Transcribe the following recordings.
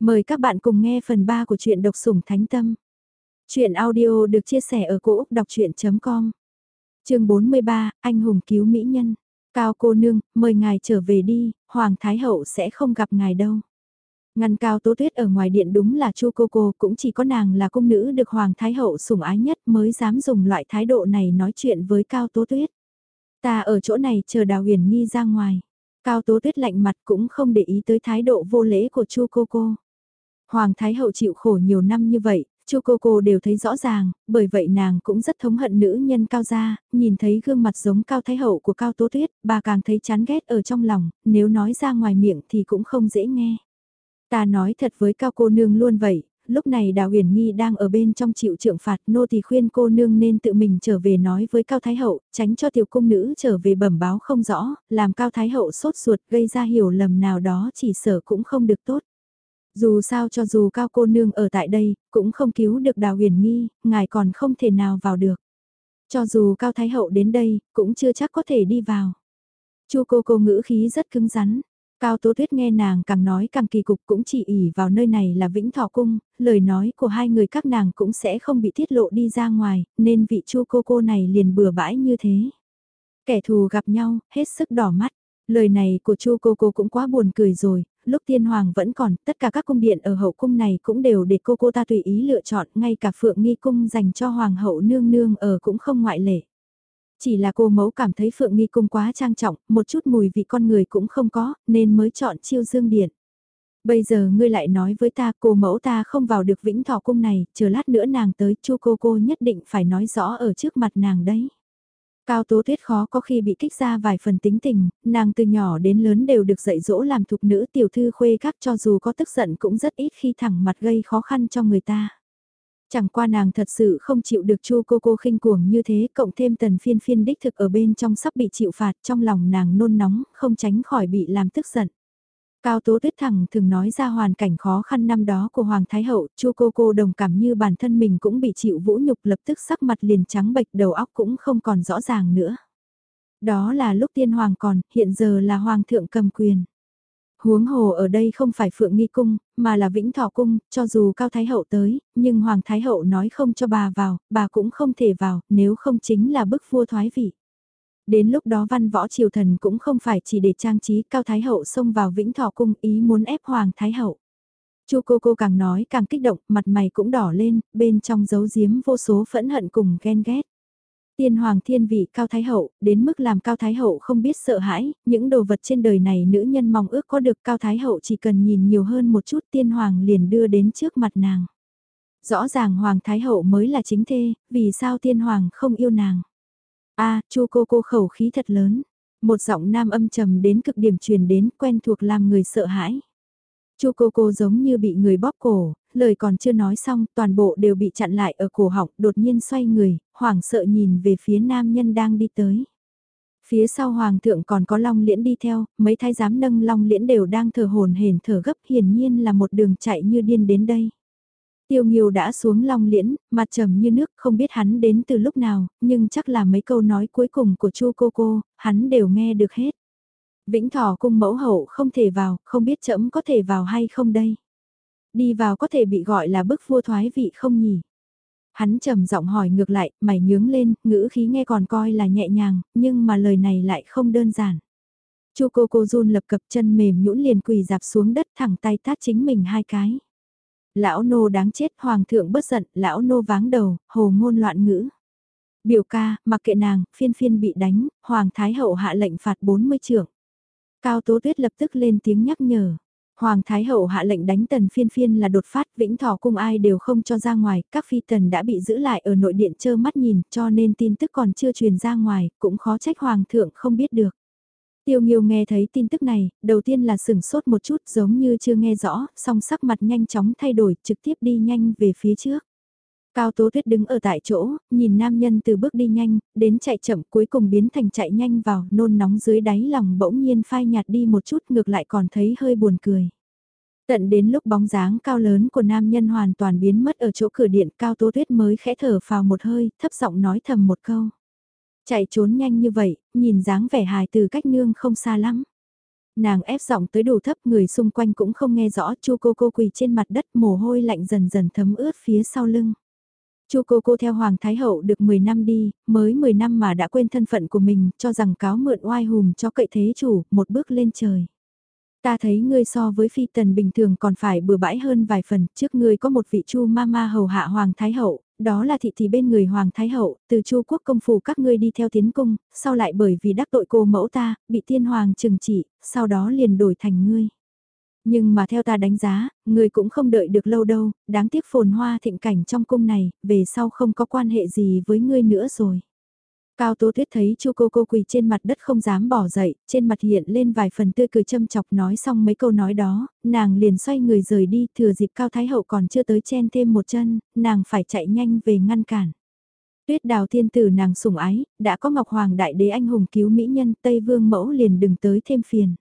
Mời các bạn cùng nghe phần 3 của truyện độc sủng thánh tâm. truyện audio được chia sẻ ở cỗ đọc chuyện.com Trường 43, Anh hùng cứu mỹ nhân. Cao cô nương, mời ngài trở về đi, Hoàng Thái Hậu sẽ không gặp ngài đâu. Ngăn cao tố tuyết ở ngoài điện đúng là chu cô cô cũng chỉ có nàng là cung nữ được Hoàng Thái Hậu sủng ái nhất mới dám dùng loại thái độ này nói chuyện với cao tố tuyết. Ta ở chỗ này chờ đào huyền nghi ra ngoài. Cao tố tuyết lạnh mặt cũng không để ý tới thái độ vô lễ của chu cô cô. Hoàng Thái Hậu chịu khổ nhiều năm như vậy, chu cô cô đều thấy rõ ràng, bởi vậy nàng cũng rất thống hận nữ nhân cao gia, nhìn thấy gương mặt giống cao Thái Hậu của cao tố tuyết, bà càng thấy chán ghét ở trong lòng, nếu nói ra ngoài miệng thì cũng không dễ nghe. Ta nói thật với cao cô nương luôn vậy, lúc này Đào Huyền Nghi đang ở bên trong chịu trượng phạt, nô thì khuyên cô nương nên tự mình trở về nói với Cao Thái Hậu, tránh cho tiểu cung nữ trở về bẩm báo không rõ, làm Cao Thái Hậu sốt ruột gây ra hiểu lầm nào đó chỉ sợ cũng không được tốt. Dù sao cho dù cao cô nương ở tại đây, cũng không cứu được đào huyền nghi, ngài còn không thể nào vào được. Cho dù cao thái hậu đến đây, cũng chưa chắc có thể đi vào. chu cô cô ngữ khí rất cứng rắn. Cao Tố Tuyết nghe nàng càng nói càng kỳ cục cũng chỉ ỉ vào nơi này là Vĩnh Thọ Cung, lời nói của hai người các nàng cũng sẽ không bị tiết lộ đi ra ngoài, nên vị chu cô cô này liền bừa bãi như thế. Kẻ thù gặp nhau, hết sức đỏ mắt. Lời này của chu cô cô cũng quá buồn cười rồi, lúc tiên hoàng vẫn còn, tất cả các cung điện ở hậu cung này cũng đều để cô cô ta tùy ý lựa chọn, ngay cả phượng nghi cung dành cho hoàng hậu nương nương ở cũng không ngoại lệ. Chỉ là cô mẫu cảm thấy phượng nghi cung quá trang trọng, một chút mùi vị con người cũng không có, nên mới chọn chiêu dương điện. Bây giờ ngươi lại nói với ta cô mẫu ta không vào được vĩnh thọ cung này, chờ lát nữa nàng tới chu cô cô nhất định phải nói rõ ở trước mặt nàng đấy. Cao Tố Tuyết khó có khi bị kích ra vài phần tính tình, nàng từ nhỏ đến lớn đều được dạy dỗ làm thục nữ tiểu thư khuê các cho dù có tức giận cũng rất ít khi thẳng mặt gây khó khăn cho người ta. Chẳng qua nàng thật sự không chịu được chu cô cô khinh cuồng như thế, cộng thêm tần phiên phiên đích thực ở bên trong sắp bị chịu phạt trong lòng nàng nôn nóng, không tránh khỏi bị làm tức giận. Cao Tố Tuyết thẳng thường nói ra hoàn cảnh khó khăn năm đó của Hoàng Thái Hậu, chu cô cô đồng cảm như bản thân mình cũng bị chịu vũ nhục lập tức sắc mặt liền trắng bệch đầu óc cũng không còn rõ ràng nữa. Đó là lúc tiên hoàng còn, hiện giờ là hoàng thượng cầm quyền. Huống hồ ở đây không phải Phượng Nghi Cung, mà là Vĩnh Thọ Cung, cho dù Cao Thái Hậu tới, nhưng Hoàng Thái Hậu nói không cho bà vào, bà cũng không thể vào, nếu không chính là bức vua thoái vị. Đến lúc đó văn võ triều thần cũng không phải chỉ để trang trí cao thái hậu xông vào vĩnh thọ cung ý muốn ép hoàng thái hậu. Chu cô cô càng nói càng kích động, mặt mày cũng đỏ lên, bên trong giấu giếm vô số phẫn hận cùng ghen ghét. Tiên hoàng thiên vị cao thái hậu, đến mức làm cao thái hậu không biết sợ hãi, những đồ vật trên đời này nữ nhân mong ước có được cao thái hậu chỉ cần nhìn nhiều hơn một chút tiên hoàng liền đưa đến trước mặt nàng. Rõ ràng hoàng thái hậu mới là chính thê, vì sao tiên hoàng không yêu nàng a chu cô cô khẩu khí thật lớn. Một giọng nam âm trầm đến cực điểm truyền đến quen thuộc làm người sợ hãi. chu cô cô giống như bị người bóp cổ, lời còn chưa nói xong toàn bộ đều bị chặn lại ở cổ họng đột nhiên xoay người, hoảng sợ nhìn về phía nam nhân đang đi tới. Phía sau hoàng thượng còn có long liễn đi theo, mấy thái giám nâng long liễn đều đang thở hồn hển thở gấp hiển nhiên là một đường chạy như điên đến đây. Tiêu Nghiêu đã xuống long liễn, mặt trầm như nước, không biết hắn đến từ lúc nào, nhưng chắc là mấy câu nói cuối cùng của Chu cô cô, hắn đều nghe được hết. Vĩnh Thỏ cung mẫu hậu không thể vào, không biết trẫm có thể vào hay không đây. Đi vào có thể bị gọi là bức vua thoái vị không nhỉ? Hắn trầm giọng hỏi ngược lại, mày nhướng lên, ngữ khí nghe còn coi là nhẹ nhàng, nhưng mà lời này lại không đơn giản. Chu cô cô run lập cập chân mềm nhũn liền quỳ dạp xuống đất thẳng tay tát chính mình hai cái. Lão nô đáng chết, hoàng thượng bất giận, lão nô váng đầu, hồ ngôn loạn ngữ. Biểu ca, mặc kệ nàng, phiên phiên bị đánh, hoàng thái hậu hạ lệnh phạt 40 trưởng. Cao Tố Tuyết lập tức lên tiếng nhắc nhở. Hoàng Thái Hậu hạ lệnh đánh tần phiên phiên là đột phát vĩnh thọ cung ai đều không cho ra ngoài, các phi tần đã bị giữ lại ở nội điện chơ mắt nhìn cho nên tin tức còn chưa truyền ra ngoài, cũng khó trách Hoàng thượng không biết được. Tiêu Nghiêu nghe thấy tin tức này, đầu tiên là sửng sốt một chút giống như chưa nghe rõ, song sắc mặt nhanh chóng thay đổi, trực tiếp đi nhanh về phía trước. Cao Tố Tuyết đứng ở tại chỗ, nhìn nam nhân từ bước đi nhanh, đến chạy chậm cuối cùng biến thành chạy nhanh vào, nôn nóng dưới đáy lòng bỗng nhiên phai nhạt đi một chút ngược lại còn thấy hơi buồn cười. Tận đến lúc bóng dáng cao lớn của nam nhân hoàn toàn biến mất ở chỗ cửa điện Cao Tố Tuyết mới khẽ thở vào một hơi, thấp giọng nói thầm một câu. Chạy trốn nhanh như vậy, nhìn dáng vẻ hài từ cách nương không xa lắm. Nàng ép giọng tới đủ thấp người xung quanh cũng không nghe rõ chu cô cô quỳ trên mặt đất mồ hôi lạnh dần dần thấm ướt phía sau lưng. Chu cô cô theo Hoàng Thái Hậu được 10 năm đi, mới 10 năm mà đã quên thân phận của mình, cho rằng cáo mượn oai hùm cho cậy thế chủ, một bước lên trời. Ta thấy ngươi so với phi tần bình thường còn phải bừa bãi hơn vài phần, trước ngươi có một vị chu ma hầu hạ Hoàng Thái Hậu, đó là thị thì bên người Hoàng Thái Hậu, từ chu quốc công phủ các ngươi đi theo tiến cung, sau lại bởi vì đắc tội cô mẫu ta, bị tiên hoàng trừng trị, sau đó liền đổi thành ngươi. Nhưng mà theo ta đánh giá, ngươi cũng không đợi được lâu đâu, đáng tiếc phồn hoa thịnh cảnh trong cung này, về sau không có quan hệ gì với ngươi nữa rồi. Cao Tố Tuyết thấy Chu cô cô quỳ trên mặt đất không dám bỏ dậy, trên mặt hiện lên vài phần tươi cười châm chọc nói xong mấy câu nói đó, nàng liền xoay người rời đi, thừa dịp Cao Thái Hậu còn chưa tới chen thêm một chân, nàng phải chạy nhanh về ngăn cản. Tuyết đào thiên tử nàng sủng ái, đã có Ngọc Hoàng Đại Đế anh hùng cứu mỹ nhân Tây Vương mẫu liền đừng tới thêm phiền.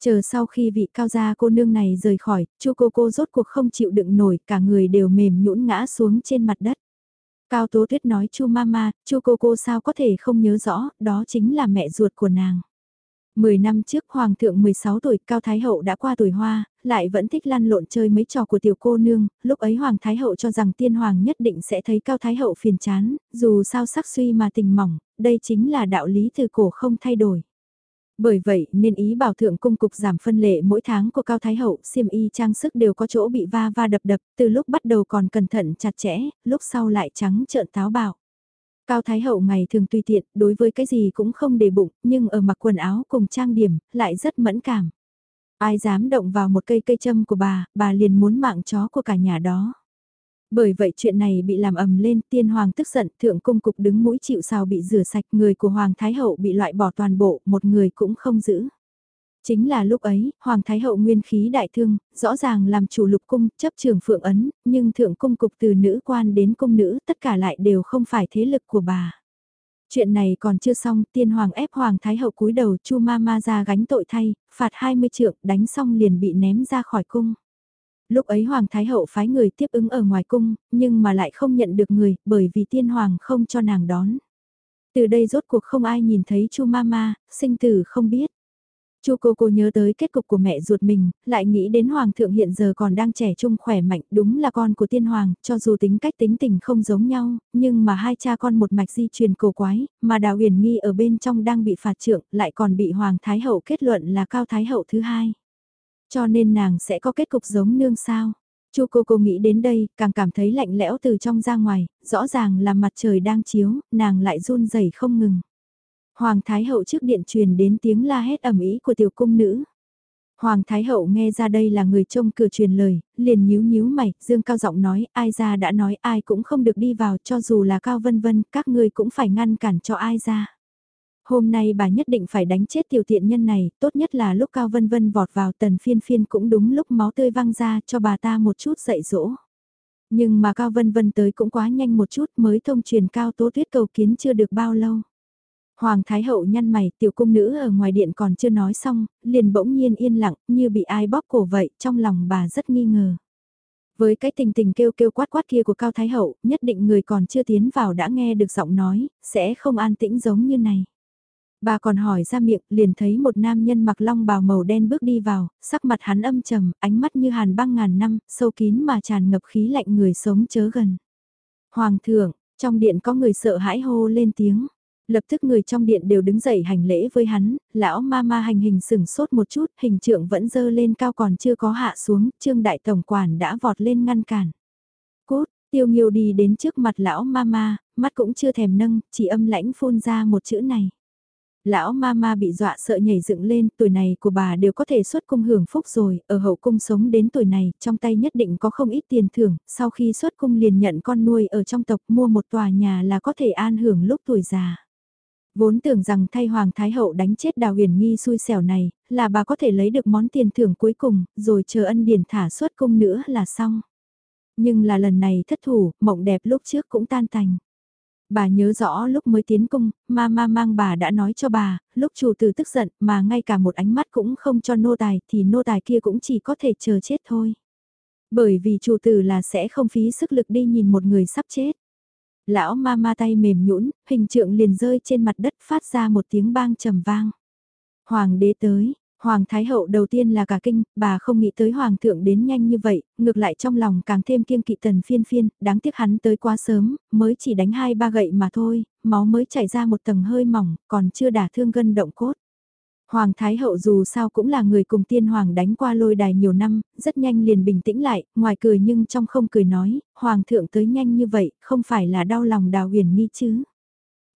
Chờ sau khi vị cao gia cô nương này rời khỏi, chu cô cô rốt cuộc không chịu đựng nổi, cả người đều mềm nhũn ngã xuống trên mặt đất. Cao Tố Tuyết nói chu mama, chu cô cô sao có thể không nhớ rõ, đó chính là mẹ ruột của nàng. Mười năm trước Hoàng thượng 16 tuổi Cao Thái Hậu đã qua tuổi hoa, lại vẫn thích lăn lộn chơi mấy trò của tiểu cô nương, lúc ấy Hoàng Thái Hậu cho rằng tiên hoàng nhất định sẽ thấy Cao Thái Hậu phiền chán, dù sao sắc suy mà tình mỏng, đây chính là đạo lý từ cổ không thay đổi. Bởi vậy nên ý bảo thượng cung cục giảm phân lệ mỗi tháng của Cao Thái Hậu, xiêm y trang sức đều có chỗ bị va va đập đập, từ lúc bắt đầu còn cẩn thận chặt chẽ, lúc sau lại trắng trợn táo bạo. Cao Thái Hậu ngày thường tùy tiện, đối với cái gì cũng không để bụng, nhưng ở mặc quần áo cùng trang điểm, lại rất mẫn cảm. Ai dám động vào một cây cây châm của bà, bà liền muốn mạng chó của cả nhà đó. Bởi vậy chuyện này bị làm ầm lên, tiên hoàng tức giận, thượng cung cục đứng mũi chịu sào bị rửa sạch, người của hoàng thái hậu bị loại bỏ toàn bộ, một người cũng không giữ. Chính là lúc ấy, Hoàng Thái Hậu nguyên khí đại thương, rõ ràng làm chủ lục cung, chấp trường phượng ấn, nhưng thượng cung cục từ nữ quan đến cung nữ, tất cả lại đều không phải thế lực của bà. Chuyện này còn chưa xong, tiên hoàng ép Hoàng Thái Hậu cúi đầu chu ma ma ra gánh tội thay, phạt 20 trượng, đánh xong liền bị ném ra khỏi cung. Lúc ấy Hoàng Thái Hậu phái người tiếp ứng ở ngoài cung, nhưng mà lại không nhận được người, bởi vì tiên hoàng không cho nàng đón. Từ đây rốt cuộc không ai nhìn thấy chu Mama, sinh tử không biết. Chu cô cô nhớ tới kết cục của mẹ ruột mình, lại nghĩ đến hoàng thượng hiện giờ còn đang trẻ trung khỏe mạnh, đúng là con của tiên hoàng, cho dù tính cách tính tình không giống nhau, nhưng mà hai cha con một mạch di truyền cổ quái, mà đào huyền nghi ở bên trong đang bị phạt trượng, lại còn bị hoàng thái hậu kết luận là cao thái hậu thứ hai. Cho nên nàng sẽ có kết cục giống nương sao. Chu cô cô nghĩ đến đây, càng cảm thấy lạnh lẽo từ trong ra ngoài, rõ ràng là mặt trời đang chiếu, nàng lại run rẩy không ngừng. Hoàng Thái Hậu trước điện truyền đến tiếng la hét ầm ĩ của tiểu cung nữ. Hoàng Thái Hậu nghe ra đây là người trông cửa truyền lời, liền nhíu nhíu mày, dương cao giọng nói, ai ra đã nói ai cũng không được đi vào cho dù là cao vân vân, các ngươi cũng phải ngăn cản cho ai ra. Hôm nay bà nhất định phải đánh chết tiểu tiện nhân này, tốt nhất là lúc Cao Vân Vân vọt vào tần phiên phiên cũng đúng lúc máu tươi văng ra cho bà ta một chút dạy dỗ. Nhưng mà Cao Vân Vân tới cũng quá nhanh một chút mới thông truyền Cao Tố Tuyết cầu kiến chưa được bao lâu. Hoàng Thái Hậu nhăn mày, tiểu cung nữ ở ngoài điện còn chưa nói xong, liền bỗng nhiên yên lặng, như bị ai bóp cổ vậy, trong lòng bà rất nghi ngờ. Với cái tình tình kêu kêu quát quát kia của Cao Thái Hậu, nhất định người còn chưa tiến vào đã nghe được giọng nói, sẽ không an tĩnh giống như này. Bà còn hỏi ra miệng, liền thấy một nam nhân mặc long bào màu đen bước đi vào, sắc mặt hắn âm trầm, ánh mắt như hàn băng ngàn năm, sâu kín mà tràn ngập khí lạnh người sống chớ gần. Hoàng thượng, trong điện có người sợ hãi hô lên tiếng. Lập tức người trong điện đều đứng dậy hành lễ với hắn, lão ma ma hành hình sừng sốt một chút, hình trượng vẫn dơ lên cao còn chưa có hạ xuống, trương đại tổng quản đã vọt lên ngăn cản. Cốt, tiêu nghiêu đi đến trước mặt lão ma ma, mắt cũng chưa thèm nâng, chỉ âm lãnh phun ra một chữ này. Lão ma bị dọa sợ nhảy dựng lên, tuổi này của bà đều có thể xuất cung hưởng phúc rồi, ở hậu cung sống đến tuổi này, trong tay nhất định có không ít tiền thưởng, sau khi xuất cung liền nhận con nuôi ở trong tộc mua một tòa nhà là có thể an hưởng lúc tuổi già. Vốn tưởng rằng thay Hoàng Thái Hậu đánh chết đào huyền nghi xui xẻo này, là bà có thể lấy được món tiền thưởng cuối cùng, rồi chờ ân điển thả xuất cung nữa là xong. Nhưng là lần này thất thủ, mộng đẹp lúc trước cũng tan tành bà nhớ rõ lúc mới tiến cung, ma ma mang bà đã nói cho bà, lúc chủ tử tức giận mà ngay cả một ánh mắt cũng không cho nô tài thì nô tài kia cũng chỉ có thể chờ chết thôi. Bởi vì chủ tử là sẽ không phí sức lực đi nhìn một người sắp chết. Lão ma ma tay mềm nhũn, hình trượng liền rơi trên mặt đất phát ra một tiếng bang trầm vang. Hoàng đế tới, Hoàng Thái Hậu đầu tiên là cả kinh, bà không nghĩ tới Hoàng thượng đến nhanh như vậy, ngược lại trong lòng càng thêm kiêng kỵ tần phiên phiên, đáng tiếc hắn tới quá sớm, mới chỉ đánh hai ba gậy mà thôi, máu mới chảy ra một tầng hơi mỏng, còn chưa đả thương gân động cốt. Hoàng Thái Hậu dù sao cũng là người cùng tiên hoàng đánh qua lôi đài nhiều năm, rất nhanh liền bình tĩnh lại, ngoài cười nhưng trong không cười nói, Hoàng thượng tới nhanh như vậy, không phải là đau lòng đào huyền nghi chứ.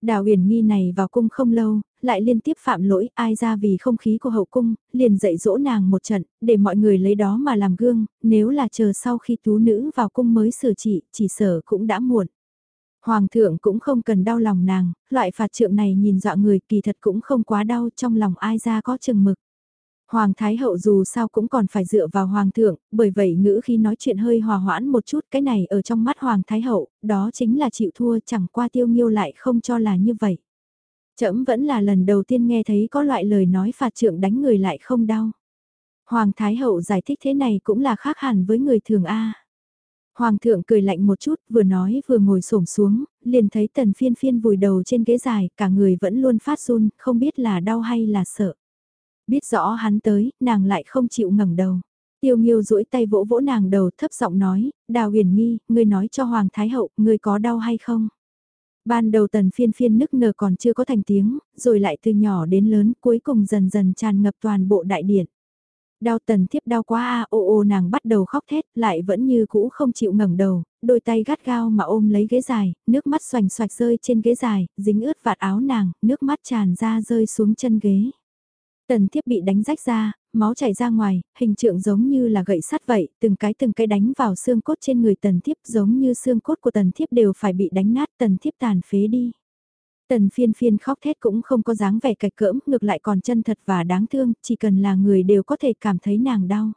Đào huyền nghi này vào cung không lâu, lại liên tiếp phạm lỗi ai ra vì không khí của hậu cung, liền dạy dỗ nàng một trận, để mọi người lấy đó mà làm gương, nếu là chờ sau khi tú nữ vào cung mới xử trị, chỉ sở cũng đã muộn. Hoàng thượng cũng không cần đau lòng nàng, loại phạt trượng này nhìn dọa người kỳ thật cũng không quá đau trong lòng ai ra có chừng mực. Hoàng Thái Hậu dù sao cũng còn phải dựa vào Hoàng thượng, bởi vậy ngữ khi nói chuyện hơi hòa hoãn một chút cái này ở trong mắt Hoàng Thái Hậu, đó chính là chịu thua chẳng qua tiêu nghiêu lại không cho là như vậy. Trẫm vẫn là lần đầu tiên nghe thấy có loại lời nói phạt trượng đánh người lại không đau. Hoàng Thái Hậu giải thích thế này cũng là khác hẳn với người thường A. Hoàng thượng cười lạnh một chút, vừa nói vừa ngồi xổm xuống, liền thấy tần phiên phiên vùi đầu trên ghế dài, cả người vẫn luôn phát run, không biết là đau hay là sợ. Biết rõ hắn tới, nàng lại không chịu ngẩng đầu. Tiêu Nghiêu duỗi tay vỗ vỗ nàng đầu thấp giọng nói, Đào huyền nghi, ngươi nói cho Hoàng Thái Hậu, ngươi có đau hay không? Ban đầu tần phiên phiên nức nở còn chưa có thành tiếng, rồi lại từ nhỏ đến lớn cuối cùng dần dần tràn ngập toàn bộ đại điện. Đau tần thiếp đau quá a ô ô nàng bắt đầu khóc thét, lại vẫn như cũ không chịu ngẩng đầu, đôi tay gắt gao mà ôm lấy ghế dài, nước mắt xoành xoạch rơi trên ghế dài, dính ướt vạt áo nàng, nước mắt tràn ra rơi xuống chân ghế. Tần thiếp bị đánh rách ra, máu chảy ra ngoài, hình trượng giống như là gậy sắt vậy, từng cái từng cái đánh vào xương cốt trên người tần thiếp giống như xương cốt của tần thiếp đều phải bị đánh nát tần thiếp tàn phế đi. Tần phiên phiên khóc thét cũng không có dáng vẻ cạch cỡm, ngược lại còn chân thật và đáng thương, chỉ cần là người đều có thể cảm thấy nàng đau.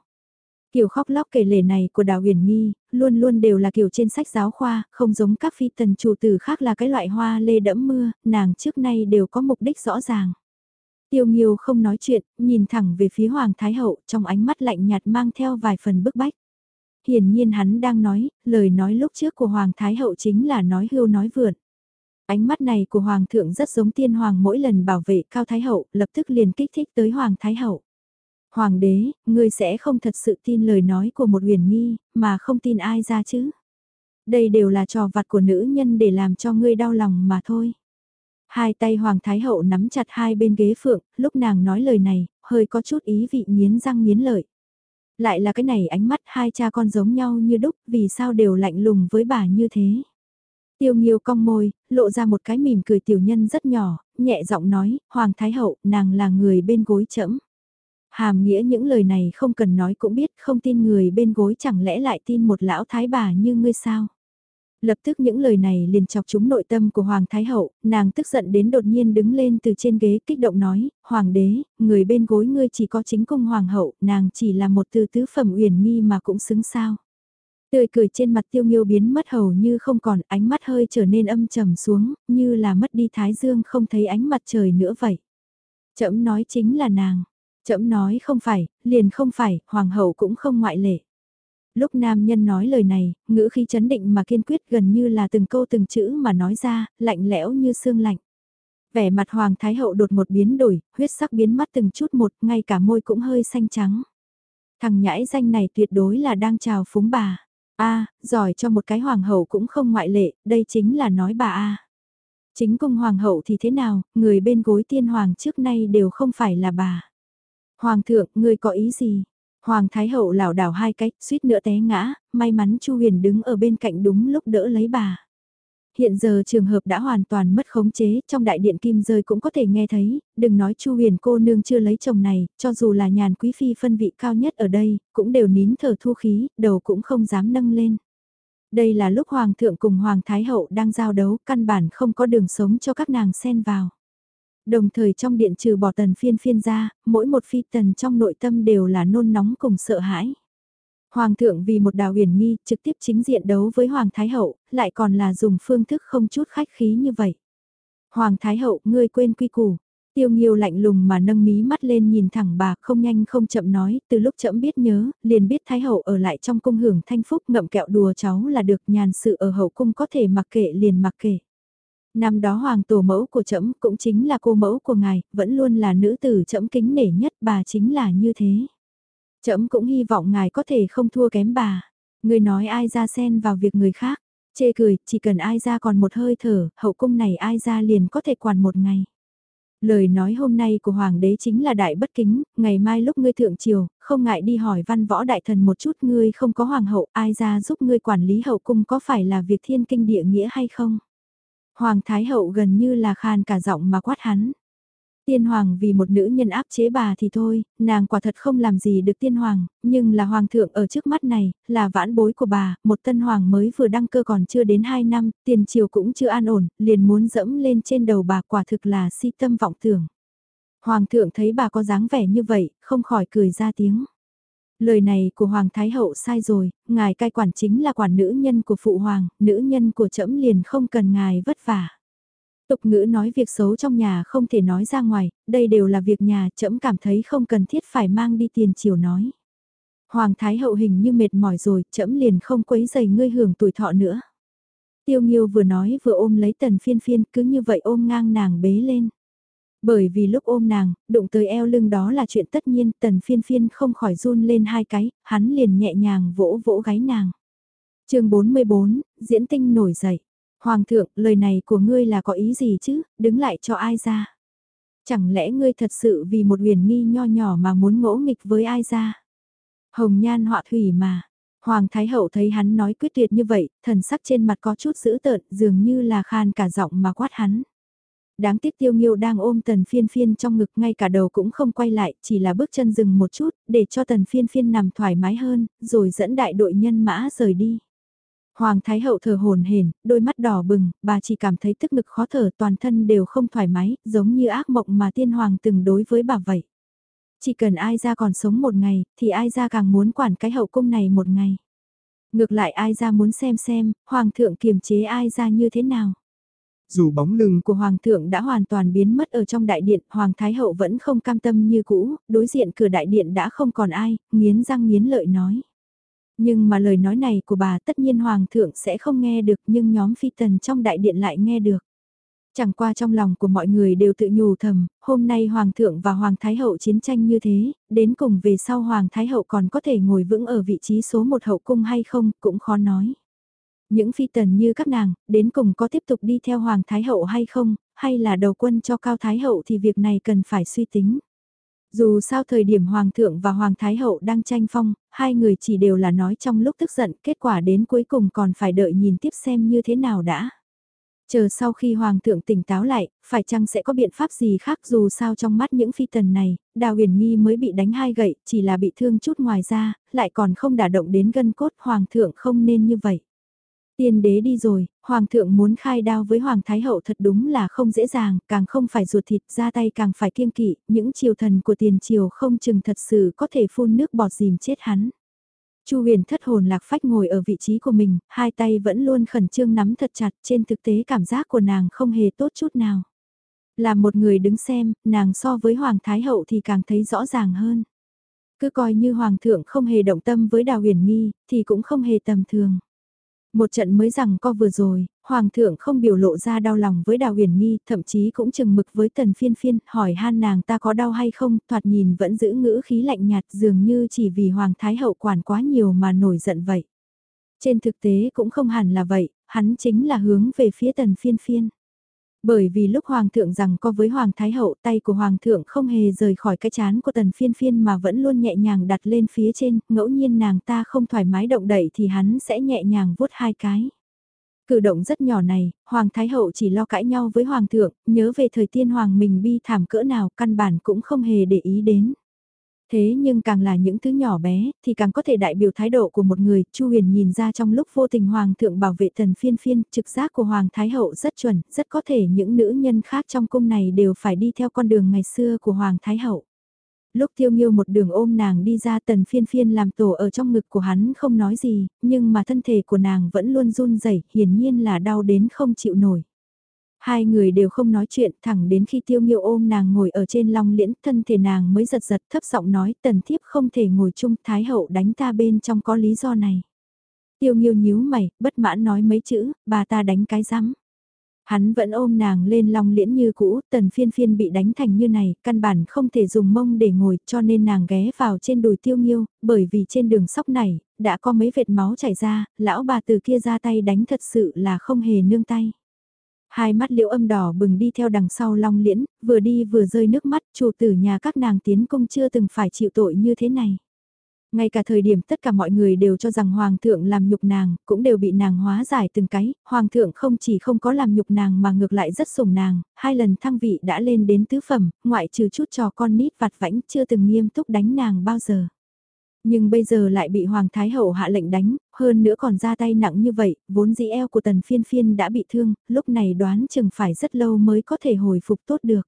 Kiểu khóc lóc kể lể này của Đào Huyền Nghi, luôn luôn đều là kiểu trên sách giáo khoa, không giống các phi tần chủ tử khác là cái loại hoa lê đẫm mưa, nàng trước nay đều có mục đích rõ ràng. Tiêu Nghiêu không nói chuyện, nhìn thẳng về phía Hoàng Thái Hậu, trong ánh mắt lạnh nhạt mang theo vài phần bức bách. Hiển nhiên hắn đang nói, lời nói lúc trước của Hoàng Thái Hậu chính là nói hưu nói vượn. Ánh mắt này của Hoàng thượng rất giống tiên hoàng mỗi lần bảo vệ Cao Thái Hậu, lập tức liền kích thích tới Hoàng Thái Hậu. Hoàng đế, ngươi sẽ không thật sự tin lời nói của một huyền nghi, mà không tin ai ra chứ. Đây đều là trò vặt của nữ nhân để làm cho ngươi đau lòng mà thôi. Hai tay Hoàng Thái Hậu nắm chặt hai bên ghế phượng, lúc nàng nói lời này, hơi có chút ý vị nghiến răng nghiến lợi. Lại là cái này ánh mắt hai cha con giống nhau như đúc, vì sao đều lạnh lùng với bà như thế. Tiêu Nghiêu cong môi, lộ ra một cái mỉm cười tiểu nhân rất nhỏ, nhẹ giọng nói, Hoàng Thái Hậu, nàng là người bên gối chẫm. Hàm nghĩa những lời này không cần nói cũng biết, không tin người bên gối chẳng lẽ lại tin một lão thái bà như ngươi sao. Lập tức những lời này liền chọc trúng nội tâm của Hoàng Thái Hậu, nàng tức giận đến đột nhiên đứng lên từ trên ghế kích động nói, Hoàng đế, người bên gối ngươi chỉ có chính cung Hoàng hậu, nàng chỉ là một từ tứ phẩm uyển nghi mà cũng xứng sao. Tươi cười trên mặt tiêu nghiêu biến mất hầu như không còn ánh mắt hơi trở nên âm trầm xuống, như là mất đi thái dương không thấy ánh mặt trời nữa vậy. Chậm nói chính là nàng. Chậm nói không phải, liền không phải, hoàng hậu cũng không ngoại lệ. Lúc nam nhân nói lời này, ngữ khí chấn định mà kiên quyết gần như là từng câu từng chữ mà nói ra, lạnh lẽo như xương lạnh. Vẻ mặt hoàng thái hậu đột một biến đổi, huyết sắc biến mất từng chút một, ngay cả môi cũng hơi xanh trắng. Thằng nhãi danh này tuyệt đối là đang chào phúng bà a giỏi cho một cái hoàng hậu cũng không ngoại lệ, đây chính là nói bà a Chính cung hoàng hậu thì thế nào, người bên gối tiên hoàng trước nay đều không phải là bà. Hoàng thượng, ngươi có ý gì? Hoàng thái hậu lảo đảo hai cách, suýt nữa té ngã, may mắn Chu Huyền đứng ở bên cạnh đúng lúc đỡ lấy bà. Hiện giờ trường hợp đã hoàn toàn mất khống chế, trong đại điện kim rơi cũng có thể nghe thấy, đừng nói Chu Huyền cô nương chưa lấy chồng này, cho dù là nhàn quý phi phân vị cao nhất ở đây, cũng đều nín thở thu khí, đầu cũng không dám nâng lên. Đây là lúc Hoàng thượng cùng Hoàng Thái Hậu đang giao đấu, căn bản không có đường sống cho các nàng xen vào. Đồng thời trong điện trừ bỏ tần phiên phiên ra, mỗi một phi tần trong nội tâm đều là nôn nóng cùng sợ hãi. Hoàng thượng vì một đào huyền nghi trực tiếp chính diện đấu với Hoàng Thái Hậu, lại còn là dùng phương thức không chút khách khí như vậy. Hoàng Thái Hậu, ngươi quên quy củ. Tiêu Nghiêu lạnh lùng mà nâng mí mắt lên nhìn thẳng bà, không nhanh không chậm nói, từ lúc chậm biết nhớ, liền biết Thái Hậu ở lại trong cung hưởng thanh phúc ngậm kẹo đùa cháu là được nhàn sự ở hậu cung có thể mặc kệ liền mặc kệ. Năm đó hoàng tổ mẫu của trẫm cũng chính là cô mẫu của ngài, vẫn luôn là nữ tử trẫm kính nể nhất bà chính là như thế. Trẫm cũng hy vọng ngài có thể không thua kém bà. Người nói ai ra xen vào việc người khác, chê cười, chỉ cần ai ra còn một hơi thở, hậu cung này ai ra liền có thể quản một ngày. Lời nói hôm nay của Hoàng đế chính là đại bất kính, ngày mai lúc ngươi thượng triều, không ngại đi hỏi văn võ đại thần một chút ngươi không có hoàng hậu ai ra giúp ngươi quản lý hậu cung có phải là việc thiên kinh địa nghĩa hay không? Hoàng Thái Hậu gần như là khan cả giọng mà quát hắn. Tiên hoàng vì một nữ nhân áp chế bà thì thôi, nàng quả thật không làm gì được tiên hoàng, nhưng là hoàng thượng ở trước mắt này, là vãn bối của bà, một tân hoàng mới vừa đăng cơ còn chưa đến 2 năm, tiền triều cũng chưa an ổn, liền muốn dẫm lên trên đầu bà quả thực là si tâm vọng tưởng. Hoàng thượng thấy bà có dáng vẻ như vậy, không khỏi cười ra tiếng. Lời này của Hoàng Thái Hậu sai rồi, ngài cai quản chính là quản nữ nhân của Phụ Hoàng, nữ nhân của trẫm liền không cần ngài vất vả. Tục ngữ nói việc xấu trong nhà không thể nói ra ngoài, đây đều là việc nhà trẫm cảm thấy không cần thiết phải mang đi tiền chiều nói. Hoàng Thái Hậu hình như mệt mỏi rồi, trẫm liền không quấy dày ngươi hưởng tuổi thọ nữa. Tiêu Nghiêu vừa nói vừa ôm lấy tần phiên phiên cứ như vậy ôm ngang nàng bế lên. Bởi vì lúc ôm nàng, đụng tới eo lưng đó là chuyện tất nhiên, tần phiên phiên không khỏi run lên hai cái, hắn liền nhẹ nhàng vỗ vỗ gáy nàng. chương 44, diễn tinh nổi dậy. Hoàng thượng, lời này của ngươi là có ý gì chứ, đứng lại cho ai ra? Chẳng lẽ ngươi thật sự vì một huyền nghi nho nhỏ mà muốn ngỗ nghịch với ai ra? Hồng nhan họa thủy mà. Hoàng Thái Hậu thấy hắn nói quyết tuyệt như vậy, thần sắc trên mặt có chút dữ tợn, dường như là khan cả giọng mà quát hắn. Đáng tiếc tiêu nghiêu đang ôm tần phiên phiên trong ngực ngay cả đầu cũng không quay lại, chỉ là bước chân dừng một chút, để cho tần phiên phiên nằm thoải mái hơn, rồi dẫn đại đội nhân mã rời đi. Hoàng Thái Hậu thở hồn hển, đôi mắt đỏ bừng, bà chỉ cảm thấy tức ngực khó thở toàn thân đều không thoải mái, giống như ác mộng mà tiên hoàng từng đối với bà vậy. Chỉ cần ai ra còn sống một ngày, thì ai ra càng muốn quản cái hậu cung này một ngày. Ngược lại ai ra muốn xem xem, hoàng thượng kiềm chế ai ra như thế nào. Dù bóng lưng của Hoàng thượng đã hoàn toàn biến mất ở trong đại điện, Hoàng Thái Hậu vẫn không cam tâm như cũ, đối diện cửa đại điện đã không còn ai, nghiến răng nghiến lợi nói. Nhưng mà lời nói này của bà tất nhiên Hoàng thượng sẽ không nghe được nhưng nhóm phi tần trong đại điện lại nghe được. Chẳng qua trong lòng của mọi người đều tự nhủ thầm, hôm nay Hoàng thượng và Hoàng Thái Hậu chiến tranh như thế, đến cùng về sau Hoàng Thái Hậu còn có thể ngồi vững ở vị trí số một hậu cung hay không, cũng khó nói. Những phi tần như các nàng, đến cùng có tiếp tục đi theo Hoàng Thái Hậu hay không, hay là đầu quân cho Cao Thái Hậu thì việc này cần phải suy tính. Dù sao thời điểm Hoàng thượng và Hoàng Thái Hậu đang tranh phong, hai người chỉ đều là nói trong lúc tức giận, kết quả đến cuối cùng còn phải đợi nhìn tiếp xem như thế nào đã. Chờ sau khi Hoàng thượng tỉnh táo lại, phải chăng sẽ có biện pháp gì khác dù sao trong mắt những phi tần này, Đào huyền nghi mới bị đánh hai gậy, chỉ là bị thương chút ngoài ra, lại còn không đả động đến gân cốt Hoàng thượng không nên như vậy. Tiên đế đi rồi, Hoàng thượng muốn khai đao với Hoàng Thái Hậu thật đúng là không dễ dàng, càng không phải ruột thịt ra tay càng phải kiêng kỵ, những triều thần của tiền triều không chừng thật sự có thể phun nước bọt dìm chết hắn. Chu huyền thất hồn lạc phách ngồi ở vị trí của mình, hai tay vẫn luôn khẩn trương nắm thật chặt trên thực tế cảm giác của nàng không hề tốt chút nào. Là một người đứng xem, nàng so với Hoàng Thái Hậu thì càng thấy rõ ràng hơn. Cứ coi như Hoàng thượng không hề động tâm với Đào huyền nghi, thì cũng không hề tầm thường. Một trận mới rằng co vừa rồi, Hoàng thượng không biểu lộ ra đau lòng với Đào Huyền Nghi, thậm chí cũng chừng mực với Tần Phiên Phiên, hỏi han nàng ta có đau hay không, thoạt nhìn vẫn giữ ngữ khí lạnh nhạt dường như chỉ vì Hoàng Thái Hậu quản quá nhiều mà nổi giận vậy. Trên thực tế cũng không hẳn là vậy, hắn chính là hướng về phía Tần Phiên Phiên. Bởi vì lúc Hoàng thượng rằng có với Hoàng Thái Hậu tay của Hoàng thượng không hề rời khỏi cái chán của tần phiên phiên mà vẫn luôn nhẹ nhàng đặt lên phía trên, ngẫu nhiên nàng ta không thoải mái động đậy thì hắn sẽ nhẹ nhàng vuốt hai cái. Cử động rất nhỏ này, Hoàng Thái Hậu chỉ lo cãi nhau với Hoàng thượng, nhớ về thời tiên Hoàng mình bi thảm cỡ nào căn bản cũng không hề để ý đến. Thế nhưng càng là những thứ nhỏ bé, thì càng có thể đại biểu thái độ của một người, Chu Huyền nhìn ra trong lúc vô tình Hoàng thượng bảo vệ tần phiên phiên, trực giác của Hoàng Thái Hậu rất chuẩn, rất có thể những nữ nhân khác trong cung này đều phải đi theo con đường ngày xưa của Hoàng Thái Hậu. Lúc tiêu nghiêu một đường ôm nàng đi ra tần phiên phiên làm tổ ở trong ngực của hắn không nói gì, nhưng mà thân thể của nàng vẫn luôn run rẩy hiển nhiên là đau đến không chịu nổi. Hai người đều không nói chuyện thẳng đến khi tiêu nghiêu ôm nàng ngồi ở trên long liễn thân thể nàng mới giật giật thấp giọng nói tần thiếp không thể ngồi chung thái hậu đánh ta bên trong có lý do này. Tiêu nghiêu nhíu mày, bất mãn nói mấy chữ, bà ta đánh cái rắm. Hắn vẫn ôm nàng lên long liễn như cũ, tần phiên phiên bị đánh thành như này, căn bản không thể dùng mông để ngồi cho nên nàng ghé vào trên đùi tiêu nghiêu, bởi vì trên đường sóc này, đã có mấy vệt máu chảy ra, lão bà từ kia ra tay đánh thật sự là không hề nương tay. Hai mắt liễu âm đỏ bừng đi theo đằng sau long liễn, vừa đi vừa rơi nước mắt, chủ tử nhà các nàng tiến công chưa từng phải chịu tội như thế này. Ngay cả thời điểm tất cả mọi người đều cho rằng Hoàng thượng làm nhục nàng, cũng đều bị nàng hóa giải từng cái, Hoàng thượng không chỉ không có làm nhục nàng mà ngược lại rất sủng nàng, hai lần thăng vị đã lên đến tứ phẩm, ngoại trừ chút trò con nít vặt vãnh chưa từng nghiêm túc đánh nàng bao giờ. Nhưng bây giờ lại bị Hoàng Thái Hậu hạ lệnh đánh, hơn nữa còn ra tay nặng như vậy, vốn dĩ eo của tần phiên phiên đã bị thương, lúc này đoán chừng phải rất lâu mới có thể hồi phục tốt được.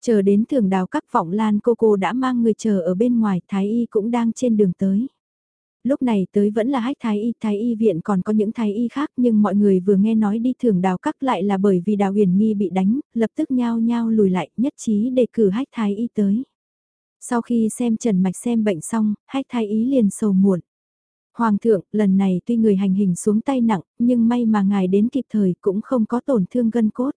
Chờ đến thường đào các vọng lan cô cô đã mang người chờ ở bên ngoài, Thái Y cũng đang trên đường tới. Lúc này tới vẫn là hách Thái Y, Thái Y viện còn có những Thái Y khác nhưng mọi người vừa nghe nói đi thường đào các lại là bởi vì đào huyền nghi bị đánh, lập tức nhao nhao lùi lại nhất trí để cử hách Thái Y tới. Sau khi xem Trần Mạch xem bệnh xong, hách Thái Y liền sầu muộn. Hoàng thượng, lần này tuy người hành hình xuống tay nặng, nhưng may mà ngài đến kịp thời cũng không có tổn thương gân cốt.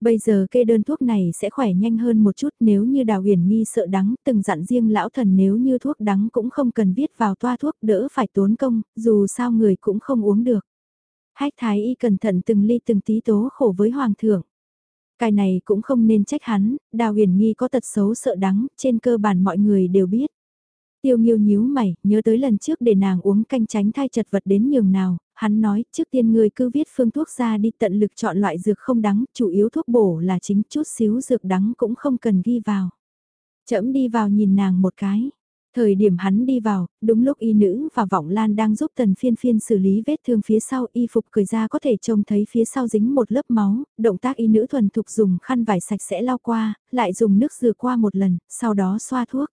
Bây giờ kê đơn thuốc này sẽ khỏe nhanh hơn một chút nếu như đào huyền nghi sợ đắng, từng dặn riêng lão thần nếu như thuốc đắng cũng không cần viết vào toa thuốc đỡ phải tốn công, dù sao người cũng không uống được. Hách thái y cẩn thận từng ly từng tí tố khổ với hoàng thượng. Cái này cũng không nên trách hắn, đào huyền nghi có tật xấu sợ đắng, trên cơ bản mọi người đều biết. Tiêu nghiêu nhíu mày, nhớ tới lần trước để nàng uống canh tránh thai chật vật đến nhường nào, hắn nói trước tiên người cứ viết phương thuốc ra đi tận lực chọn loại dược không đắng, chủ yếu thuốc bổ là chính chút xíu dược đắng cũng không cần ghi vào. Chậm đi vào nhìn nàng một cái. Thời điểm hắn đi vào, đúng lúc y nữ và vọng lan đang giúp tần phiên phiên xử lý vết thương phía sau y phục cười ra có thể trông thấy phía sau dính một lớp máu, động tác y nữ thuần thục dùng khăn vải sạch sẽ lau qua, lại dùng nước rửa qua một lần, sau đó xoa thuốc.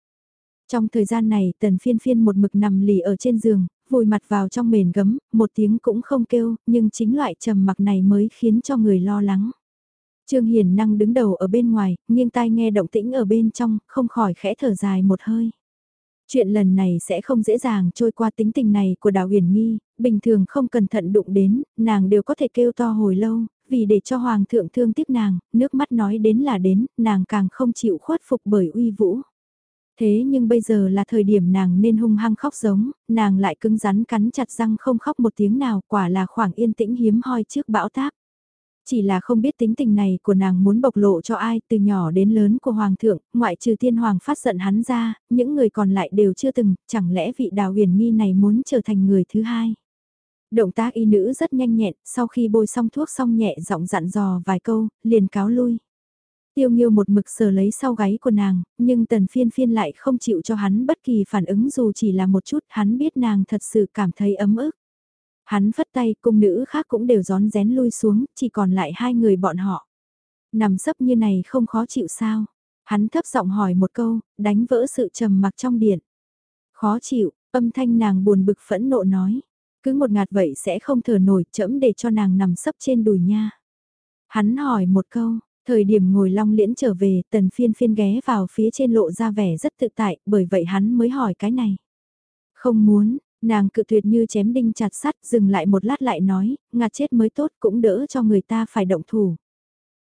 Trong thời gian này tần phiên phiên một mực nằm lì ở trên giường, vùi mặt vào trong mền gấm, một tiếng cũng không kêu, nhưng chính loại trầm mặc này mới khiến cho người lo lắng. Trương Hiền năng đứng đầu ở bên ngoài, nghiêng tai nghe động tĩnh ở bên trong, không khỏi khẽ thở dài một hơi. Chuyện lần này sẽ không dễ dàng trôi qua tính tình này của Đào Huyền Nghi, bình thường không cẩn thận đụng đến, nàng đều có thể kêu to hồi lâu, vì để cho Hoàng thượng thương tiếc nàng, nước mắt nói đến là đến, nàng càng không chịu khuất phục bởi uy vũ. Thế nhưng bây giờ là thời điểm nàng nên hung hăng khóc giống, nàng lại cứng rắn cắn chặt răng không khóc một tiếng nào, quả là khoảng yên tĩnh hiếm hoi trước bão táp. Chỉ là không biết tính tình này của nàng muốn bộc lộ cho ai từ nhỏ đến lớn của Hoàng thượng, ngoại trừ tiên Hoàng phát giận hắn ra, những người còn lại đều chưa từng, chẳng lẽ vị đào huyền nghi này muốn trở thành người thứ hai. Động tác y nữ rất nhanh nhẹn, sau khi bôi xong thuốc xong nhẹ giọng dặn dò vài câu, liền cáo lui. Tiêu nghiêu một mực sờ lấy sau gáy của nàng, nhưng tần phiên phiên lại không chịu cho hắn bất kỳ phản ứng dù chỉ là một chút, hắn biết nàng thật sự cảm thấy ấm ức. Hắn phất tay, cung nữ khác cũng đều gión rén lui xuống, chỉ còn lại hai người bọn họ. Nằm sấp như này không khó chịu sao? Hắn thấp giọng hỏi một câu, đánh vỡ sự trầm mặc trong điện. Khó chịu, âm thanh nàng buồn bực phẫn nộ nói. Cứ một ngạt vậy sẽ không thở nổi, chẫm để cho nàng nằm sấp trên đùi nha. Hắn hỏi một câu, Thời điểm ngồi long liễn trở về, tần phiên phiên ghé vào phía trên lộ ra vẻ rất tự tại, bởi vậy hắn mới hỏi cái này. Không muốn, nàng cự tuyệt như chém đinh chặt sắt, dừng lại một lát lại nói, ngạt chết mới tốt cũng đỡ cho người ta phải động thủ.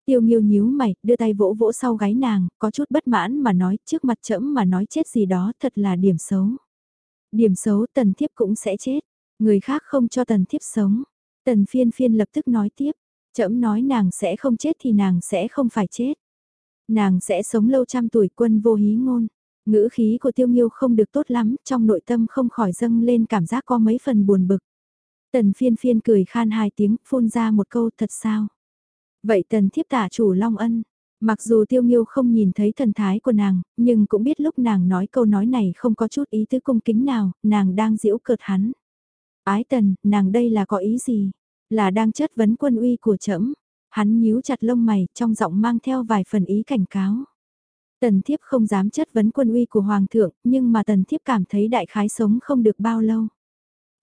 Tiêu nghiêu nhíu mày, đưa tay vỗ vỗ sau gáy nàng, có chút bất mãn mà nói, trước mặt trẫm mà nói chết gì đó thật là điểm xấu. Điểm xấu tần thiếp cũng sẽ chết, người khác không cho tần thiếp sống. Tần phiên phiên lập tức nói tiếp, chậm nói nàng sẽ không chết thì nàng sẽ không phải chết. Nàng sẽ sống lâu trăm tuổi quân vô hí ngôn. Ngữ khí của tiêu nghiêu không được tốt lắm, trong nội tâm không khỏi dâng lên cảm giác có mấy phần buồn bực. Tần phiên phiên cười khan hai tiếng, phun ra một câu thật sao. Vậy tần thiếp tả chủ Long Ân, mặc dù tiêu nghiêu không nhìn thấy thần thái của nàng, nhưng cũng biết lúc nàng nói câu nói này không có chút ý tứ cung kính nào, nàng đang giễu cợt hắn. Ái tần, nàng đây là có ý gì? Là đang chất vấn quân uy của trẫm Hắn nhíu chặt lông mày, trong giọng mang theo vài phần ý cảnh cáo. Tần thiếp không dám chất vấn quân uy của Hoàng thượng, nhưng mà tần thiếp cảm thấy đại khái sống không được bao lâu.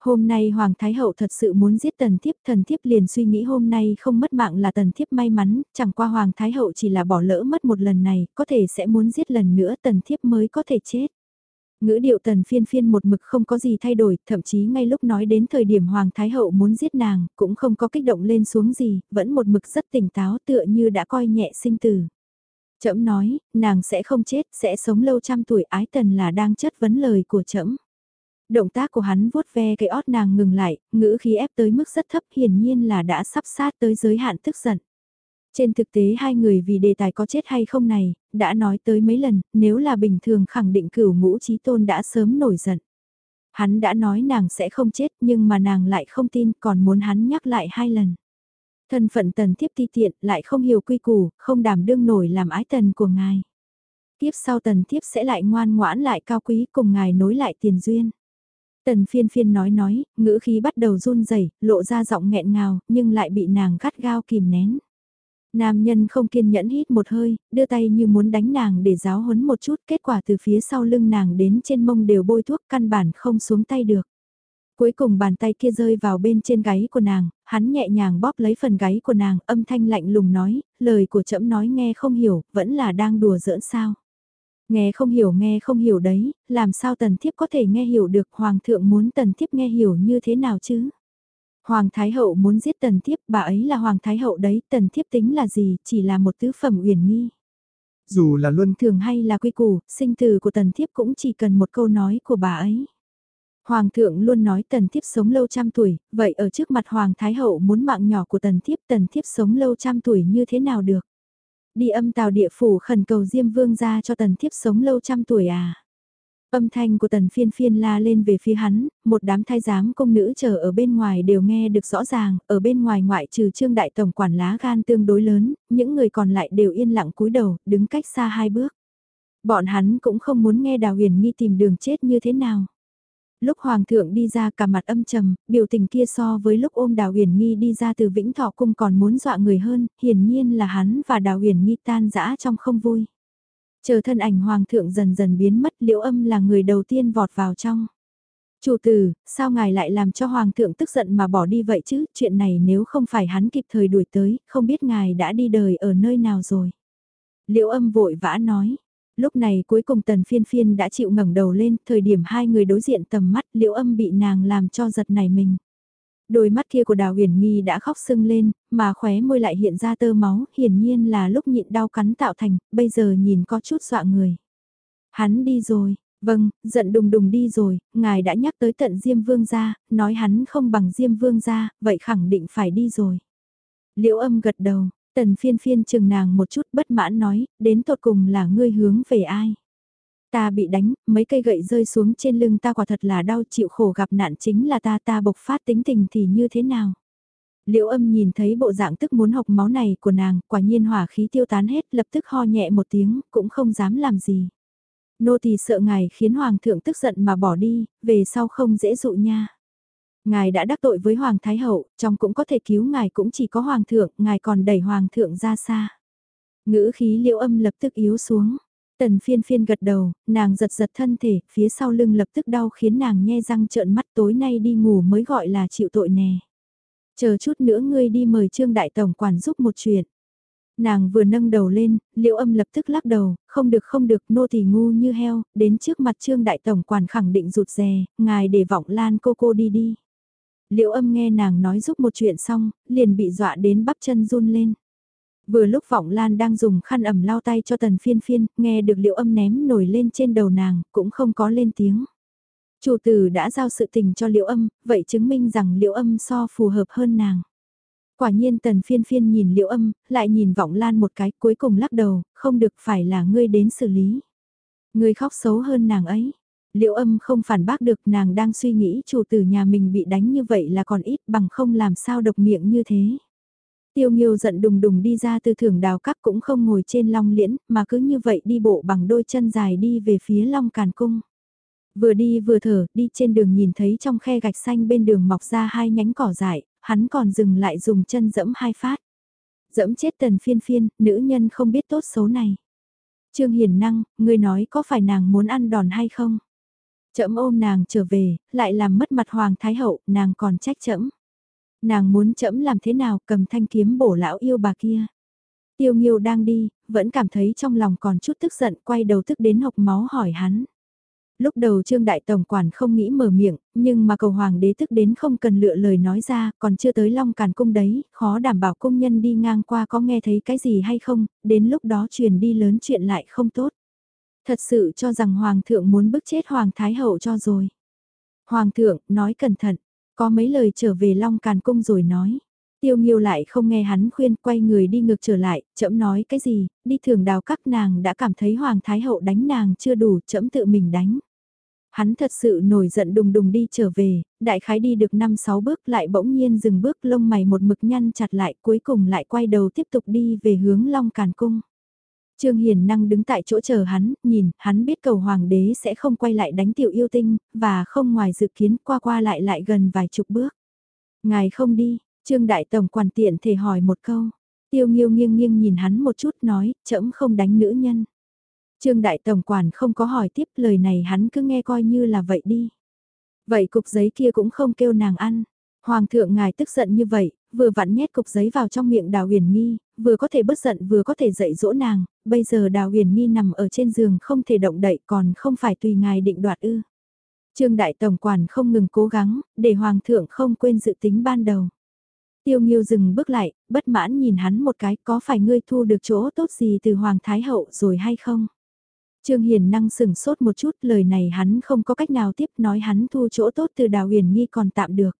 Hôm nay Hoàng Thái Hậu thật sự muốn giết tần thiếp, thần thiếp liền suy nghĩ hôm nay không mất mạng là tần thiếp may mắn, chẳng qua Hoàng Thái Hậu chỉ là bỏ lỡ mất một lần này, có thể sẽ muốn giết lần nữa tần thiếp mới có thể chết. Ngữ điệu tần phiên phiên một mực không có gì thay đổi, thậm chí ngay lúc nói đến thời điểm Hoàng Thái Hậu muốn giết nàng, cũng không có kích động lên xuống gì, vẫn một mực rất tỉnh táo tựa như đã coi nhẹ sinh tử. Trẫm nói, nàng sẽ không chết, sẽ sống lâu trăm tuổi ái tần là đang chất vấn lời của trẫm. Động tác của hắn vuốt ve cái ót nàng ngừng lại, ngữ khí ép tới mức rất thấp hiển nhiên là đã sắp sát tới giới hạn tức giận. Trên thực tế hai người vì đề tài có chết hay không này, đã nói tới mấy lần, nếu là bình thường khẳng định cửu ngũ trí tôn đã sớm nổi giận. Hắn đã nói nàng sẽ không chết nhưng mà nàng lại không tin còn muốn hắn nhắc lại hai lần. Thân phận tần thiếp ti tiện lại không hiểu quy củ, không đảm đương nổi làm ái tần của ngài. Tiếp sau tần thiếp sẽ lại ngoan ngoãn lại cao quý cùng ngài nối lại tiền duyên. Tần phiên phiên nói nói, ngữ khí bắt đầu run rẩy lộ ra giọng nghẹn ngào, nhưng lại bị nàng gắt gao kìm nén. Nam nhân không kiên nhẫn hít một hơi, đưa tay như muốn đánh nàng để giáo huấn một chút, kết quả từ phía sau lưng nàng đến trên mông đều bôi thuốc căn bản không xuống tay được. Cuối cùng bàn tay kia rơi vào bên trên gáy của nàng, hắn nhẹ nhàng bóp lấy phần gáy của nàng, âm thanh lạnh lùng nói, lời của trẫm nói nghe không hiểu, vẫn là đang đùa giỡn sao. Nghe không hiểu nghe không hiểu đấy, làm sao tần thiếp có thể nghe hiểu được hoàng thượng muốn tần thiếp nghe hiểu như thế nào chứ? Hoàng Thái Hậu muốn giết tần thiếp, bà ấy là Hoàng Thái Hậu đấy, tần thiếp tính là gì, chỉ là một tứ phẩm uyển nghi. Dù là luân thường hay là quy củ, sinh từ của tần thiếp cũng chỉ cần một câu nói của bà ấy. Hoàng thượng luôn nói tần thiếp sống lâu trăm tuổi, vậy ở trước mặt Hoàng Thái Hậu muốn mạng nhỏ của tần thiếp tần thiếp sống lâu trăm tuổi như thế nào được? Đi âm tào địa phủ khẩn cầu Diêm Vương ra cho tần thiếp sống lâu trăm tuổi à? Âm thanh của tần phiên phiên la lên về phía hắn, một đám thái giám công nữ chờ ở bên ngoài đều nghe được rõ ràng, ở bên ngoài ngoại trừ trương đại tổng quản lá gan tương đối lớn, những người còn lại đều yên lặng cúi đầu, đứng cách xa hai bước. Bọn hắn cũng không muốn nghe đào huyền nghi tìm đường chết như thế nào. Lúc hoàng thượng đi ra cả mặt âm trầm, biểu tình kia so với lúc ôm đào huyền nghi đi ra từ vĩnh thọ cung còn muốn dọa người hơn, hiển nhiên là hắn và đào huyền nghi tan dã trong không vui. Chờ thân ảnh hoàng thượng dần dần biến mất liễu âm là người đầu tiên vọt vào trong. Chủ tử, sao ngài lại làm cho hoàng thượng tức giận mà bỏ đi vậy chứ, chuyện này nếu không phải hắn kịp thời đuổi tới, không biết ngài đã đi đời ở nơi nào rồi. Liễu âm vội vã nói, lúc này cuối cùng tần phiên phiên đã chịu ngẩng đầu lên, thời điểm hai người đối diện tầm mắt liễu âm bị nàng làm cho giật này mình. Đôi mắt kia của Đào Huyền Nghi đã khóc sưng lên, mà khóe môi lại hiện ra tơ máu, hiển nhiên là lúc nhịn đau cắn tạo thành, bây giờ nhìn có chút dọa người. Hắn đi rồi, vâng, giận đùng đùng đi rồi, ngài đã nhắc tới tận Diêm Vương gia, nói hắn không bằng Diêm Vương gia, vậy khẳng định phải đi rồi. Liễu âm gật đầu, tần phiên phiên chừng nàng một chút bất mãn nói, đến tột cùng là ngươi hướng về ai. Ta bị đánh, mấy cây gậy rơi xuống trên lưng ta quả thật là đau chịu khổ gặp nạn chính là ta ta bộc phát tính tình thì như thế nào. Liễu âm nhìn thấy bộ dạng tức muốn học máu này của nàng, quả nhiên hỏa khí tiêu tán hết, lập tức ho nhẹ một tiếng, cũng không dám làm gì. Nô tỳ sợ ngài khiến hoàng thượng tức giận mà bỏ đi, về sau không dễ dụ nha. Ngài đã đắc tội với hoàng thái hậu, trong cũng có thể cứu ngài cũng chỉ có hoàng thượng, ngài còn đẩy hoàng thượng ra xa. Ngữ khí liễu âm lập tức yếu xuống. Tần phiên phiên gật đầu, nàng giật giật thân thể, phía sau lưng lập tức đau khiến nàng nhe răng trợn mắt tối nay đi ngủ mới gọi là chịu tội nè. Chờ chút nữa ngươi đi mời Trương Đại Tổng quản giúp một chuyện. Nàng vừa nâng đầu lên, liễu âm lập tức lắc đầu, không được không được nô tỳ ngu như heo, đến trước mặt Trương Đại Tổng quản khẳng định rụt rè, ngài để vọng lan cô cô đi đi. Liễu âm nghe nàng nói giúp một chuyện xong, liền bị dọa đến bắp chân run lên. Vừa lúc Vọng Lan đang dùng khăn ẩm lau tay cho tần phiên phiên, nghe được liệu âm ném nổi lên trên đầu nàng, cũng không có lên tiếng. Chủ tử đã giao sự tình cho liệu âm, vậy chứng minh rằng liệu âm so phù hợp hơn nàng. Quả nhiên tần phiên phiên nhìn liệu âm, lại nhìn Vọng Lan một cái cuối cùng lắc đầu, không được phải là ngươi đến xử lý. Ngươi khóc xấu hơn nàng ấy. Liệu âm không phản bác được nàng đang suy nghĩ chủ tử nhà mình bị đánh như vậy là còn ít bằng không làm sao độc miệng như thế. Tiêu Nghiêu giận đùng đùng đi ra từ thưởng đào các cũng không ngồi trên long liễn, mà cứ như vậy đi bộ bằng đôi chân dài đi về phía long càn cung. Vừa đi vừa thở, đi trên đường nhìn thấy trong khe gạch xanh bên đường mọc ra hai nhánh cỏ dại, hắn còn dừng lại dùng chân dẫm hai phát. Dẫm chết tần phiên phiên, nữ nhân không biết tốt xấu này. Trương Hiền Năng, ngươi nói có phải nàng muốn ăn đòn hay không? Chậm ôm nàng trở về, lại làm mất mặt Hoàng Thái Hậu, nàng còn trách chậm. Nàng muốn chẫm làm thế nào cầm thanh kiếm bổ lão yêu bà kia. Tiêu Nghiêu đang đi, vẫn cảm thấy trong lòng còn chút tức giận quay đầu tức đến hộc máu hỏi hắn. Lúc đầu Trương Đại Tổng Quản không nghĩ mở miệng, nhưng mà cầu hoàng đế tức đến không cần lựa lời nói ra, còn chưa tới Long Càn Cung đấy, khó đảm bảo công nhân đi ngang qua có nghe thấy cái gì hay không, đến lúc đó truyền đi lớn chuyện lại không tốt. Thật sự cho rằng Hoàng thượng muốn bức chết Hoàng Thái Hậu cho rồi. Hoàng thượng, nói cẩn thận, có mấy lời trở về Long Càn Cung rồi nói. Tiêu Nghiêu lại không nghe hắn khuyên quay người đi ngược trở lại, chậm nói cái gì, đi thường đào các nàng đã cảm thấy Hoàng Thái Hậu đánh nàng chưa đủ, chậm tự mình đánh. Hắn thật sự nổi giận đùng đùng đi trở về, đại khái đi được 5-6 bước lại bỗng nhiên dừng bước lông mày một mực nhăn chặt lại cuối cùng lại quay đầu tiếp tục đi về hướng Long Càn Cung. Trương Hiền năng đứng tại chỗ chờ hắn, nhìn, hắn biết cầu hoàng đế sẽ không quay lại đánh tiểu yêu tinh, và không ngoài dự kiến qua qua lại lại gần vài chục bước. Ngài không đi, Trương Đại Tổng quản tiện thể hỏi một câu. Tiêu nghiêu nghiêng nghiêng nhìn hắn một chút nói, chậm không đánh nữ nhân. Trương Đại Tổng quản không có hỏi tiếp lời này hắn cứ nghe coi như là vậy đi. Vậy cục giấy kia cũng không kêu nàng ăn. Hoàng thượng ngài tức giận như vậy, vừa vặn nhét cục giấy vào trong miệng đào huyền nghi, vừa có thể bớt giận vừa có thể dạy dỗ nàng, bây giờ đào huyền nghi nằm ở trên giường không thể động đậy còn không phải tùy ngài định đoạt ư. Trương Đại Tổng Quản không ngừng cố gắng, để Hoàng thượng không quên dự tính ban đầu. Tiêu Nghiêu dừng bước lại, bất mãn nhìn hắn một cái, có phải ngươi thu được chỗ tốt gì từ Hoàng Thái Hậu rồi hay không? Trương Hiền năng sừng sốt một chút, lời này hắn không có cách nào tiếp nói hắn thu chỗ tốt từ Đào Huyền Nghi còn tạm được.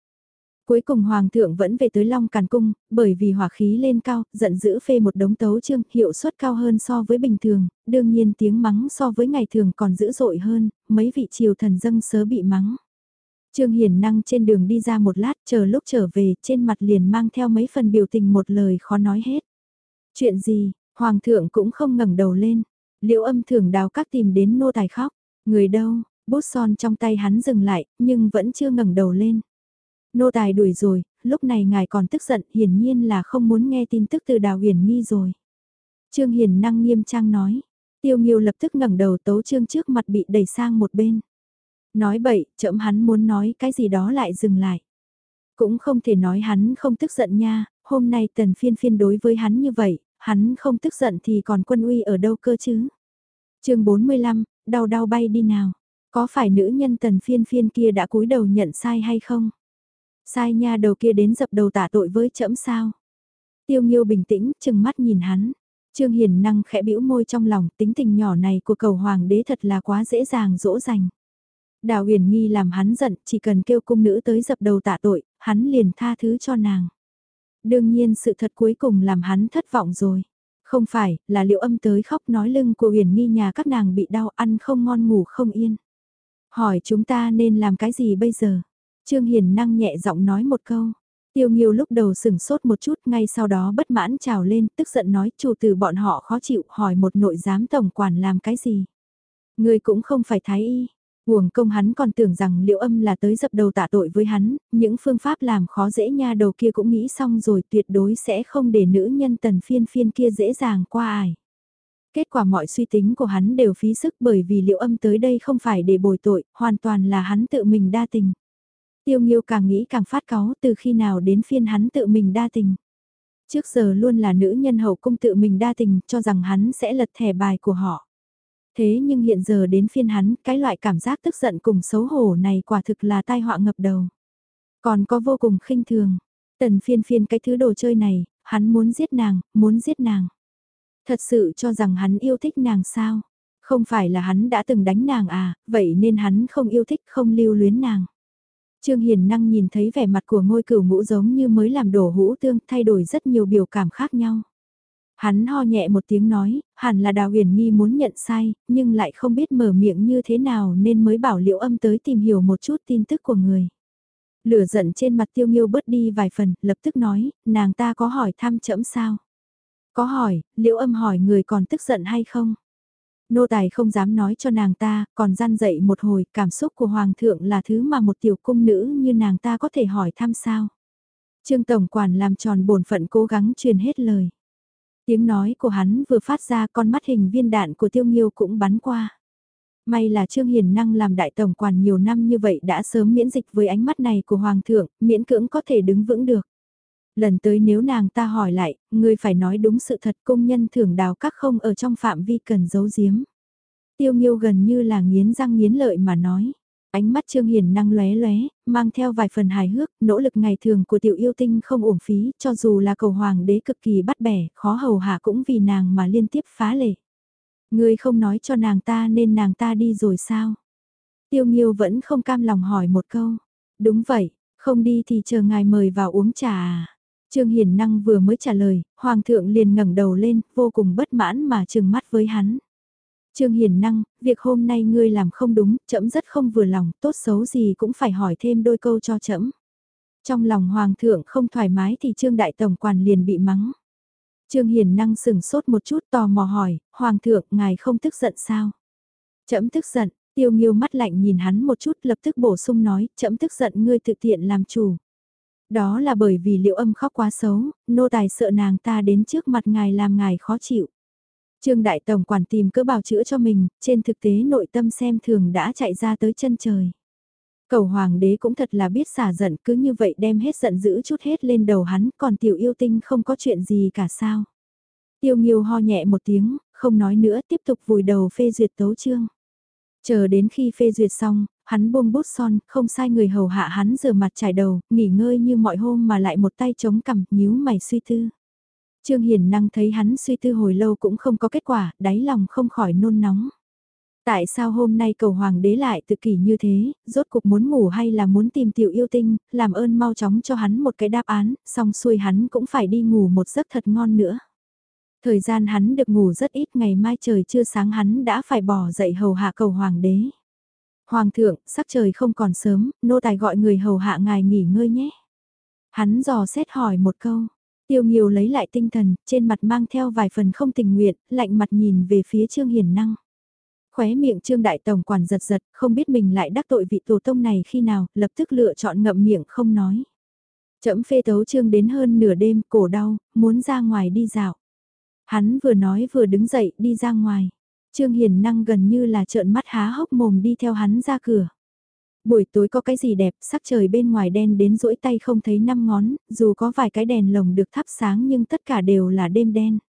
Cuối cùng Hoàng thượng vẫn về tới Long Càn Cung, bởi vì hỏa khí lên cao, giận dữ phê một đống tấu chương, hiệu suất cao hơn so với bình thường, đương nhiên tiếng mắng so với ngày thường còn dữ dội hơn, mấy vị triều thần dâng sớ bị mắng. Trương Hiền năng trên đường đi ra một lát chờ lúc trở về trên mặt liền mang theo mấy phần biểu tình một lời khó nói hết. Chuyện gì, Hoàng thượng cũng không ngẩng đầu lên, liệu âm thường đào các tìm đến nô tài khóc, người đâu, bút son trong tay hắn dừng lại nhưng vẫn chưa ngẩng đầu lên. Nô tài đuổi rồi, lúc này ngài còn tức giận hiển nhiên là không muốn nghe tin tức từ đào huyền nghi rồi. Trương Hiền năng nghiêm trang nói, tiêu nghiêu lập tức ngẩng đầu tấu trương trước mặt bị đẩy sang một bên. Nói bậy, chậm hắn muốn nói cái gì đó lại dừng lại. Cũng không thể nói hắn không tức giận nha, hôm nay tần phiên phiên đối với hắn như vậy, hắn không tức giận thì còn quân uy ở đâu cơ chứ. chương 45, đau đau bay đi nào. Có phải nữ nhân tần phiên phiên kia đã cúi đầu nhận sai hay không? Sai nha đầu kia đến dập đầu tả tội với trẫm sao? Tiêu Nghiêu bình tĩnh, chừng mắt nhìn hắn. Trương Hiền năng khẽ bĩu môi trong lòng, tính tình nhỏ này của cầu hoàng đế thật là quá dễ dàng dỗ dành. Đào huyền nghi làm hắn giận, chỉ cần kêu cung nữ tới dập đầu tạ tội, hắn liền tha thứ cho nàng. Đương nhiên sự thật cuối cùng làm hắn thất vọng rồi. Không phải, là liệu âm tới khóc nói lưng của huyền nghi nhà các nàng bị đau ăn không ngon ngủ không yên. Hỏi chúng ta nên làm cái gì bây giờ? Trương Hiền năng nhẹ giọng nói một câu. Tiêu Nghiêu lúc đầu sừng sốt một chút ngay sau đó bất mãn trào lên tức giận nói chủ từ bọn họ khó chịu hỏi một nội giám tổng quản làm cái gì. Người cũng không phải thái y, Huồng công hắn còn tưởng rằng liệu âm là tới dập đầu tạ tội với hắn, những phương pháp làm khó dễ nha đầu kia cũng nghĩ xong rồi tuyệt đối sẽ không để nữ nhân tần phiên phiên kia dễ dàng qua ải. Kết quả mọi suy tính của hắn đều phí sức bởi vì liệu âm tới đây không phải để bồi tội, hoàn toàn là hắn tự mình đa tình. Tiêu Nghiêu càng nghĩ càng phát cáu từ khi nào đến phiên hắn tự mình đa tình. Trước giờ luôn là nữ nhân hậu cung tự mình đa tình cho rằng hắn sẽ lật thẻ bài của họ. Thế nhưng hiện giờ đến phiên hắn, cái loại cảm giác tức giận cùng xấu hổ này quả thực là tai họa ngập đầu. Còn có vô cùng khinh thường. Tần phiên phiên cái thứ đồ chơi này, hắn muốn giết nàng, muốn giết nàng. Thật sự cho rằng hắn yêu thích nàng sao? Không phải là hắn đã từng đánh nàng à, vậy nên hắn không yêu thích không lưu luyến nàng. Trương Hiền Năng nhìn thấy vẻ mặt của ngôi cửu ngũ giống như mới làm đổ hũ tương thay đổi rất nhiều biểu cảm khác nhau. Hắn ho nhẹ một tiếng nói, hẳn là Đào Huyền Nghi muốn nhận sai, nhưng lại không biết mở miệng như thế nào nên mới bảo Liễu Âm tới tìm hiểu một chút tin tức của người. Lửa giận trên mặt Tiêu Nghiêu bớt đi vài phần, lập tức nói, nàng ta có hỏi thăm chậm sao? Có hỏi, Liễu Âm hỏi người còn tức giận hay không? Nô tài không dám nói cho nàng ta, còn gian dậy một hồi, cảm xúc của Hoàng thượng là thứ mà một tiểu cung nữ như nàng ta có thể hỏi thăm sao? Trương Tổng Quản làm tròn bổn phận cố gắng truyền hết lời. Tiếng nói của hắn vừa phát ra con mắt hình viên đạn của tiêu nghiêu cũng bắn qua. May là Trương Hiền năng làm đại tổng quản nhiều năm như vậy đã sớm miễn dịch với ánh mắt này của Hoàng thượng, miễn cưỡng có thể đứng vững được. Lần tới nếu nàng ta hỏi lại, ngươi phải nói đúng sự thật công nhân thưởng đào các không ở trong phạm vi cần giấu giếm. Tiêu nghiêu gần như là nghiến răng nghiến lợi mà nói. Ánh mắt Trương Hiền năng lóe lóe, mang theo vài phần hài hước, nỗ lực ngày thường của tiểu yêu tinh không uổng phí, cho dù là cầu hoàng đế cực kỳ bắt bẻ, khó hầu hạ cũng vì nàng mà liên tiếp phá lệ. Ngươi không nói cho nàng ta nên nàng ta đi rồi sao? Tiêu Nghiêu vẫn không cam lòng hỏi một câu. Đúng vậy, không đi thì chờ ngài mời vào uống trà à? Trương Hiền Năng vừa mới trả lời, Hoàng thượng liền ngẩng đầu lên, vô cùng bất mãn mà trừng mắt với hắn. Trương Hiền Năng, việc hôm nay ngươi làm không đúng, trẫm rất không vừa lòng, tốt xấu gì cũng phải hỏi thêm đôi câu cho trẫm. Trong lòng Hoàng thượng không thoải mái thì Trương Đại Tổng Quản liền bị mắng. Trương Hiền Năng sừng sốt một chút tò mò hỏi, Hoàng thượng, ngài không tức giận sao? Trẫm tức giận, tiêu nghiêu mắt lạnh nhìn hắn một chút lập tức bổ sung nói, trẫm tức giận ngươi tự tiện làm chủ. Đó là bởi vì liệu âm khóc quá xấu, nô tài sợ nàng ta đến trước mặt ngài làm ngài khó chịu. Trương Đại Tổng quản tìm cỡ bào chữa cho mình, trên thực tế nội tâm xem thường đã chạy ra tới chân trời. Cầu hoàng đế cũng thật là biết xả giận cứ như vậy đem hết giận dữ chút hết lên đầu hắn còn tiểu yêu tinh không có chuyện gì cả sao. Tiêu nghiêu ho nhẹ một tiếng, không nói nữa tiếp tục vùi đầu phê duyệt tấu chương. Chờ đến khi phê duyệt xong, hắn buông bút son, không sai người hầu hạ hắn rửa mặt trải đầu, nghỉ ngơi như mọi hôm mà lại một tay chống cằm, nhíu mày suy tư. Trương Hiền Năng thấy hắn suy tư hồi lâu cũng không có kết quả, đáy lòng không khỏi nôn nóng. Tại sao hôm nay cầu hoàng đế lại tự kỷ như thế, rốt cuộc muốn ngủ hay là muốn tìm tiểu yêu tinh, làm ơn mau chóng cho hắn một cái đáp án, xong xuôi hắn cũng phải đi ngủ một giấc thật ngon nữa. Thời gian hắn được ngủ rất ít ngày mai trời chưa sáng hắn đã phải bỏ dậy hầu hạ cầu hoàng đế. Hoàng thượng, sắc trời không còn sớm, nô tài gọi người hầu hạ ngài nghỉ ngơi nhé. Hắn dò xét hỏi một câu, tiêu nghiêu lấy lại tinh thần, trên mặt mang theo vài phần không tình nguyện, lạnh mặt nhìn về phía Trương Hiền Năng. Khóe miệng Trương Đại Tổng quản giật giật, không biết mình lại đắc tội vị tổ tông này khi nào, lập tức lựa chọn ngậm miệng không nói. Chậm phê tấu Trương đến hơn nửa đêm, cổ đau, muốn ra ngoài đi dạo. Hắn vừa nói vừa đứng dậy đi ra ngoài. Trương Hiền Năng gần như là trợn mắt há hốc mồm đi theo hắn ra cửa. Buổi tối có cái gì đẹp, sắc trời bên ngoài đen đến rỗi tay không thấy năm ngón, dù có vài cái đèn lồng được thắp sáng nhưng tất cả đều là đêm đen.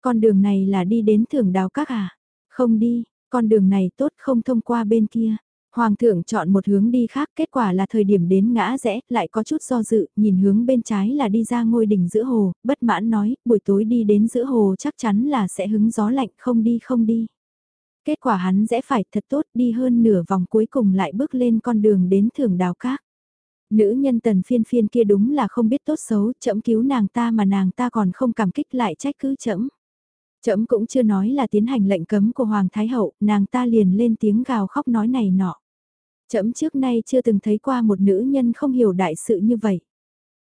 Con đường này là đi đến thưởng đào các à? Không đi, con đường này tốt không thông qua bên kia. Hoàng thượng chọn một hướng đi khác, kết quả là thời điểm đến ngã rẽ, lại có chút do dự, nhìn hướng bên trái là đi ra ngôi đỉnh giữa hồ, bất mãn nói, buổi tối đi đến giữa hồ chắc chắn là sẽ hứng gió lạnh, không đi không đi. Kết quả hắn rẽ phải thật tốt đi hơn nửa vòng cuối cùng lại bước lên con đường đến thưởng đào cát. Nữ nhân tần phiên phiên kia đúng là không biết tốt xấu, chậm cứu nàng ta mà nàng ta còn không cảm kích lại trách cứ chậm. Chậm cũng chưa nói là tiến hành lệnh cấm của Hoàng Thái Hậu, nàng ta liền lên tiếng gào khóc nói này nọ. Chậm trước nay chưa từng thấy qua một nữ nhân không hiểu đại sự như vậy.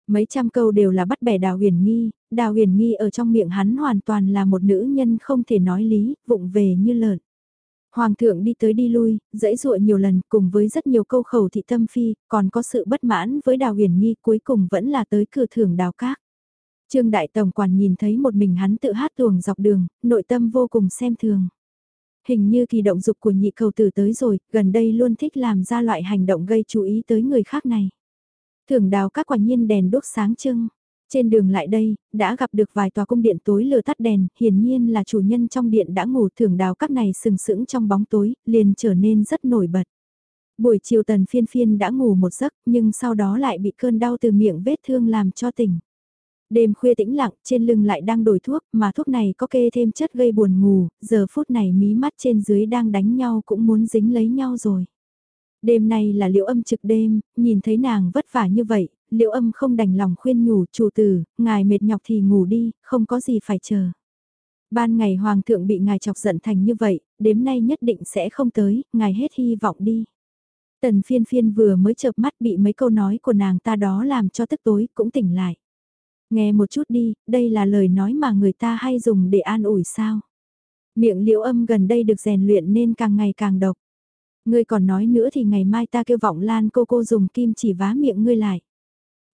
Mấy trăm câu đều là bắt bẻ Đào Huyền Nghi, Đào Huyền Nghi ở trong miệng hắn hoàn toàn là một nữ nhân không thể nói lý, vụng về như lợn. Hoàng thượng đi tới đi lui, dãy dụa nhiều lần cùng với rất nhiều câu khẩu thị tâm phi, còn có sự bất mãn với Đào Huyền Nghi cuối cùng vẫn là tới cửa thưởng đào các. Trương Đại Tổng Quản nhìn thấy một mình hắn tự hát tuồng dọc đường, nội tâm vô cùng xem thường. Hình như kỳ động dục của nhị cầu tử tới rồi, gần đây luôn thích làm ra loại hành động gây chú ý tới người khác này. Thưởng đào các quả nhiên đèn đốt sáng trưng. Trên đường lại đây, đã gặp được vài tòa cung điện tối lừa tắt đèn, hiển nhiên là chủ nhân trong điện đã ngủ thưởng đào các này sừng sững trong bóng tối, liền trở nên rất nổi bật. Buổi chiều tần phiên phiên đã ngủ một giấc, nhưng sau đó lại bị cơn đau từ miệng vết thương làm cho tỉnh. Đêm khuya tĩnh lặng, trên lưng lại đang đổi thuốc, mà thuốc này có kê thêm chất gây buồn ngủ, giờ phút này mí mắt trên dưới đang đánh nhau cũng muốn dính lấy nhau rồi. Đêm nay là liệu âm trực đêm, nhìn thấy nàng vất vả như vậy, liệu âm không đành lòng khuyên nhủ chủ tử, ngài mệt nhọc thì ngủ đi, không có gì phải chờ. Ban ngày hoàng thượng bị ngài chọc giận thành như vậy, đêm nay nhất định sẽ không tới, ngài hết hy vọng đi. Tần phiên phiên vừa mới chợp mắt bị mấy câu nói của nàng ta đó làm cho tức tối cũng tỉnh lại. Nghe một chút đi, đây là lời nói mà người ta hay dùng để an ủi sao. Miệng liễu âm gần đây được rèn luyện nên càng ngày càng độc. Ngươi còn nói nữa thì ngày mai ta kêu vọng lan cô cô dùng kim chỉ vá miệng ngươi lại.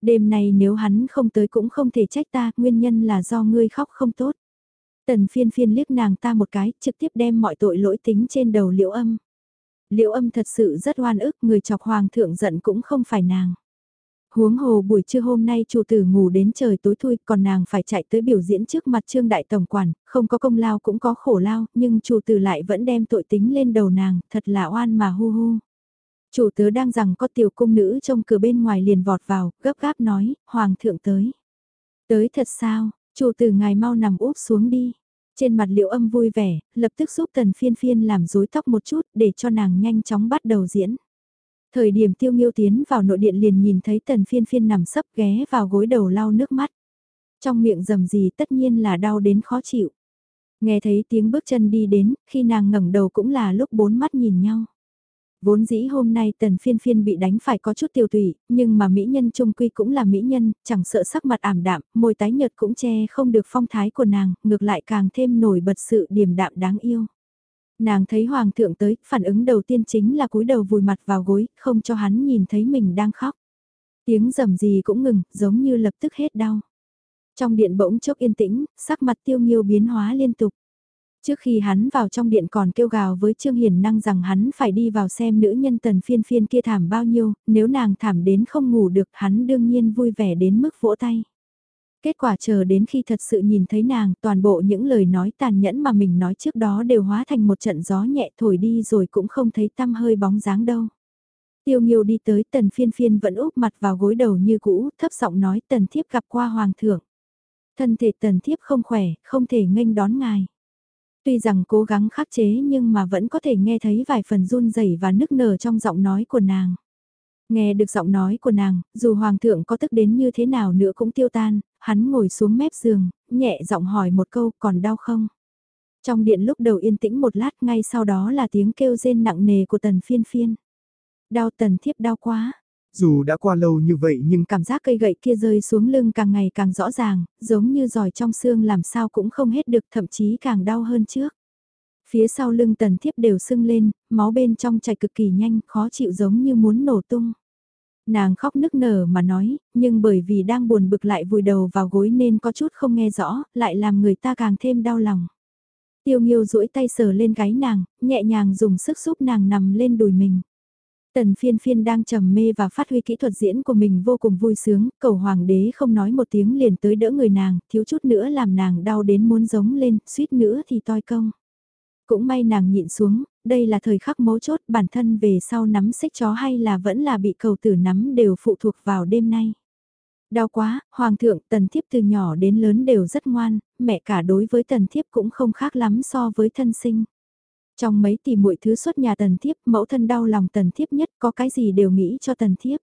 Đêm nay nếu hắn không tới cũng không thể trách ta, nguyên nhân là do ngươi khóc không tốt. Tần phiên phiên liếc nàng ta một cái, trực tiếp đem mọi tội lỗi tính trên đầu liễu âm. Liễu âm thật sự rất oan ức, người chọc hoàng thượng giận cũng không phải nàng. Huống hồ buổi trưa hôm nay chủ tử ngủ đến trời tối thui còn nàng phải chạy tới biểu diễn trước mặt trương đại tổng quản, không có công lao cũng có khổ lao, nhưng chủ tử lại vẫn đem tội tính lên đầu nàng, thật là oan mà hu hu. Chủ tớ đang rằng có tiểu cung nữ trong cửa bên ngoài liền vọt vào, gấp gáp nói, hoàng thượng tới. Tới thật sao, chủ tử ngài mau nằm úp xuống đi. Trên mặt liệu âm vui vẻ, lập tức giúp tần phiên phiên làm rối tóc một chút để cho nàng nhanh chóng bắt đầu diễn. Thời điểm tiêu nghiêu tiến vào nội điện liền nhìn thấy tần phiên phiên nằm sấp ghé vào gối đầu lau nước mắt. Trong miệng rầm gì tất nhiên là đau đến khó chịu. Nghe thấy tiếng bước chân đi đến, khi nàng ngẩng đầu cũng là lúc bốn mắt nhìn nhau. Vốn dĩ hôm nay tần phiên phiên bị đánh phải có chút tiêu tủy, nhưng mà mỹ nhân trung quy cũng là mỹ nhân, chẳng sợ sắc mặt ảm đạm, môi tái nhợt cũng che không được phong thái của nàng, ngược lại càng thêm nổi bật sự điềm đạm đáng yêu. Nàng thấy hoàng thượng tới, phản ứng đầu tiên chính là cúi đầu vùi mặt vào gối, không cho hắn nhìn thấy mình đang khóc. Tiếng rầm gì cũng ngừng, giống như lập tức hết đau. Trong điện bỗng chốc yên tĩnh, sắc mặt tiêu nghiêu biến hóa liên tục. Trước khi hắn vào trong điện còn kêu gào với Trương Hiền năng rằng hắn phải đi vào xem nữ nhân tần phiên phiên kia thảm bao nhiêu, nếu nàng thảm đến không ngủ được hắn đương nhiên vui vẻ đến mức vỗ tay. Kết quả chờ đến khi thật sự nhìn thấy nàng, toàn bộ những lời nói tàn nhẫn mà mình nói trước đó đều hóa thành một trận gió nhẹ thổi đi rồi cũng không thấy tăm hơi bóng dáng đâu. Tiêu Nghiêu đi tới tần phiên phiên vẫn úp mặt vào gối đầu như cũ, thấp giọng nói tần thiếp gặp qua hoàng thượng. Thân thể tần thiếp không khỏe, không thể nghênh đón ngài. Tuy rằng cố gắng khắc chế nhưng mà vẫn có thể nghe thấy vài phần run rẩy và nức nở trong giọng nói của nàng. Nghe được giọng nói của nàng, dù hoàng thượng có tức đến như thế nào nữa cũng tiêu tan, hắn ngồi xuống mép giường, nhẹ giọng hỏi một câu còn đau không? Trong điện lúc đầu yên tĩnh một lát ngay sau đó là tiếng kêu rên nặng nề của tần phiên phiên. Đau tần thiếp đau quá. Dù đã qua lâu như vậy nhưng cảm giác cây gậy kia rơi xuống lưng càng ngày càng rõ ràng, giống như giỏi trong xương làm sao cũng không hết được thậm chí càng đau hơn trước. Phía sau lưng tần thiếp đều sưng lên, máu bên trong chảy cực kỳ nhanh, khó chịu giống như muốn nổ tung. Nàng khóc nức nở mà nói, nhưng bởi vì đang buồn bực lại vùi đầu vào gối nên có chút không nghe rõ, lại làm người ta càng thêm đau lòng. Tiêu nghiêu duỗi tay sờ lên gáy nàng, nhẹ nhàng dùng sức giúp nàng nằm lên đùi mình. Tần phiên phiên đang trầm mê và phát huy kỹ thuật diễn của mình vô cùng vui sướng, cầu hoàng đế không nói một tiếng liền tới đỡ người nàng, thiếu chút nữa làm nàng đau đến muốn giống lên, suýt nữa thì toi công. Cũng may nàng nhịn xuống, đây là thời khắc mấu chốt bản thân về sau nắm xích chó hay là vẫn là bị cầu tử nắm đều phụ thuộc vào đêm nay. Đau quá, hoàng thượng tần thiếp từ nhỏ đến lớn đều rất ngoan, mẹ cả đối với tần thiếp cũng không khác lắm so với thân sinh. Trong mấy tỷ muội thứ xuất nhà tần thiếp, mẫu thân đau lòng tần thiếp nhất có cái gì đều nghĩ cho tần thiếp.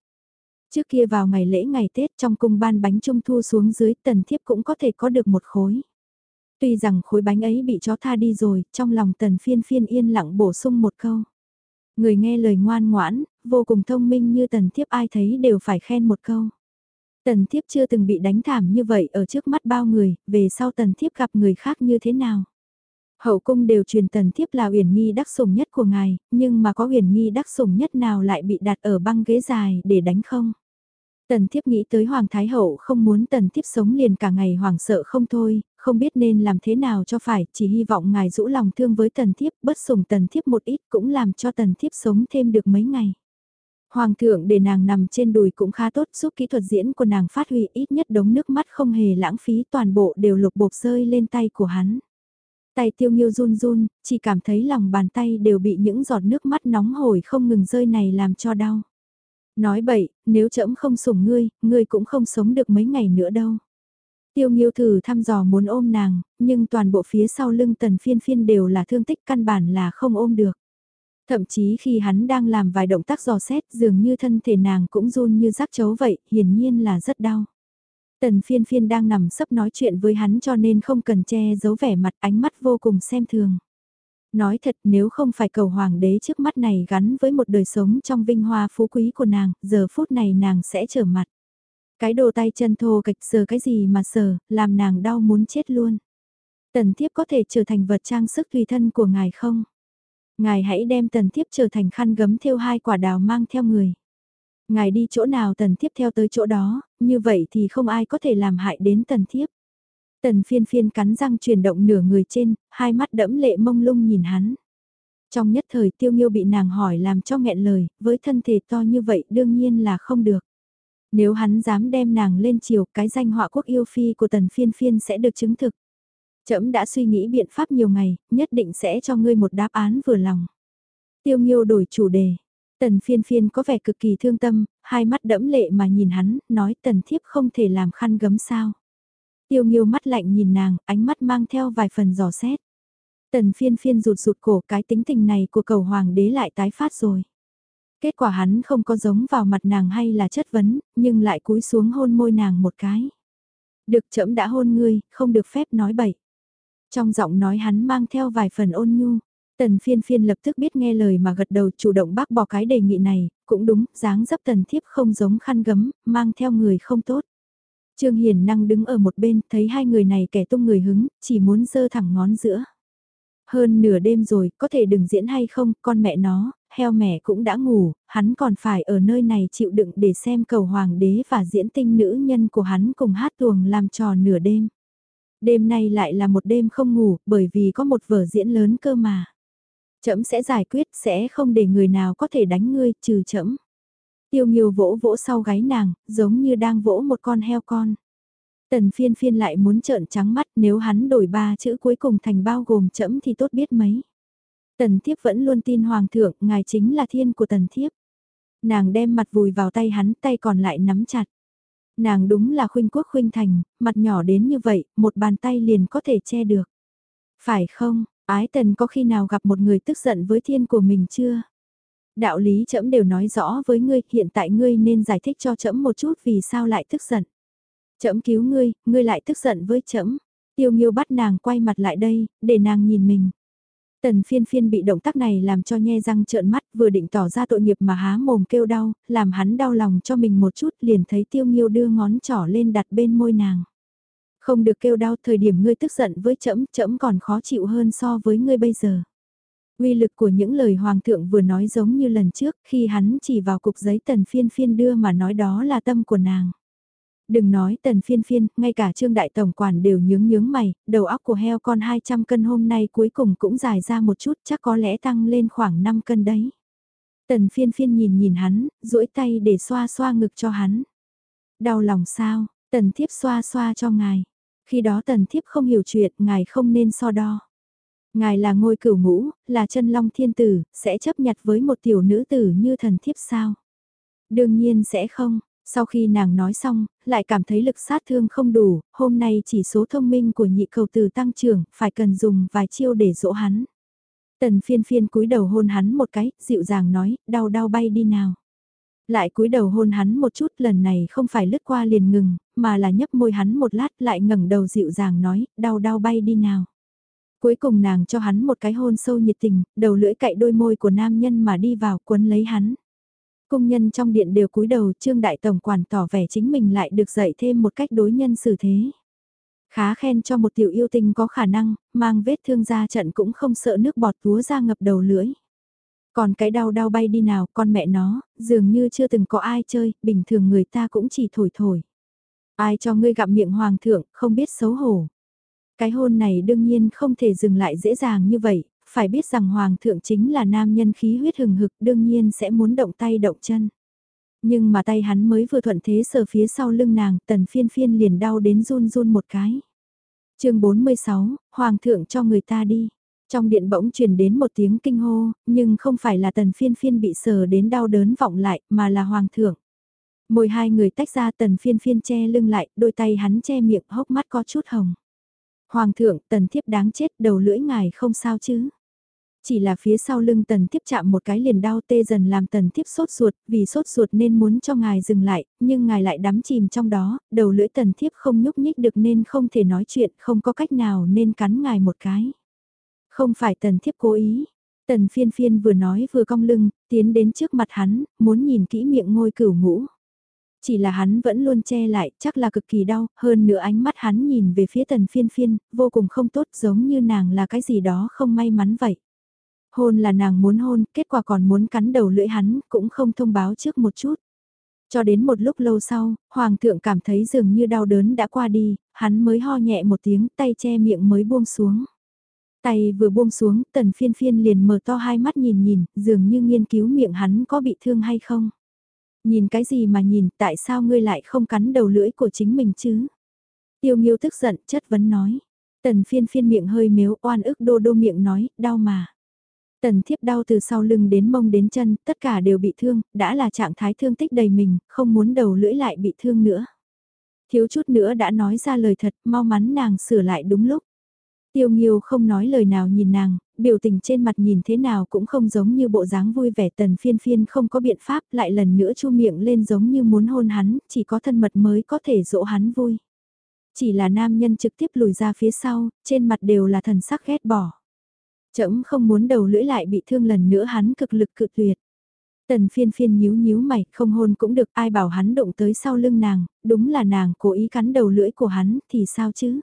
Trước kia vào ngày lễ ngày Tết trong cung ban bánh trung thu xuống dưới tần thiếp cũng có thể có được một khối. Tuy rằng khối bánh ấy bị chó tha đi rồi, trong lòng tần phiên phiên yên lặng bổ sung một câu. Người nghe lời ngoan ngoãn, vô cùng thông minh như tần thiếp ai thấy đều phải khen một câu. Tần thiếp chưa từng bị đánh thảm như vậy ở trước mắt bao người, về sau tần thiếp gặp người khác như thế nào. Hậu cung đều truyền tần thiếp là uyển nghi đắc sủng nhất của ngài, nhưng mà có uyển nghi đắc sủng nhất nào lại bị đặt ở băng ghế dài để đánh không? Tần thiếp nghĩ tới Hoàng Thái Hậu không muốn tần thiếp sống liền cả ngày hoàng sợ không thôi, không biết nên làm thế nào cho phải, chỉ hy vọng ngài rũ lòng thương với tần thiếp, bất sủng tần thiếp một ít cũng làm cho tần thiếp sống thêm được mấy ngày. Hoàng thượng để nàng nằm trên đùi cũng khá tốt giúp kỹ thuật diễn của nàng phát huy ít nhất đống nước mắt không hề lãng phí toàn bộ đều lục bột rơi lên tay của hắn. Tay tiêu nghiêu run run, chỉ cảm thấy lòng bàn tay đều bị những giọt nước mắt nóng hổi không ngừng rơi này làm cho đau. Nói bậy, nếu trẫm không sủng ngươi, ngươi cũng không sống được mấy ngày nữa đâu. Tiêu nghiêu thử thăm dò muốn ôm nàng, nhưng toàn bộ phía sau lưng tần phiên phiên đều là thương tích căn bản là không ôm được. Thậm chí khi hắn đang làm vài động tác dò xét dường như thân thể nàng cũng run như rắc chấu vậy, hiển nhiên là rất đau. Tần phiên phiên đang nằm sấp nói chuyện với hắn cho nên không cần che giấu vẻ mặt ánh mắt vô cùng xem thường. Nói thật nếu không phải cầu hoàng đế trước mắt này gắn với một đời sống trong vinh hoa phú quý của nàng, giờ phút này nàng sẽ trở mặt. Cái đồ tay chân thô kịch sờ cái gì mà sờ, làm nàng đau muốn chết luôn. Tần thiếp có thể trở thành vật trang sức tùy thân của ngài không? Ngài hãy đem tần thiếp trở thành khăn gấm theo hai quả đào mang theo người. Ngài đi chỗ nào tần thiếp theo tới chỗ đó, như vậy thì không ai có thể làm hại đến tần thiếp. Tần phiên phiên cắn răng chuyển động nửa người trên, hai mắt đẫm lệ mông lung nhìn hắn. Trong nhất thời tiêu nghiêu bị nàng hỏi làm cho nghẹn lời, với thân thể to như vậy đương nhiên là không được. Nếu hắn dám đem nàng lên chiều, cái danh họa quốc yêu phi của tần phiên phiên sẽ được chứng thực. Trẫm đã suy nghĩ biện pháp nhiều ngày, nhất định sẽ cho ngươi một đáp án vừa lòng. Tiêu Nghiêu đổi chủ đề. Tần phiên phiên có vẻ cực kỳ thương tâm, hai mắt đẫm lệ mà nhìn hắn, nói tần thiếp không thể làm khăn gấm sao. Tiêu Nghiêu mắt lạnh nhìn nàng, ánh mắt mang theo vài phần giò xét. Tần phiên phiên rụt rụt cổ cái tính tình này của cầu hoàng đế lại tái phát rồi. Kết quả hắn không có giống vào mặt nàng hay là chất vấn, nhưng lại cúi xuống hôn môi nàng một cái. Được chậm đã hôn ngươi, không được phép nói bậy. Trong giọng nói hắn mang theo vài phần ôn nhu. Tần phiên phiên lập tức biết nghe lời mà gật đầu chủ động bác bỏ cái đề nghị này, cũng đúng, dáng dấp tần thiếp không giống khăn gấm, mang theo người không tốt. Trương Hiền năng đứng ở một bên, thấy hai người này kẻ tung người hứng, chỉ muốn dơ thẳng ngón giữa. Hơn nửa đêm rồi, có thể đừng diễn hay không, con mẹ nó, heo mẹ cũng đã ngủ, hắn còn phải ở nơi này chịu đựng để xem cầu hoàng đế và diễn tinh nữ nhân của hắn cùng hát tuồng làm trò nửa đêm. Đêm nay lại là một đêm không ngủ, bởi vì có một vở diễn lớn cơ mà. Chấm sẽ giải quyết, sẽ không để người nào có thể đánh ngươi, trừ chấm. Tiêu nghiêu vỗ vỗ sau gáy nàng, giống như đang vỗ một con heo con. Tần phiên phiên lại muốn trợn trắng mắt nếu hắn đổi ba chữ cuối cùng thành bao gồm chấm thì tốt biết mấy. Tần thiếp vẫn luôn tin hoàng thượng, ngài chính là thiên của tần thiếp. Nàng đem mặt vùi vào tay hắn, tay còn lại nắm chặt. Nàng đúng là khuynh quốc khuynh thành, mặt nhỏ đến như vậy, một bàn tay liền có thể che được. Phải không, ái tần có khi nào gặp một người tức giận với thiên của mình chưa? Đạo lý trẫm đều nói rõ với ngươi, hiện tại ngươi nên giải thích cho trẫm một chút vì sao lại tức giận. Trẫm cứu ngươi, ngươi lại tức giận với trẫm. Tiêu Nghiêu bắt nàng quay mặt lại đây, để nàng nhìn mình. Tần phiên phiên bị động tác này làm cho nhe răng trợn mắt vừa định tỏ ra tội nghiệp mà há mồm kêu đau, làm hắn đau lòng cho mình một chút liền thấy tiêu nghiêu đưa ngón trỏ lên đặt bên môi nàng. Không được kêu đau thời điểm ngươi tức giận với trẫm trẫm còn khó chịu hơn so với ngươi bây giờ. Uy lực của những lời hoàng thượng vừa nói giống như lần trước khi hắn chỉ vào cục giấy tần phiên phiên đưa mà nói đó là tâm của nàng. Đừng nói tần phiên phiên, ngay cả trương đại tổng quản đều nhướng nhướng mày, đầu óc của heo con 200 cân hôm nay cuối cùng cũng dài ra một chút chắc có lẽ tăng lên khoảng 5 cân đấy. Tần phiên phiên nhìn nhìn hắn, duỗi tay để xoa xoa ngực cho hắn. Đau lòng sao, tần thiếp xoa xoa cho ngài. Khi đó tần thiếp không hiểu chuyện, ngài không nên so đo. Ngài là ngôi cửu ngũ, là chân long thiên tử, sẽ chấp nhặt với một tiểu nữ tử như thần thiếp sao? Đương nhiên sẽ không, sau khi nàng nói xong, lại cảm thấy lực sát thương không đủ, hôm nay chỉ số thông minh của nhị cầu từ tăng trưởng, phải cần dùng vài chiêu để dỗ hắn. Tần phiên phiên cúi đầu hôn hắn một cái, dịu dàng nói, đau đau bay đi nào. Lại cúi đầu hôn hắn một chút lần này không phải lướt qua liền ngừng, mà là nhấp môi hắn một lát lại ngẩng đầu dịu dàng nói, đau đau bay đi nào. Cuối cùng nàng cho hắn một cái hôn sâu nhiệt tình, đầu lưỡi cậy đôi môi của nam nhân mà đi vào quấn lấy hắn công nhân trong điện đều cúi đầu trương đại tổng quản tỏ vẻ chính mình lại được dạy thêm một cách đối nhân xử thế. Khá khen cho một tiểu yêu tinh có khả năng, mang vết thương ra trận cũng không sợ nước bọt túa ra ngập đầu lưỡi. Còn cái đau đau bay đi nào, con mẹ nó, dường như chưa từng có ai chơi, bình thường người ta cũng chỉ thổi thổi. Ai cho ngươi gặm miệng hoàng thượng, không biết xấu hổ. Cái hôn này đương nhiên không thể dừng lại dễ dàng như vậy, phải biết rằng Hoàng thượng chính là nam nhân khí huyết hừng hực đương nhiên sẽ muốn động tay động chân. Nhưng mà tay hắn mới vừa thuận thế sờ phía sau lưng nàng, tần phiên phiên liền đau đến run run một cái. chương 46, Hoàng thượng cho người ta đi. Trong điện bỗng truyền đến một tiếng kinh hô, nhưng không phải là tần phiên phiên bị sờ đến đau đớn vọng lại, mà là Hoàng thượng. Môi hai người tách ra tần phiên phiên che lưng lại, đôi tay hắn che miệng hốc mắt có chút hồng. Hoàng thượng, tần thiếp đáng chết, đầu lưỡi ngài không sao chứ. Chỉ là phía sau lưng tần tiếp chạm một cái liền đau tê dần làm tần tiếp sốt ruột, vì sốt ruột nên muốn cho ngài dừng lại, nhưng ngài lại đắm chìm trong đó, đầu lưỡi tần tiếp không nhúc nhích được nên không thể nói chuyện, không có cách nào nên cắn ngài một cái. Không phải tần tiếp cố ý. Tần phiên phiên vừa nói vừa cong lưng, tiến đến trước mặt hắn, muốn nhìn kỹ miệng ngôi cửu ngũ. Chỉ là hắn vẫn luôn che lại, chắc là cực kỳ đau, hơn nữa ánh mắt hắn nhìn về phía tần phiên phiên, vô cùng không tốt giống như nàng là cái gì đó không may mắn vậy. Hôn là nàng muốn hôn, kết quả còn muốn cắn đầu lưỡi hắn, cũng không thông báo trước một chút. Cho đến một lúc lâu sau, Hoàng thượng cảm thấy dường như đau đớn đã qua đi, hắn mới ho nhẹ một tiếng, tay che miệng mới buông xuống. Tay vừa buông xuống, tần phiên phiên liền mở to hai mắt nhìn nhìn, dường như nghiên cứu miệng hắn có bị thương hay không. Nhìn cái gì mà nhìn, tại sao ngươi lại không cắn đầu lưỡi của chính mình chứ? Tiêu Nghiêu tức giận, chất vấn nói. Tần phiên phiên miệng hơi mếu, oan ức đô đô miệng nói, đau mà. Tần thiếp đau từ sau lưng đến mông đến chân, tất cả đều bị thương, đã là trạng thái thương tích đầy mình, không muốn đầu lưỡi lại bị thương nữa. Thiếu chút nữa đã nói ra lời thật, mau mắn nàng sửa lại đúng lúc. Tiêu Nghiêu không nói lời nào nhìn nàng, biểu tình trên mặt nhìn thế nào cũng không giống như bộ dáng vui vẻ tần phiên phiên không có biện pháp lại lần nữa chu miệng lên giống như muốn hôn hắn, chỉ có thân mật mới có thể dỗ hắn vui. Chỉ là nam nhân trực tiếp lùi ra phía sau, trên mặt đều là thần sắc ghét bỏ. Chấm không muốn đầu lưỡi lại bị thương lần nữa hắn cực lực cự tuyệt. Tần phiên phiên nhíu nhíu mày, không hôn cũng được, ai bảo hắn động tới sau lưng nàng, đúng là nàng cố ý cắn đầu lưỡi của hắn, thì sao chứ?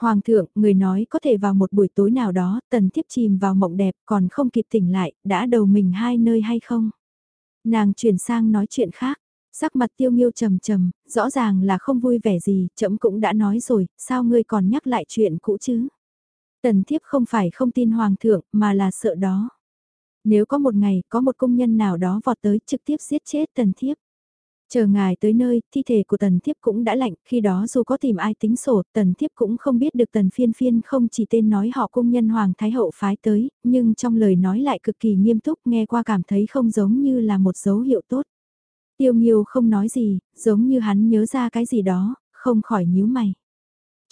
Hoàng thượng, người nói có thể vào một buổi tối nào đó, tần thiếp chìm vào mộng đẹp, còn không kịp tỉnh lại, đã đầu mình hai nơi hay không? Nàng chuyển sang nói chuyện khác, sắc mặt tiêu nghiêu trầm trầm, rõ ràng là không vui vẻ gì, chậm cũng đã nói rồi, sao ngươi còn nhắc lại chuyện cũ chứ? Tần thiếp không phải không tin hoàng thượng, mà là sợ đó. Nếu có một ngày, có một công nhân nào đó vọt tới trực tiếp giết chết tần thiếp. Chờ ngài tới nơi, thi thể của tần thiếp cũng đã lạnh, khi đó dù có tìm ai tính sổ, tần thiếp cũng không biết được tần phiên phiên không chỉ tên nói họ công nhân Hoàng Thái Hậu phái tới, nhưng trong lời nói lại cực kỳ nghiêm túc nghe qua cảm thấy không giống như là một dấu hiệu tốt. Tiêu Nghiêu không nói gì, giống như hắn nhớ ra cái gì đó, không khỏi nhíu mày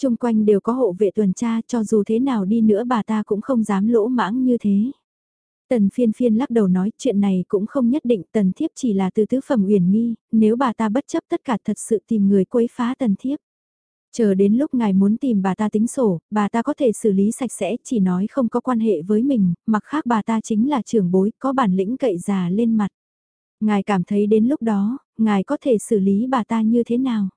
chung quanh đều có hộ vệ tuần tra cho dù thế nào đi nữa bà ta cũng không dám lỗ mãng như thế. Tần phiên phiên lắc đầu nói chuyện này cũng không nhất định tần thiếp chỉ là từ tứ phẩm uyển nghi, nếu bà ta bất chấp tất cả thật sự tìm người quấy phá tần thiếp. Chờ đến lúc ngài muốn tìm bà ta tính sổ, bà ta có thể xử lý sạch sẽ chỉ nói không có quan hệ với mình, mặc khác bà ta chính là trưởng bối có bản lĩnh cậy già lên mặt. Ngài cảm thấy đến lúc đó, ngài có thể xử lý bà ta như thế nào?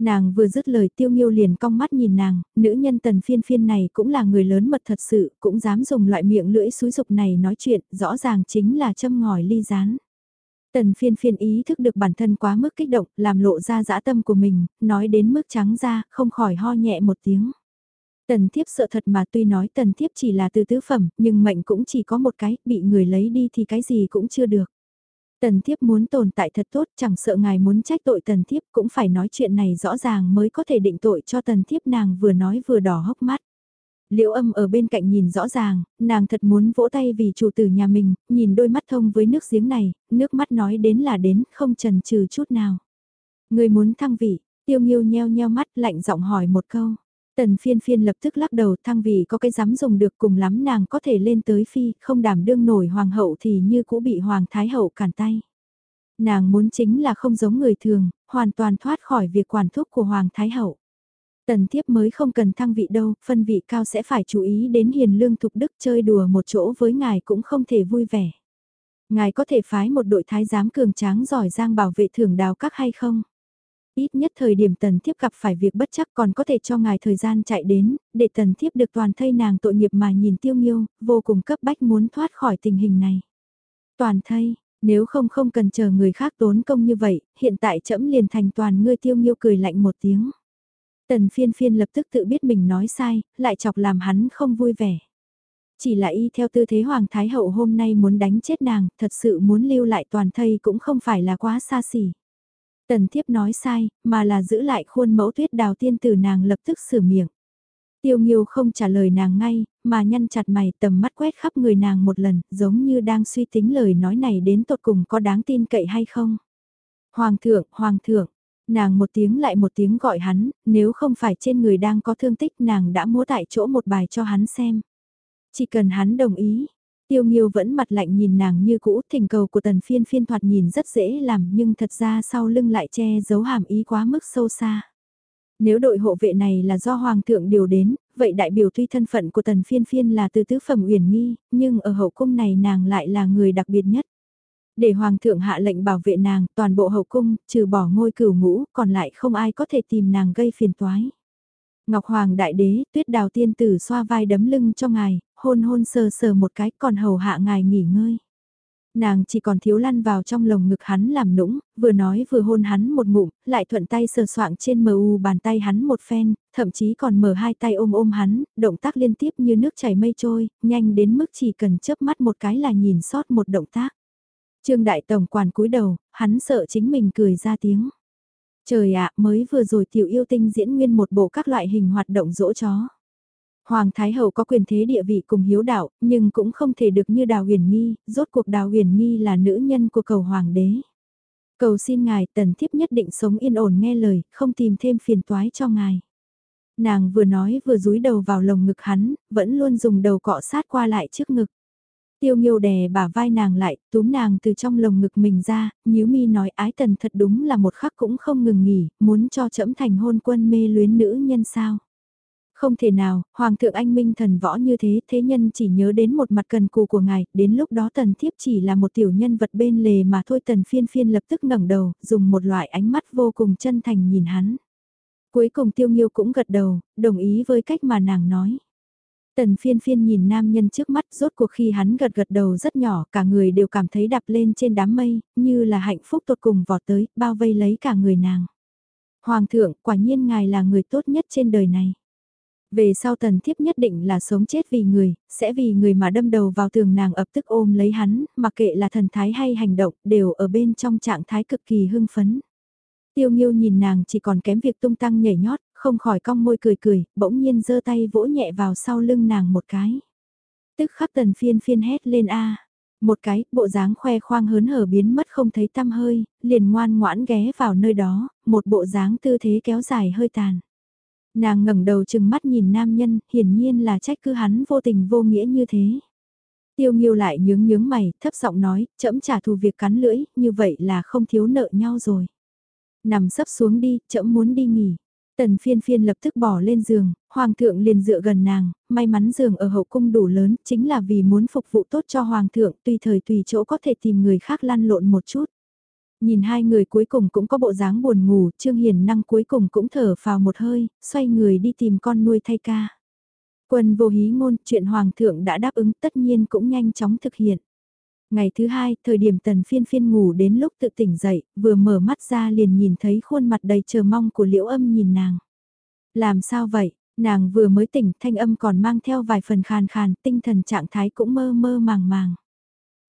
Nàng vừa dứt lời tiêu nghiêu liền cong mắt nhìn nàng, nữ nhân tần phiên phiên này cũng là người lớn mật thật sự, cũng dám dùng loại miệng lưỡi xúi dục này nói chuyện, rõ ràng chính là châm ngòi ly rán. Tần phiên phiên ý thức được bản thân quá mức kích động, làm lộ ra dã tâm của mình, nói đến mức trắng ra, không khỏi ho nhẹ một tiếng. Tần thiếp sợ thật mà tuy nói tần thiếp chỉ là từ tứ phẩm, nhưng mệnh cũng chỉ có một cái, bị người lấy đi thì cái gì cũng chưa được. Tần thiếp muốn tồn tại thật tốt chẳng sợ ngài muốn trách tội tần thiếp cũng phải nói chuyện này rõ ràng mới có thể định tội cho tần thiếp nàng vừa nói vừa đỏ hốc mắt. Liễu âm ở bên cạnh nhìn rõ ràng, nàng thật muốn vỗ tay vì chủ tử nhà mình, nhìn đôi mắt thông với nước giếng này, nước mắt nói đến là đến, không trần trừ chút nào. Người muốn thăng vị, tiêu nghiêu nheo nheo mắt lạnh giọng hỏi một câu. Tần phiên phiên lập tức lắc đầu thăng vị có cái dám dùng được cùng lắm nàng có thể lên tới phi, không đảm đương nổi hoàng hậu thì như cũ bị hoàng thái hậu cản tay. Nàng muốn chính là không giống người thường, hoàn toàn thoát khỏi việc quản thúc của hoàng thái hậu. Tần thiếp mới không cần thăng vị đâu, phân vị cao sẽ phải chú ý đến hiền lương thục đức chơi đùa một chỗ với ngài cũng không thể vui vẻ. Ngài có thể phái một đội thái giám cường tráng giỏi giang bảo vệ thưởng đào các hay không? Ít nhất thời điểm tần thiếp gặp phải việc bất chắc còn có thể cho ngài thời gian chạy đến, để tần thiếp được toàn thây nàng tội nghiệp mà nhìn tiêu nghiêu, vô cùng cấp bách muốn thoát khỏi tình hình này. Toàn thây, nếu không không cần chờ người khác tốn công như vậy, hiện tại trẫm liền thành toàn ngươi tiêu nghiêu cười lạnh một tiếng. Tần phiên phiên lập tức tự biết mình nói sai, lại chọc làm hắn không vui vẻ. Chỉ là y theo tư thế Hoàng Thái Hậu hôm nay muốn đánh chết nàng, thật sự muốn lưu lại toàn thây cũng không phải là quá xa xỉ. Tần thiếp nói sai, mà là giữ lại khuôn mẫu tuyết đào tiên tử nàng lập tức sửa miệng. Tiêu Nghiêu không trả lời nàng ngay, mà nhăn chặt mày tầm mắt quét khắp người nàng một lần, giống như đang suy tính lời nói này đến tột cùng có đáng tin cậy hay không. Hoàng thượng, hoàng thượng, nàng một tiếng lại một tiếng gọi hắn, nếu không phải trên người đang có thương tích nàng đã múa tại chỗ một bài cho hắn xem. Chỉ cần hắn đồng ý, Tiêu Nghiêu vẫn mặt lạnh nhìn nàng như cũ, thỉnh cầu của tần phiên phiên thoạt nhìn rất dễ làm nhưng thật ra sau lưng lại che giấu hàm ý quá mức sâu xa. Nếu đội hộ vệ này là do Hoàng thượng điều đến, vậy đại biểu tuy thân phận của tần phiên phiên là từ tứ phẩm uyển nghi, nhưng ở hậu cung này nàng lại là người đặc biệt nhất. Để Hoàng thượng hạ lệnh bảo vệ nàng, toàn bộ hậu cung, trừ bỏ ngôi cửu ngũ, còn lại không ai có thể tìm nàng gây phiền toái. Ngọc Hoàng Đại Đế, tuyết đào tiên tử xoa vai đấm lưng cho ngài, hôn hôn sờ sờ một cái còn hầu hạ ngài nghỉ ngơi. Nàng chỉ còn thiếu lăn vào trong lồng ngực hắn làm nũng, vừa nói vừa hôn hắn một ngụm, lại thuận tay sờ soạng trên mờ u bàn tay hắn một phen, thậm chí còn mở hai tay ôm ôm hắn, động tác liên tiếp như nước chảy mây trôi, nhanh đến mức chỉ cần chớp mắt một cái là nhìn sót một động tác. Trương Đại Tổng quản cúi đầu, hắn sợ chính mình cười ra tiếng. Trời ạ, mới vừa rồi tiểu yêu tinh diễn nguyên một bộ các loại hình hoạt động dỗ chó. Hoàng Thái Hậu có quyền thế địa vị cùng hiếu đạo, nhưng cũng không thể được như Đào Huyền Nghi, rốt cuộc Đào Huyền Nghi là nữ nhân của cầu Hoàng đế. Cầu xin ngài tần thiếp nhất định sống yên ổn nghe lời, không tìm thêm phiền toái cho ngài. Nàng vừa nói vừa rúi đầu vào lồng ngực hắn, vẫn luôn dùng đầu cọ sát qua lại trước ngực. Tiêu nghiêu đè bả vai nàng lại, túm nàng từ trong lồng ngực mình ra, nhíu mi nói ái tần thật đúng là một khắc cũng không ngừng nghỉ, muốn cho trẫm thành hôn quân mê luyến nữ nhân sao. Không thể nào, Hoàng thượng anh minh thần võ như thế, thế nhân chỉ nhớ đến một mặt cần cù của ngài, đến lúc đó tần thiếp chỉ là một tiểu nhân vật bên lề mà thôi tần phiên phiên lập tức ngẩng đầu, dùng một loại ánh mắt vô cùng chân thành nhìn hắn. Cuối cùng tiêu nghiêu cũng gật đầu, đồng ý với cách mà nàng nói. Tần phiên phiên nhìn nam nhân trước mắt rốt cuộc khi hắn gật gật đầu rất nhỏ cả người đều cảm thấy đạp lên trên đám mây, như là hạnh phúc tột cùng vọt tới, bao vây lấy cả người nàng. Hoàng thượng, quả nhiên ngài là người tốt nhất trên đời này. Về sau tần thiếp nhất định là sống chết vì người, sẽ vì người mà đâm đầu vào tường nàng ập tức ôm lấy hắn, mặc kệ là thần thái hay hành động, đều ở bên trong trạng thái cực kỳ hưng phấn. Tiêu nghiêu nhìn nàng chỉ còn kém việc tung tăng nhảy nhót, không khỏi cong môi cười cười, bỗng nhiên giơ tay vỗ nhẹ vào sau lưng nàng một cái. Tức khắc tần phiên phiên hét lên a Một cái, bộ dáng khoe khoang hớn hở biến mất không thấy tăm hơi, liền ngoan ngoãn ghé vào nơi đó, một bộ dáng tư thế kéo dài hơi tàn. Nàng ngẩng đầu chừng mắt nhìn nam nhân, hiển nhiên là trách cứ hắn vô tình vô nghĩa như thế. Tiêu nghiêu lại nhướng nhướng mày, thấp giọng nói, chậm trả thù việc cắn lưỡi, như vậy là không thiếu nợ nhau rồi. Nằm sấp xuống đi, chậm muốn đi nghỉ. Tần phiên phiên lập tức bỏ lên giường, hoàng thượng liền dựa gần nàng, may mắn giường ở hậu cung đủ lớn, chính là vì muốn phục vụ tốt cho hoàng thượng, tùy thời tùy chỗ có thể tìm người khác lăn lộn một chút. Nhìn hai người cuối cùng cũng có bộ dáng buồn ngủ, Trương Hiền Năng cuối cùng cũng thở vào một hơi, xoay người đi tìm con nuôi thay ca. Quân vô hí ngôn, chuyện Hoàng thượng đã đáp ứng tất nhiên cũng nhanh chóng thực hiện. Ngày thứ hai, thời điểm tần phiên phiên ngủ đến lúc tự tỉnh dậy, vừa mở mắt ra liền nhìn thấy khuôn mặt đầy chờ mong của liễu âm nhìn nàng. Làm sao vậy, nàng vừa mới tỉnh, thanh âm còn mang theo vài phần khàn khàn, tinh thần trạng thái cũng mơ mơ màng màng.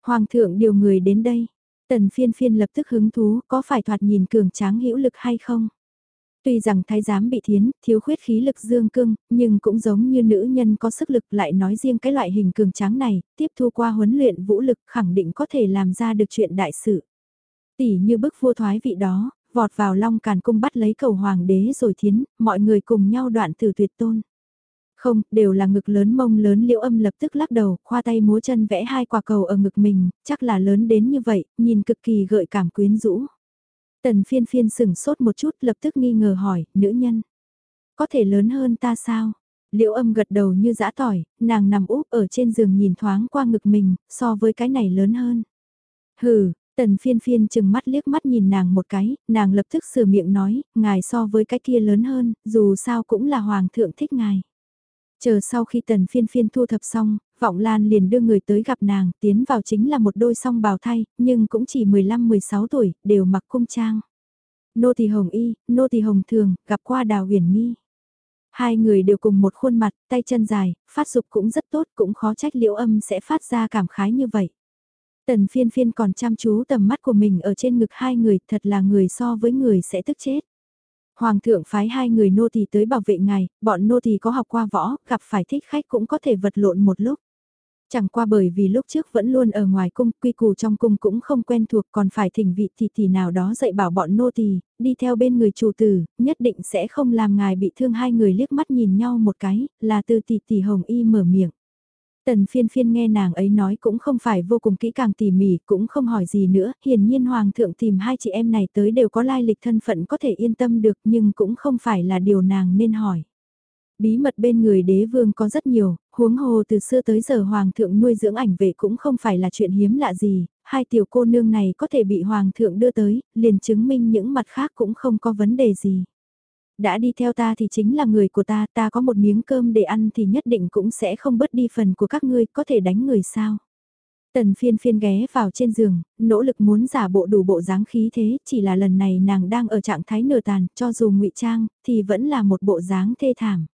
Hoàng thượng điều người đến đây, Tần phiên phiên lập tức hứng thú, có phải thoạt nhìn cường tráng hữu lực hay không? Tuy rằng thái giám bị thiến, thiếu khuyết khí lực dương cưng, nhưng cũng giống như nữ nhân có sức lực lại nói riêng cái loại hình cường tráng này, tiếp thu qua huấn luyện vũ lực khẳng định có thể làm ra được chuyện đại sự. Tỷ như bức vua thoái vị đó, vọt vào long càn cung bắt lấy cầu hoàng đế rồi thiến, mọi người cùng nhau đoạn từ tuyệt tôn. Không, đều là ngực lớn mông lớn liễu âm lập tức lắc đầu, khoa tay múa chân vẽ hai quả cầu ở ngực mình, chắc là lớn đến như vậy, nhìn cực kỳ gợi cảm quyến rũ. Tần phiên phiên sừng sốt một chút lập tức nghi ngờ hỏi, nữ nhân. Có thể lớn hơn ta sao? Liễu âm gật đầu như dã tỏi, nàng nằm úp ở trên giường nhìn thoáng qua ngực mình, so với cái này lớn hơn. Hừ, tần phiên phiên chừng mắt liếc mắt nhìn nàng một cái, nàng lập tức sửa miệng nói, ngài so với cái kia lớn hơn, dù sao cũng là hoàng thượng thích ngài. Chờ sau khi tần phiên phiên thu thập xong, Vọng Lan liền đưa người tới gặp nàng, tiến vào chính là một đôi song bào thay, nhưng cũng chỉ 15-16 tuổi, đều mặc cung trang. Nô tỳ Hồng Y, nô tỳ Hồng Thường, gặp qua Đào Huyền Nghi. Hai người đều cùng một khuôn mặt, tay chân dài, phát dục cũng rất tốt, cũng khó trách liễu âm sẽ phát ra cảm khái như vậy. Tần phiên phiên còn chăm chú tầm mắt của mình ở trên ngực hai người, thật là người so với người sẽ tức chết. Hoàng thượng phái hai người nô tỳ tới bảo vệ ngài, bọn nô tỳ có học qua võ, gặp phải thích khách cũng có thể vật lộn một lúc. Chẳng qua bởi vì lúc trước vẫn luôn ở ngoài cung, quy củ trong cung cũng không quen thuộc còn phải thỉnh vị thì thì nào đó dạy bảo bọn nô tỳ, đi theo bên người chủ tử, nhất định sẽ không làm ngài bị thương hai người liếc mắt nhìn nhau một cái, là từ tỷ tỷ hồng y mở miệng. Tần phiên phiên nghe nàng ấy nói cũng không phải vô cùng kỹ càng tỉ mỉ, cũng không hỏi gì nữa, hiển nhiên hoàng thượng tìm hai chị em này tới đều có lai lịch thân phận có thể yên tâm được nhưng cũng không phải là điều nàng nên hỏi. Bí mật bên người đế vương có rất nhiều, huống hồ từ xưa tới giờ hoàng thượng nuôi dưỡng ảnh vệ cũng không phải là chuyện hiếm lạ gì, hai tiểu cô nương này có thể bị hoàng thượng đưa tới, liền chứng minh những mặt khác cũng không có vấn đề gì đã đi theo ta thì chính là người của ta, ta có một miếng cơm để ăn thì nhất định cũng sẽ không bớt đi phần của các ngươi, có thể đánh người sao. Tần phiên phiên ghé vào trên giường, nỗ lực muốn giả bộ đủ bộ dáng khí thế, chỉ là lần này nàng đang ở trạng thái nửa tàn, cho dù ngụy trang, thì vẫn là một bộ dáng thê thảm.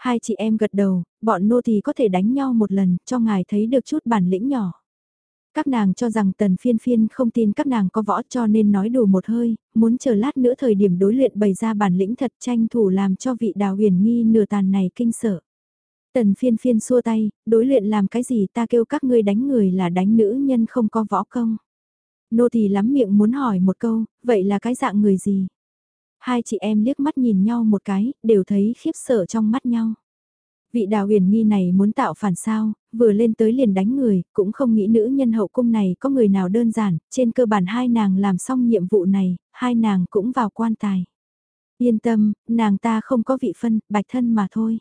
Hai chị em gật đầu, bọn nô thì có thể đánh nhau một lần, cho ngài thấy được chút bản lĩnh nhỏ. Các nàng cho rằng tần phiên phiên không tin các nàng có võ cho nên nói đủ một hơi, muốn chờ lát nữa thời điểm đối luyện bày ra bản lĩnh thật tranh thủ làm cho vị đào huyền nghi nửa tàn này kinh sợ. Tần phiên phiên xua tay, đối luyện làm cái gì ta kêu các ngươi đánh người là đánh nữ nhân không có võ công. Nô thì lắm miệng muốn hỏi một câu, vậy là cái dạng người gì? Hai chị em liếc mắt nhìn nhau một cái, đều thấy khiếp sợ trong mắt nhau. Vị đào huyền nghi này muốn tạo phản sao, vừa lên tới liền đánh người, cũng không nghĩ nữ nhân hậu cung này có người nào đơn giản, trên cơ bản hai nàng làm xong nhiệm vụ này, hai nàng cũng vào quan tài. Yên tâm, nàng ta không có vị phân, bạch thân mà thôi.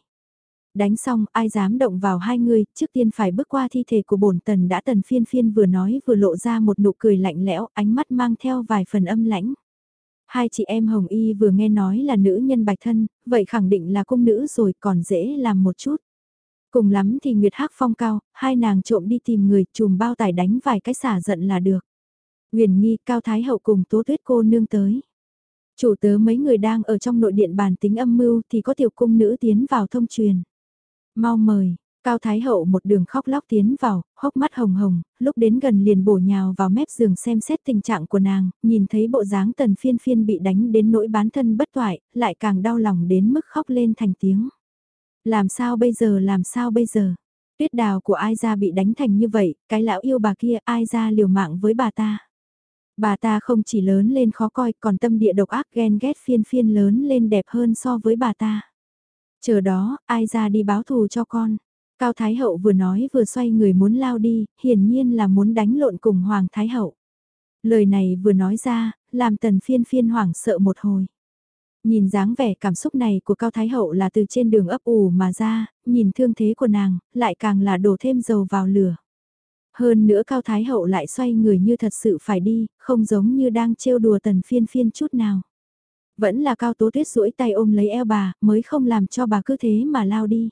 Đánh xong, ai dám động vào hai người, trước tiên phải bước qua thi thể của bổn tần đã tần phiên phiên vừa nói vừa lộ ra một nụ cười lạnh lẽo, ánh mắt mang theo vài phần âm lãnh. Hai chị em Hồng Y vừa nghe nói là nữ nhân bạch thân, vậy khẳng định là cung nữ rồi còn dễ làm một chút. Cùng lắm thì Nguyệt Hắc phong cao, hai nàng trộm đi tìm người chùm bao tải đánh vài cái xả giận là được. Nguyền Nghi Cao Thái Hậu cùng Tố Tuyết cô nương tới. Chủ tớ mấy người đang ở trong nội điện bàn tính âm mưu thì có tiểu cung nữ tiến vào thông truyền. Mau mời, Cao Thái Hậu một đường khóc lóc tiến vào, hốc mắt hồng hồng, lúc đến gần liền bổ nhào vào mép giường xem xét tình trạng của nàng, nhìn thấy bộ dáng tần phiên phiên bị đánh đến nỗi bán thân bất toại, lại càng đau lòng đến mức khóc lên thành tiếng. Làm sao bây giờ làm sao bây giờ? Tuyết đào của ai ra bị đánh thành như vậy, cái lão yêu bà kia ai ra liều mạng với bà ta. Bà ta không chỉ lớn lên khó coi còn tâm địa độc ác ghen ghét phiên phiên lớn lên đẹp hơn so với bà ta. Chờ đó, ai ra đi báo thù cho con. Cao Thái Hậu vừa nói vừa xoay người muốn lao đi, hiển nhiên là muốn đánh lộn cùng Hoàng Thái Hậu. Lời này vừa nói ra, làm tần phiên phiên hoảng sợ một hồi. Nhìn dáng vẻ cảm xúc này của Cao Thái Hậu là từ trên đường ấp ủ mà ra, nhìn thương thế của nàng, lại càng là đổ thêm dầu vào lửa. Hơn nữa Cao Thái Hậu lại xoay người như thật sự phải đi, không giống như đang trêu đùa tần phiên phiên chút nào. Vẫn là Cao Tố Tuyết duỗi tay ôm lấy eo bà, mới không làm cho bà cứ thế mà lao đi.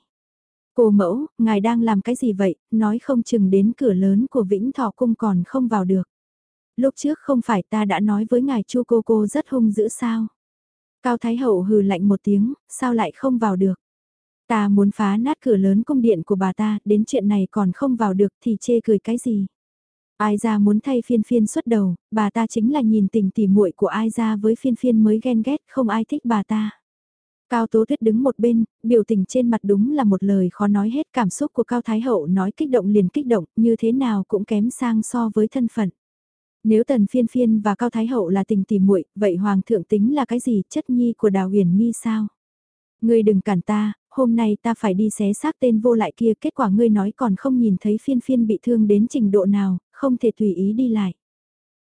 Cô mẫu, ngài đang làm cái gì vậy, nói không chừng đến cửa lớn của Vĩnh Thọ Cung còn không vào được. Lúc trước không phải ta đã nói với ngài chu cô cô rất hung dữ sao. Cao Thái Hậu hừ lạnh một tiếng, sao lại không vào được. Ta muốn phá nát cửa lớn cung điện của bà ta, đến chuyện này còn không vào được thì chê cười cái gì. Ai ra muốn thay phiên phiên xuất đầu, bà ta chính là nhìn tình tỉ muội của ai ra với phiên phiên mới ghen ghét, không ai thích bà ta. Cao Tố Tuyết đứng một bên, biểu tình trên mặt đúng là một lời khó nói hết cảm xúc của Cao Thái Hậu nói kích động liền kích động, như thế nào cũng kém sang so với thân phận. Nếu Tần Phiên Phiên và Cao Thái Hậu là tình tỉ muội, vậy Hoàng thượng tính là cái gì, chất nhi của Đào Huyền Nhi sao? Ngươi đừng cản ta, hôm nay ta phải đi xé xác tên vô lại kia, kết quả ngươi nói còn không nhìn thấy Phiên Phiên bị thương đến trình độ nào, không thể tùy ý đi lại.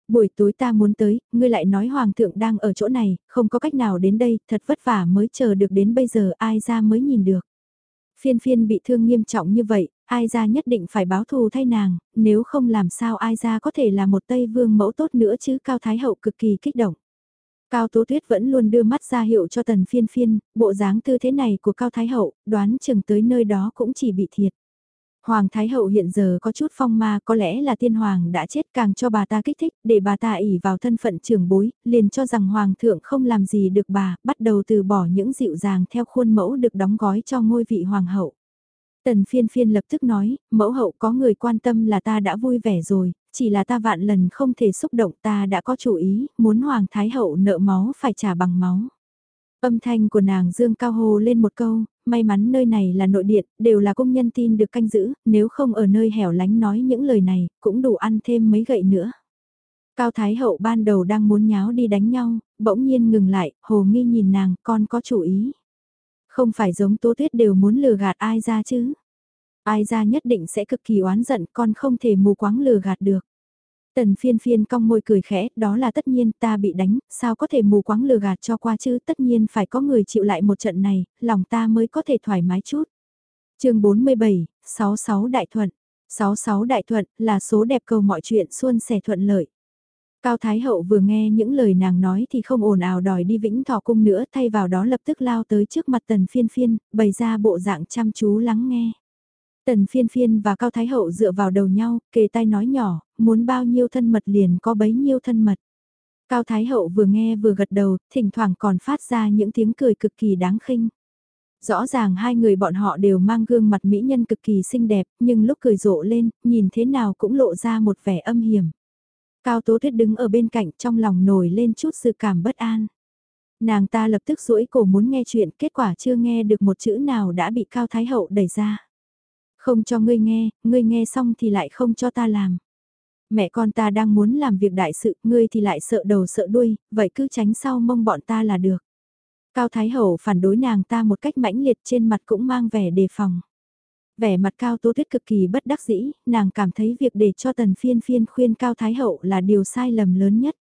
Buổi tối ta muốn tới, ngươi lại nói Hoàng thượng đang ở chỗ này, không có cách nào đến đây, thật vất vả mới chờ được đến bây giờ ai ra mới nhìn được. Phiên phiên bị thương nghiêm trọng như vậy, ai ra nhất định phải báo thù thay nàng, nếu không làm sao ai ra có thể là một Tây Vương mẫu tốt nữa chứ Cao Thái Hậu cực kỳ kích động. Cao Tố Tuyết vẫn luôn đưa mắt ra hiệu cho tần phiên phiên, bộ dáng tư thế này của Cao Thái Hậu, đoán chừng tới nơi đó cũng chỉ bị thiệt. Hoàng Thái Hậu hiện giờ có chút phong ma có lẽ là tiên hoàng đã chết càng cho bà ta kích thích để bà ta ỉ vào thân phận trưởng bối, liền cho rằng Hoàng thượng không làm gì được bà, bắt đầu từ bỏ những dịu dàng theo khuôn mẫu được đóng gói cho ngôi vị Hoàng hậu. Tần phiên phiên lập tức nói, mẫu hậu có người quan tâm là ta đã vui vẻ rồi, chỉ là ta vạn lần không thể xúc động ta đã có chủ ý, muốn Hoàng Thái Hậu nợ máu phải trả bằng máu. Âm thanh của nàng dương cao hồ lên một câu, may mắn nơi này là nội điện, đều là công nhân tin được canh giữ, nếu không ở nơi hẻo lánh nói những lời này, cũng đủ ăn thêm mấy gậy nữa. Cao Thái Hậu ban đầu đang muốn nháo đi đánh nhau, bỗng nhiên ngừng lại, hồ nghi nhìn nàng, con có chủ ý. Không phải giống Tố Tuyết đều muốn lừa gạt ai ra chứ. Ai ra nhất định sẽ cực kỳ oán giận, con không thể mù quáng lừa gạt được. Tần phiên phiên cong môi cười khẽ, đó là tất nhiên ta bị đánh, sao có thể mù quáng lừa gạt cho qua chứ, tất nhiên phải có người chịu lại một trận này, lòng ta mới có thể thoải mái chút. chương 47, 66 Đại Thuận 66 Đại Thuận là số đẹp cầu mọi chuyện xuân sẻ thuận lợi. Cao Thái Hậu vừa nghe những lời nàng nói thì không ồn ào đòi đi vĩnh thọ cung nữa thay vào đó lập tức lao tới trước mặt tần phiên phiên, bày ra bộ dạng chăm chú lắng nghe. Tần phiên phiên và Cao Thái Hậu dựa vào đầu nhau, kề tai nói nhỏ, muốn bao nhiêu thân mật liền có bấy nhiêu thân mật. Cao Thái Hậu vừa nghe vừa gật đầu, thỉnh thoảng còn phát ra những tiếng cười cực kỳ đáng khinh. Rõ ràng hai người bọn họ đều mang gương mặt mỹ nhân cực kỳ xinh đẹp, nhưng lúc cười rộ lên, nhìn thế nào cũng lộ ra một vẻ âm hiểm. Cao Tố Tuyết đứng ở bên cạnh trong lòng nổi lên chút sự cảm bất an. Nàng ta lập tức duỗi cổ muốn nghe chuyện, kết quả chưa nghe được một chữ nào đã bị Cao Thái Hậu đẩy ra. Không cho ngươi nghe, ngươi nghe xong thì lại không cho ta làm. Mẹ con ta đang muốn làm việc đại sự, ngươi thì lại sợ đầu sợ đuôi, vậy cứ tránh sau mông bọn ta là được. Cao Thái Hậu phản đối nàng ta một cách mãnh liệt trên mặt cũng mang vẻ đề phòng. Vẻ mặt Cao Tố Tuyết cực kỳ bất đắc dĩ, nàng cảm thấy việc để cho tần phiên phiên khuyên Cao Thái Hậu là điều sai lầm lớn nhất.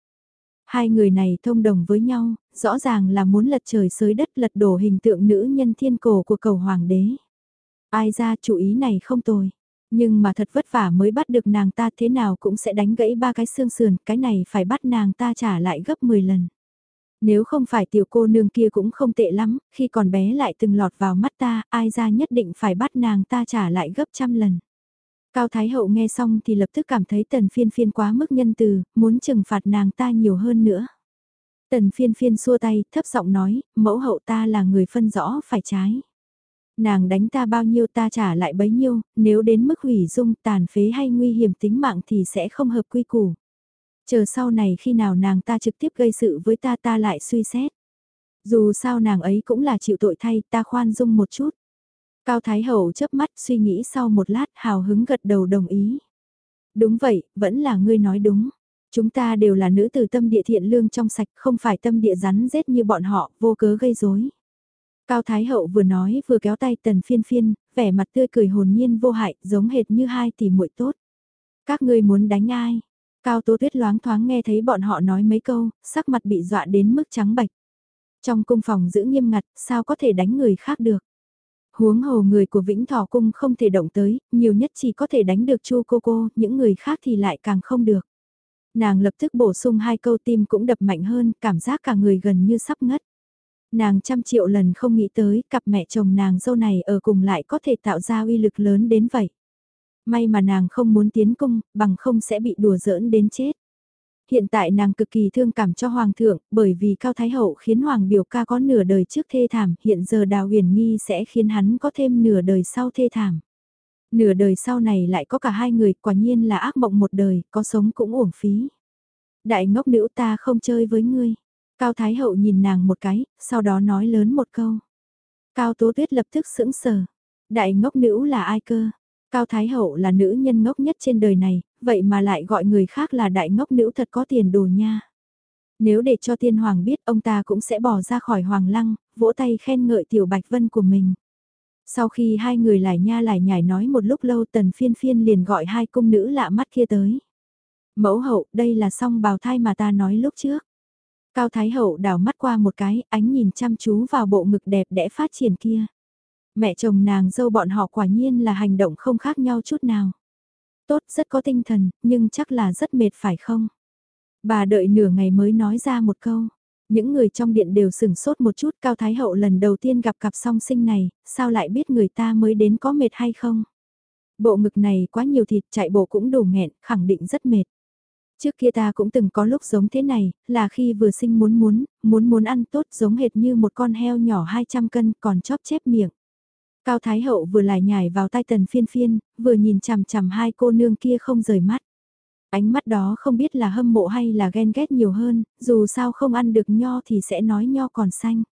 Hai người này thông đồng với nhau, rõ ràng là muốn lật trời sới đất lật đổ hình tượng nữ nhân thiên cổ của cầu hoàng đế. Ai ra chủ ý này không tồi. Nhưng mà thật vất vả mới bắt được nàng ta thế nào cũng sẽ đánh gãy ba cái xương sườn, cái này phải bắt nàng ta trả lại gấp 10 lần. Nếu không phải tiểu cô nương kia cũng không tệ lắm, khi còn bé lại từng lọt vào mắt ta, ai ra nhất định phải bắt nàng ta trả lại gấp trăm lần. Cao Thái Hậu nghe xong thì lập tức cảm thấy tần phiên phiên quá mức nhân từ, muốn trừng phạt nàng ta nhiều hơn nữa. Tần phiên phiên xua tay, thấp giọng nói, mẫu hậu ta là người phân rõ phải trái. Nàng đánh ta bao nhiêu ta trả lại bấy nhiêu, nếu đến mức hủy dung tàn phế hay nguy hiểm tính mạng thì sẽ không hợp quy củ. Chờ sau này khi nào nàng ta trực tiếp gây sự với ta ta lại suy xét. Dù sao nàng ấy cũng là chịu tội thay ta khoan dung một chút. Cao Thái Hậu chớp mắt suy nghĩ sau một lát hào hứng gật đầu đồng ý. Đúng vậy, vẫn là ngươi nói đúng. Chúng ta đều là nữ từ tâm địa thiện lương trong sạch không phải tâm địa rắn rết như bọn họ vô cớ gây rối. Cao Thái Hậu vừa nói vừa kéo tay tần phiên phiên, vẻ mặt tươi cười hồn nhiên vô hại giống hệt như hai tỷ muội tốt. Các ngươi muốn đánh ai? Cao Tố Tuyết loáng thoáng nghe thấy bọn họ nói mấy câu, sắc mặt bị dọa đến mức trắng bạch. Trong cung phòng giữ nghiêm ngặt, sao có thể đánh người khác được? Huống hồ người của Vĩnh Thọ Cung không thể động tới, nhiều nhất chỉ có thể đánh được Chu cô cô, những người khác thì lại càng không được. Nàng lập tức bổ sung hai câu tim cũng đập mạnh hơn, cảm giác cả người gần như sắp ngất. Nàng trăm triệu lần không nghĩ tới cặp mẹ chồng nàng dâu này ở cùng lại có thể tạo ra uy lực lớn đến vậy. May mà nàng không muốn tiến cung, bằng không sẽ bị đùa giỡn đến chết. Hiện tại nàng cực kỳ thương cảm cho Hoàng thượng, bởi vì Cao Thái Hậu khiến Hoàng biểu ca có nửa đời trước thê thảm, hiện giờ Đào huyền nghi sẽ khiến hắn có thêm nửa đời sau thê thảm. Nửa đời sau này lại có cả hai người, quả nhiên là ác mộng một đời, có sống cũng uổng phí. Đại ngốc nữ ta không chơi với ngươi. Cao Thái Hậu nhìn nàng một cái, sau đó nói lớn một câu. Cao Tố Tuyết lập tức sững sờ. Đại ngốc nữ là ai cơ? Cao Thái Hậu là nữ nhân ngốc nhất trên đời này, vậy mà lại gọi người khác là đại ngốc nữ thật có tiền đồ nha. Nếu để cho tiên hoàng biết ông ta cũng sẽ bỏ ra khỏi hoàng lăng, vỗ tay khen ngợi tiểu bạch vân của mình. Sau khi hai người lại nha lại nhảy nói một lúc lâu tần phiên phiên liền gọi hai cung nữ lạ mắt kia tới. Mẫu hậu, đây là song bào thai mà ta nói lúc trước. Cao Thái Hậu đảo mắt qua một cái, ánh nhìn chăm chú vào bộ ngực đẹp đẽ phát triển kia. Mẹ chồng nàng dâu bọn họ quả nhiên là hành động không khác nhau chút nào. Tốt, rất có tinh thần, nhưng chắc là rất mệt phải không? Bà đợi nửa ngày mới nói ra một câu. Những người trong điện đều sửng sốt một chút Cao Thái Hậu lần đầu tiên gặp cặp song sinh này, sao lại biết người ta mới đến có mệt hay không? Bộ ngực này quá nhiều thịt chạy bộ cũng đủ nghẹn, khẳng định rất mệt. Trước kia ta cũng từng có lúc giống thế này, là khi vừa sinh muốn muốn, muốn muốn ăn tốt giống hệt như một con heo nhỏ 200 cân còn chóp chép miệng. Cao Thái Hậu vừa lại nhảy vào tai tần phiên phiên, vừa nhìn chằm chằm hai cô nương kia không rời mắt. Ánh mắt đó không biết là hâm mộ hay là ghen ghét nhiều hơn, dù sao không ăn được nho thì sẽ nói nho còn xanh.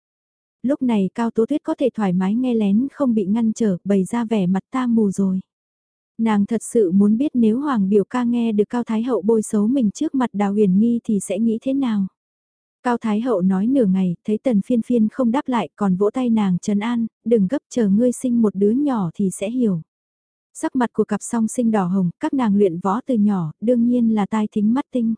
Lúc này Cao Tố Tuyết có thể thoải mái nghe lén không bị ngăn trở, bày ra vẻ mặt ta mù rồi. Nàng thật sự muốn biết nếu Hoàng biểu ca nghe được Cao Thái Hậu bôi xấu mình trước mặt Đào Huyền Nghi thì sẽ nghĩ thế nào? Cao Thái Hậu nói nửa ngày, thấy tần phiên phiên không đáp lại còn vỗ tay nàng trần an, đừng gấp chờ ngươi sinh một đứa nhỏ thì sẽ hiểu. Sắc mặt của cặp song sinh đỏ hồng, các nàng luyện võ từ nhỏ, đương nhiên là tai thính mắt tinh.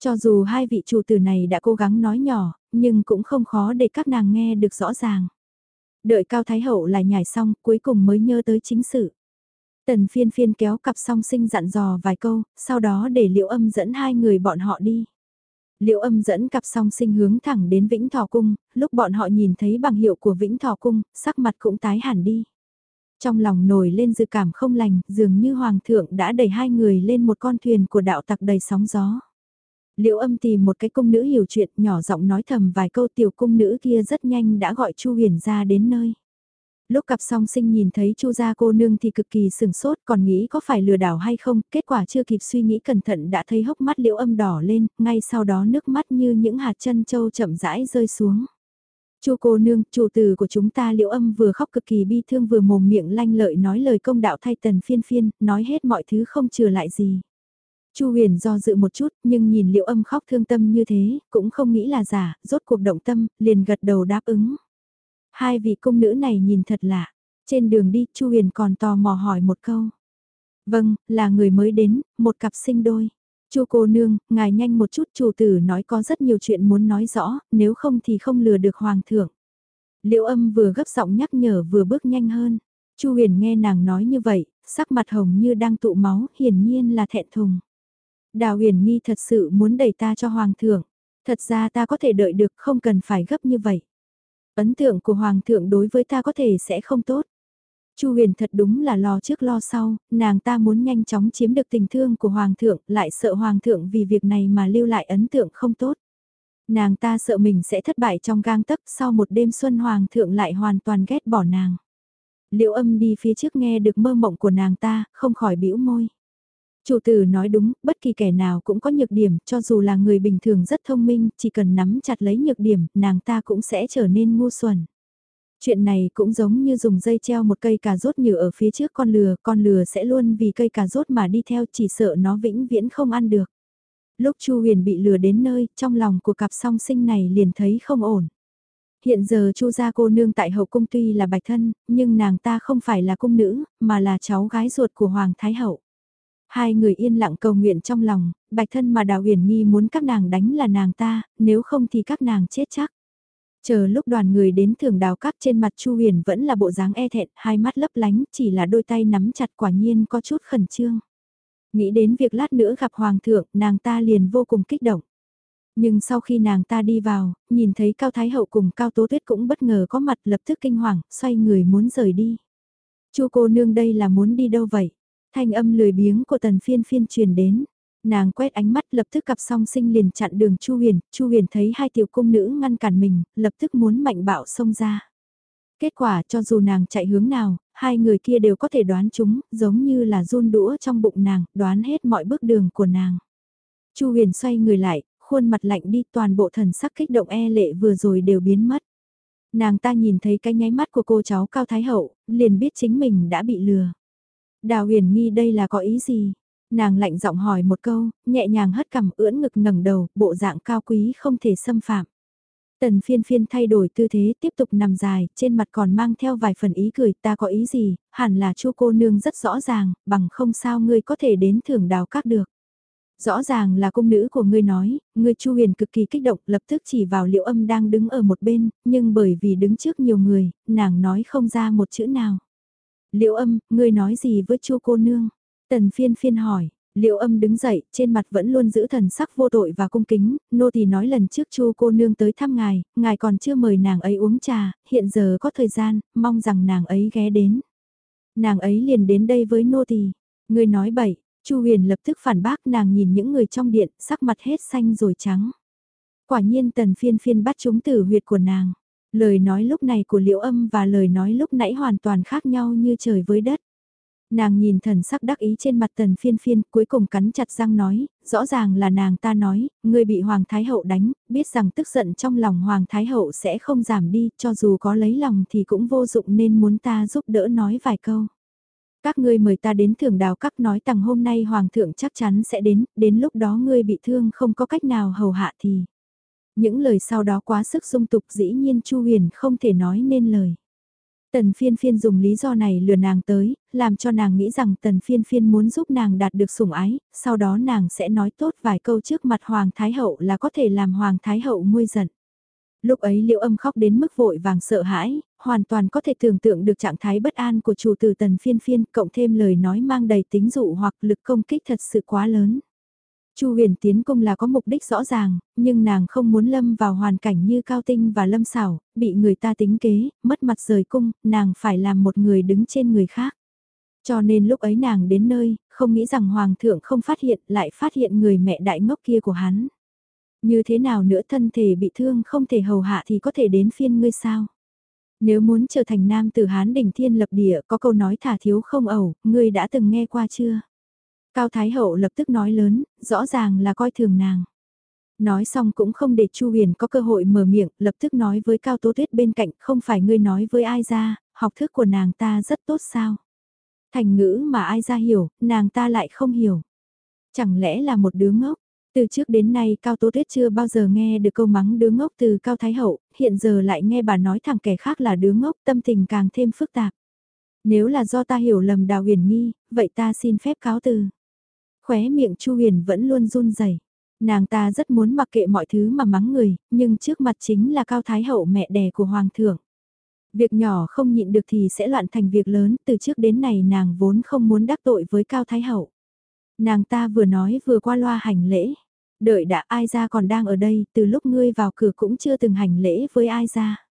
Cho dù hai vị chủ tử này đã cố gắng nói nhỏ, nhưng cũng không khó để các nàng nghe được rõ ràng. Đợi Cao Thái Hậu lại nhảy xong, cuối cùng mới nhớ tới chính sự. Tần phiên phiên kéo cặp song sinh dặn dò vài câu, sau đó để liệu âm dẫn hai người bọn họ đi. Liệu âm dẫn cặp song sinh hướng thẳng đến Vĩnh Thọ Cung, lúc bọn họ nhìn thấy bằng hiệu của Vĩnh Thọ Cung, sắc mặt cũng tái hẳn đi. Trong lòng nổi lên dự cảm không lành, dường như Hoàng thượng đã đẩy hai người lên một con thuyền của đạo tặc đầy sóng gió. Liệu âm tìm một cái cung nữ hiểu chuyện nhỏ giọng nói thầm vài câu tiểu cung nữ kia rất nhanh đã gọi Chu huyền ra đến nơi. Lúc cặp song sinh nhìn thấy chu gia cô nương thì cực kỳ sừng sốt còn nghĩ có phải lừa đảo hay không, kết quả chưa kịp suy nghĩ cẩn thận đã thấy hốc mắt liễu âm đỏ lên, ngay sau đó nước mắt như những hạt chân châu chậm rãi rơi xuống. Chu cô nương, chủ tử của chúng ta liễu âm vừa khóc cực kỳ bi thương vừa mồm miệng lanh lợi nói lời công đạo thay tần phiên phiên, nói hết mọi thứ không chừa lại gì. Chu huyền do dự một chút, nhưng nhìn liễu âm khóc thương tâm như thế, cũng không nghĩ là giả, rốt cuộc động tâm, liền gật đầu đáp ứng. Hai vị cung nữ này nhìn thật lạ. Trên đường đi, Chu huyền còn tò mò hỏi một câu. Vâng, là người mới đến, một cặp sinh đôi. Chu cô nương, ngài nhanh một chút chủ tử nói có rất nhiều chuyện muốn nói rõ, nếu không thì không lừa được hoàng thượng. Liễu âm vừa gấp giọng nhắc nhở vừa bước nhanh hơn. Chu huyền nghe nàng nói như vậy, sắc mặt hồng như đang tụ máu, hiển nhiên là thẹn thùng. Đào huyền nghi thật sự muốn đẩy ta cho hoàng thượng. Thật ra ta có thể đợi được không cần phải gấp như vậy. Ấn tượng của hoàng thượng đối với ta có thể sẽ không tốt. Chu huyền thật đúng là lo trước lo sau, nàng ta muốn nhanh chóng chiếm được tình thương của hoàng thượng, lại sợ hoàng thượng vì việc này mà lưu lại ấn tượng không tốt. Nàng ta sợ mình sẽ thất bại trong gang tấc sau một đêm xuân hoàng thượng lại hoàn toàn ghét bỏ nàng. Liệu âm đi phía trước nghe được mơ mộng của nàng ta, không khỏi bĩu môi. Chủ tử nói đúng, bất kỳ kẻ nào cũng có nhược điểm, cho dù là người bình thường rất thông minh, chỉ cần nắm chặt lấy nhược điểm, nàng ta cũng sẽ trở nên ngu xuẩn. Chuyện này cũng giống như dùng dây treo một cây cà rốt nhựa ở phía trước con lừa, con lừa sẽ luôn vì cây cà rốt mà đi theo chỉ sợ nó vĩnh viễn không ăn được. Lúc Chu Huyền bị lừa đến nơi, trong lòng của cặp song sinh này liền thấy không ổn. Hiện giờ Chu gia cô nương tại hậu cung tuy là bạch thân, nhưng nàng ta không phải là cung nữ, mà là cháu gái ruột của Hoàng Thái Hậu. Hai người yên lặng cầu nguyện trong lòng, bạch thân mà Đào Huyền Nghi muốn các nàng đánh là nàng ta, nếu không thì các nàng chết chắc. Chờ lúc đoàn người đến thường đào các trên mặt Chu Huyền vẫn là bộ dáng e thẹn, hai mắt lấp lánh, chỉ là đôi tay nắm chặt quả nhiên có chút khẩn trương. Nghĩ đến việc lát nữa gặp Hoàng thượng, nàng ta liền vô cùng kích động. Nhưng sau khi nàng ta đi vào, nhìn thấy Cao Thái Hậu cùng Cao Tố Tuyết cũng bất ngờ có mặt lập tức kinh hoàng, xoay người muốn rời đi. Chu cô nương đây là muốn đi đâu vậy? Thanh âm lười biếng của tần phiên phiên truyền đến. Nàng quét ánh mắt lập tức cặp song sinh liền chặn đường Chu Huyền, Chu Huyền thấy hai tiểu cung nữ ngăn cản mình, lập tức muốn mạnh bạo xông ra. Kết quả cho dù nàng chạy hướng nào, hai người kia đều có thể đoán chúng, giống như là run đũa trong bụng nàng, đoán hết mọi bước đường của nàng. Chu Huyền xoay người lại, khuôn mặt lạnh đi toàn bộ thần sắc kích động e lệ vừa rồi đều biến mất. Nàng ta nhìn thấy cái nháy mắt của cô cháu Cao Thái Hậu, liền biết chính mình đã bị lừa. Đào huyền nghi đây là có ý gì? Nàng lạnh giọng hỏi một câu, nhẹ nhàng hất cằm ưỡn ngực ngẩng đầu, bộ dạng cao quý không thể xâm phạm. Tần phiên phiên thay đổi tư thế tiếp tục nằm dài, trên mặt còn mang theo vài phần ý cười ta có ý gì, hẳn là chu cô nương rất rõ ràng, bằng không sao ngươi có thể đến thưởng đào các được. Rõ ràng là cung nữ của ngươi nói, ngươi Chu Huyền cực kỳ kích động lập tức chỉ vào liệu âm đang đứng ở một bên, nhưng bởi vì đứng trước nhiều người, nàng nói không ra một chữ nào. Liễu âm, ngươi nói gì với chu cô nương? Tần phiên phiên hỏi, liệu âm đứng dậy, trên mặt vẫn luôn giữ thần sắc vô tội và cung kính, nô tỳ nói lần trước chu cô nương tới thăm ngài, ngài còn chưa mời nàng ấy uống trà, hiện giờ có thời gian, mong rằng nàng ấy ghé đến. Nàng ấy liền đến đây với nô tỳ, ngươi nói bậy, chu huyền lập tức phản bác nàng nhìn những người trong điện, sắc mặt hết xanh rồi trắng. Quả nhiên tần phiên phiên bắt chúng tử huyệt của nàng. Lời nói lúc này của liễu âm và lời nói lúc nãy hoàn toàn khác nhau như trời với đất. Nàng nhìn thần sắc đắc ý trên mặt tần phiên phiên cuối cùng cắn chặt răng nói, rõ ràng là nàng ta nói, người bị Hoàng Thái Hậu đánh, biết rằng tức giận trong lòng Hoàng Thái Hậu sẽ không giảm đi, cho dù có lấy lòng thì cũng vô dụng nên muốn ta giúp đỡ nói vài câu. Các ngươi mời ta đến thưởng đào các nói rằng hôm nay Hoàng thượng chắc chắn sẽ đến, đến lúc đó ngươi bị thương không có cách nào hầu hạ thì. Những lời sau đó quá sức dung tục dĩ nhiên Chu Huyền không thể nói nên lời. Tần phiên phiên dùng lý do này lừa nàng tới, làm cho nàng nghĩ rằng tần phiên phiên muốn giúp nàng đạt được sủng ái, sau đó nàng sẽ nói tốt vài câu trước mặt Hoàng Thái Hậu là có thể làm Hoàng Thái Hậu nguôi giận. Lúc ấy liệu âm khóc đến mức vội vàng sợ hãi, hoàn toàn có thể tưởng tượng được trạng thái bất an của chủ tử tần phiên phiên cộng thêm lời nói mang đầy tính dụ hoặc lực công kích thật sự quá lớn. Chu huyền tiến cung là có mục đích rõ ràng, nhưng nàng không muốn lâm vào hoàn cảnh như cao tinh và lâm xảo, bị người ta tính kế, mất mặt rời cung, nàng phải làm một người đứng trên người khác. Cho nên lúc ấy nàng đến nơi, không nghĩ rằng hoàng thượng không phát hiện, lại phát hiện người mẹ đại ngốc kia của hắn. Như thế nào nữa thân thể bị thương không thể hầu hạ thì có thể đến phiên ngươi sao? Nếu muốn trở thành nam tử Hán đỉnh thiên lập địa có câu nói thả thiếu không ẩu, ngươi đã từng nghe qua chưa? Cao Thái Hậu lập tức nói lớn, rõ ràng là coi thường nàng. Nói xong cũng không để Chu Huyền có cơ hội mở miệng, lập tức nói với Cao Tố Tuyết bên cạnh, không phải ngươi nói với ai ra, học thức của nàng ta rất tốt sao? Thành ngữ mà ai ra hiểu, nàng ta lại không hiểu. Chẳng lẽ là một đứa ngốc? Từ trước đến nay Cao Tố Tuyết chưa bao giờ nghe được câu mắng đứa ngốc từ Cao Thái Hậu, hiện giờ lại nghe bà nói thằng kẻ khác là đứa ngốc tâm tình càng thêm phức tạp. Nếu là do ta hiểu lầm Đào Huyền Nghi, vậy ta xin phép cáo từ. Khóe miệng Chu Huyền vẫn luôn run rẩy. Nàng ta rất muốn mặc kệ mọi thứ mà mắng người, nhưng trước mặt chính là Cao Thái Hậu mẹ đẻ của Hoàng thượng. Việc nhỏ không nhịn được thì sẽ loạn thành việc lớn, từ trước đến này nàng vốn không muốn đắc tội với Cao Thái Hậu. Nàng ta vừa nói vừa qua loa hành lễ. Đợi đã ai ra còn đang ở đây, từ lúc ngươi vào cửa cũng chưa từng hành lễ với ai ra.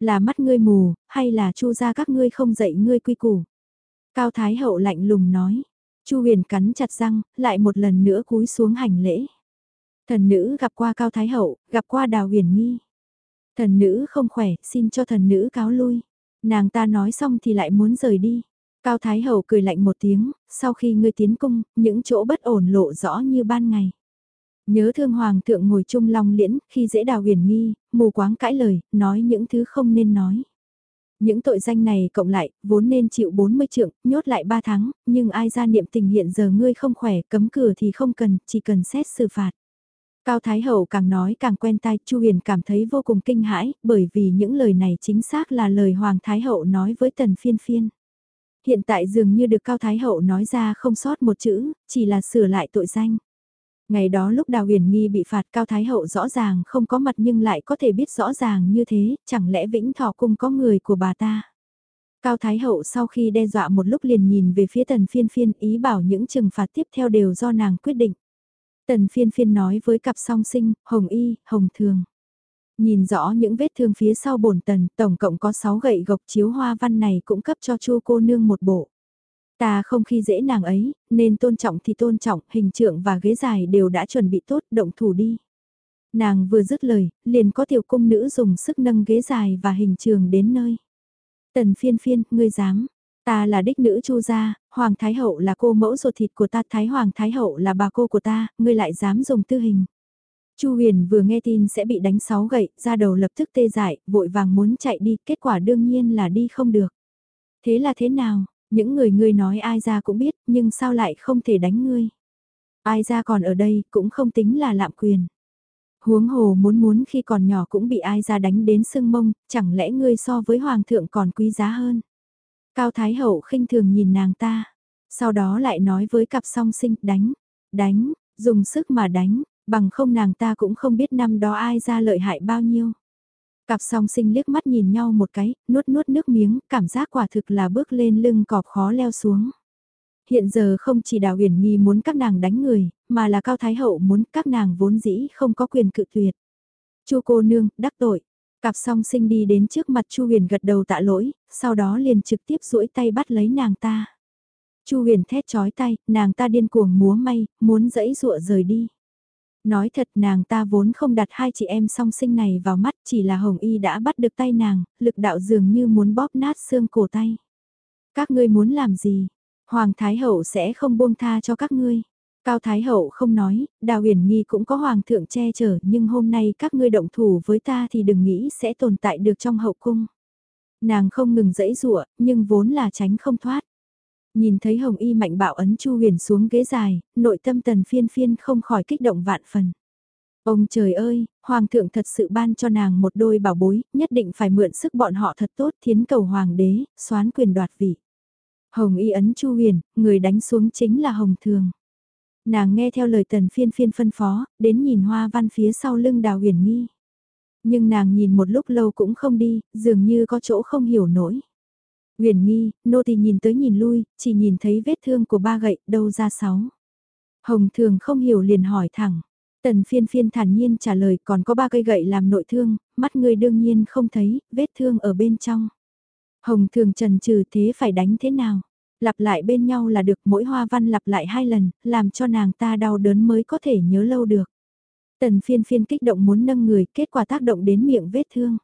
Là mắt ngươi mù, hay là chu ra các ngươi không dạy ngươi quy củ. Cao Thái Hậu lạnh lùng nói. Chu huyền cắn chặt răng, lại một lần nữa cúi xuống hành lễ. Thần nữ gặp qua Cao Thái Hậu, gặp qua Đào huyền nghi. Thần nữ không khỏe, xin cho thần nữ cáo lui. Nàng ta nói xong thì lại muốn rời đi. Cao Thái Hậu cười lạnh một tiếng, sau khi ngươi tiến cung, những chỗ bất ổn lộ rõ như ban ngày. Nhớ thương hoàng thượng ngồi chung long liễn, khi dễ đào huyền nghi, mù quáng cãi lời, nói những thứ không nên nói. Những tội danh này cộng lại, vốn nên chịu 40 trượng, nhốt lại 3 tháng, nhưng ai ra niệm tình hiện giờ ngươi không khỏe, cấm cửa thì không cần, chỉ cần xét xử phạt. Cao Thái Hậu càng nói càng quen tai, Chu Huyền cảm thấy vô cùng kinh hãi, bởi vì những lời này chính xác là lời Hoàng Thái Hậu nói với Tần Phiên Phiên. Hiện tại dường như được Cao Thái Hậu nói ra không sót một chữ, chỉ là sửa lại tội danh. Ngày đó lúc Đào Huyền Nghi bị phạt Cao Thái Hậu rõ ràng không có mặt nhưng lại có thể biết rõ ràng như thế, chẳng lẽ Vĩnh Thọ Cung có người của bà ta. Cao Thái Hậu sau khi đe dọa một lúc liền nhìn về phía tần phiên phiên ý bảo những trừng phạt tiếp theo đều do nàng quyết định. Tần phiên phiên nói với cặp song sinh, Hồng Y, Hồng Thường. Nhìn rõ những vết thương phía sau bổn tần, tổng cộng có 6 gậy gộc chiếu hoa văn này cũng cấp cho chu cô nương một bộ. Ta không khi dễ nàng ấy, nên tôn trọng thì tôn trọng, hình trượng và ghế dài đều đã chuẩn bị tốt, động thủ đi. Nàng vừa dứt lời, liền có tiểu cung nữ dùng sức nâng ghế dài và hình trường đến nơi. Tần phiên phiên, ngươi dám. Ta là đích nữ chu gia, Hoàng Thái Hậu là cô mẫu ruột thịt của ta, Thái Hoàng Thái Hậu là bà cô của ta, ngươi lại dám dùng tư hình. Chu Huyền vừa nghe tin sẽ bị đánh sáu gậy, ra đầu lập tức tê dại, vội vàng muốn chạy đi, kết quả đương nhiên là đi không được. Thế là thế nào, những người ngươi nói ai ra cũng biết, nhưng sao lại không thể đánh ngươi? Ai ra còn ở đây cũng không tính là lạm quyền. Huống hồ muốn muốn khi còn nhỏ cũng bị ai ra đánh đến sưng mông, chẳng lẽ ngươi so với hoàng thượng còn quý giá hơn? Cao Thái Hậu khinh thường nhìn nàng ta, sau đó lại nói với cặp song sinh đánh, đánh, dùng sức mà đánh, bằng không nàng ta cũng không biết năm đó ai ra lợi hại bao nhiêu. Cặp song sinh liếc mắt nhìn nhau một cái, nuốt nuốt nước miếng, cảm giác quả thực là bước lên lưng cọp khó leo xuống. Hiện giờ không chỉ đào huyền nghi muốn các nàng đánh người, mà là cao thái hậu muốn các nàng vốn dĩ không có quyền cự tuyệt. chu cô nương, đắc tội. Cặp song sinh đi đến trước mặt chu huyền gật đầu tạ lỗi, sau đó liền trực tiếp duỗi tay bắt lấy nàng ta. chu huyền thét chói tay, nàng ta điên cuồng múa may, muốn dẫy dụa rời đi. Nói thật nàng ta vốn không đặt hai chị em song sinh này vào mắt chỉ là Hồng Y đã bắt được tay nàng, lực đạo dường như muốn bóp nát xương cổ tay. Các ngươi muốn làm gì? Hoàng Thái Hậu sẽ không buông tha cho các ngươi. Cao Thái Hậu không nói, Đào Huyền Nghi cũng có Hoàng thượng che chở nhưng hôm nay các ngươi động thủ với ta thì đừng nghĩ sẽ tồn tại được trong hậu cung. Nàng không ngừng dẫy dụa, nhưng vốn là tránh không thoát. Nhìn thấy Hồng Y mạnh bạo ấn Chu Huyền xuống ghế dài, nội tâm tần phiên phiên không khỏi kích động vạn phần. Ông trời ơi, Hoàng thượng thật sự ban cho nàng một đôi bảo bối, nhất định phải mượn sức bọn họ thật tốt thiến cầu Hoàng đế, xoán quyền đoạt vị. Hồng Y ấn Chu Huyền, người đánh xuống chính là Hồng Thường. Nàng nghe theo lời tần phiên phiên phân phó, đến nhìn hoa văn phía sau lưng đào huyền nghi. Nhưng nàng nhìn một lúc lâu cũng không đi, dường như có chỗ không hiểu nổi. Huyền nghi, nô tỳ nhìn tới nhìn lui, chỉ nhìn thấy vết thương của ba gậy, đâu ra sáu. Hồng thường không hiểu liền hỏi thẳng. Tần phiên phiên thản nhiên trả lời còn có ba cây gậy làm nội thương, mắt người đương nhiên không thấy, vết thương ở bên trong. Hồng thường trần trừ thế phải đánh thế nào? Lặp lại bên nhau là được mỗi hoa văn lặp lại hai lần, làm cho nàng ta đau đớn mới có thể nhớ lâu được. Tần phiên phiên kích động muốn nâng người, kết quả tác động đến miệng vết thương.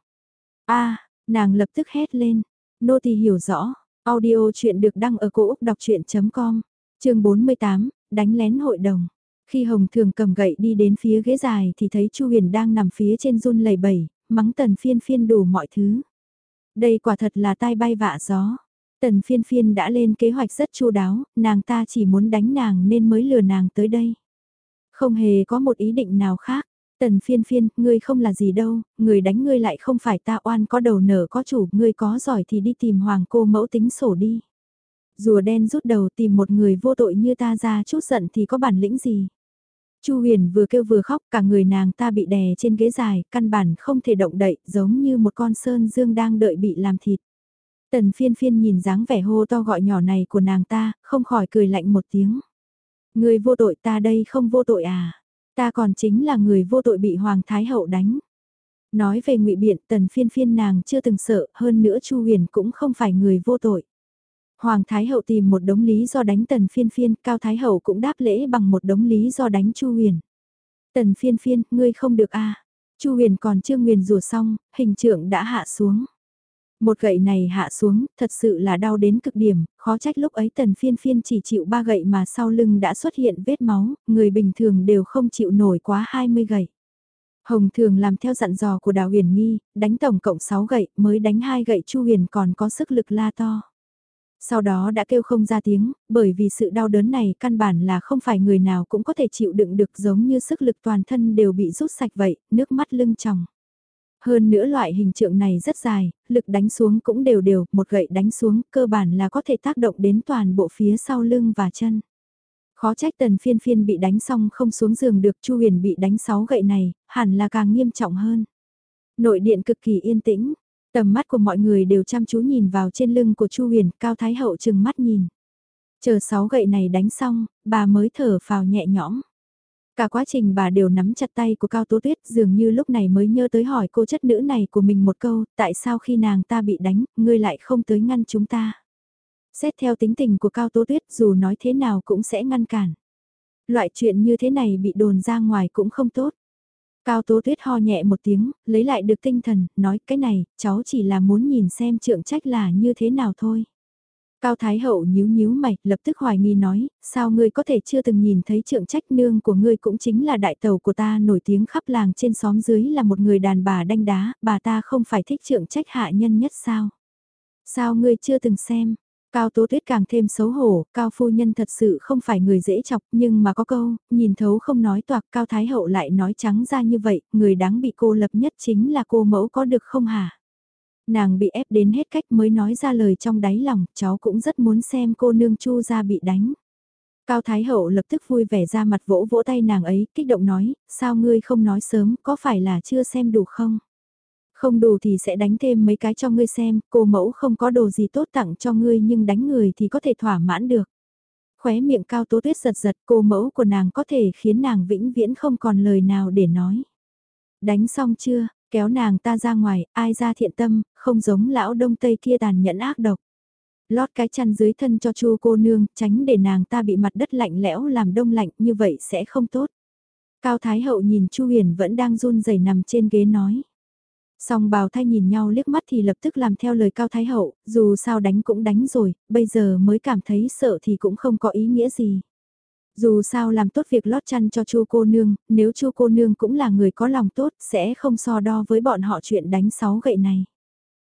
a Nàng lập tức hét lên, nô tỳ hiểu rõ, audio chuyện được đăng ở cổ Úc đọc chuyện.com, chương 48, đánh lén hội đồng. Khi Hồng Thường cầm gậy đi đến phía ghế dài thì thấy Chu Huyền đang nằm phía trên run lẩy bẩy, mắng tần phiên phiên đủ mọi thứ. Đây quả thật là tai bay vạ gió. Tần phiên phiên đã lên kế hoạch rất chu đáo, nàng ta chỉ muốn đánh nàng nên mới lừa nàng tới đây. Không hề có một ý định nào khác. Tần phiên phiên, ngươi không là gì đâu, người đánh ngươi lại không phải ta oan có đầu nở có chủ, ngươi có giỏi thì đi tìm hoàng cô mẫu tính sổ đi. Rùa đen rút đầu tìm một người vô tội như ta ra chút giận thì có bản lĩnh gì. Chu Huyền vừa kêu vừa khóc, cả người nàng ta bị đè trên ghế dài, căn bản không thể động đậy, giống như một con sơn dương đang đợi bị làm thịt. Tần phiên phiên nhìn dáng vẻ hô to gọi nhỏ này của nàng ta, không khỏi cười lạnh một tiếng. Người vô tội ta đây không vô tội à? Ta còn chính là người vô tội bị Hoàng Thái Hậu đánh. Nói về ngụy biện tần phiên phiên nàng chưa từng sợ, hơn nữa Chu Huyền cũng không phải người vô tội. Hoàng Thái Hậu tìm một đống lý do đánh tần phiên phiên, Cao Thái Hậu cũng đáp lễ bằng một đống lý do đánh Chu Huyền. Tần phiên phiên, ngươi không được a Chu Huyền còn chưa nguyền rủa xong, hình trưởng đã hạ xuống. Một gậy này hạ xuống, thật sự là đau đến cực điểm, khó trách lúc ấy tần phiên phiên chỉ chịu ba gậy mà sau lưng đã xuất hiện vết máu, người bình thường đều không chịu nổi quá 20 gậy. Hồng thường làm theo dặn dò của Đào Huyền Nghi, đánh tổng cộng 6 gậy, mới đánh hai gậy Chu Huyền còn có sức lực la to. Sau đó đã kêu không ra tiếng, bởi vì sự đau đớn này căn bản là không phải người nào cũng có thể chịu đựng được giống như sức lực toàn thân đều bị rút sạch vậy, nước mắt lưng tròng. Hơn nữa loại hình trượng này rất dài, lực đánh xuống cũng đều đều, một gậy đánh xuống cơ bản là có thể tác động đến toàn bộ phía sau lưng và chân. Khó trách tần phiên phiên bị đánh xong không xuống giường được Chu Huyền bị đánh 6 gậy này, hẳn là càng nghiêm trọng hơn. Nội điện cực kỳ yên tĩnh, tầm mắt của mọi người đều chăm chú nhìn vào trên lưng của Chu Huyền, Cao Thái Hậu chừng mắt nhìn. Chờ 6 gậy này đánh xong, bà mới thở phào nhẹ nhõm. Cả quá trình bà đều nắm chặt tay của Cao Tố Tuyết dường như lúc này mới nhớ tới hỏi cô chất nữ này của mình một câu, tại sao khi nàng ta bị đánh, ngươi lại không tới ngăn chúng ta. Xét theo tính tình của Cao Tố Tuyết dù nói thế nào cũng sẽ ngăn cản. Loại chuyện như thế này bị đồn ra ngoài cũng không tốt. Cao Tố Tuyết ho nhẹ một tiếng, lấy lại được tinh thần, nói cái này, cháu chỉ là muốn nhìn xem trượng trách là như thế nào thôi. Cao Thái Hậu nhíu nhíu mày, lập tức hoài nghi nói, sao ngươi có thể chưa từng nhìn thấy trượng trách nương của ngươi cũng chính là đại tàu của ta nổi tiếng khắp làng trên xóm dưới là một người đàn bà đanh đá, bà ta không phải thích trượng trách hạ nhân nhất sao? Sao ngươi chưa từng xem? Cao Tố Tuyết càng thêm xấu hổ, Cao Phu Nhân thật sự không phải người dễ chọc, nhưng mà có câu, nhìn thấu không nói toạc, Cao Thái Hậu lại nói trắng ra như vậy, người đáng bị cô lập nhất chính là cô mẫu có được không hả? Nàng bị ép đến hết cách mới nói ra lời trong đáy lòng, cháu cũng rất muốn xem cô nương chu ra bị đánh. Cao Thái Hậu lập tức vui vẻ ra mặt vỗ vỗ tay nàng ấy, kích động nói, sao ngươi không nói sớm, có phải là chưa xem đủ không? Không đủ thì sẽ đánh thêm mấy cái cho ngươi xem, cô mẫu không có đồ gì tốt tặng cho ngươi nhưng đánh người thì có thể thỏa mãn được. Khóe miệng cao tố tuyết giật giật cô mẫu của nàng có thể khiến nàng vĩnh viễn không còn lời nào để nói. Đánh xong chưa, Kéo nàng ta ra ngoài, ai ra thiện tâm, không giống lão đông tây kia tàn nhẫn ác độc. Lót cái chăn dưới thân cho chu cô nương, tránh để nàng ta bị mặt đất lạnh lẽo làm đông lạnh, như vậy sẽ không tốt. Cao Thái Hậu nhìn Chu Huyền vẫn đang run rẩy nằm trên ghế nói. Song bào thay nhìn nhau liếc mắt thì lập tức làm theo lời Cao Thái Hậu, dù sao đánh cũng đánh rồi, bây giờ mới cảm thấy sợ thì cũng không có ý nghĩa gì. Dù sao làm tốt việc lót chăn cho chu cô nương, nếu chu cô nương cũng là người có lòng tốt, sẽ không so đo với bọn họ chuyện đánh sáu gậy này.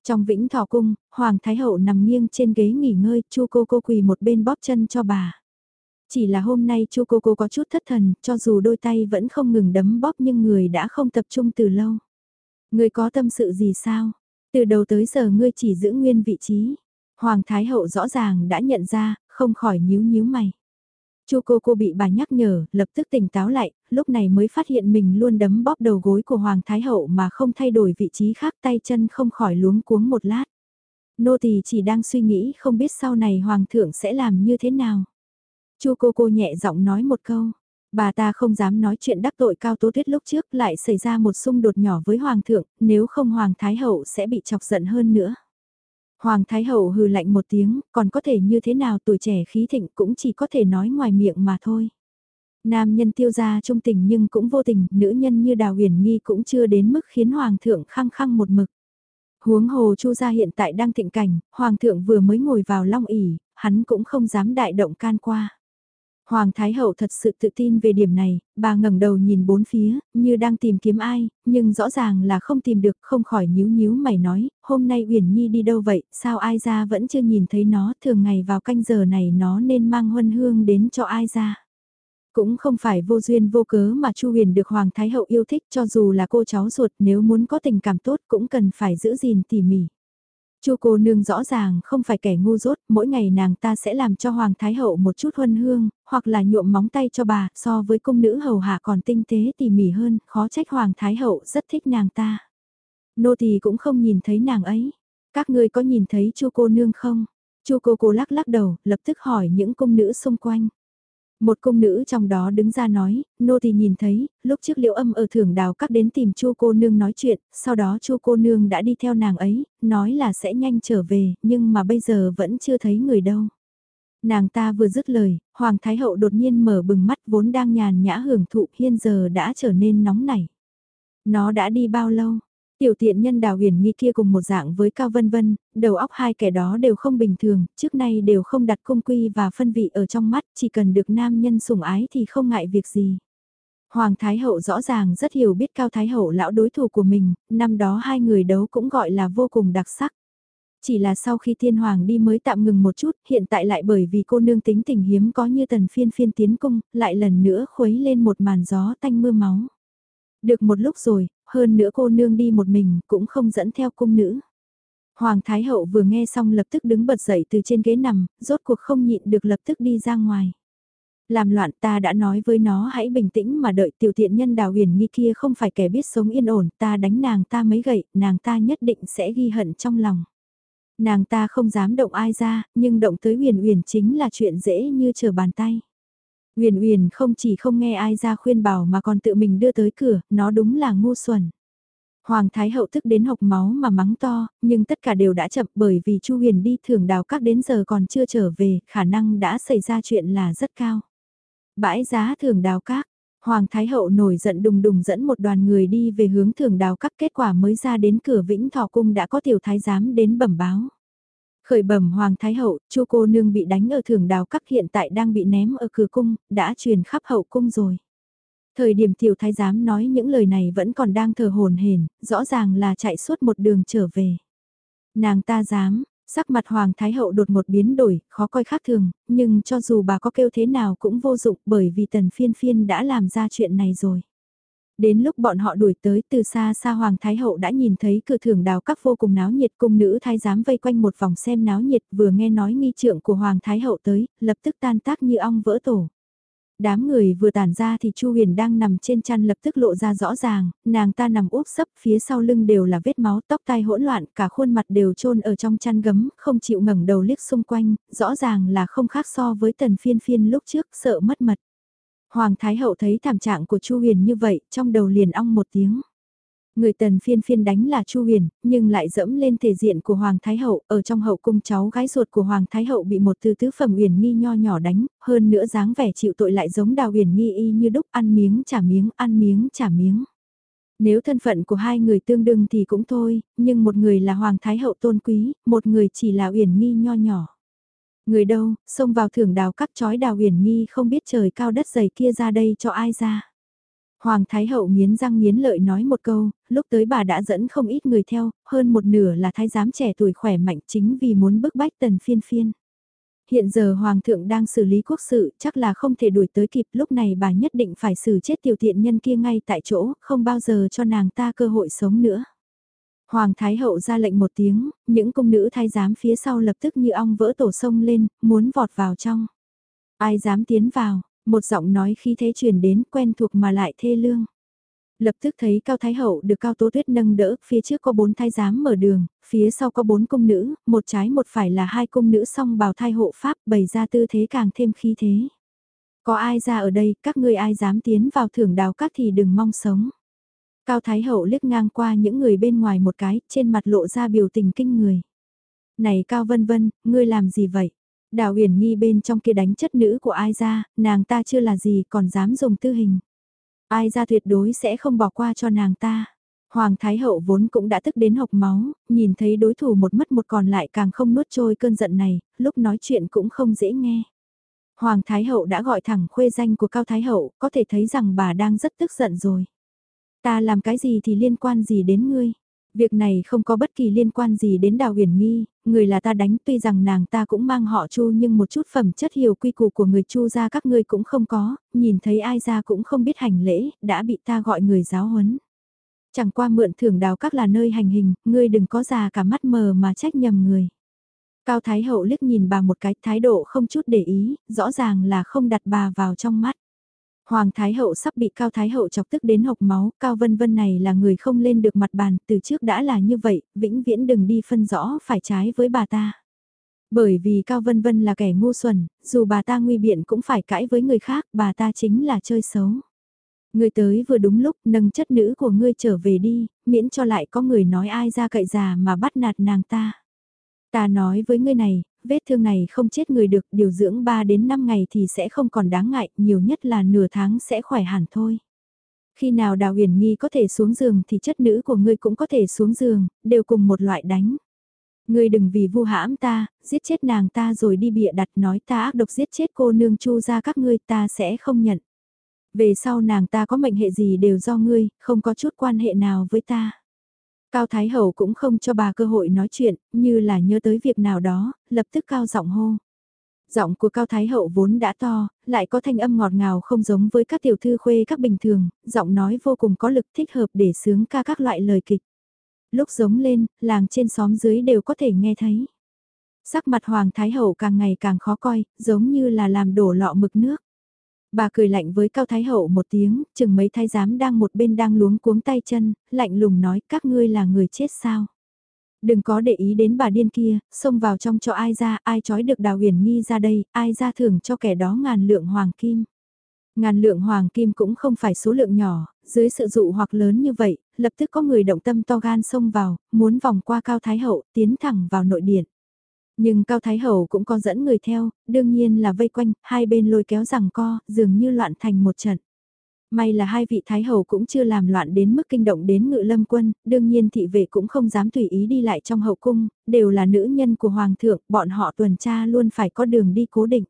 Trong vĩnh thọ cung, Hoàng Thái Hậu nằm nghiêng trên ghế nghỉ ngơi, chu cô cô quỳ một bên bóp chân cho bà. Chỉ là hôm nay chu cô cô có chút thất thần, cho dù đôi tay vẫn không ngừng đấm bóp nhưng người đã không tập trung từ lâu. Người có tâm sự gì sao? Từ đầu tới giờ ngươi chỉ giữ nguyên vị trí. Hoàng Thái Hậu rõ ràng đã nhận ra, không khỏi nhíu nhíu mày. Chu cô cô bị bà nhắc nhở, lập tức tỉnh táo lại, lúc này mới phát hiện mình luôn đấm bóp đầu gối của Hoàng Thái Hậu mà không thay đổi vị trí khác tay chân không khỏi luống cuống một lát. Nô tỳ chỉ đang suy nghĩ không biết sau này Hoàng thượng sẽ làm như thế nào. Chu cô cô nhẹ giọng nói một câu. Bà ta không dám nói chuyện đắc tội cao tố tuyết lúc trước lại xảy ra một xung đột nhỏ với Hoàng thượng, nếu không Hoàng Thái Hậu sẽ bị chọc giận hơn nữa. Hoàng Thái Hậu hừ lạnh một tiếng, còn có thể như thế nào tuổi trẻ khí thịnh cũng chỉ có thể nói ngoài miệng mà thôi. Nam nhân tiêu gia trung tình nhưng cũng vô tình, nữ nhân như Đào Huyền Nghi cũng chưa đến mức khiến Hoàng thượng khăng khăng một mực. Huống hồ Chu gia hiện tại đang thịnh cảnh, Hoàng thượng vừa mới ngồi vào long ỉ, hắn cũng không dám đại động can qua. Hoàng Thái Hậu thật sự tự tin về điểm này, bà ngẩng đầu nhìn bốn phía, như đang tìm kiếm ai, nhưng rõ ràng là không tìm được, không khỏi nhíu nhíu mày nói, hôm nay Uyển Nhi đi đâu vậy, sao ai ra vẫn chưa nhìn thấy nó, thường ngày vào canh giờ này nó nên mang huân hương đến cho ai ra. Cũng không phải vô duyên vô cớ mà Chu Huyền được Hoàng Thái Hậu yêu thích cho dù là cô cháu ruột nếu muốn có tình cảm tốt cũng cần phải giữ gìn tỉ mỉ. Chu cô nương rõ ràng không phải kẻ ngu dốt, mỗi ngày nàng ta sẽ làm cho Hoàng Thái Hậu một chút huân hương, hoặc là nhuộm móng tay cho bà, so với cung nữ hầu hạ còn tinh tế tỉ mỉ hơn, khó trách Hoàng Thái Hậu rất thích nàng ta. Nô tỳ cũng không nhìn thấy nàng ấy. Các ngươi có nhìn thấy chu cô nương không? Chu cô cô lắc lắc đầu, lập tức hỏi những cung nữ xung quanh. Một cung nữ trong đó đứng ra nói, nô thì nhìn thấy, lúc trước liễu âm ở thưởng đào các đến tìm chu cô nương nói chuyện, sau đó chu cô nương đã đi theo nàng ấy, nói là sẽ nhanh trở về, nhưng mà bây giờ vẫn chưa thấy người đâu. Nàng ta vừa dứt lời, Hoàng Thái Hậu đột nhiên mở bừng mắt vốn đang nhàn nhã hưởng thụ hiên giờ đã trở nên nóng nảy. Nó đã đi bao lâu? Tiểu tiện nhân đào huyền nghi kia cùng một dạng với Cao Vân Vân, đầu óc hai kẻ đó đều không bình thường, trước nay đều không đặt cung quy và phân vị ở trong mắt, chỉ cần được nam nhân sủng ái thì không ngại việc gì. Hoàng Thái Hậu rõ ràng rất hiểu biết Cao Thái Hậu lão đối thủ của mình, năm đó hai người đấu cũng gọi là vô cùng đặc sắc. Chỉ là sau khi thiên hoàng đi mới tạm ngừng một chút, hiện tại lại bởi vì cô nương tính tình hiếm có như tần phiên phiên tiến cung, lại lần nữa khuấy lên một màn gió tanh mưa máu. Được một lúc rồi, hơn nữa cô nương đi một mình cũng không dẫn theo cung nữ. Hoàng Thái Hậu vừa nghe xong lập tức đứng bật dậy từ trên ghế nằm, rốt cuộc không nhịn được lập tức đi ra ngoài. Làm loạn ta đã nói với nó hãy bình tĩnh mà đợi tiểu tiện nhân đào huyền nghi kia không phải kẻ biết sống yên ổn, ta đánh nàng ta mấy gậy, nàng ta nhất định sẽ ghi hận trong lòng. Nàng ta không dám động ai ra, nhưng động tới huyền huyền chính là chuyện dễ như trở bàn tay. Huyền Huyền không chỉ không nghe ai ra khuyên bảo mà còn tự mình đưa tới cửa, nó đúng là ngu xuẩn. Hoàng Thái Hậu tức đến hộc máu mà mắng to, nhưng tất cả đều đã chậm bởi vì Chu Huyền đi thưởng đào các đến giờ còn chưa trở về, khả năng đã xảy ra chuyện là rất cao. Bãi giá thưởng đào các, Hoàng Thái Hậu nổi giận đùng đùng dẫn một đoàn người đi về hướng thưởng đào các kết quả mới ra đến cửa Vĩnh Thọ Cung đã có tiểu thái giám đến bẩm báo. Khởi bẩm Hoàng Thái Hậu, chu cô nương bị đánh ở thưởng đào các hiện tại đang bị ném ở cửa cung, đã truyền khắp hậu cung rồi. Thời điểm tiểu thái giám nói những lời này vẫn còn đang thờ hồn hển, rõ ràng là chạy suốt một đường trở về. Nàng ta dám, sắc mặt Hoàng Thái Hậu đột một biến đổi, khó coi khác thường, nhưng cho dù bà có kêu thế nào cũng vô dụng bởi vì tần phiên phiên đã làm ra chuyện này rồi. Đến lúc bọn họ đuổi tới từ xa xa Hoàng Thái Hậu đã nhìn thấy cửa thưởng đào các vô cùng náo nhiệt cung nữ thái giám vây quanh một vòng xem náo nhiệt vừa nghe nói nghi trượng của Hoàng Thái Hậu tới, lập tức tan tác như ong vỡ tổ. Đám người vừa tản ra thì Chu Huyền đang nằm trên chăn lập tức lộ ra rõ ràng, nàng ta nằm úp sấp phía sau lưng đều là vết máu tóc tai hỗn loạn, cả khuôn mặt đều trôn ở trong chăn gấm, không chịu ngẩng đầu liếc xung quanh, rõ ràng là không khác so với tần phiên phiên lúc trước sợ mất mật. Hoàng Thái Hậu thấy thảm trạng của Chu Huyền như vậy, trong đầu liền ong một tiếng. Người tần phiên phiên đánh là Chu Huyền, nhưng lại dẫm lên thể diện của Hoàng Thái Hậu, ở trong hậu cung cháu gái ruột của Hoàng Thái Hậu bị một từ tứ phẩm Huyền Nghi nho nhỏ đánh, hơn nữa dáng vẻ chịu tội lại giống đào Huyền Nghi y như đúc ăn miếng trả miếng, ăn miếng trả miếng. Nếu thân phận của hai người tương đương thì cũng thôi, nhưng một người là Hoàng Thái Hậu tôn quý, một người chỉ là Huyền Nghi nho nhỏ. Người đâu, xông vào thưởng đào các chói đào huyền nghi không biết trời cao đất dày kia ra đây cho ai ra. Hoàng Thái Hậu nghiến răng nghiến lợi nói một câu, lúc tới bà đã dẫn không ít người theo, hơn một nửa là thái giám trẻ tuổi khỏe mạnh chính vì muốn bức bách tần phiên phiên. Hiện giờ Hoàng thượng đang xử lý quốc sự, chắc là không thể đuổi tới kịp lúc này bà nhất định phải xử chết tiểu tiện nhân kia ngay tại chỗ, không bao giờ cho nàng ta cơ hội sống nữa. Hoàng Thái Hậu ra lệnh một tiếng, những cung nữ thái giám phía sau lập tức như ong vỡ tổ sông lên, muốn vọt vào trong. Ai dám tiến vào, một giọng nói khi thế truyền đến quen thuộc mà lại thê lương. Lập tức thấy Cao Thái Hậu được Cao Tố Tuyết nâng đỡ, phía trước có bốn thái giám mở đường, phía sau có bốn cung nữ, một trái một phải là hai cung nữ song bào thai hộ pháp bày ra tư thế càng thêm khí thế. Có ai ra ở đây, các ngươi ai dám tiến vào thưởng đào các thì đừng mong sống. Cao Thái Hậu liếc ngang qua những người bên ngoài một cái, trên mặt lộ ra biểu tình kinh người. Này Cao Vân Vân, ngươi làm gì vậy? Đào huyền nghi bên trong kia đánh chất nữ của ai ra, nàng ta chưa là gì còn dám dùng tư hình. Ai ra tuyệt đối sẽ không bỏ qua cho nàng ta. Hoàng Thái Hậu vốn cũng đã tức đến hộc máu, nhìn thấy đối thủ một mất một còn lại càng không nuốt trôi cơn giận này, lúc nói chuyện cũng không dễ nghe. Hoàng Thái Hậu đã gọi thẳng khuê danh của Cao Thái Hậu, có thể thấy rằng bà đang rất tức giận rồi. Ta làm cái gì thì liên quan gì đến ngươi? Việc này không có bất kỳ liên quan gì đến Đào Huyền Nghi, người là ta đánh tuy rằng nàng ta cũng mang họ Chu nhưng một chút phẩm chất hiểu quy củ của người Chu ra các ngươi cũng không có, nhìn thấy ai ra cũng không biết hành lễ, đã bị ta gọi người giáo huấn. Chẳng qua mượn thưởng đào các là nơi hành hình, ngươi đừng có già cả mắt mờ mà trách nhầm người. Cao Thái Hậu liếc nhìn bà một cái thái độ không chút để ý, rõ ràng là không đặt bà vào trong mắt. Hoàng Thái Hậu sắp bị Cao Thái Hậu chọc tức đến hộc máu, Cao Vân Vân này là người không lên được mặt bàn, từ trước đã là như vậy, vĩnh viễn đừng đi phân rõ phải trái với bà ta. Bởi vì Cao Vân Vân là kẻ ngu xuẩn, dù bà ta nguy biện cũng phải cãi với người khác, bà ta chính là chơi xấu. Ngươi tới vừa đúng lúc nâng chất nữ của ngươi trở về đi, miễn cho lại có người nói ai ra cậy già mà bắt nạt nàng ta. Ta nói với ngươi này, vết thương này không chết người được, điều dưỡng 3 đến 5 ngày thì sẽ không còn đáng ngại, nhiều nhất là nửa tháng sẽ khỏe hẳn thôi. Khi nào Đào Huyền Nghi có thể xuống giường thì chất nữ của ngươi cũng có thể xuống giường, đều cùng một loại đánh. Ngươi đừng vì vu hãm ta, giết chết nàng ta rồi đi bịa đặt nói ta ác độc giết chết cô nương chu ra các ngươi ta sẽ không nhận. Về sau nàng ta có mệnh hệ gì đều do ngươi, không có chút quan hệ nào với ta. Cao Thái Hậu cũng không cho bà cơ hội nói chuyện, như là nhớ tới việc nào đó, lập tức cao giọng hô. Giọng của Cao Thái Hậu vốn đã to, lại có thanh âm ngọt ngào không giống với các tiểu thư khuê các bình thường, giọng nói vô cùng có lực thích hợp để sướng ca các loại lời kịch. Lúc giống lên, làng trên xóm dưới đều có thể nghe thấy. Sắc mặt Hoàng Thái Hậu càng ngày càng khó coi, giống như là làm đổ lọ mực nước. Bà cười lạnh với Cao Thái Hậu một tiếng, chừng mấy thái giám đang một bên đang luống cuống tay chân, lạnh lùng nói các ngươi là người chết sao. Đừng có để ý đến bà điên kia, xông vào trong cho ai ra, ai trói được đào huyền nghi ra đây, ai ra thưởng cho kẻ đó ngàn lượng hoàng kim. Ngàn lượng hoàng kim cũng không phải số lượng nhỏ, dưới sự dụ hoặc lớn như vậy, lập tức có người động tâm to gan xông vào, muốn vòng qua Cao Thái Hậu, tiến thẳng vào nội điện. Nhưng Cao Thái Hậu cũng có dẫn người theo, đương nhiên là vây quanh, hai bên lôi kéo rằng co, dường như loạn thành một trận. May là hai vị Thái Hậu cũng chưa làm loạn đến mức kinh động đến ngự lâm quân, đương nhiên thị vệ cũng không dám tùy ý đi lại trong hậu cung, đều là nữ nhân của Hoàng thượng, bọn họ tuần tra luôn phải có đường đi cố định.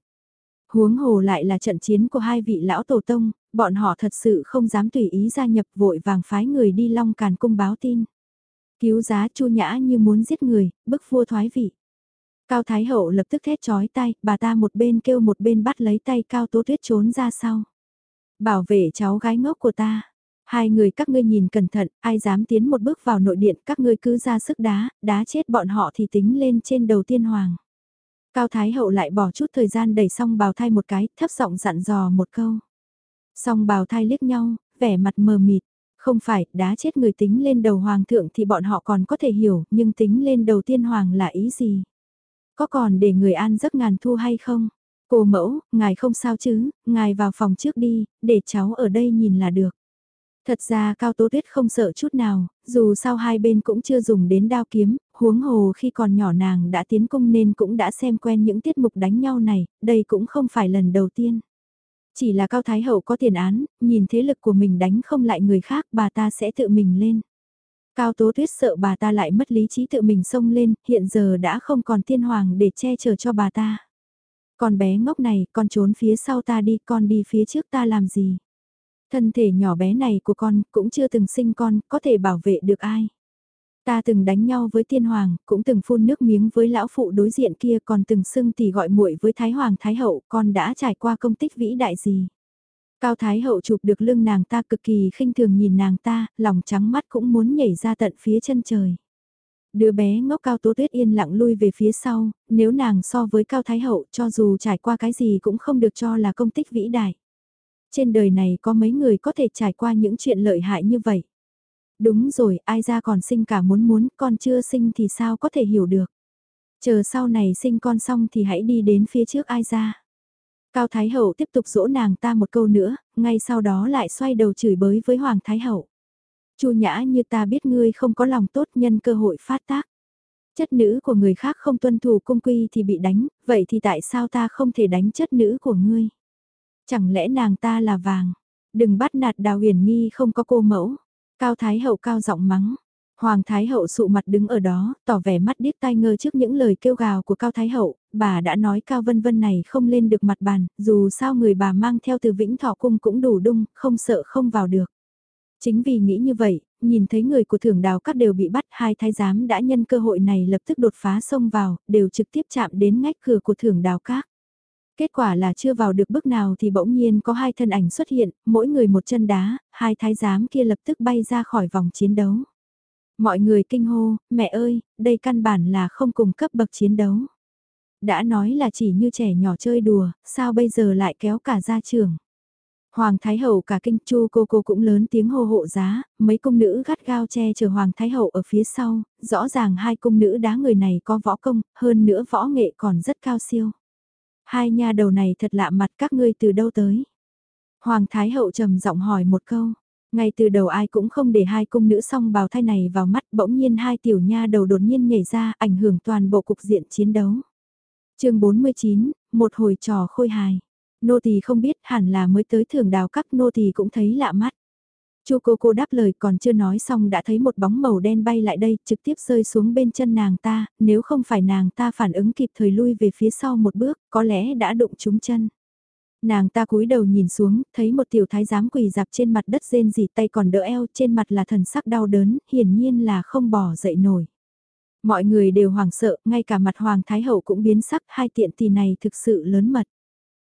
Huống hồ lại là trận chiến của hai vị lão tổ tông, bọn họ thật sự không dám tùy ý gia nhập vội vàng phái người đi long càn cung báo tin. Cứu giá chu nhã như muốn giết người, bức vua thoái vị. Cao Thái Hậu lập tức thét chói tay, bà ta một bên kêu một bên bắt lấy tay Cao Tố Tuyết trốn ra sau. Bảo vệ cháu gái ngốc của ta. Hai người các ngươi nhìn cẩn thận, ai dám tiến một bước vào nội điện các ngươi cứ ra sức đá, đá chết bọn họ thì tính lên trên đầu tiên hoàng. Cao Thái Hậu lại bỏ chút thời gian đẩy xong bào thai một cái, thấp giọng dặn dò một câu. Xong bào thai liếc nhau, vẻ mặt mờ mịt. Không phải, đá chết người tính lên đầu hoàng thượng thì bọn họ còn có thể hiểu, nhưng tính lên đầu tiên hoàng là ý gì? Có còn để người an giấc ngàn thu hay không? Cô mẫu, ngài không sao chứ, ngài vào phòng trước đi, để cháu ở đây nhìn là được. Thật ra Cao Tố Tuyết không sợ chút nào, dù sao hai bên cũng chưa dùng đến đao kiếm, huống hồ khi còn nhỏ nàng đã tiến cung nên cũng đã xem quen những tiết mục đánh nhau này, đây cũng không phải lần đầu tiên. Chỉ là Cao Thái Hậu có tiền án, nhìn thế lực của mình đánh không lại người khác bà ta sẽ tự mình lên. Cao Tố Tuyết sợ bà ta lại mất lý trí tự mình xông lên, hiện giờ đã không còn tiên hoàng để che chở cho bà ta. Con bé ngốc này, con trốn phía sau ta đi, con đi phía trước ta làm gì? Thân thể nhỏ bé này của con cũng chưa từng sinh con, có thể bảo vệ được ai? Ta từng đánh nhau với tiên hoàng, cũng từng phun nước miếng với lão phụ đối diện kia, còn từng xưng tỷ gọi muội với thái hoàng thái hậu, con đã trải qua công tích vĩ đại gì? Cao Thái Hậu chụp được lưng nàng ta cực kỳ khinh thường nhìn nàng ta, lòng trắng mắt cũng muốn nhảy ra tận phía chân trời. Đứa bé ngốc Cao Tố Tuyết yên lặng lui về phía sau, nếu nàng so với Cao Thái Hậu cho dù trải qua cái gì cũng không được cho là công tích vĩ đại. Trên đời này có mấy người có thể trải qua những chuyện lợi hại như vậy. Đúng rồi, ai ra còn sinh cả muốn muốn, con chưa sinh thì sao có thể hiểu được. Chờ sau này sinh con xong thì hãy đi đến phía trước ai ra. Cao Thái Hậu tiếp tục dỗ nàng ta một câu nữa, ngay sau đó lại xoay đầu chửi bới với Hoàng Thái Hậu. Chu nhã như ta biết ngươi không có lòng tốt nhân cơ hội phát tác. Chất nữ của người khác không tuân thủ cung quy thì bị đánh, vậy thì tại sao ta không thể đánh chất nữ của ngươi? Chẳng lẽ nàng ta là vàng? Đừng bắt nạt đào huyền nghi không có cô mẫu. Cao Thái Hậu cao giọng mắng. Hoàng Thái Hậu sụ mặt đứng ở đó, tỏ vẻ mắt điếc tai ngơ trước những lời kêu gào của Cao Thái Hậu, bà đã nói Cao Vân Vân này không lên được mặt bàn, dù sao người bà mang theo từ Vĩnh Thọ Cung cũng đủ đung, không sợ không vào được. Chính vì nghĩ như vậy, nhìn thấy người của thưởng đào các đều bị bắt, hai thái giám đã nhân cơ hội này lập tức đột phá xông vào, đều trực tiếp chạm đến ngách cửa của thưởng đào các. Kết quả là chưa vào được bước nào thì bỗng nhiên có hai thân ảnh xuất hiện, mỗi người một chân đá, hai thái giám kia lập tức bay ra khỏi vòng chiến đấu. Mọi người kinh hô, mẹ ơi, đây căn bản là không cùng cấp bậc chiến đấu. Đã nói là chỉ như trẻ nhỏ chơi đùa, sao bây giờ lại kéo cả ra trường. Hoàng Thái Hậu cả kinh chu cô cô cũng lớn tiếng hô hộ giá, mấy cung nữ gắt gao che chờ Hoàng Thái Hậu ở phía sau, rõ ràng hai cung nữ đá người này có võ công, hơn nữa võ nghệ còn rất cao siêu. Hai nha đầu này thật lạ mặt các ngươi từ đâu tới. Hoàng Thái Hậu trầm giọng hỏi một câu, ngay từ đầu ai cũng không để hai cung nữ song bào thai này vào mắt bỗng nhiên hai tiểu nha đầu đột nhiên nhảy ra ảnh hưởng toàn bộ cục diện chiến đấu chương 49, một hồi trò khôi hài. Nô tỳ không biết hẳn là mới tới thường đào các nô tỳ cũng thấy lạ mắt. Chu cô cô đáp lời còn chưa nói xong đã thấy một bóng màu đen bay lại đây trực tiếp rơi xuống bên chân nàng ta, nếu không phải nàng ta phản ứng kịp thời lui về phía sau một bước, có lẽ đã đụng trúng chân. Nàng ta cúi đầu nhìn xuống, thấy một tiểu thái giám quỳ dạp trên mặt đất rên rỉ tay còn đỡ eo trên mặt là thần sắc đau đớn, hiển nhiên là không bỏ dậy nổi. Mọi người đều hoảng sợ, ngay cả mặt hoàng thái hậu cũng biến sắc, hai tiện tỷ này thực sự lớn mật.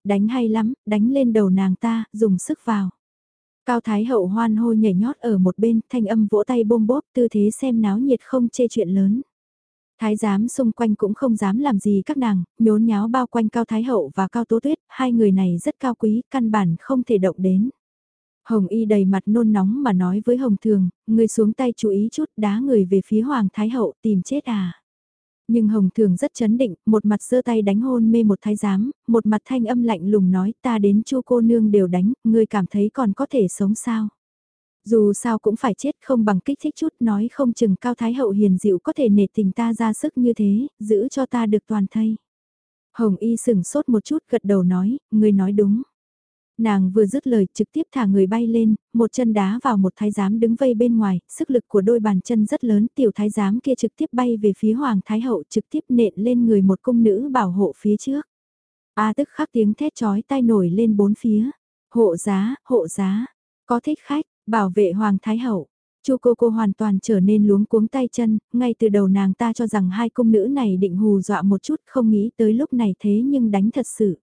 Đánh hay lắm, đánh lên đầu nàng ta, dùng sức vào. Cao Thái Hậu hoan hô nhảy nhót ở một bên, thanh âm vỗ tay bôm bốp tư thế xem náo nhiệt không chê chuyện lớn. Thái giám xung quanh cũng không dám làm gì các nàng, nhốn nháo bao quanh Cao Thái Hậu và Cao Tố Tuyết, hai người này rất cao quý, căn bản không thể động đến. Hồng Y đầy mặt nôn nóng mà nói với Hồng Thường, người xuống tay chú ý chút đá người về phía Hoàng Thái Hậu tìm chết à. Nhưng Hồng Thường rất chấn định, một mặt giơ tay đánh hôn mê một thái giám, một mặt thanh âm lạnh lùng nói ta đến chu cô nương đều đánh, ngươi cảm thấy còn có thể sống sao. Dù sao cũng phải chết không bằng kích thích chút nói không chừng cao thái hậu hiền dịu có thể nể tình ta ra sức như thế, giữ cho ta được toàn thây. Hồng y sừng sốt một chút gật đầu nói, ngươi nói đúng. Nàng vừa dứt lời trực tiếp thả người bay lên, một chân đá vào một thái giám đứng vây bên ngoài, sức lực của đôi bàn chân rất lớn, tiểu thái giám kia trực tiếp bay về phía hoàng thái hậu trực tiếp nện lên người một cung nữ bảo hộ phía trước. A tức khắc tiếng thét chói tai nổi lên bốn phía. Hộ giá, hộ giá, có thích khách, bảo vệ hoàng thái hậu. Chu cô cô hoàn toàn trở nên luống cuống tay chân, ngay từ đầu nàng ta cho rằng hai cung nữ này định hù dọa một chút không nghĩ tới lúc này thế nhưng đánh thật sự.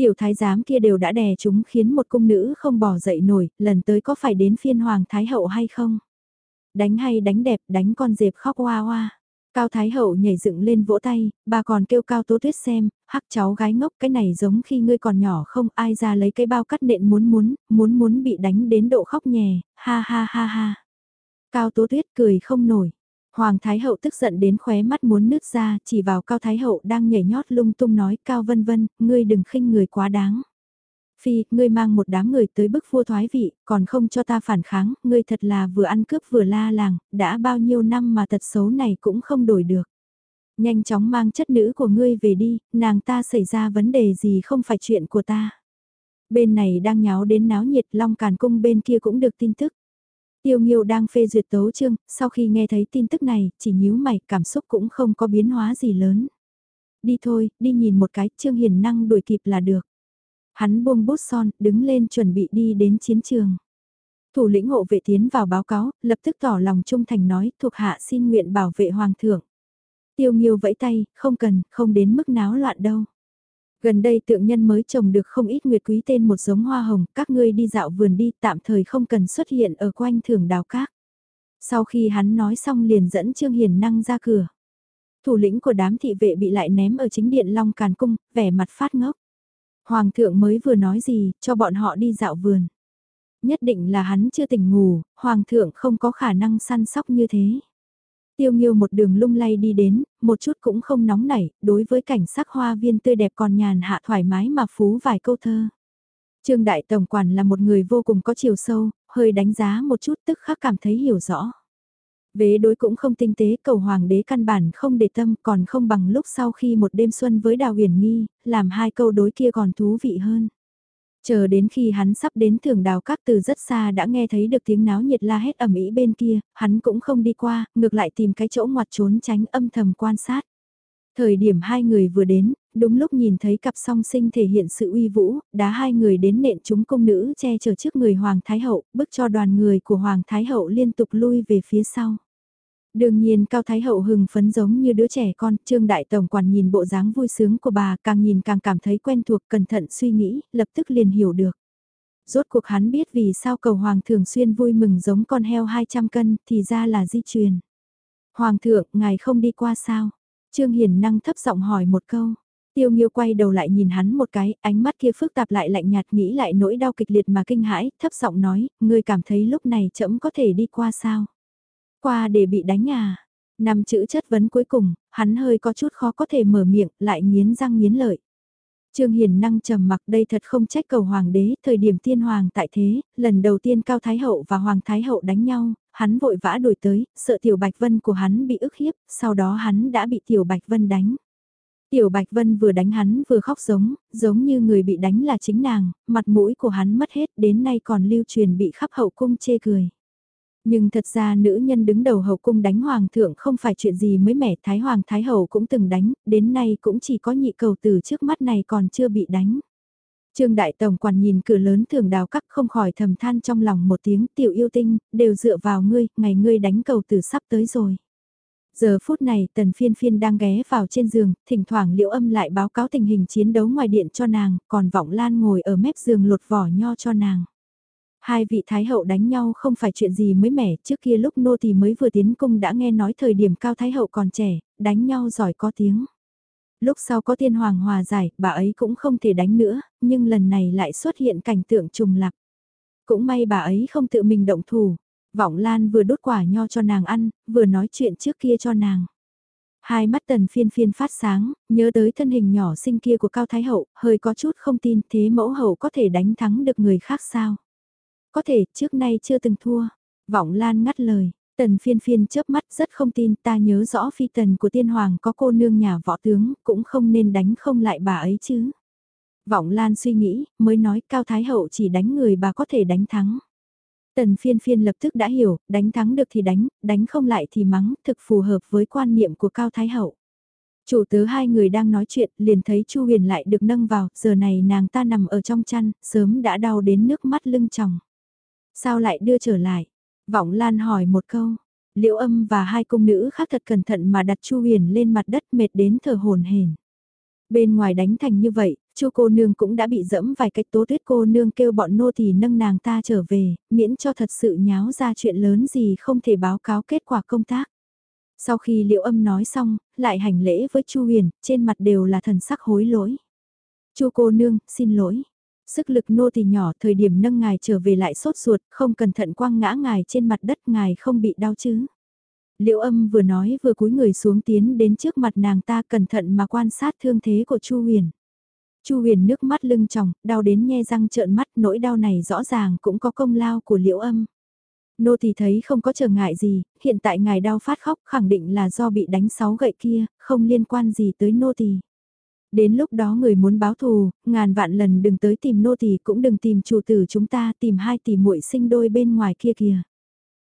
Tiểu thái giám kia đều đã đè chúng khiến một cung nữ không bỏ dậy nổi, lần tới có phải đến phiên hoàng thái hậu hay không? Đánh hay đánh đẹp, đánh con dẹp khóc hoa hoa. Cao Thái Hậu nhảy dựng lên vỗ tay, bà còn kêu Cao Tố Tuyết xem, hắc cháu gái ngốc cái này giống khi ngươi còn nhỏ không ai ra lấy cái bao cắt nện muốn muốn, muốn muốn bị đánh đến độ khóc nhè, ha ha ha ha. Cao Tố Tuyết cười không nổi. Hoàng Thái Hậu tức giận đến khóe mắt muốn nứt ra, chỉ vào Cao Thái Hậu đang nhảy nhót lung tung nói Cao Vân Vân, ngươi đừng khinh người quá đáng. Phi, ngươi mang một đám người tới bức vua thoái vị, còn không cho ta phản kháng, ngươi thật là vừa ăn cướp vừa la làng, đã bao nhiêu năm mà tật xấu này cũng không đổi được. Nhanh chóng mang chất nữ của ngươi về đi, nàng ta xảy ra vấn đề gì không phải chuyện của ta. Bên này đang nháo đến náo nhiệt long càn cung bên kia cũng được tin tức. Tiêu Nghiêu đang phê duyệt tấu chương, sau khi nghe thấy tin tức này, chỉ nhíu mày, cảm xúc cũng không có biến hóa gì lớn. Đi thôi, đi nhìn một cái, Trương Hiền năng đuổi kịp là được. Hắn buông bút son, đứng lên chuẩn bị đi đến chiến trường. Thủ lĩnh hộ vệ tiến vào báo cáo, lập tức tỏ lòng trung thành nói, thuộc hạ xin nguyện bảo vệ hoàng thượng. Tiêu Nghiêu vẫy tay, không cần, không đến mức náo loạn đâu. Gần đây tượng nhân mới trồng được không ít nguyệt quý tên một giống hoa hồng, các ngươi đi dạo vườn đi tạm thời không cần xuất hiện ở quanh thưởng đào cát. Sau khi hắn nói xong liền dẫn Trương Hiền Năng ra cửa. Thủ lĩnh của đám thị vệ bị lại ném ở chính điện Long Càn Cung, vẻ mặt phát ngốc. Hoàng thượng mới vừa nói gì, cho bọn họ đi dạo vườn. Nhất định là hắn chưa tỉnh ngủ, Hoàng thượng không có khả năng săn sóc như thế. Tiêu Nghiêu một đường lung lay đi đến, một chút cũng không nóng nảy, đối với cảnh sắc hoa viên tươi đẹp còn nhàn hạ thoải mái mà phú vài câu thơ. Trương Đại Tổng Quản là một người vô cùng có chiều sâu, hơi đánh giá một chút tức khắc cảm thấy hiểu rõ. Vế đối cũng không tinh tế cầu hoàng đế căn bản không để tâm còn không bằng lúc sau khi một đêm xuân với đào huyền nghi, làm hai câu đối kia còn thú vị hơn. Chờ đến khi hắn sắp đến thường đào các từ rất xa đã nghe thấy được tiếng náo nhiệt la hét ẩm ý bên kia, hắn cũng không đi qua, ngược lại tìm cái chỗ ngoặt trốn tránh âm thầm quan sát. Thời điểm hai người vừa đến, đúng lúc nhìn thấy cặp song sinh thể hiện sự uy vũ, đá hai người đến nện chúng công nữ che chở trước người Hoàng Thái Hậu, bức cho đoàn người của Hoàng Thái Hậu liên tục lui về phía sau. Đương nhiên Cao Thái Hậu hừng phấn giống như đứa trẻ con, Trương Đại Tổng quản nhìn bộ dáng vui sướng của bà càng nhìn càng cảm thấy quen thuộc cẩn thận suy nghĩ, lập tức liền hiểu được. Rốt cuộc hắn biết vì sao cầu Hoàng thường xuyên vui mừng giống con heo 200 cân thì ra là di truyền. Hoàng thượng, ngài không đi qua sao? Trương Hiền năng thấp giọng hỏi một câu. Tiêu Nghiêu quay đầu lại nhìn hắn một cái, ánh mắt kia phức tạp lại lạnh nhạt nghĩ lại nỗi đau kịch liệt mà kinh hãi, thấp giọng nói, ngươi cảm thấy lúc này chậm có thể đi qua sao? Qua để bị đánh à? Năm chữ chất vấn cuối cùng, hắn hơi có chút khó có thể mở miệng, lại nghiến răng nghiến lợi. Trương Hiền năng trầm mặc đây thật không trách cầu hoàng đế, thời điểm tiên hoàng tại thế, lần đầu tiên Cao Thái Hậu và Hoàng Thái Hậu đánh nhau, hắn vội vã đổi tới, sợ Tiểu Bạch Vân của hắn bị ức hiếp, sau đó hắn đã bị Tiểu Bạch Vân đánh. Tiểu Bạch Vân vừa đánh hắn vừa khóc giống, giống như người bị đánh là chính nàng, mặt mũi của hắn mất hết đến nay còn lưu truyền bị khắp hậu cung chê cười. Nhưng thật ra nữ nhân đứng đầu hậu cung đánh hoàng thượng không phải chuyện gì mới mẻ Thái Hoàng Thái Hậu cũng từng đánh, đến nay cũng chỉ có nhị cầu tử trước mắt này còn chưa bị đánh. Trương Đại Tổng quản nhìn cửa lớn thường đào cắt không khỏi thầm than trong lòng một tiếng tiểu yêu tinh, đều dựa vào ngươi, ngày ngươi đánh cầu tử sắp tới rồi. Giờ phút này tần phiên phiên đang ghé vào trên giường, thỉnh thoảng liễu âm lại báo cáo tình hình chiến đấu ngoài điện cho nàng, còn vọng lan ngồi ở mép giường lột vỏ nho cho nàng. Hai vị thái hậu đánh nhau không phải chuyện gì mới mẻ, trước kia lúc nô thì mới vừa tiến cung đã nghe nói thời điểm cao thái hậu còn trẻ, đánh nhau giỏi có tiếng. Lúc sau có tiên hoàng hòa giải, bà ấy cũng không thể đánh nữa, nhưng lần này lại xuất hiện cảnh tượng trùng lập. Cũng may bà ấy không tự mình động thủ, Vọng Lan vừa đốt quả nho cho nàng ăn, vừa nói chuyện trước kia cho nàng. Hai mắt tần phiên phiên phát sáng, nhớ tới thân hình nhỏ xinh kia của Cao Thái Hậu, hơi có chút không tin thế mẫu hậu có thể đánh thắng được người khác sao. Có thể, trước nay chưa từng thua. Vọng Lan ngắt lời, tần phiên phiên chớp mắt rất không tin ta nhớ rõ phi tần của tiên hoàng có cô nương nhà võ tướng, cũng không nên đánh không lại bà ấy chứ. Vọng Lan suy nghĩ, mới nói Cao Thái Hậu chỉ đánh người bà có thể đánh thắng. Tần phiên phiên lập tức đã hiểu, đánh thắng được thì đánh, đánh không lại thì mắng, thực phù hợp với quan niệm của Cao Thái Hậu. Chủ tớ hai người đang nói chuyện, liền thấy Chu Huyền lại được nâng vào, giờ này nàng ta nằm ở trong chăn, sớm đã đau đến nước mắt lưng tròng. Sao lại đưa trở lại? Vọng Lan hỏi một câu. Liễu âm và hai cung nữ khác thật cẩn thận mà đặt Chu Huyền lên mặt đất mệt đến thở hồn hển. Bên ngoài đánh thành như vậy, chu cô nương cũng đã bị dẫm vài cách tố tuyết cô nương kêu bọn nô thì nâng nàng ta trở về, miễn cho thật sự nháo ra chuyện lớn gì không thể báo cáo kết quả công tác. Sau khi Liễu âm nói xong, lại hành lễ với chu huyền, trên mặt đều là thần sắc hối lỗi. chu cô nương, xin lỗi. Sức lực nô thì nhỏ thời điểm nâng ngài trở về lại sốt ruột, không cẩn thận quăng ngã ngài trên mặt đất ngài không bị đau chứ. Liễu âm vừa nói vừa cúi người xuống tiến đến trước mặt nàng ta cẩn thận mà quan sát thương thế của Chu Huyền. Chu Huyền nước mắt lưng tròng, đau đến nhe răng trợn mắt, nỗi đau này rõ ràng cũng có công lao của Liễu Âm. Nô thì thấy không có trở ngại gì, hiện tại ngài đau phát khóc khẳng định là do bị đánh sáu gậy kia, không liên quan gì tới nô tỳ. Đến lúc đó người muốn báo thù, ngàn vạn lần đừng tới tìm nô tỳ cũng đừng tìm chủ tử chúng ta tìm hai tỷ muội sinh đôi bên ngoài kia kìa.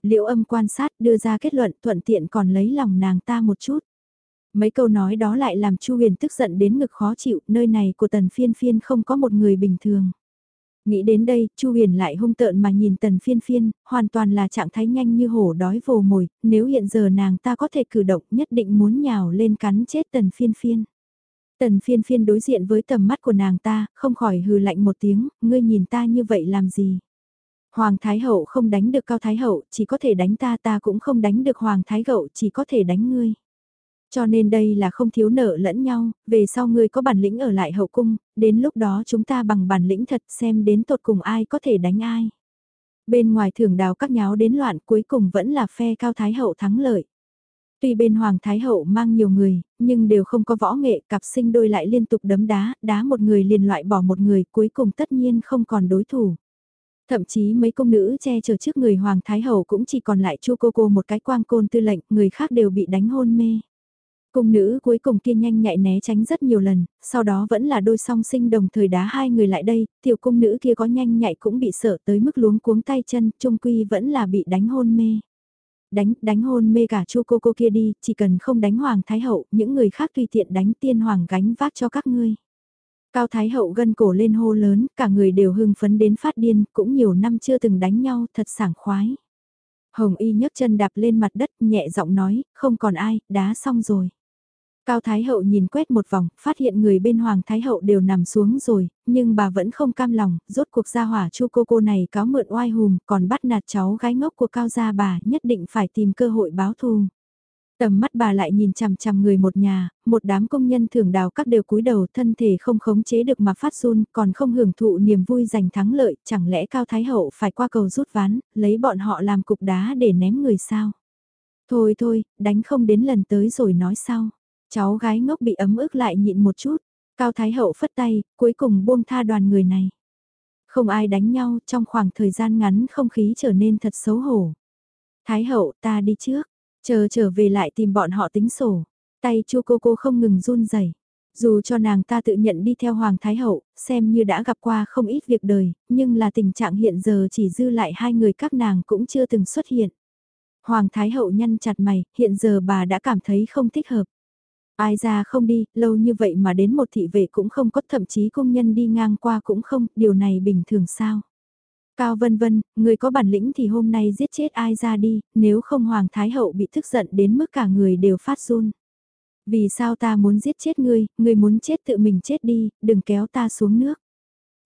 Liễu âm quan sát đưa ra kết luận thuận tiện còn lấy lòng nàng ta một chút. Mấy câu nói đó lại làm Chu Huyền tức giận đến ngực khó chịu, nơi này của tần phiên phiên không có một người bình thường. Nghĩ đến đây, Chu Huyền lại hung tợn mà nhìn tần phiên phiên, hoàn toàn là trạng thái nhanh như hổ đói vồ mồi, nếu hiện giờ nàng ta có thể cử động nhất định muốn nhào lên cắn chết tần phiên phiên. Tần phiên phiên đối diện với tầm mắt của nàng ta, không khỏi hừ lạnh một tiếng, ngươi nhìn ta như vậy làm gì? Hoàng Thái Hậu không đánh được Cao Thái Hậu, chỉ có thể đánh ta ta cũng không đánh được Hoàng Thái Hậu, chỉ có thể đánh ngươi. Cho nên đây là không thiếu nợ lẫn nhau, về sau ngươi có bản lĩnh ở lại hậu cung, đến lúc đó chúng ta bằng bản lĩnh thật xem đến tột cùng ai có thể đánh ai. Bên ngoài thường đào các nháo đến loạn cuối cùng vẫn là phe Cao Thái Hậu thắng lợi. Tuy bên Hoàng Thái Hậu mang nhiều người, nhưng đều không có võ nghệ, cặp sinh đôi lại liên tục đấm đá, đá một người liền loại bỏ một người, cuối cùng tất nhiên không còn đối thủ. Thậm chí mấy công nữ che chở trước người Hoàng Thái Hậu cũng chỉ còn lại chu cô cô một cái quang côn tư lệnh, người khác đều bị đánh hôn mê. Cung nữ cuối cùng kia nhanh nhạy né tránh rất nhiều lần, sau đó vẫn là đôi song sinh đồng thời đá hai người lại đây, tiểu cung nữ kia có nhanh nhạy cũng bị sợ tới mức luống cuống tay chân, trung quy vẫn là bị đánh hôn mê. Đánh, đánh hôn mê cả chu cô cô kia đi, chỉ cần không đánh hoàng thái hậu, những người khác tùy tiện đánh tiên hoàng gánh vác cho các ngươi. Cao Thái Hậu gân cổ lên hô lớn, cả người đều hưng phấn đến phát điên, cũng nhiều năm chưa từng đánh nhau, thật sảng khoái. Hồng Y nhấc chân đạp lên mặt đất, nhẹ giọng nói, không còn ai, đá xong rồi. Cao Thái Hậu nhìn quét một vòng, phát hiện người bên Hoàng Thái Hậu đều nằm xuống rồi, nhưng bà vẫn không cam lòng, rốt cuộc gia hỏa chu cô cô này cáo mượn oai hùm, còn bắt nạt cháu gái ngốc của Cao gia bà, nhất định phải tìm cơ hội báo thù. Tầm mắt bà lại nhìn chằm chằm người một nhà, một đám công nhân thường đào các đều cúi đầu thân thể không khống chế được mà phát run, còn không hưởng thụ niềm vui giành thắng lợi, chẳng lẽ Cao Thái Hậu phải qua cầu rút ván, lấy bọn họ làm cục đá để ném người sao? Thôi thôi, đánh không đến lần tới rồi nói sau. Cháu gái ngốc bị ấm ức lại nhịn một chút, Cao Thái Hậu phất tay, cuối cùng buông tha đoàn người này. Không ai đánh nhau, trong khoảng thời gian ngắn không khí trở nên thật xấu hổ. Thái Hậu ta đi trước, chờ trở về lại tìm bọn họ tính sổ. Tay chu cô cô không ngừng run rẩy. Dù cho nàng ta tự nhận đi theo Hoàng Thái Hậu, xem như đã gặp qua không ít việc đời, nhưng là tình trạng hiện giờ chỉ dư lại hai người các nàng cũng chưa từng xuất hiện. Hoàng Thái Hậu nhăn chặt mày, hiện giờ bà đã cảm thấy không thích hợp. Ai ra không đi, lâu như vậy mà đến một thị vệ cũng không có thậm chí công nhân đi ngang qua cũng không, điều này bình thường sao? Cao Vân Vân, người có bản lĩnh thì hôm nay giết chết ai ra đi, nếu không Hoàng Thái Hậu bị tức giận đến mức cả người đều phát run. Vì sao ta muốn giết chết ngươi, ngươi muốn chết tự mình chết đi, đừng kéo ta xuống nước.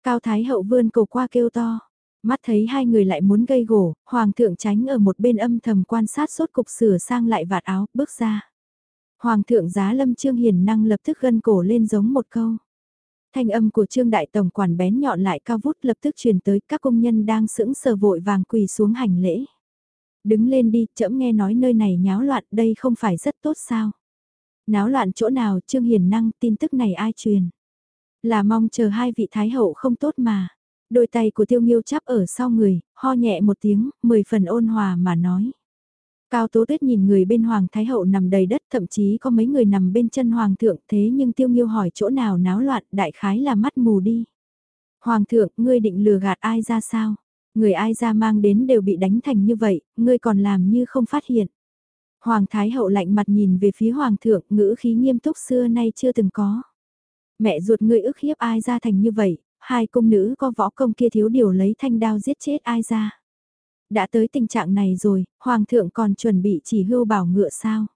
Cao Thái Hậu vươn cầu qua kêu to. Mắt thấy hai người lại muốn gây gổ, Hoàng thượng tránh ở một bên âm thầm quan sát sốt cục sửa sang lại vạt áo, bước ra. Hoàng thượng giá lâm Trương Hiền năng lập tức gân cổ lên giống một câu. Thanh âm của Trương Đại Tổng quản bén nhọn lại cao vút lập tức truyền tới các công nhân đang sững sờ vội vàng quỳ xuống hành lễ. Đứng lên đi, chậm nghe nói nơi này nháo loạn đây không phải rất tốt sao. Náo loạn chỗ nào Trương Hiền năng tin tức này ai truyền. Là mong chờ hai vị Thái Hậu không tốt mà. Đôi tay của tiêu nghiêu chắp ở sau người, ho nhẹ một tiếng, mười phần ôn hòa mà nói. Cao Tố Tuyết nhìn người bên Hoàng Thái Hậu nằm đầy đất thậm chí có mấy người nằm bên chân Hoàng thượng thế nhưng tiêu nghiêu hỏi chỗ nào náo loạn đại khái là mắt mù đi. Hoàng thượng, ngươi định lừa gạt ai ra sao? Người ai ra mang đến đều bị đánh thành như vậy, ngươi còn làm như không phát hiện. Hoàng Thái Hậu lạnh mặt nhìn về phía Hoàng thượng ngữ khí nghiêm túc xưa nay chưa từng có. Mẹ ruột ngươi ức hiếp ai ra thành như vậy, hai cung nữ có võ công kia thiếu điều lấy thanh đao giết chết ai ra. Đã tới tình trạng này rồi, Hoàng thượng còn chuẩn bị chỉ hưu bảo ngựa sao?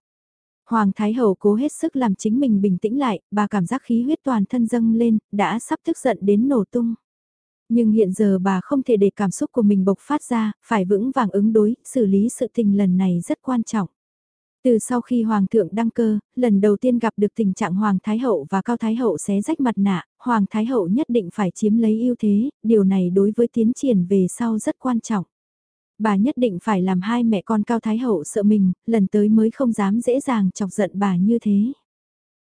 Hoàng Thái Hậu cố hết sức làm chính mình bình tĩnh lại, bà cảm giác khí huyết toàn thân dâng lên, đã sắp tức giận đến nổ tung. Nhưng hiện giờ bà không thể để cảm xúc của mình bộc phát ra, phải vững vàng ứng đối, xử lý sự tình lần này rất quan trọng. Từ sau khi Hoàng thượng đăng cơ, lần đầu tiên gặp được tình trạng Hoàng Thái Hậu và Cao Thái Hậu xé rách mặt nạ, Hoàng Thái Hậu nhất định phải chiếm lấy ưu thế, điều này đối với tiến triển về sau rất quan trọng bà nhất định phải làm hai mẹ con Cao Thái Hậu sợ mình, lần tới mới không dám dễ dàng chọc giận bà như thế.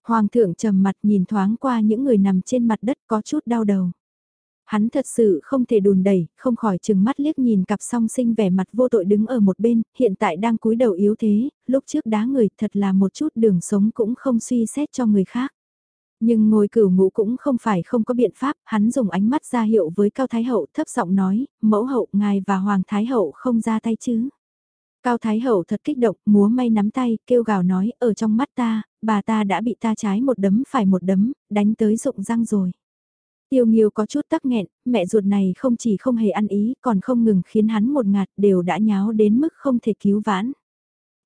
Hoàng thượng trầm mặt nhìn thoáng qua những người nằm trên mặt đất có chút đau đầu. Hắn thật sự không thể đùn đẩy, không khỏi chừng mắt liếc nhìn cặp song sinh vẻ mặt vô tội đứng ở một bên, hiện tại đang cúi đầu yếu thế, lúc trước đá người thật là một chút đường sống cũng không suy xét cho người khác. Nhưng ngồi cửu ngũ cũng không phải không có biện pháp, hắn dùng ánh mắt ra hiệu với Cao Thái Hậu thấp giọng nói, mẫu hậu ngài và Hoàng Thái Hậu không ra tay chứ. Cao Thái Hậu thật kích động, múa may nắm tay, kêu gào nói, ở trong mắt ta, bà ta đã bị ta trái một đấm phải một đấm, đánh tới rụng răng rồi. Tiêu Nghiêu có chút tắc nghẹn, mẹ ruột này không chỉ không hề ăn ý, còn không ngừng khiến hắn một ngạt đều đã nháo đến mức không thể cứu vãn.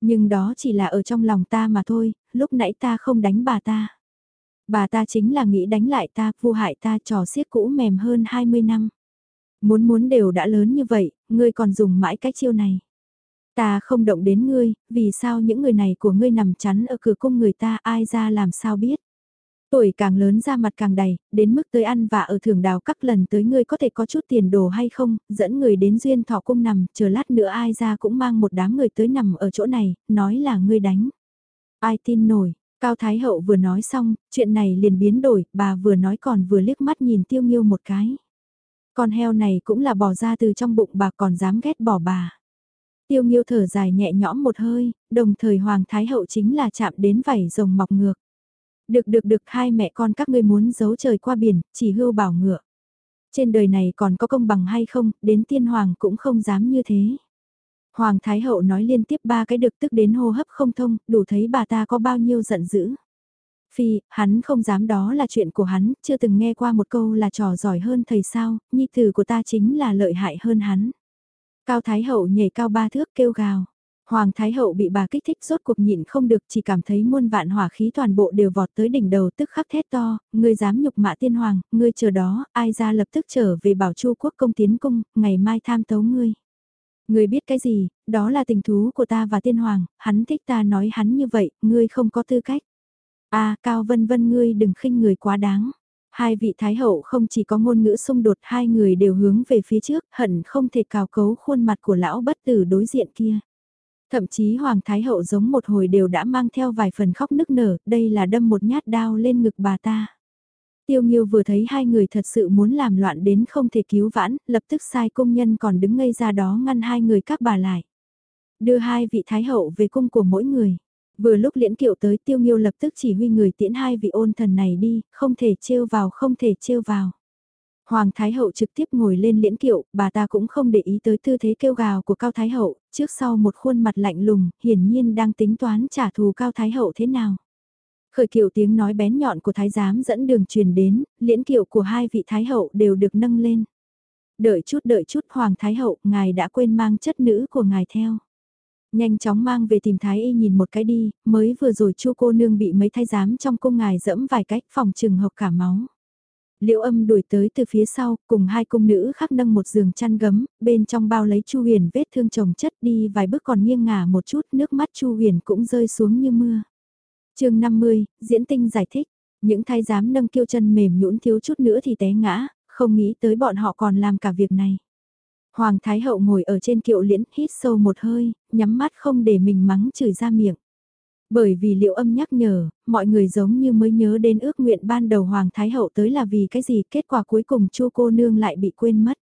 Nhưng đó chỉ là ở trong lòng ta mà thôi, lúc nãy ta không đánh bà ta. Bà ta chính là nghĩ đánh lại ta, vu hại ta trò xiết cũ mềm hơn 20 năm. Muốn muốn đều đã lớn như vậy, ngươi còn dùng mãi cái chiêu này. Ta không động đến ngươi, vì sao những người này của ngươi nằm chắn ở cửa cung người ta ai ra làm sao biết. Tuổi càng lớn ra mặt càng đầy, đến mức tới ăn và ở thưởng đào các lần tới ngươi có thể có chút tiền đồ hay không, dẫn người đến duyên thọ cung nằm, chờ lát nữa ai ra cũng mang một đám người tới nằm ở chỗ này, nói là ngươi đánh. Ai tin nổi, Cao Thái Hậu vừa nói xong, chuyện này liền biến đổi, bà vừa nói còn vừa liếc mắt nhìn tiêu nghiêu một cái. Con heo này cũng là bỏ ra từ trong bụng bà còn dám ghét bỏ bà. Tiêu nghiêu thở dài nhẹ nhõm một hơi, đồng thời Hoàng Thái Hậu chính là chạm đến vảy rồng mọc ngược. Được được được hai mẹ con các ngươi muốn giấu trời qua biển, chỉ hưu bảo ngựa. Trên đời này còn có công bằng hay không, đến tiên hoàng cũng không dám như thế. Hoàng Thái Hậu nói liên tiếp ba cái được tức đến hô hấp không thông, đủ thấy bà ta có bao nhiêu giận dữ. Phi, hắn không dám đó là chuyện của hắn, chưa từng nghe qua một câu là trò giỏi hơn thầy sao, nhi tử của ta chính là lợi hại hơn hắn. Cao Thái Hậu nhảy cao ba thước kêu gào. Hoàng Thái Hậu bị bà kích thích rốt cuộc nhịn không được chỉ cảm thấy muôn vạn hỏa khí toàn bộ đều vọt tới đỉnh đầu tức khắc thét to, ngươi dám nhục mạ tiên hoàng, ngươi chờ đó, ai ra lập tức trở về bảo chu quốc công tiến cung, ngày mai tham tấu ngươi. Ngươi biết cái gì, đó là tình thú của ta và tiên hoàng, hắn thích ta nói hắn như vậy, ngươi không có tư cách. a Cao Vân Vân ngươi đừng khinh người quá đáng. Hai vị thái hậu không chỉ có ngôn ngữ xung đột hai người đều hướng về phía trước, hận không thể cào cấu khuôn mặt của lão bất tử đối diện kia. Thậm chí Hoàng Thái Hậu giống một hồi đều đã mang theo vài phần khóc nức nở, đây là đâm một nhát đao lên ngực bà ta. Tiêu Nghiêu vừa thấy hai người thật sự muốn làm loạn đến không thể cứu vãn, lập tức sai công nhân còn đứng ngây ra đó ngăn hai người các bà lại. Đưa hai vị Thái Hậu về cung của mỗi người. Vừa lúc liễn kiệu tới Tiêu Nghiêu lập tức chỉ huy người tiễn hai vị ôn thần này đi, không thể trêu vào không thể trêu vào. Hoàng Thái Hậu trực tiếp ngồi lên liễn kiệu, bà ta cũng không để ý tới tư thế kêu gào của Cao Thái Hậu, trước sau một khuôn mặt lạnh lùng, hiển nhiên đang tính toán trả thù Cao Thái Hậu thế nào. Khởi kiệu tiếng nói bén nhọn của Thái Giám dẫn đường truyền đến, liễn kiệu của hai vị Thái Hậu đều được nâng lên. Đợi chút đợi chút Hoàng Thái Hậu, ngài đã quên mang chất nữ của ngài theo. Nhanh chóng mang về tìm Thái Y nhìn một cái đi, mới vừa rồi chu cô nương bị mấy thái giám trong cung ngài dẫm vài cách phòng trừng hộc cả máu. Liễu âm đuổi tới từ phía sau, cùng hai cung nữ khác nâng một giường chăn gấm, bên trong bao lấy Chu Huyền vết thương chồng chất đi vài bước còn nghiêng ngả một chút, nước mắt Chu Huyền cũng rơi xuống như mưa chương 50, diễn tinh giải thích, những thái giám nâng kiêu chân mềm nhũn thiếu chút nữa thì té ngã, không nghĩ tới bọn họ còn làm cả việc này. Hoàng Thái Hậu ngồi ở trên kiệu liễn, hít sâu một hơi, nhắm mắt không để mình mắng chửi ra miệng. Bởi vì liệu âm nhắc nhở, mọi người giống như mới nhớ đến ước nguyện ban đầu Hoàng Thái Hậu tới là vì cái gì, kết quả cuối cùng chu cô nương lại bị quên mất.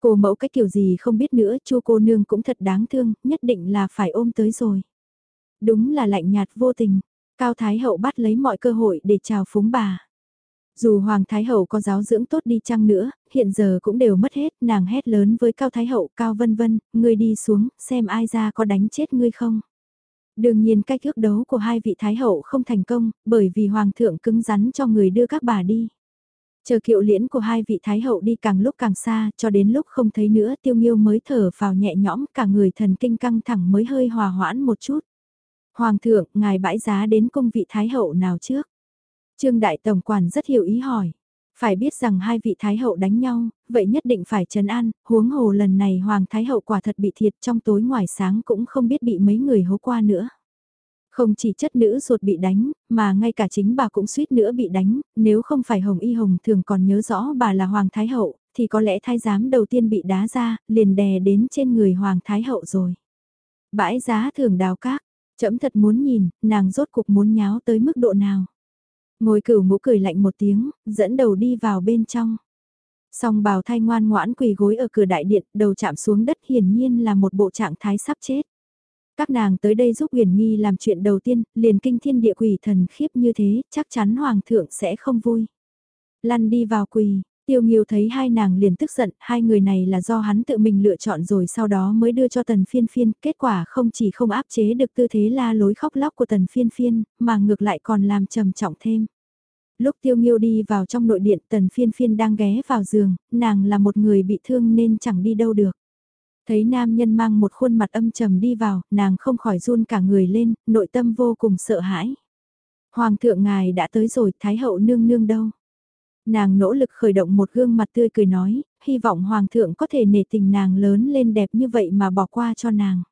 Cô mẫu cái kiểu gì không biết nữa, chu cô nương cũng thật đáng thương, nhất định là phải ôm tới rồi. Đúng là lạnh nhạt vô tình, Cao Thái Hậu bắt lấy mọi cơ hội để chào phúng bà. Dù Hoàng Thái Hậu có giáo dưỡng tốt đi chăng nữa, hiện giờ cũng đều mất hết, nàng hét lớn với Cao Thái Hậu, Cao Vân Vân, ngươi đi xuống, xem ai ra có đánh chết ngươi không. Đương nhiên cách ước đấu của hai vị Thái Hậu không thành công, bởi vì Hoàng thượng cứng rắn cho người đưa các bà đi. Chờ kiệu liễn của hai vị Thái Hậu đi càng lúc càng xa, cho đến lúc không thấy nữa tiêu nghiêu mới thở vào nhẹ nhõm, cả người thần kinh căng thẳng mới hơi hòa hoãn một chút. Hoàng thượng, ngài bãi giá đến công vị Thái Hậu nào trước? Trương Đại Tổng Quản rất hiểu ý hỏi. Phải biết rằng hai vị Thái Hậu đánh nhau, vậy nhất định phải trấn an, huống hồ lần này Hoàng Thái Hậu quả thật bị thiệt trong tối ngoài sáng cũng không biết bị mấy người hố qua nữa. Không chỉ chất nữ ruột bị đánh, mà ngay cả chính bà cũng suýt nữa bị đánh, nếu không phải Hồng Y Hồng thường còn nhớ rõ bà là Hoàng Thái Hậu, thì có lẽ thái giám đầu tiên bị đá ra, liền đè đến trên người Hoàng Thái Hậu rồi. Bãi giá thường đào các, chậm thật muốn nhìn, nàng rốt cục muốn nháo tới mức độ nào. Ngồi cửu ngũ cười lạnh một tiếng, dẫn đầu đi vào bên trong. Song bào thay ngoan ngoãn quỳ gối ở cửa đại điện, đầu chạm xuống đất hiển nhiên là một bộ trạng thái sắp chết. Các nàng tới đây giúp huyền nghi làm chuyện đầu tiên, liền kinh thiên địa quỷ thần khiếp như thế, chắc chắn hoàng thượng sẽ không vui. Lăn đi vào quỳ, tiêu nghiêu thấy hai nàng liền tức giận, hai người này là do hắn tự mình lựa chọn rồi sau đó mới đưa cho tần phiên phiên, kết quả không chỉ không áp chế được tư thế la lối khóc lóc của tần phiên phiên, mà ngược lại còn làm trầm trọng thêm. Lúc tiêu nghiêu đi vào trong nội điện tần phiên phiên đang ghé vào giường, nàng là một người bị thương nên chẳng đi đâu được. Thấy nam nhân mang một khuôn mặt âm trầm đi vào, nàng không khỏi run cả người lên, nội tâm vô cùng sợ hãi. Hoàng thượng ngài đã tới rồi, Thái hậu nương nương đâu? Nàng nỗ lực khởi động một gương mặt tươi cười nói, hy vọng Hoàng thượng có thể nể tình nàng lớn lên đẹp như vậy mà bỏ qua cho nàng.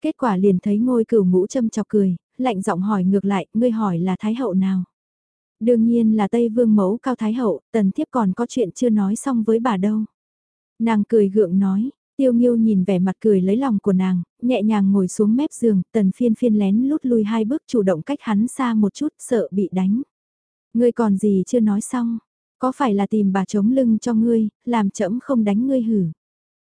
Kết quả liền thấy ngôi cửu ngũ châm chọc cười, lạnh giọng hỏi ngược lại, ngươi hỏi là Thái hậu nào? Đương nhiên là Tây Vương mẫu Cao Thái Hậu, tần thiếp còn có chuyện chưa nói xong với bà đâu. Nàng cười gượng nói, tiêu nghiêu nhìn vẻ mặt cười lấy lòng của nàng, nhẹ nhàng ngồi xuống mép giường, tần phiên phiên lén lút lui hai bước chủ động cách hắn xa một chút, sợ bị đánh. Ngươi còn gì chưa nói xong, có phải là tìm bà chống lưng cho ngươi, làm chậm không đánh ngươi hử.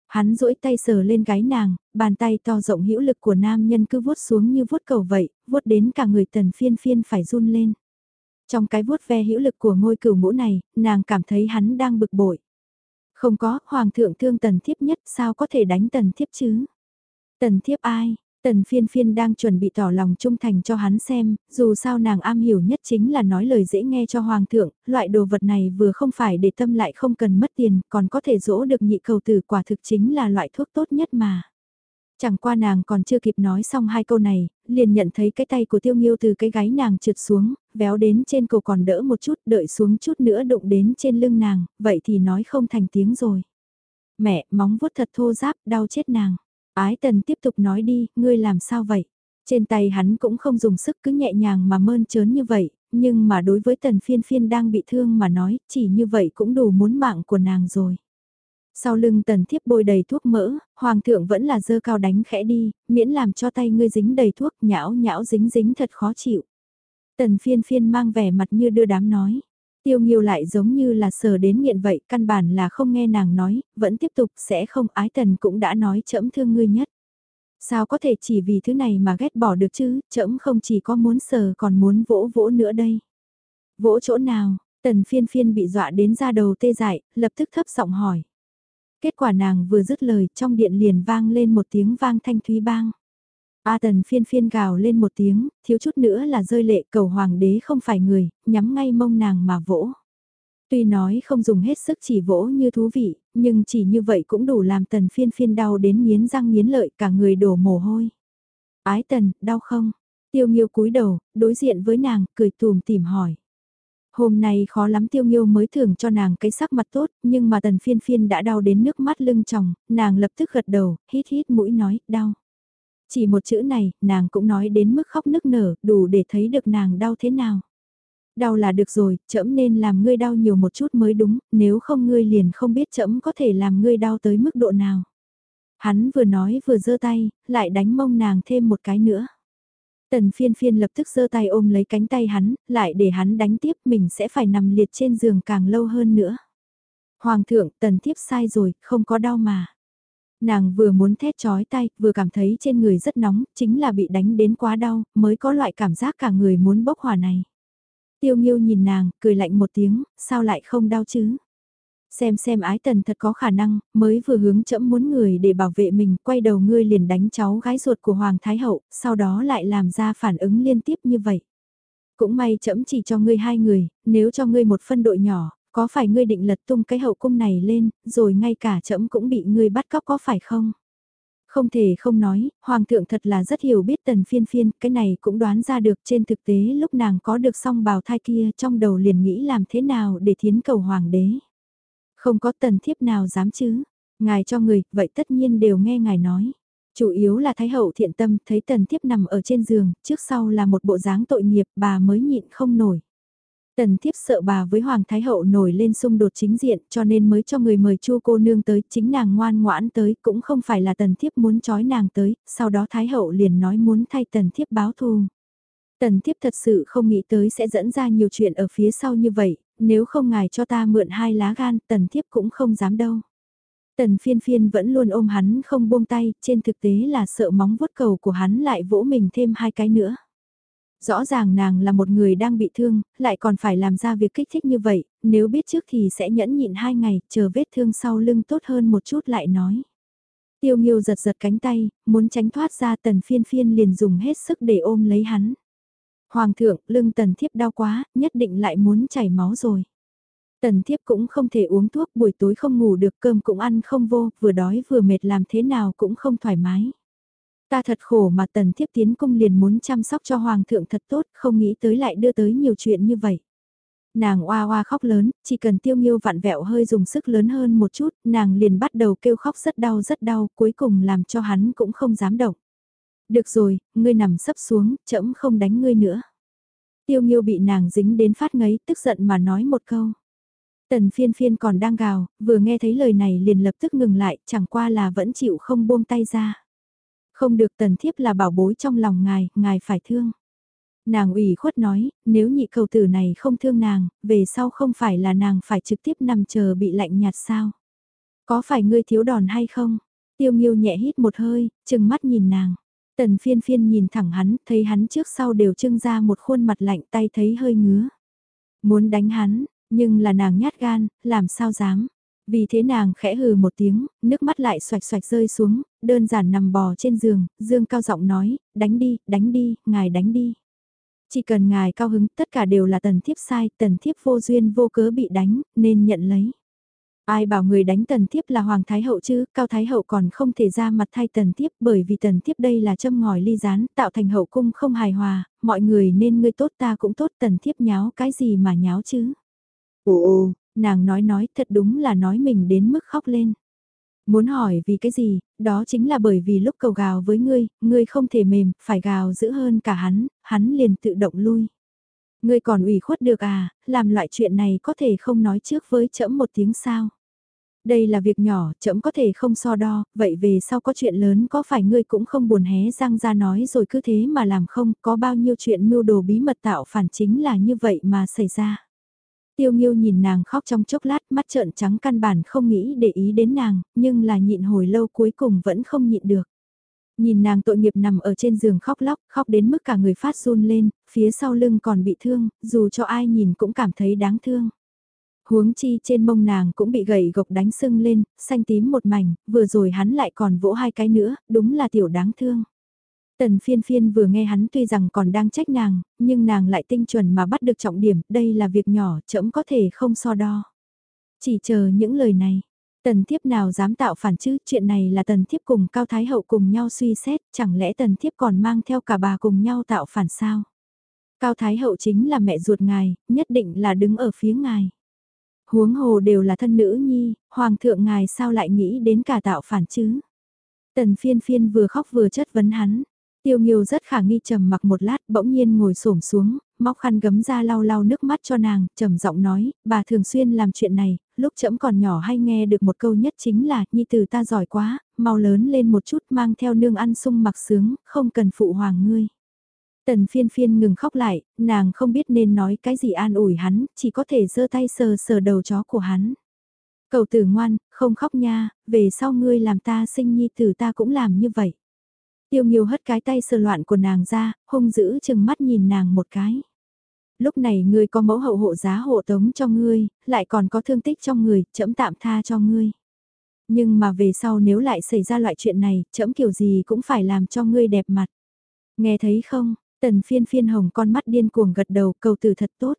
Hắn duỗi tay sờ lên gái nàng, bàn tay to rộng hữu lực của nam nhân cứ vuốt xuống như vuốt cầu vậy, vuốt đến cả người tần phiên phiên phải run lên. Trong cái vuốt ve hữu lực của ngôi cửu ngũ này, nàng cảm thấy hắn đang bực bội. Không có, hoàng thượng thương tần thiếp nhất sao có thể đánh tần thiếp chứ? Tần thiếp ai? Tần phiên phiên đang chuẩn bị tỏ lòng trung thành cho hắn xem, dù sao nàng am hiểu nhất chính là nói lời dễ nghe cho hoàng thượng, loại đồ vật này vừa không phải để tâm lại không cần mất tiền, còn có thể dỗ được nhị cầu tử quả thực chính là loại thuốc tốt nhất mà. Chẳng qua nàng còn chưa kịp nói xong hai câu này, liền nhận thấy cái tay của tiêu nghiêu từ cái gáy nàng trượt xuống, véo đến trên cổ còn đỡ một chút, đợi xuống chút nữa đụng đến trên lưng nàng, vậy thì nói không thành tiếng rồi. Mẹ, móng vuốt thật thô giáp, đau chết nàng. Ái tần tiếp tục nói đi, ngươi làm sao vậy? Trên tay hắn cũng không dùng sức cứ nhẹ nhàng mà mơn trớn như vậy, nhưng mà đối với tần phiên phiên đang bị thương mà nói, chỉ như vậy cũng đủ muốn mạng của nàng rồi. Sau lưng tần thiếp bôi đầy thuốc mỡ, hoàng thượng vẫn là dơ cao đánh khẽ đi, miễn làm cho tay ngươi dính đầy thuốc nhão nhão dính dính thật khó chịu. Tần phiên phiên mang vẻ mặt như đưa đám nói. Tiêu nghiêu lại giống như là sờ đến nghiện vậy, căn bản là không nghe nàng nói, vẫn tiếp tục sẽ không ái tần cũng đã nói chẫm thương ngươi nhất. Sao có thể chỉ vì thứ này mà ghét bỏ được chứ, chẫm không chỉ có muốn sờ còn muốn vỗ vỗ nữa đây. Vỗ chỗ nào, tần phiên phiên bị dọa đến ra đầu tê dại, lập tức thấp giọng hỏi. Kết quả nàng vừa dứt lời trong điện liền vang lên một tiếng vang thanh thúy bang. A tần phiên phiên gào lên một tiếng, thiếu chút nữa là rơi lệ cầu hoàng đế không phải người, nhắm ngay mông nàng mà vỗ. Tuy nói không dùng hết sức chỉ vỗ như thú vị, nhưng chỉ như vậy cũng đủ làm tần phiên phiên đau đến nghiến răng nghiến lợi cả người đổ mồ hôi. Ái tần, đau không? Tiêu nghiêu cúi đầu, đối diện với nàng, cười tùm tìm hỏi. Hôm nay khó lắm tiêu nghiêu mới thưởng cho nàng cái sắc mặt tốt, nhưng mà tần phiên phiên đã đau đến nước mắt lưng tròng, nàng lập tức gật đầu, hít hít mũi nói, đau. Chỉ một chữ này, nàng cũng nói đến mức khóc nức nở, đủ để thấy được nàng đau thế nào. Đau là được rồi, trẫm nên làm ngươi đau nhiều một chút mới đúng, nếu không ngươi liền không biết trẫm có thể làm ngươi đau tới mức độ nào. Hắn vừa nói vừa giơ tay, lại đánh mông nàng thêm một cái nữa. Tần phiên phiên lập tức giơ tay ôm lấy cánh tay hắn, lại để hắn đánh tiếp mình sẽ phải nằm liệt trên giường càng lâu hơn nữa. Hoàng thượng, tần thiếp sai rồi, không có đau mà. Nàng vừa muốn thét chói tay, vừa cảm thấy trên người rất nóng, chính là bị đánh đến quá đau, mới có loại cảm giác cả người muốn bốc hỏa này. Tiêu nghiêu nhìn nàng, cười lạnh một tiếng, sao lại không đau chứ? Xem xem ái tần thật có khả năng, mới vừa hướng chẫm muốn người để bảo vệ mình, quay đầu ngươi liền đánh cháu gái ruột của Hoàng Thái Hậu, sau đó lại làm ra phản ứng liên tiếp như vậy. Cũng may chẫm chỉ cho ngươi hai người, nếu cho ngươi một phân đội nhỏ, có phải ngươi định lật tung cái hậu cung này lên, rồi ngay cả trẫm cũng bị ngươi bắt cóc có phải không? Không thể không nói, Hoàng thượng thật là rất hiểu biết tần phiên phiên, cái này cũng đoán ra được trên thực tế lúc nàng có được song bào thai kia trong đầu liền nghĩ làm thế nào để thiến cầu Hoàng đế. Không có tần thiếp nào dám chứ, ngài cho người, vậy tất nhiên đều nghe ngài nói. Chủ yếu là Thái hậu thiện tâm thấy tần thiếp nằm ở trên giường, trước sau là một bộ dáng tội nghiệp bà mới nhịn không nổi. Tần thiếp sợ bà với Hoàng Thái Hậu nổi lên xung đột chính diện cho nên mới cho người mời chu cô nương tới, chính nàng ngoan ngoãn tới, cũng không phải là tần thiếp muốn trói nàng tới, sau đó Thái Hậu liền nói muốn thay tần thiếp báo thù. Tần thiếp thật sự không nghĩ tới sẽ dẫn ra nhiều chuyện ở phía sau như vậy, nếu không ngài cho ta mượn hai lá gan, tần thiếp cũng không dám đâu. Tần phiên phiên vẫn luôn ôm hắn không buông tay, trên thực tế là sợ móng vuốt cầu của hắn lại vỗ mình thêm hai cái nữa. Rõ ràng nàng là một người đang bị thương, lại còn phải làm ra việc kích thích như vậy, nếu biết trước thì sẽ nhẫn nhịn hai ngày, chờ vết thương sau lưng tốt hơn một chút lại nói. Tiêu nghiêu giật giật cánh tay, muốn tránh thoát ra tần phiên phiên liền dùng hết sức để ôm lấy hắn. Hoàng thượng, lưng tần thiếp đau quá, nhất định lại muốn chảy máu rồi. Tần thiếp cũng không thể uống thuốc buổi tối không ngủ được cơm cũng ăn không vô, vừa đói vừa mệt làm thế nào cũng không thoải mái. Ta thật khổ mà tần thiếp tiến cung liền muốn chăm sóc cho hoàng thượng thật tốt, không nghĩ tới lại đưa tới nhiều chuyện như vậy. Nàng oa oa khóc lớn, chỉ cần tiêu nghiêu vặn vẹo hơi dùng sức lớn hơn một chút, nàng liền bắt đầu kêu khóc rất đau rất đau, cuối cùng làm cho hắn cũng không dám động. Được rồi, ngươi nằm sấp xuống, chậm không đánh ngươi nữa. Tiêu nghiêu bị nàng dính đến phát ngấy, tức giận mà nói một câu. Tần phiên phiên còn đang gào, vừa nghe thấy lời này liền lập tức ngừng lại, chẳng qua là vẫn chịu không buông tay ra. Không được tần thiếp là bảo bối trong lòng ngài, ngài phải thương. Nàng ủy khuất nói, nếu nhị cầu tử này không thương nàng, về sau không phải là nàng phải trực tiếp nằm chờ bị lạnh nhạt sao. Có phải ngươi thiếu đòn hay không? Tiêu Nghiêu nhẹ hít một hơi, chừng mắt nhìn nàng. Tần phiên phiên nhìn thẳng hắn, thấy hắn trước sau đều trưng ra một khuôn mặt lạnh tay thấy hơi ngứa. Muốn đánh hắn, nhưng là nàng nhát gan, làm sao dám. Vì thế nàng khẽ hừ một tiếng, nước mắt lại xoạch xoạch rơi xuống, đơn giản nằm bò trên giường, dương cao giọng nói, đánh đi, đánh đi, ngài đánh đi. Chỉ cần ngài cao hứng, tất cả đều là tần thiếp sai, tần thiếp vô duyên vô cớ bị đánh, nên nhận lấy. Ai bảo người đánh tần thiếp là Hoàng Thái Hậu chứ, Cao Thái Hậu còn không thể ra mặt thay tần thiếp bởi vì tần thiếp đây là châm ngòi ly rán, tạo thành hậu cung không hài hòa, mọi người nên ngươi tốt ta cũng tốt tần thiếp nháo cái gì mà nháo chứ. Ồ ồ, nàng nói nói thật đúng là nói mình đến mức khóc lên. Muốn hỏi vì cái gì, đó chính là bởi vì lúc cầu gào với ngươi, ngươi không thể mềm, phải gào giữ hơn cả hắn, hắn liền tự động lui. Ngươi còn ủy khuất được à, làm loại chuyện này có thể không nói trước với trẫm một tiếng sao. Đây là việc nhỏ, trẫm có thể không so đo, vậy về sau có chuyện lớn có phải ngươi cũng không buồn hé răng ra nói rồi cứ thế mà làm không, có bao nhiêu chuyện mưu đồ bí mật tạo phản chính là như vậy mà xảy ra. Tiêu Nghiêu nhìn nàng khóc trong chốc lát, mắt trợn trắng căn bản không nghĩ để ý đến nàng, nhưng là nhịn hồi lâu cuối cùng vẫn không nhịn được. Nhìn nàng tội nghiệp nằm ở trên giường khóc lóc, khóc đến mức cả người phát run lên, phía sau lưng còn bị thương, dù cho ai nhìn cũng cảm thấy đáng thương. Huống chi trên mông nàng cũng bị gậy gộc đánh sưng lên, xanh tím một mảnh, vừa rồi hắn lại còn vỗ hai cái nữa, đúng là tiểu đáng thương. Tần phiên phiên vừa nghe hắn tuy rằng còn đang trách nàng, nhưng nàng lại tinh chuẩn mà bắt được trọng điểm, đây là việc nhỏ, chậm có thể không so đo. Chỉ chờ những lời này, tần thiếp nào dám tạo phản chứ, chuyện này là tần thiếp cùng Cao Thái Hậu cùng nhau suy xét, chẳng lẽ tần thiếp còn mang theo cả bà cùng nhau tạo phản sao? Cao Thái Hậu chính là mẹ ruột ngài, nhất định là đứng ở phía ngài. Huống hồ đều là thân nữ nhi, hoàng thượng ngài sao lại nghĩ đến cả tạo phản chứ? Tần phiên phiên vừa khóc vừa chất vấn hắn. Tiêu Nghiêu rất khả nghi trầm mặc một lát, bỗng nhiên ngồi xổm xuống, móc khăn gấm ra lau lau nước mắt cho nàng, trầm giọng nói, bà thường xuyên làm chuyện này, lúc trẫm còn nhỏ hay nghe được một câu nhất chính là, nhi tử ta giỏi quá, mau lớn lên một chút mang theo nương ăn sung mặc sướng, không cần phụ hoàng ngươi. Tần phiên phiên ngừng khóc lại, nàng không biết nên nói cái gì an ủi hắn, chỉ có thể giơ tay sờ sờ đầu chó của hắn. Cầu tử ngoan, không khóc nha, về sau ngươi làm ta sinh nhi tử ta cũng làm như vậy. Tiêu Nghiêu hất cái tay sờ loạn của nàng ra, hung dữ chừng mắt nhìn nàng một cái. Lúc này ngươi có mẫu hậu hộ giá hộ tống cho ngươi, lại còn có thương tích trong người, chậm tạm tha cho ngươi. Nhưng mà về sau nếu lại xảy ra loại chuyện này, chậm kiểu gì cũng phải làm cho ngươi đẹp mặt. Nghe thấy không, tần phiên phiên hồng con mắt điên cuồng gật đầu cầu từ thật tốt.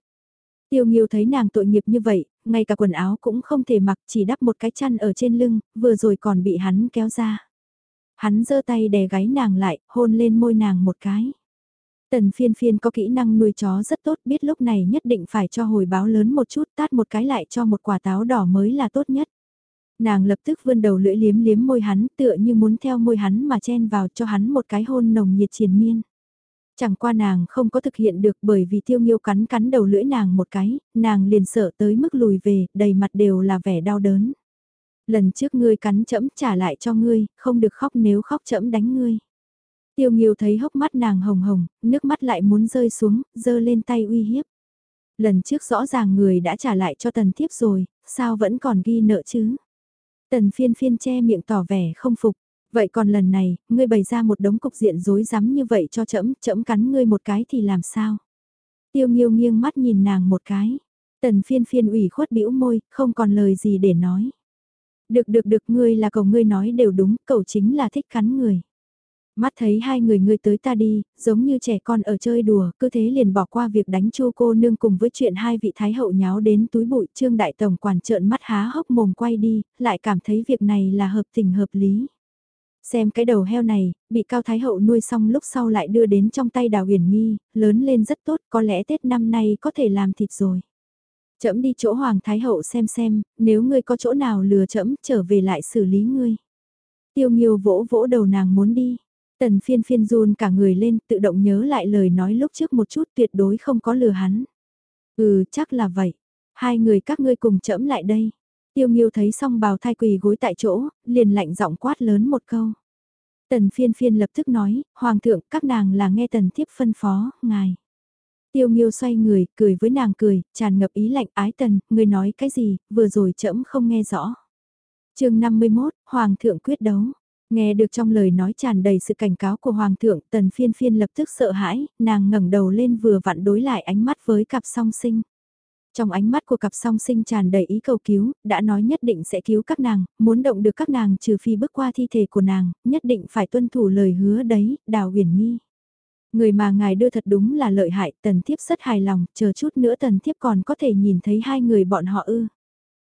Tiêu Nghiêu thấy nàng tội nghiệp như vậy, ngay cả quần áo cũng không thể mặc chỉ đắp một cái chăn ở trên lưng, vừa rồi còn bị hắn kéo ra. Hắn giơ tay đè gáy nàng lại, hôn lên môi nàng một cái. Tần phiên phiên có kỹ năng nuôi chó rất tốt biết lúc này nhất định phải cho hồi báo lớn một chút tát một cái lại cho một quả táo đỏ mới là tốt nhất. Nàng lập tức vươn đầu lưỡi liếm liếm môi hắn tựa như muốn theo môi hắn mà chen vào cho hắn một cái hôn nồng nhiệt triền miên. Chẳng qua nàng không có thực hiện được bởi vì tiêu nghiêu cắn cắn đầu lưỡi nàng một cái, nàng liền sợ tới mức lùi về, đầy mặt đều là vẻ đau đớn. Lần trước ngươi cắn chẫm trả lại cho ngươi, không được khóc nếu khóc chẫm đánh ngươi. Tiêu Nghiêu thấy hốc mắt nàng hồng hồng, nước mắt lại muốn rơi xuống, giơ lên tay uy hiếp. Lần trước rõ ràng người đã trả lại cho tần thiếp rồi, sao vẫn còn ghi nợ chứ? Tần phiên phiên che miệng tỏ vẻ không phục. Vậy còn lần này, ngươi bày ra một đống cục diện rối rắm như vậy cho chẫm, chẫm cắn ngươi một cái thì làm sao? Tiêu Nghiêu nghiêng mắt nhìn nàng một cái. Tần phiên phiên ủy khuất bĩu môi, không còn lời gì để nói. Được được được ngươi là cậu ngươi nói đều đúng, cậu chính là thích cắn người. Mắt thấy hai người ngươi tới ta đi, giống như trẻ con ở chơi đùa, cứ thế liền bỏ qua việc đánh chu cô nương cùng với chuyện hai vị thái hậu nháo đến túi bụi trương đại tổng quản trợn mắt há hốc mồm quay đi, lại cảm thấy việc này là hợp tình hợp lý. Xem cái đầu heo này, bị Cao Thái Hậu nuôi xong lúc sau lại đưa đến trong tay Đào Huyền Nghi, lớn lên rất tốt, có lẽ Tết năm nay có thể làm thịt rồi. Chậm đi chỗ Hoàng Thái Hậu xem xem, nếu ngươi có chỗ nào lừa chậm trở về lại xử lý ngươi. Tiêu Nghiêu vỗ vỗ đầu nàng muốn đi. Tần phiên phiên run cả người lên tự động nhớ lại lời nói lúc trước một chút tuyệt đối không có lừa hắn. Ừ chắc là vậy. Hai người các ngươi cùng chậm lại đây. Tiêu Nghiêu thấy xong bào thai quỳ gối tại chỗ, liền lạnh giọng quát lớn một câu. Tần phiên phiên lập tức nói, Hoàng thượng các nàng là nghe tần thiếp phân phó, ngài. Tiêu Nghiêu xoay người, cười với nàng cười, tràn ngập ý lạnh ái tần, người nói cái gì, vừa rồi trẫm không nghe rõ. chương 51, Hoàng thượng quyết đấu. Nghe được trong lời nói tràn đầy sự cảnh cáo của Hoàng thượng, tần phiên phiên lập tức sợ hãi, nàng ngẩng đầu lên vừa vặn đối lại ánh mắt với cặp song sinh. Trong ánh mắt của cặp song sinh tràn đầy ý cầu cứu, đã nói nhất định sẽ cứu các nàng, muốn động được các nàng trừ phi bước qua thi thể của nàng, nhất định phải tuân thủ lời hứa đấy, đào huyền nghi. Người mà ngài đưa thật đúng là lợi hại, tần thiếp rất hài lòng, chờ chút nữa tần thiếp còn có thể nhìn thấy hai người bọn họ ư.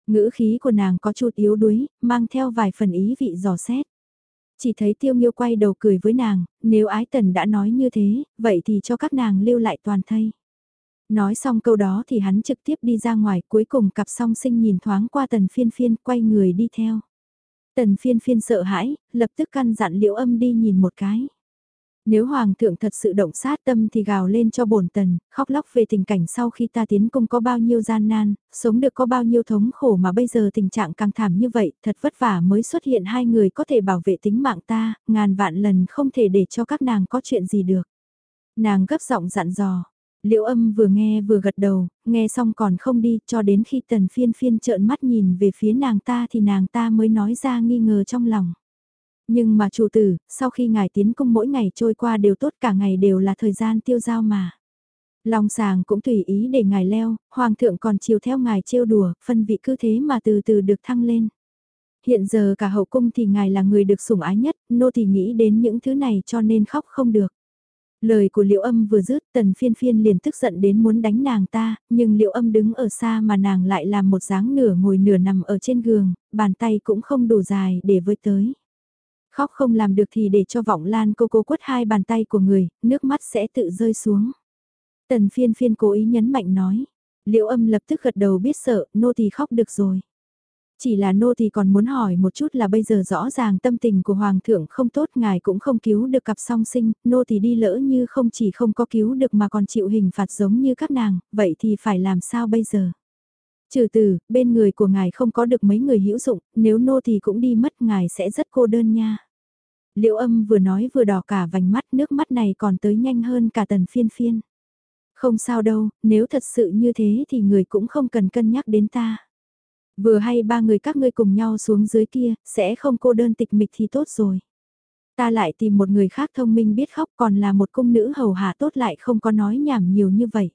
Ngữ khí của nàng có chút yếu đuối, mang theo vài phần ý vị dò xét. Chỉ thấy tiêu nghiêu quay đầu cười với nàng, nếu ái tần đã nói như thế, vậy thì cho các nàng lưu lại toàn thây. Nói xong câu đó thì hắn trực tiếp đi ra ngoài cuối cùng cặp song sinh nhìn thoáng qua tần phiên phiên quay người đi theo. Tần phiên phiên sợ hãi, lập tức căn dặn liễu âm đi nhìn một cái. Nếu hoàng thượng thật sự động sát tâm thì gào lên cho bổn tần, khóc lóc về tình cảnh sau khi ta tiến cung có bao nhiêu gian nan, sống được có bao nhiêu thống khổ mà bây giờ tình trạng càng thảm như vậy, thật vất vả mới xuất hiện hai người có thể bảo vệ tính mạng ta, ngàn vạn lần không thể để cho các nàng có chuyện gì được. Nàng gấp giọng dặn dò, Liễu âm vừa nghe vừa gật đầu, nghe xong còn không đi cho đến khi tần phiên phiên trợn mắt nhìn về phía nàng ta thì nàng ta mới nói ra nghi ngờ trong lòng. Nhưng mà chủ tử, sau khi ngài tiến cung mỗi ngày trôi qua đều tốt cả ngày đều là thời gian tiêu giao mà. Long sàng cũng tùy ý để ngài leo, hoàng thượng còn chiều theo ngài trêu đùa, phân vị cứ thế mà từ từ được thăng lên. Hiện giờ cả hậu cung thì ngài là người được sủng ái nhất, nô thì nghĩ đến những thứ này cho nên khóc không được. Lời của liệu âm vừa dứt tần phiên phiên liền tức giận đến muốn đánh nàng ta, nhưng liệu âm đứng ở xa mà nàng lại làm một dáng nửa ngồi nửa nằm ở trên giường, bàn tay cũng không đủ dài để với tới. Khóc không làm được thì để cho vọng lan cô cô quất hai bàn tay của người, nước mắt sẽ tự rơi xuống. Tần phiên phiên cố ý nhấn mạnh nói. Liệu âm lập tức gật đầu biết sợ, nô thì khóc được rồi. Chỉ là nô thì còn muốn hỏi một chút là bây giờ rõ ràng tâm tình của Hoàng thượng không tốt ngài cũng không cứu được cặp song sinh, nô thì đi lỡ như không chỉ không có cứu được mà còn chịu hình phạt giống như các nàng, vậy thì phải làm sao bây giờ? Trừ từ, bên người của ngài không có được mấy người hữu dụng, nếu nô thì cũng đi mất ngài sẽ rất cô đơn nha. Liệu âm vừa nói vừa đỏ cả vành mắt nước mắt này còn tới nhanh hơn cả tần phiên phiên. Không sao đâu, nếu thật sự như thế thì người cũng không cần cân nhắc đến ta. Vừa hay ba người các ngươi cùng nhau xuống dưới kia, sẽ không cô đơn tịch mịch thì tốt rồi. Ta lại tìm một người khác thông minh biết khóc còn là một cung nữ hầu hạ tốt lại không có nói nhảm nhiều như vậy.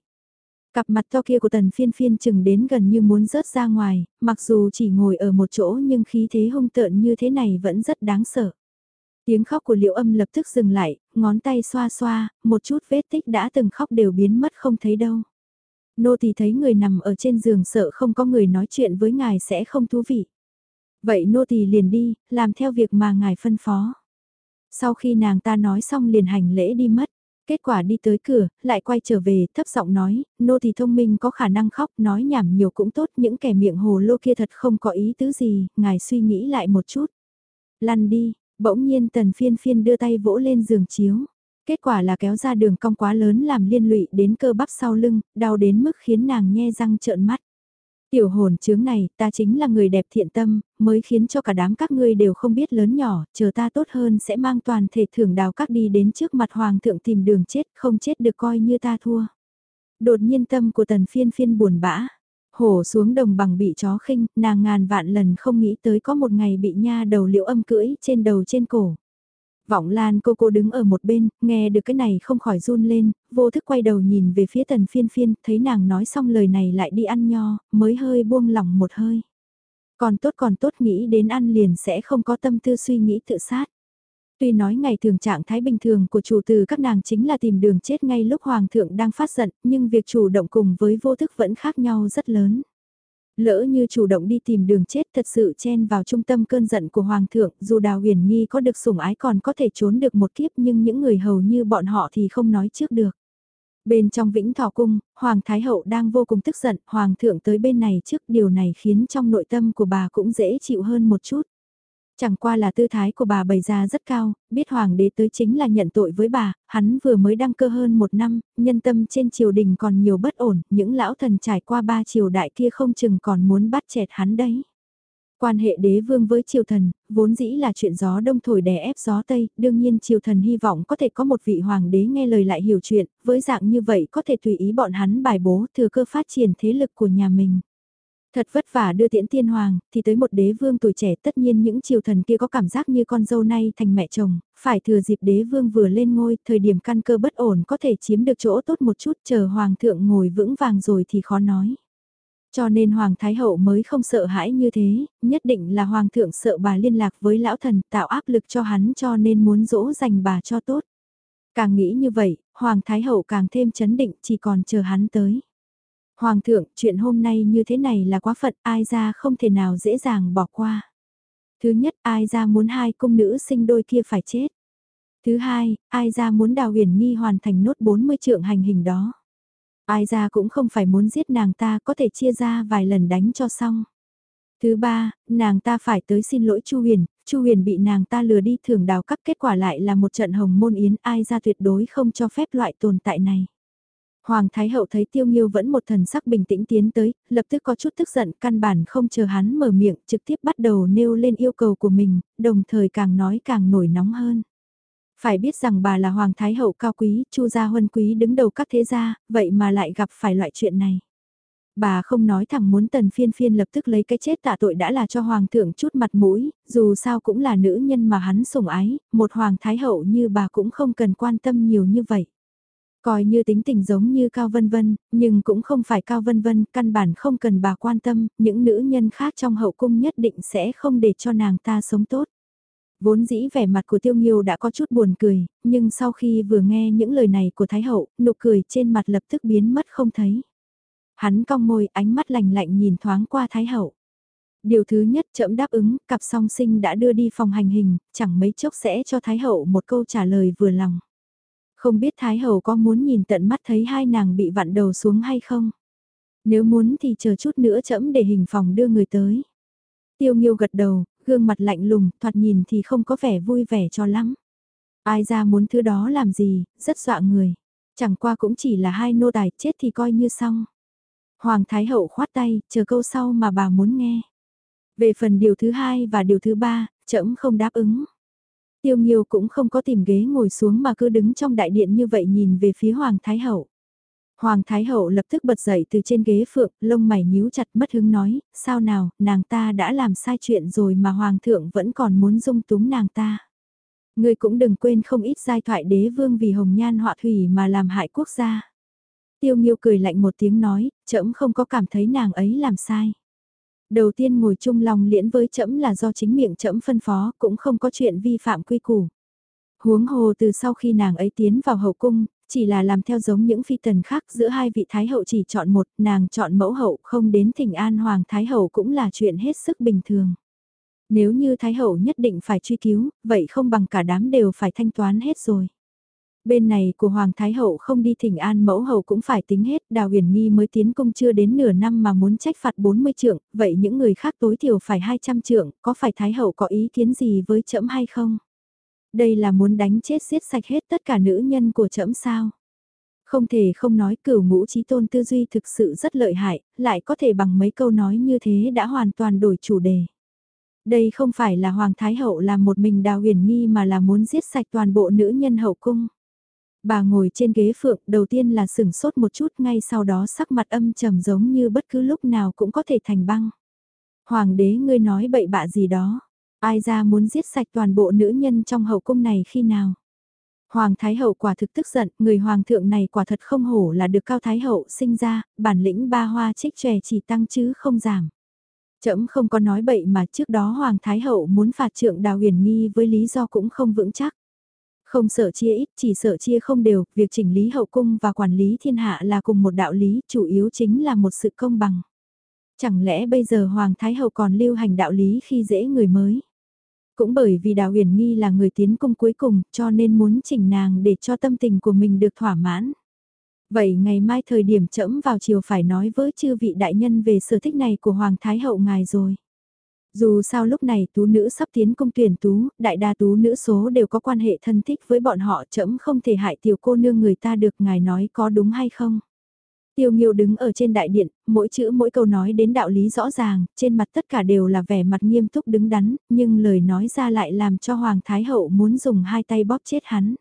Cặp mặt to kia của tần phiên phiên chừng đến gần như muốn rớt ra ngoài, mặc dù chỉ ngồi ở một chỗ nhưng khí thế hung tợn như thế này vẫn rất đáng sợ. Tiếng khóc của liệu âm lập tức dừng lại, ngón tay xoa xoa, một chút vết tích đã từng khóc đều biến mất không thấy đâu. Nô thì thấy người nằm ở trên giường sợ không có người nói chuyện với ngài sẽ không thú vị. Vậy nô thì liền đi, làm theo việc mà ngài phân phó. Sau khi nàng ta nói xong liền hành lễ đi mất. Kết quả đi tới cửa, lại quay trở về, thấp giọng nói, nô thì thông minh có khả năng khóc, nói nhảm nhiều cũng tốt, những kẻ miệng hồ lô kia thật không có ý tứ gì, ngài suy nghĩ lại một chút. Lăn đi, bỗng nhiên tần phiên phiên đưa tay vỗ lên giường chiếu. Kết quả là kéo ra đường cong quá lớn làm liên lụy đến cơ bắp sau lưng, đau đến mức khiến nàng nhe răng trợn mắt. Tiểu hồn chướng này, ta chính là người đẹp thiện tâm, mới khiến cho cả đám các ngươi đều không biết lớn nhỏ, chờ ta tốt hơn sẽ mang toàn thể thưởng đào các đi đến trước mặt hoàng thượng tìm đường chết, không chết được coi như ta thua. Đột nhiên tâm của tần phiên phiên buồn bã, hổ xuống đồng bằng bị chó khinh, nàng ngàn vạn lần không nghĩ tới có một ngày bị nha đầu liễu âm cưỡi trên đầu trên cổ. Vọng Lan cô cô đứng ở một bên, nghe được cái này không khỏi run lên, vô thức quay đầu nhìn về phía tần phiên phiên, thấy nàng nói xong lời này lại đi ăn nho, mới hơi buông lỏng một hơi. Còn tốt còn tốt nghĩ đến ăn liền sẽ không có tâm tư suy nghĩ tự sát. Tuy nói ngày thường trạng thái bình thường của chủ từ các nàng chính là tìm đường chết ngay lúc hoàng thượng đang phát giận, nhưng việc chủ động cùng với vô thức vẫn khác nhau rất lớn. Lỡ như chủ động đi tìm đường chết thật sự chen vào trung tâm cơn giận của Hoàng thượng, dù Đào huyền nghi có được sủng ái còn có thể trốn được một kiếp nhưng những người hầu như bọn họ thì không nói trước được. Bên trong vĩnh thọ cung, Hoàng Thái Hậu đang vô cùng tức giận, Hoàng thượng tới bên này trước điều này khiến trong nội tâm của bà cũng dễ chịu hơn một chút. Chẳng qua là tư thái của bà bày ra rất cao, biết hoàng đế tới chính là nhận tội với bà, hắn vừa mới đăng cơ hơn một năm, nhân tâm trên triều đình còn nhiều bất ổn, những lão thần trải qua ba triều đại kia không chừng còn muốn bắt chẹt hắn đấy. Quan hệ đế vương với triều thần, vốn dĩ là chuyện gió đông thổi đè ép gió tây, đương nhiên triều thần hy vọng có thể có một vị hoàng đế nghe lời lại hiểu chuyện, với dạng như vậy có thể tùy ý bọn hắn bài bố thừa cơ phát triển thế lực của nhà mình. Thật vất vả đưa tiễn tiên hoàng, thì tới một đế vương tuổi trẻ tất nhiên những triều thần kia có cảm giác như con dâu nay thành mẹ chồng, phải thừa dịp đế vương vừa lên ngôi, thời điểm căn cơ bất ổn có thể chiếm được chỗ tốt một chút chờ hoàng thượng ngồi vững vàng rồi thì khó nói. Cho nên Hoàng Thái Hậu mới không sợ hãi như thế, nhất định là Hoàng thượng sợ bà liên lạc với lão thần tạo áp lực cho hắn cho nên muốn dỗ dành bà cho tốt. Càng nghĩ như vậy, Hoàng Thái Hậu càng thêm chấn định chỉ còn chờ hắn tới. Hoàng thượng, chuyện hôm nay như thế này là quá phận, ai ra không thể nào dễ dàng bỏ qua. Thứ nhất, ai ra muốn hai cung nữ sinh đôi kia phải chết. Thứ hai, ai ra muốn đào huyền nghi hoàn thành nốt 40 trượng hành hình đó. Ai ra cũng không phải muốn giết nàng ta có thể chia ra vài lần đánh cho xong. Thứ ba, nàng ta phải tới xin lỗi Chu Huyền, Chu Huyền bị nàng ta lừa đi thưởng đào cấp kết quả lại là một trận hồng môn yến ai ra tuyệt đối không cho phép loại tồn tại này. Hoàng Thái Hậu thấy Tiêu Nghiêu vẫn một thần sắc bình tĩnh tiến tới, lập tức có chút tức giận căn bản không chờ hắn mở miệng trực tiếp bắt đầu nêu lên yêu cầu của mình, đồng thời càng nói càng nổi nóng hơn. Phải biết rằng bà là Hoàng Thái Hậu cao quý, Chu gia huân quý đứng đầu các thế gia, vậy mà lại gặp phải loại chuyện này. Bà không nói thẳng muốn tần phiên phiên lập tức lấy cái chết tạ tội đã là cho Hoàng thượng chút mặt mũi, dù sao cũng là nữ nhân mà hắn sủng ái, một Hoàng Thái Hậu như bà cũng không cần quan tâm nhiều như vậy. Coi như tính tình giống như Cao Vân Vân, nhưng cũng không phải Cao Vân Vân, căn bản không cần bà quan tâm, những nữ nhân khác trong hậu cung nhất định sẽ không để cho nàng ta sống tốt. Vốn dĩ vẻ mặt của Tiêu Nghiêu đã có chút buồn cười, nhưng sau khi vừa nghe những lời này của Thái Hậu, nụ cười trên mặt lập tức biến mất không thấy. Hắn cong môi ánh mắt lạnh lạnh nhìn thoáng qua Thái Hậu. Điều thứ nhất chậm đáp ứng, cặp song sinh đã đưa đi phòng hành hình, chẳng mấy chốc sẽ cho Thái Hậu một câu trả lời vừa lòng. Không biết Thái Hậu có muốn nhìn tận mắt thấy hai nàng bị vặn đầu xuống hay không? Nếu muốn thì chờ chút nữa chậm để hình phòng đưa người tới. Tiêu Nghiêu gật đầu, gương mặt lạnh lùng, thoạt nhìn thì không có vẻ vui vẻ cho lắm. Ai ra muốn thứ đó làm gì, rất dọa người. Chẳng qua cũng chỉ là hai nô tài chết thì coi như xong. Hoàng Thái Hậu khoát tay, chờ câu sau mà bà muốn nghe. Về phần điều thứ hai và điều thứ ba, trẫm không đáp ứng. Tiêu Nghiêu cũng không có tìm ghế ngồi xuống mà cứ đứng trong đại điện như vậy nhìn về phía Hoàng Thái Hậu. Hoàng Thái Hậu lập tức bật dậy từ trên ghế phượng, lông mày nhíu chặt mất hứng nói, sao nào, nàng ta đã làm sai chuyện rồi mà Hoàng thượng vẫn còn muốn dung túng nàng ta. Ngươi cũng đừng quên không ít giai thoại đế vương vì hồng nhan họa thủy mà làm hại quốc gia. Tiêu Nghiêu cười lạnh một tiếng nói, trẫm không có cảm thấy nàng ấy làm sai. Đầu tiên ngồi chung lòng liễn với trẫm là do chính miệng trẫm phân phó, cũng không có chuyện vi phạm quy củ. Huống hồ từ sau khi nàng ấy tiến vào hậu cung, chỉ là làm theo giống những phi tần khác giữa hai vị thái hậu chỉ chọn một, nàng chọn mẫu hậu không đến thỉnh an hoàng thái hậu cũng là chuyện hết sức bình thường. Nếu như thái hậu nhất định phải truy cứu, vậy không bằng cả đám đều phải thanh toán hết rồi. Bên này của Hoàng Thái Hậu không đi thỉnh an mẫu hậu cũng phải tính hết, Đào Huyền Nghi mới tiến công chưa đến nửa năm mà muốn trách phạt 40 trượng, vậy những người khác tối thiểu phải 200 trượng, có phải Thái Hậu có ý kiến gì với trẫm hay không? Đây là muốn đánh chết giết sạch hết tất cả nữ nhân của trẫm sao? Không thể không nói cửu ngũ trí tôn tư duy thực sự rất lợi hại, lại có thể bằng mấy câu nói như thế đã hoàn toàn đổi chủ đề. Đây không phải là Hoàng Thái Hậu làm một mình đào huyền nghi mà là muốn giết sạch toàn bộ nữ nhân hậu cung. Bà ngồi trên ghế phượng đầu tiên là sừng sốt một chút ngay sau đó sắc mặt âm trầm giống như bất cứ lúc nào cũng có thể thành băng. Hoàng đế ngươi nói bậy bạ gì đó, ai ra muốn giết sạch toàn bộ nữ nhân trong hậu cung này khi nào. Hoàng Thái Hậu quả thực tức giận, người Hoàng thượng này quả thật không hổ là được Cao Thái Hậu sinh ra, bản lĩnh ba hoa trích trè chỉ tăng chứ không giảm. Chậm không có nói bậy mà trước đó Hoàng Thái Hậu muốn phạt trượng đào huyền nghi với lý do cũng không vững chắc. Không sợ chia ít, chỉ sợ chia không đều, việc chỉnh lý hậu cung và quản lý thiên hạ là cùng một đạo lý, chủ yếu chính là một sự công bằng. Chẳng lẽ bây giờ Hoàng Thái Hậu còn lưu hành đạo lý khi dễ người mới? Cũng bởi vì Đào Huyền Nghi là người tiến cung cuối cùng, cho nên muốn chỉnh nàng để cho tâm tình của mình được thỏa mãn. Vậy ngày mai thời điểm trẫm vào chiều phải nói với chư vị đại nhân về sở thích này của Hoàng Thái Hậu ngài rồi. Dù sao lúc này tú nữ sắp tiến công tuyển tú, đại đa tú nữ số đều có quan hệ thân thích với bọn họ chậm không thể hại tiểu cô nương người ta được ngài nói có đúng hay không. Tiêu Nghiêu đứng ở trên đại điện, mỗi chữ mỗi câu nói đến đạo lý rõ ràng, trên mặt tất cả đều là vẻ mặt nghiêm túc đứng đắn, nhưng lời nói ra lại làm cho Hoàng Thái Hậu muốn dùng hai tay bóp chết hắn.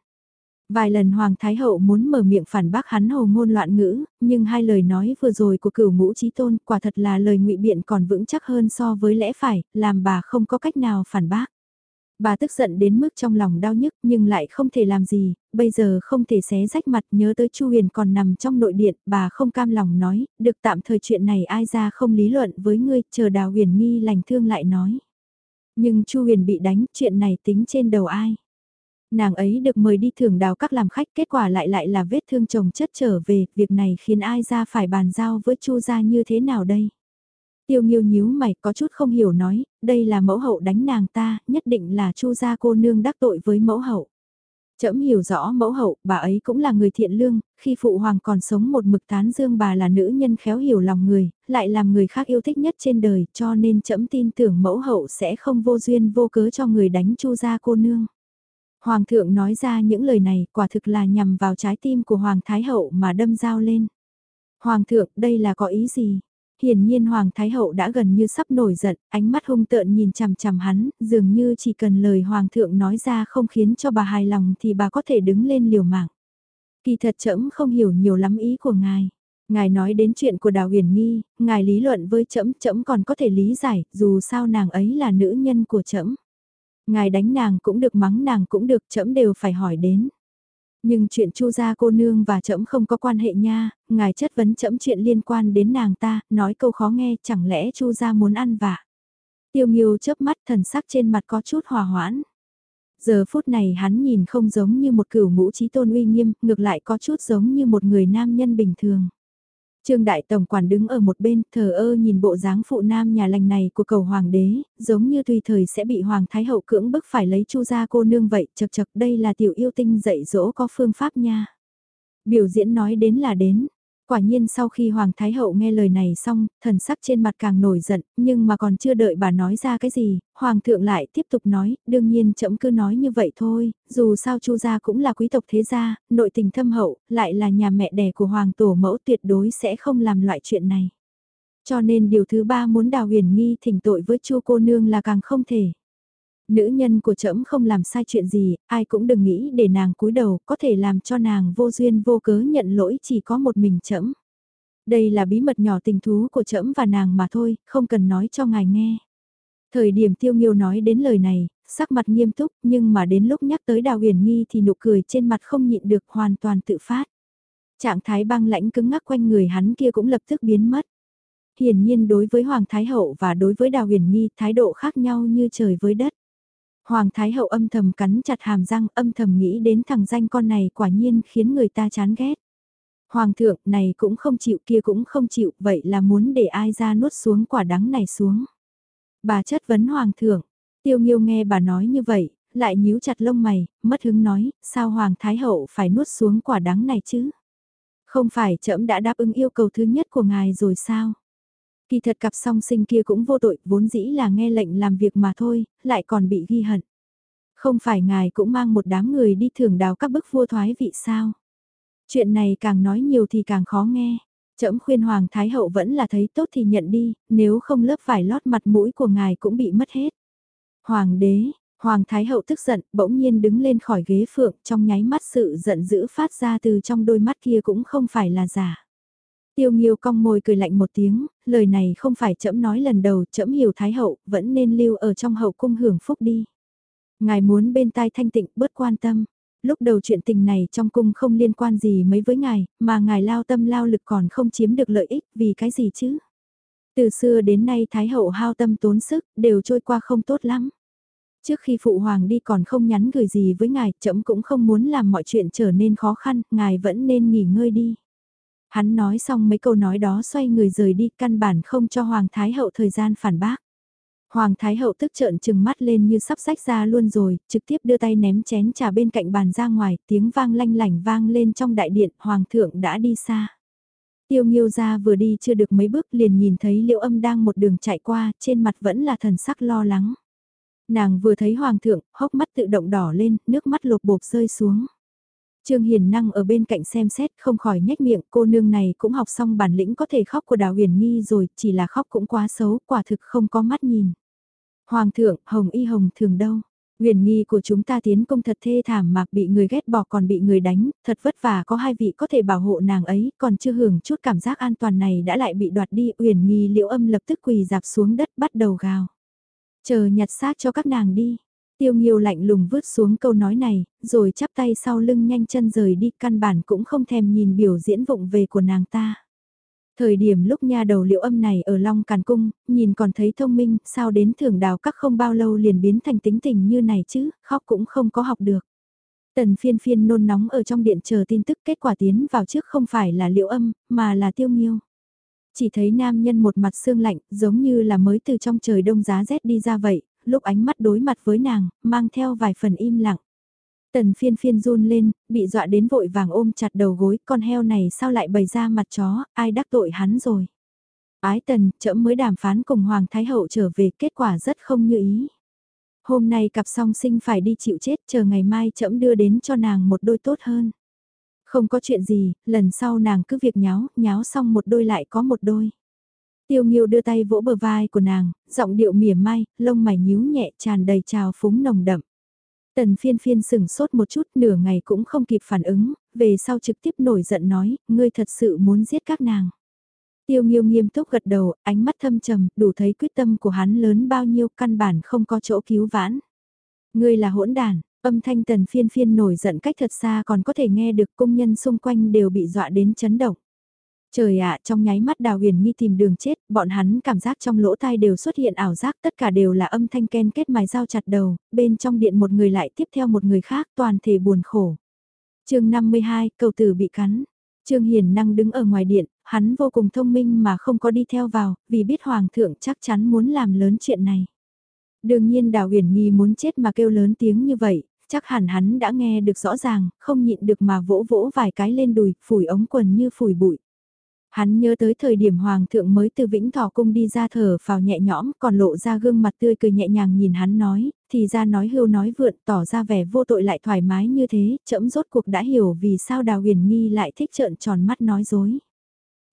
Vài lần Hoàng Thái Hậu muốn mở miệng phản bác hắn hồ ngôn loạn ngữ, nhưng hai lời nói vừa rồi của cửu ngũ trí tôn quả thật là lời ngụy biện còn vững chắc hơn so với lẽ phải, làm bà không có cách nào phản bác. Bà tức giận đến mức trong lòng đau nhức nhưng lại không thể làm gì, bây giờ không thể xé rách mặt nhớ tới Chu Huyền còn nằm trong nội điện, bà không cam lòng nói, được tạm thời chuyện này ai ra không lý luận với ngươi, chờ đào huyền nghi lành thương lại nói. Nhưng Chu Huyền bị đánh, chuyện này tính trên đầu ai? Nàng ấy được mời đi thưởng đào các làm khách, kết quả lại lại là vết thương chồng chất trở về, việc này khiến ai ra phải bàn giao với Chu gia như thế nào đây? Tiêu nghiêu nhíu mày có chút không hiểu nói, đây là mẫu hậu đánh nàng ta, nhất định là chu gia cô nương đắc tội với mẫu hậu. Trẫm hiểu rõ mẫu hậu, bà ấy cũng là người thiện lương, khi phụ hoàng còn sống một mực tán dương bà là nữ nhân khéo hiểu lòng người, lại làm người khác yêu thích nhất trên đời, cho nên trẫm tin tưởng mẫu hậu sẽ không vô duyên vô cớ cho người đánh chu gia cô nương. Hoàng thượng nói ra những lời này quả thực là nhằm vào trái tim của Hoàng Thái Hậu mà đâm dao lên. Hoàng thượng, đây là có ý gì? Hiển nhiên Hoàng Thái Hậu đã gần như sắp nổi giận, ánh mắt hung tợn nhìn chằm chằm hắn, dường như chỉ cần lời Hoàng thượng nói ra không khiến cho bà hài lòng thì bà có thể đứng lên liều mạng. Kỳ thật trẫm không hiểu nhiều lắm ý của ngài. Ngài nói đến chuyện của Đào Huyền Nghi, ngài lý luận với trẫm, trẫm còn có thể lý giải, dù sao nàng ấy là nữ nhân của trẫm. Ngài đánh nàng cũng được mắng nàng cũng được, trẫm đều phải hỏi đến. Nhưng chuyện Chu gia cô nương và trẫm không có quan hệ nha, ngài chất vấn trẫm chuyện liên quan đến nàng ta, nói câu khó nghe, chẳng lẽ Chu gia muốn ăn vạ. Tiêu Nghiêu chớp mắt thần sắc trên mặt có chút hòa hoãn. Giờ phút này hắn nhìn không giống như một cửu ngũ trí tôn uy nghiêm, ngược lại có chút giống như một người nam nhân bình thường. Trương Đại Tổng Quản đứng ở một bên, thờ ơ nhìn bộ dáng phụ nam nhà lành này của cầu hoàng đế, giống như tùy thời sẽ bị Hoàng Thái Hậu cưỡng bức phải lấy chu gia cô nương vậy, chật chật đây là tiểu yêu tinh dạy dỗ có phương pháp nha. Biểu diễn nói đến là đến, Quả nhiên sau khi Hoàng Thái Hậu nghe lời này xong, thần sắc trên mặt càng nổi giận, nhưng mà còn chưa đợi bà nói ra cái gì, Hoàng thượng lại tiếp tục nói, đương nhiên chậm cứ nói như vậy thôi, dù sao Chu gia cũng là quý tộc thế gia, nội tình thâm hậu, lại là nhà mẹ đẻ của Hoàng tổ mẫu tuyệt đối sẽ không làm loại chuyện này. Cho nên điều thứ ba muốn đào huyền nghi thỉnh tội với Chu cô nương là càng không thể. Nữ nhân của trẫm không làm sai chuyện gì, ai cũng đừng nghĩ để nàng cúi đầu, có thể làm cho nàng vô duyên vô cớ nhận lỗi chỉ có một mình trẫm. Đây là bí mật nhỏ tình thú của trẫm và nàng mà thôi, không cần nói cho ngài nghe. Thời điểm tiêu nghiêu nói đến lời này, sắc mặt nghiêm túc nhưng mà đến lúc nhắc tới đào huyền nghi thì nụ cười trên mặt không nhịn được hoàn toàn tự phát. Trạng thái băng lãnh cứng ngắc quanh người hắn kia cũng lập tức biến mất. Hiển nhiên đối với Hoàng Thái Hậu và đối với Đào Huyền Nghi thái độ khác nhau như trời với đất. Hoàng Thái Hậu âm thầm cắn chặt hàm răng âm thầm nghĩ đến thằng danh con này quả nhiên khiến người ta chán ghét. Hoàng thượng này cũng không chịu kia cũng không chịu vậy là muốn để ai ra nuốt xuống quả đắng này xuống. Bà chất vấn Hoàng thượng, tiêu nghiêu nghe bà nói như vậy, lại nhíu chặt lông mày, mất hứng nói, sao Hoàng Thái Hậu phải nuốt xuống quả đắng này chứ? Không phải trẫm đã đáp ứng yêu cầu thứ nhất của ngài rồi sao? Kỳ thật cặp song sinh kia cũng vô tội, vốn dĩ là nghe lệnh làm việc mà thôi, lại còn bị ghi hận. Không phải ngài cũng mang một đám người đi thưởng đào các bức vua thoái vị sao? Chuyện này càng nói nhiều thì càng khó nghe. Trẫm khuyên Hoàng Thái Hậu vẫn là thấy tốt thì nhận đi, nếu không lớp vải lót mặt mũi của ngài cũng bị mất hết. Hoàng đế, Hoàng Thái Hậu tức giận, bỗng nhiên đứng lên khỏi ghế phượng, trong nháy mắt sự giận dữ phát ra từ trong đôi mắt kia cũng không phải là giả. Tiêu Nghiêu cong môi cười lạnh một tiếng, lời này không phải trẫm nói lần đầu, trẫm hiểu Thái hậu, vẫn nên lưu ở trong hậu cung hưởng phúc đi. Ngài muốn bên tai thanh tịnh bớt quan tâm. Lúc đầu chuyện tình này trong cung không liên quan gì mấy với ngài, mà ngài lao tâm lao lực còn không chiếm được lợi ích vì cái gì chứ? Từ xưa đến nay Thái hậu hao tâm tốn sức, đều trôi qua không tốt lắm. Trước khi phụ hoàng đi còn không nhắn gửi gì với ngài, trẫm cũng không muốn làm mọi chuyện trở nên khó khăn, ngài vẫn nên nghỉ ngơi đi. Hắn nói xong mấy câu nói đó xoay người rời đi căn bản không cho Hoàng Thái Hậu thời gian phản bác. Hoàng Thái Hậu tức trợn trừng mắt lên như sắp sách ra luôn rồi, trực tiếp đưa tay ném chén trà bên cạnh bàn ra ngoài, tiếng vang lanh lảnh vang lên trong đại điện, Hoàng thượng đã đi xa. Tiêu Nghiêu ra vừa đi chưa được mấy bước liền nhìn thấy Liễu Âm đang một đường chạy qua, trên mặt vẫn là thần sắc lo lắng. Nàng vừa thấy Hoàng thượng, hốc mắt tự động đỏ lên, nước mắt lột bột rơi xuống. Trương Hiền Năng ở bên cạnh xem xét không khỏi nhếch miệng cô nương này cũng học xong bản lĩnh có thể khóc của Đào Huyền Nghi rồi, chỉ là khóc cũng quá xấu, quả thực không có mắt nhìn. Hoàng thượng, Hồng Y Hồng thường đâu? Huyền nghi của chúng ta tiến công thật thê thảm mà bị người ghét bỏ còn bị người đánh, thật vất vả có hai vị có thể bảo hộ nàng ấy, còn chưa hưởng chút cảm giác an toàn này đã lại bị đoạt đi. Huyền nghi liễu âm lập tức quỳ dạp xuống đất bắt đầu gào. Chờ nhặt xác cho các nàng đi. Tiêu nghiêu lạnh lùng vứt xuống câu nói này, rồi chắp tay sau lưng nhanh chân rời đi căn bản cũng không thèm nhìn biểu diễn vụng về của nàng ta. Thời điểm lúc nha đầu liệu âm này ở Long Càn Cung, nhìn còn thấy thông minh, sao đến thưởng đào các không bao lâu liền biến thành tính tình như này chứ, khóc cũng không có học được. Tần phiên phiên nôn nóng ở trong điện chờ tin tức kết quả tiến vào trước không phải là liệu âm, mà là tiêu nghiêu. Chỉ thấy nam nhân một mặt sương lạnh, giống như là mới từ trong trời đông giá rét đi ra vậy, lúc ánh mắt đối mặt với nàng, mang theo vài phần im lặng. Tần phiên phiên run lên, bị dọa đến vội vàng ôm chặt đầu gối, con heo này sao lại bày ra mặt chó, ai đắc tội hắn rồi. Ái tần, chậm mới đàm phán cùng Hoàng Thái Hậu trở về, kết quả rất không như ý. Hôm nay cặp song sinh phải đi chịu chết, chờ ngày mai chậm đưa đến cho nàng một đôi tốt hơn. Không có chuyện gì, lần sau nàng cứ việc nháo, nháo xong một đôi lại có một đôi. Tiêu Nghiêu đưa tay vỗ bờ vai của nàng, giọng điệu mỉa mai, lông mày nhíu nhẹ tràn đầy trào phúng nồng đậm. Tần phiên phiên sừng sốt một chút nửa ngày cũng không kịp phản ứng, về sau trực tiếp nổi giận nói, ngươi thật sự muốn giết các nàng. Tiêu Nghiêu nghiêm túc gật đầu, ánh mắt thâm trầm, đủ thấy quyết tâm của hắn lớn bao nhiêu căn bản không có chỗ cứu vãn. Ngươi là hỗn đàn, âm thanh tần phiên phiên nổi giận cách thật xa còn có thể nghe được công nhân xung quanh đều bị dọa đến chấn động. Trời ạ, trong nháy mắt Đào Huyền Nghi tìm đường chết, bọn hắn cảm giác trong lỗ tai đều xuất hiện ảo giác, tất cả đều là âm thanh ken kết mài dao chặt đầu, bên trong điện một người lại tiếp theo một người khác, toàn thể buồn khổ. chương 52, cầu tử bị cắn. Trương Hiền năng đứng ở ngoài điện, hắn vô cùng thông minh mà không có đi theo vào, vì biết Hoàng thượng chắc chắn muốn làm lớn chuyện này. Đương nhiên Đào Huyền Nghi muốn chết mà kêu lớn tiếng như vậy, chắc hẳn hắn đã nghe được rõ ràng, không nhịn được mà vỗ vỗ vài cái lên đùi, phủi ống quần như phủi bụi. Hắn nhớ tới thời điểm Hoàng thượng mới từ Vĩnh Thọ Cung đi ra thở vào nhẹ nhõm còn lộ ra gương mặt tươi cười nhẹ nhàng nhìn hắn nói, thì ra nói hưu nói vượn tỏ ra vẻ vô tội lại thoải mái như thế, chậm rốt cuộc đã hiểu vì sao Đào Huyền Nghi lại thích trợn tròn mắt nói dối.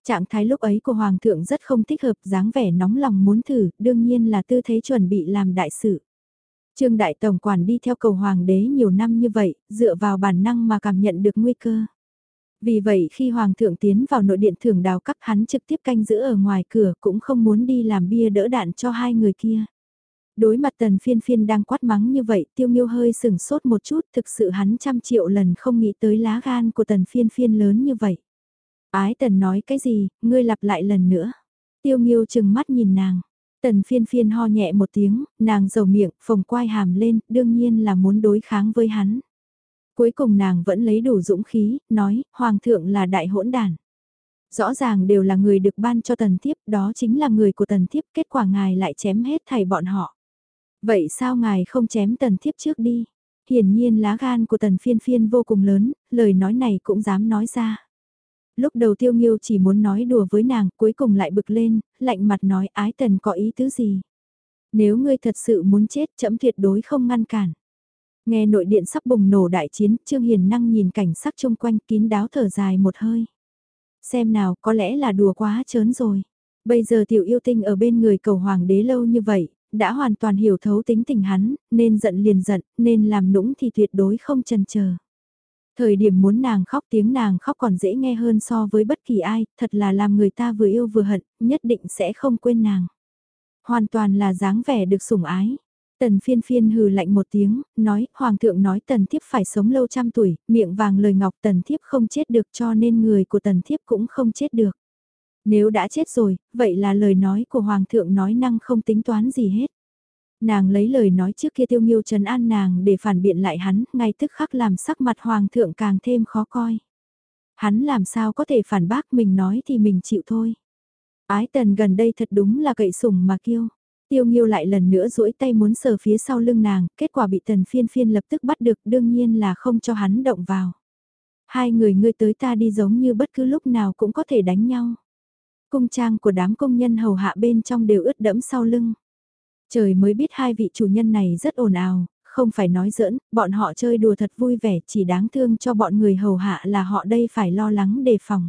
Trạng thái lúc ấy của Hoàng thượng rất không thích hợp dáng vẻ nóng lòng muốn thử, đương nhiên là tư thế chuẩn bị làm đại sự. Trương Đại Tổng Quản đi theo cầu Hoàng đế nhiều năm như vậy, dựa vào bản năng mà cảm nhận được nguy cơ. Vì vậy khi Hoàng thượng tiến vào nội điện thưởng đào các hắn trực tiếp canh giữ ở ngoài cửa cũng không muốn đi làm bia đỡ đạn cho hai người kia. Đối mặt tần phiên phiên đang quát mắng như vậy tiêu nghiêu hơi sừng sốt một chút thực sự hắn trăm triệu lần không nghĩ tới lá gan của tần phiên phiên lớn như vậy. Ái tần nói cái gì, ngươi lặp lại lần nữa. Tiêu nghiêu chừng mắt nhìn nàng. Tần phiên phiên ho nhẹ một tiếng, nàng dầu miệng, phồng quai hàm lên, đương nhiên là muốn đối kháng với hắn. Cuối cùng nàng vẫn lấy đủ dũng khí, nói, Hoàng thượng là đại hỗn đàn. Rõ ràng đều là người được ban cho tần thiếp, đó chính là người của tần thiếp, kết quả ngài lại chém hết thầy bọn họ. Vậy sao ngài không chém tần thiếp trước đi? Hiển nhiên lá gan của tần phiên phiên vô cùng lớn, lời nói này cũng dám nói ra. Lúc đầu tiêu nghiêu chỉ muốn nói đùa với nàng, cuối cùng lại bực lên, lạnh mặt nói ái tần có ý tứ gì. Nếu ngươi thật sự muốn chết chậm tuyệt đối không ngăn cản. Nghe nội điện sắp bùng nổ đại chiến, Trương Hiền năng nhìn cảnh sắc chung quanh kín đáo thở dài một hơi. Xem nào, có lẽ là đùa quá chớn rồi. Bây giờ tiểu yêu tinh ở bên người cầu hoàng đế lâu như vậy, đã hoàn toàn hiểu thấu tính tình hắn, nên giận liền giận, nên làm nũng thì tuyệt đối không chần chờ. Thời điểm muốn nàng khóc tiếng nàng khóc còn dễ nghe hơn so với bất kỳ ai, thật là làm người ta vừa yêu vừa hận, nhất định sẽ không quên nàng. Hoàn toàn là dáng vẻ được sủng ái. Tần phiên phiên hừ lạnh một tiếng, nói, Hoàng thượng nói tần thiếp phải sống lâu trăm tuổi, miệng vàng lời ngọc tần thiếp không chết được cho nên người của tần thiếp cũng không chết được. Nếu đã chết rồi, vậy là lời nói của Hoàng thượng nói năng không tính toán gì hết. Nàng lấy lời nói trước kia tiêu nghiêu trấn an nàng để phản biện lại hắn, ngay tức khắc làm sắc mặt Hoàng thượng càng thêm khó coi. Hắn làm sao có thể phản bác mình nói thì mình chịu thôi. Ái tần gần đây thật đúng là cậy sủng mà kiêu. Tiêu Nghiêu lại lần nữa duỗi tay muốn sờ phía sau lưng nàng, kết quả bị tần phiên phiên lập tức bắt được đương nhiên là không cho hắn động vào. Hai người ngươi tới ta đi giống như bất cứ lúc nào cũng có thể đánh nhau. Cung trang của đám công nhân hầu hạ bên trong đều ướt đẫm sau lưng. Trời mới biết hai vị chủ nhân này rất ồn ào, không phải nói giỡn, bọn họ chơi đùa thật vui vẻ chỉ đáng thương cho bọn người hầu hạ là họ đây phải lo lắng đề phòng.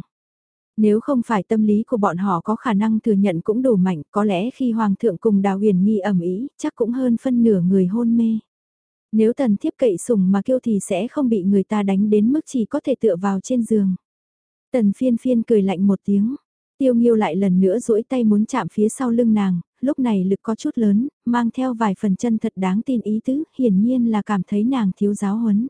Nếu không phải tâm lý của bọn họ có khả năng thừa nhận cũng đủ mạnh, có lẽ khi Hoàng thượng cùng Đào Huyền Nghi ẩm ý, chắc cũng hơn phân nửa người hôn mê. Nếu tần thiếp cậy sủng mà kêu thì sẽ không bị người ta đánh đến mức chỉ có thể tựa vào trên giường. Tần phiên phiên cười lạnh một tiếng. Tiêu nghiêu lại lần nữa duỗi tay muốn chạm phía sau lưng nàng, lúc này lực có chút lớn, mang theo vài phần chân thật đáng tin ý tứ, hiển nhiên là cảm thấy nàng thiếu giáo huấn.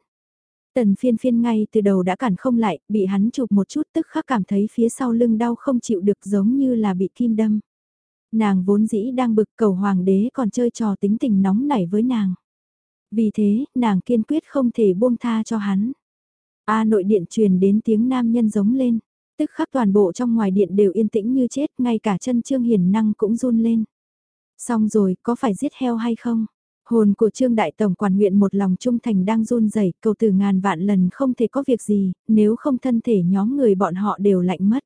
Tần phiên phiên ngay từ đầu đã cản không lại, bị hắn chụp một chút tức khắc cảm thấy phía sau lưng đau không chịu được giống như là bị kim đâm. Nàng vốn dĩ đang bực cầu hoàng đế còn chơi trò tính tình nóng nảy với nàng. Vì thế, nàng kiên quyết không thể buông tha cho hắn. A nội điện truyền đến tiếng nam nhân giống lên, tức khắc toàn bộ trong ngoài điện đều yên tĩnh như chết, ngay cả chân Trương Hiền Năng cũng run lên. Xong rồi, có phải giết heo hay không? Hồn của Trương Đại Tổng quản nguyện một lòng trung thành đang run rẩy, cầu từ ngàn vạn lần không thể có việc gì, nếu không thân thể nhóm người bọn họ đều lạnh mất.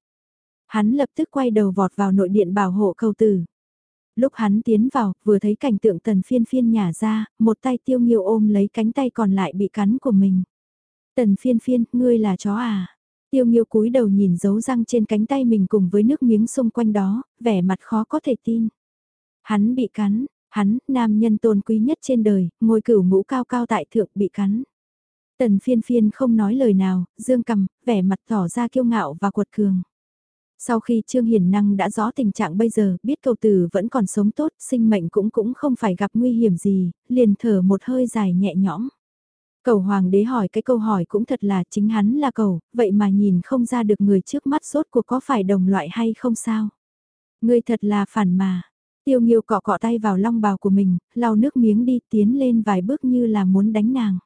Hắn lập tức quay đầu vọt vào nội điện bảo hộ cầu từ Lúc hắn tiến vào, vừa thấy cảnh tượng tần phiên phiên nhả ra, một tay tiêu nghiêu ôm lấy cánh tay còn lại bị cắn của mình. Tần phiên phiên, ngươi là chó à? Tiêu nghiêu cúi đầu nhìn dấu răng trên cánh tay mình cùng với nước miếng xung quanh đó, vẻ mặt khó có thể tin. Hắn bị cắn, hắn, nam nhân tôn quý nhất trên đời, ngồi cửu ngũ cao cao tại thượng bị cắn. Tần phiên phiên không nói lời nào, dương cầm, vẻ mặt tỏ ra kiêu ngạo và cuột cường. Sau khi Trương Hiền Năng đã rõ tình trạng bây giờ, biết cầu tử vẫn còn sống tốt, sinh mệnh cũng cũng không phải gặp nguy hiểm gì, liền thở một hơi dài nhẹ nhõm. Cầu hoàng đế hỏi cái câu hỏi cũng thật là chính hắn là cầu, vậy mà nhìn không ra được người trước mắt sốt cuộc có phải đồng loại hay không sao. Người thật là phản mà. Tiêu nghiêu cọ cọ tay vào long bào của mình, lau nước miếng đi tiến lên vài bước như là muốn đánh nàng.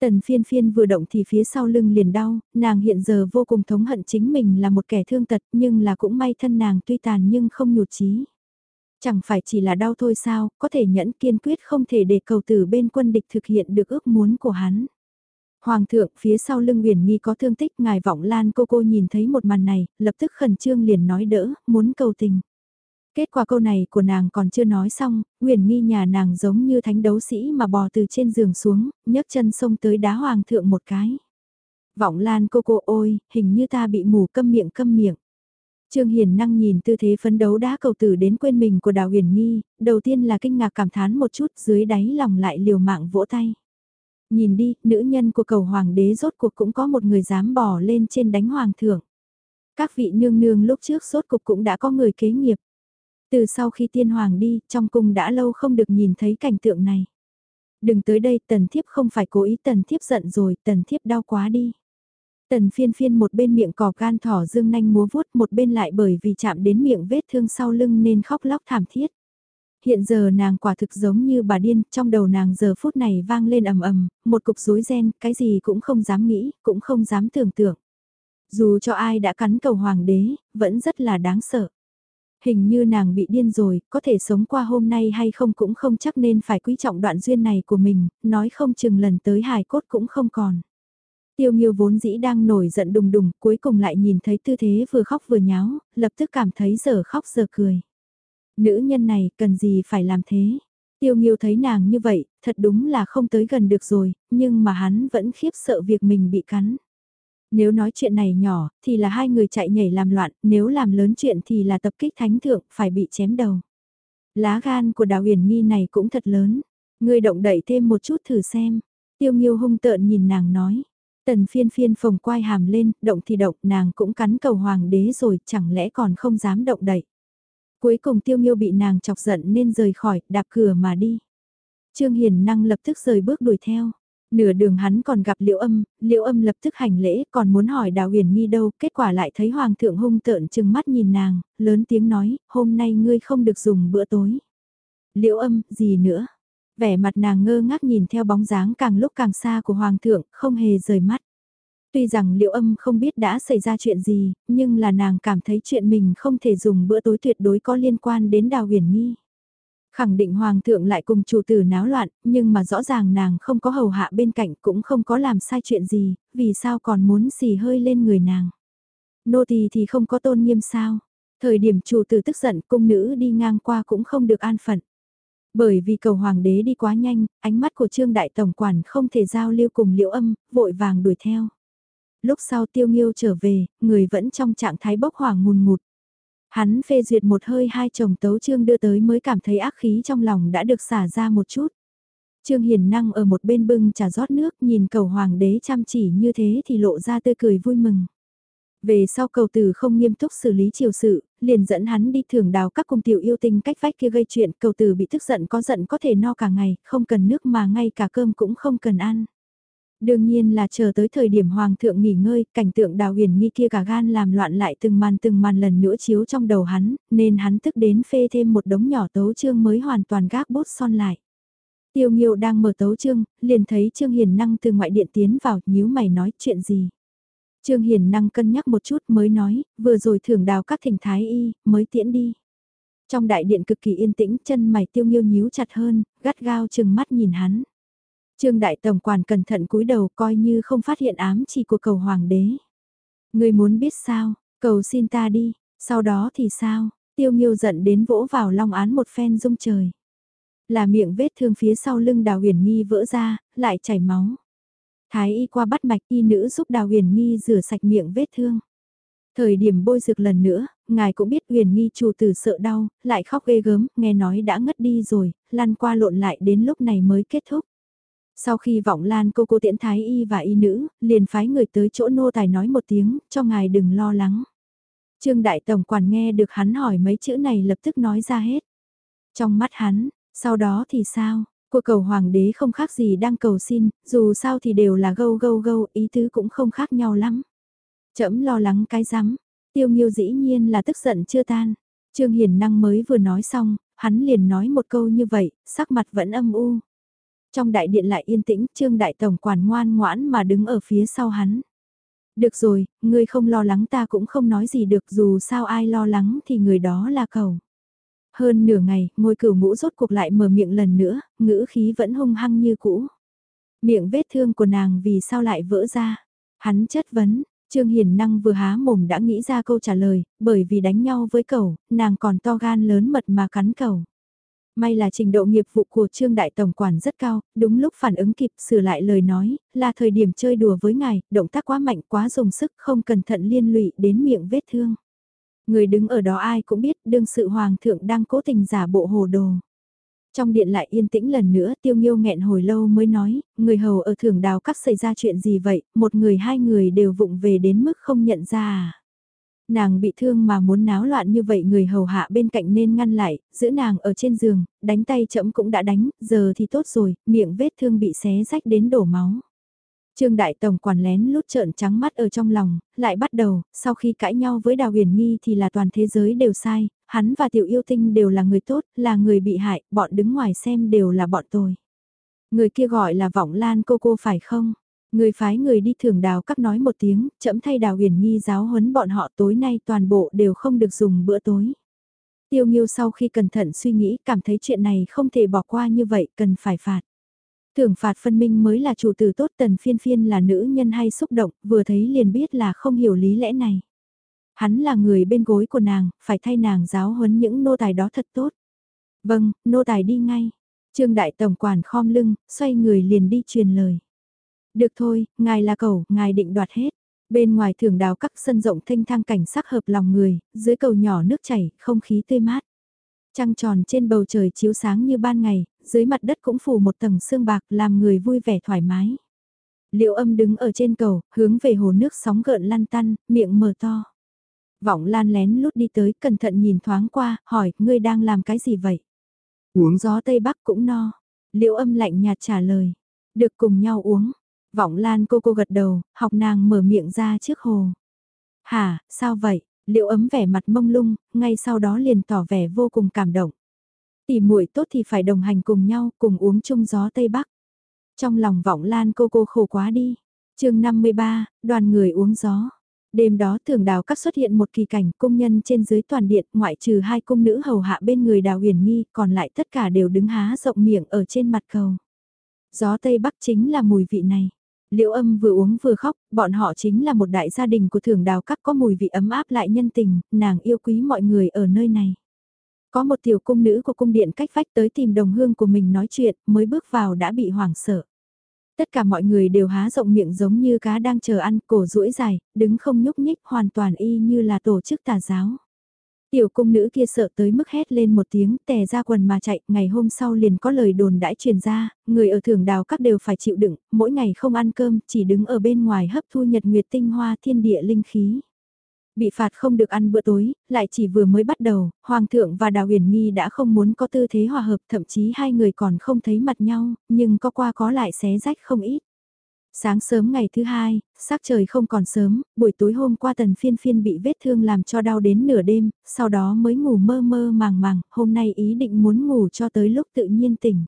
Tần phiên phiên vừa động thì phía sau lưng liền đau, nàng hiện giờ vô cùng thống hận chính mình là một kẻ thương tật nhưng là cũng may thân nàng tuy tàn nhưng không nhụt chí. Chẳng phải chỉ là đau thôi sao, có thể nhẫn kiên quyết không thể để cầu tử bên quân địch thực hiện được ước muốn của hắn. Hoàng thượng phía sau lưng Uyển Nghi có thương tích, ngài vọng lan cô cô nhìn thấy một màn này, lập tức khẩn trương liền nói đỡ, muốn cầu tình. Kết quả câu này của nàng còn chưa nói xong, Uyển Nghi nhà nàng giống như thánh đấu sĩ mà bò từ trên giường xuống, nhấc chân xông tới đá hoàng thượng một cái. Vọng lan cô cô ôi, hình như ta bị mù câm miệng câm miệng. Trương Hiền năng nhìn tư thế phấn đấu đá cầu tử đến quên mình của Đào Huyền Nghi, đầu tiên là kinh ngạc cảm thán một chút dưới đáy lòng lại liều mạng vỗ tay. Nhìn đi, nữ nhân của cầu hoàng đế rốt cuộc cũng có một người dám bỏ lên trên đánh hoàng thượng. Các vị nương nương lúc trước rốt cuộc cũng đã có người kế nghiệp. Từ sau khi tiên hoàng đi, trong cung đã lâu không được nhìn thấy cảnh tượng này. Đừng tới đây, tần thiếp không phải cố ý tần thiếp giận rồi, tần thiếp đau quá đi. Tần phiên phiên một bên miệng cỏ gan thỏ dương nanh múa vuốt một bên lại bởi vì chạm đến miệng vết thương sau lưng nên khóc lóc thảm thiết. Hiện giờ nàng quả thực giống như bà điên, trong đầu nàng giờ phút này vang lên ầm ầm, một cục rối ren, cái gì cũng không dám nghĩ, cũng không dám tưởng tượng. Dù cho ai đã cắn cầu hoàng đế, vẫn rất là đáng sợ. Hình như nàng bị điên rồi, có thể sống qua hôm nay hay không cũng không chắc nên phải quý trọng đoạn duyên này của mình, nói không chừng lần tới hài cốt cũng không còn. Tiêu Nghiêu vốn dĩ đang nổi giận đùng đùng, cuối cùng lại nhìn thấy tư thế vừa khóc vừa nháo, lập tức cảm thấy giờ khóc giờ cười. Nữ nhân này cần gì phải làm thế? Tiêu Nghiêu thấy nàng như vậy, thật đúng là không tới gần được rồi, nhưng mà hắn vẫn khiếp sợ việc mình bị cắn. Nếu nói chuyện này nhỏ, thì là hai người chạy nhảy làm loạn, nếu làm lớn chuyện thì là tập kích thánh thượng, phải bị chém đầu. Lá gan của đào huyền nghi này cũng thật lớn. Người động đẩy thêm một chút thử xem. Tiêu Nghiêu hung tợn nhìn nàng nói. Tần phiên phiên phồng quai hàm lên, động thì động, nàng cũng cắn cầu hoàng đế rồi, chẳng lẽ còn không dám động đậy. Cuối cùng tiêu nghiêu bị nàng chọc giận nên rời khỏi, đạp cửa mà đi. Trương Hiền năng lập tức rời bước đuổi theo. Nửa đường hắn còn gặp liễu âm, liễu âm lập tức hành lễ, còn muốn hỏi đào huyền nghi đâu, kết quả lại thấy hoàng thượng hung tợn chừng mắt nhìn nàng, lớn tiếng nói, hôm nay ngươi không được dùng bữa tối. Liễu âm, gì nữa? Vẻ mặt nàng ngơ ngác nhìn theo bóng dáng càng lúc càng xa của Hoàng thượng, không hề rời mắt. Tuy rằng Liễu âm không biết đã xảy ra chuyện gì, nhưng là nàng cảm thấy chuyện mình không thể dùng bữa tối tuyệt đối có liên quan đến đào huyền nghi. Khẳng định Hoàng thượng lại cùng chủ tử náo loạn, nhưng mà rõ ràng nàng không có hầu hạ bên cạnh cũng không có làm sai chuyện gì, vì sao còn muốn xì hơi lên người nàng. Nô tỳ thì không có tôn nghiêm sao. Thời điểm chủ tử tức giận cung nữ đi ngang qua cũng không được an phận. Bởi vì cầu hoàng đế đi quá nhanh, ánh mắt của Trương Đại Tổng Quản không thể giao lưu cùng liễu âm, vội vàng đuổi theo. Lúc sau tiêu nghiêu trở về, người vẫn trong trạng thái bốc hỏa ngùn ngụt. Hắn phê duyệt một hơi hai chồng tấu trương đưa tới mới cảm thấy ác khí trong lòng đã được xả ra một chút. Trương Hiền Năng ở một bên bưng trà rót nước nhìn cầu hoàng đế chăm chỉ như thế thì lộ ra tươi cười vui mừng. Về sau cầu tử không nghiêm túc xử lý triều sự, liền dẫn hắn đi thưởng đào các cung tiểu yêu tinh cách vách kia gây chuyện cầu tử bị tức giận có giận có thể no cả ngày, không cần nước mà ngay cả cơm cũng không cần ăn. Đương nhiên là chờ tới thời điểm hoàng thượng nghỉ ngơi, cảnh tượng đào huyền nghi kia cả gan làm loạn lại từng màn từng màn lần nữa chiếu trong đầu hắn, nên hắn tức đến phê thêm một đống nhỏ tấu chương mới hoàn toàn gác bút son lại. Tiêu Nghiêu đang mở tấu chương, liền thấy Trương Hiền Năng từ ngoại điện tiến vào, nhíu mày nói chuyện gì. Trương Hiền Năng cân nhắc một chút mới nói, vừa rồi thưởng đào các thỉnh thái y, mới tiễn đi. Trong đại điện cực kỳ yên tĩnh, chân mày Tiêu Nghiêu nhíu chặt hơn, gắt gao chừng mắt nhìn hắn. Trương Đại Tổng Quản cẩn thận cúi đầu coi như không phát hiện ám chỉ của cầu hoàng đế. Người muốn biết sao, cầu xin ta đi, sau đó thì sao, tiêu nghiêu giận đến vỗ vào long án một phen rung trời. Là miệng vết thương phía sau lưng đào huyền nghi vỡ ra, lại chảy máu. Thái y qua bắt mạch y nữ giúp đào huyền nghi rửa sạch miệng vết thương. Thời điểm bôi dược lần nữa, ngài cũng biết huyền nghi chủ tử sợ đau, lại khóc ghê gớm, nghe nói đã ngất đi rồi, lăn qua lộn lại đến lúc này mới kết thúc. Sau khi vọng lan cô cô tiễn thái y và y nữ, liền phái người tới chỗ nô tài nói một tiếng, cho ngài đừng lo lắng. Trương Đại Tổng Quản nghe được hắn hỏi mấy chữ này lập tức nói ra hết. Trong mắt hắn, sau đó thì sao? cuộc cầu hoàng đế không khác gì đang cầu xin, dù sao thì đều là gâu gâu gâu, ý tứ cũng không khác nhau lắm. Chậm lo lắng cái rắm, tiêu nghiêu dĩ nhiên là tức giận chưa tan. Trương Hiền Năng mới vừa nói xong, hắn liền nói một câu như vậy, sắc mặt vẫn âm u. Trong đại điện lại yên tĩnh, Trương Đại Tổng quản ngoan ngoãn mà đứng ở phía sau hắn. Được rồi, ngươi không lo lắng ta cũng không nói gì được dù sao ai lo lắng thì người đó là cầu. Hơn nửa ngày, ngôi cửu ngũ rốt cuộc lại mở miệng lần nữa, ngữ khí vẫn hung hăng như cũ. Miệng vết thương của nàng vì sao lại vỡ ra? Hắn chất vấn, Trương Hiền Năng vừa há mồm đã nghĩ ra câu trả lời, bởi vì đánh nhau với cầu, nàng còn to gan lớn mật mà cắn cầu. May là trình độ nghiệp vụ của Trương Đại Tổng Quản rất cao, đúng lúc phản ứng kịp sửa lại lời nói, là thời điểm chơi đùa với ngài, động tác quá mạnh quá dùng sức không cẩn thận liên lụy đến miệng vết thương. Người đứng ở đó ai cũng biết đương sự hoàng thượng đang cố tình giả bộ hồ đồ. Trong điện lại yên tĩnh lần nữa tiêu nghiêu nghẹn hồi lâu mới nói, người hầu ở thưởng đào các xảy ra chuyện gì vậy, một người hai người đều vụng về đến mức không nhận ra à. Nàng bị thương mà muốn náo loạn như vậy người hầu hạ bên cạnh nên ngăn lại, giữ nàng ở trên giường, đánh tay chậm cũng đã đánh, giờ thì tốt rồi, miệng vết thương bị xé rách đến đổ máu. Trương Đại Tổng quản lén lút trợn trắng mắt ở trong lòng, lại bắt đầu, sau khi cãi nhau với Đào Huyền Nghi thì là toàn thế giới đều sai, hắn và Tiểu Yêu Tinh đều là người tốt, là người bị hại, bọn đứng ngoài xem đều là bọn tôi. Người kia gọi là Vọng Lan cô cô phải không? Người phái người đi thưởng đào các nói một tiếng, chậm thay đào huyền nghi giáo huấn bọn họ tối nay toàn bộ đều không được dùng bữa tối. Tiêu Nghiêu sau khi cẩn thận suy nghĩ cảm thấy chuyện này không thể bỏ qua như vậy cần phải phạt. Thưởng phạt phân minh mới là chủ tử tốt tần phiên phiên là nữ nhân hay xúc động, vừa thấy liền biết là không hiểu lý lẽ này. Hắn là người bên gối của nàng, phải thay nàng giáo huấn những nô tài đó thật tốt. Vâng, nô tài đi ngay. Trương Đại Tổng Quản khom lưng, xoay người liền đi truyền lời. Được thôi, ngài là cầu, ngài định đoạt hết. Bên ngoài thường đào các sân rộng thanh thang cảnh sắc hợp lòng người, dưới cầu nhỏ nước chảy, không khí tươi mát. Trăng tròn trên bầu trời chiếu sáng như ban ngày, dưới mặt đất cũng phủ một tầng sương bạc làm người vui vẻ thoải mái. Liệu âm đứng ở trên cầu, hướng về hồ nước sóng gợn lăn tăn, miệng mở to. Vọng lan lén lút đi tới, cẩn thận nhìn thoáng qua, hỏi, ngươi đang làm cái gì vậy? Uống gió Tây Bắc cũng no. Liệu âm lạnh nhạt trả lời. Được cùng nhau uống. Vọng Lan cô cô gật đầu, học nàng mở miệng ra trước hồ. Hả, sao vậy? Liệu ấm vẻ mặt mông lung, ngay sau đó liền tỏ vẻ vô cùng cảm động. Tỷ muội tốt thì phải đồng hành cùng nhau, cùng uống chung gió Tây Bắc. Trong lòng Vọng Lan cô cô khổ quá đi. chương 53, đoàn người uống gió. Đêm đó thường đào các xuất hiện một kỳ cảnh công nhân trên dưới toàn điện ngoại trừ hai cung nữ hầu hạ bên người đào huyền nghi còn lại tất cả đều đứng há rộng miệng ở trên mặt cầu. Gió Tây Bắc chính là mùi vị này. Liễu âm vừa uống vừa khóc, bọn họ chính là một đại gia đình của thường đào các có mùi vị ấm áp lại nhân tình, nàng yêu quý mọi người ở nơi này. Có một tiểu cung nữ của cung điện cách vách tới tìm đồng hương của mình nói chuyện, mới bước vào đã bị hoảng sợ. Tất cả mọi người đều há rộng miệng giống như cá đang chờ ăn, cổ duỗi dài, đứng không nhúc nhích hoàn toàn y như là tổ chức tà giáo. Tiểu cung nữ kia sợ tới mức hét lên một tiếng, tè ra quần mà chạy, ngày hôm sau liền có lời đồn đãi truyền ra, người ở thưởng đào các đều phải chịu đựng, mỗi ngày không ăn cơm, chỉ đứng ở bên ngoài hấp thu nhật nguyệt tinh hoa thiên địa linh khí. Bị phạt không được ăn bữa tối, lại chỉ vừa mới bắt đầu, Hoàng thượng và Đào Huyền Nghi đã không muốn có tư thế hòa hợp, thậm chí hai người còn không thấy mặt nhau, nhưng có qua có lại xé rách không ít. Sáng sớm ngày thứ hai, sắc trời không còn sớm, buổi tối hôm qua tần phiên phiên bị vết thương làm cho đau đến nửa đêm, sau đó mới ngủ mơ mơ màng màng, hôm nay ý định muốn ngủ cho tới lúc tự nhiên tỉnh.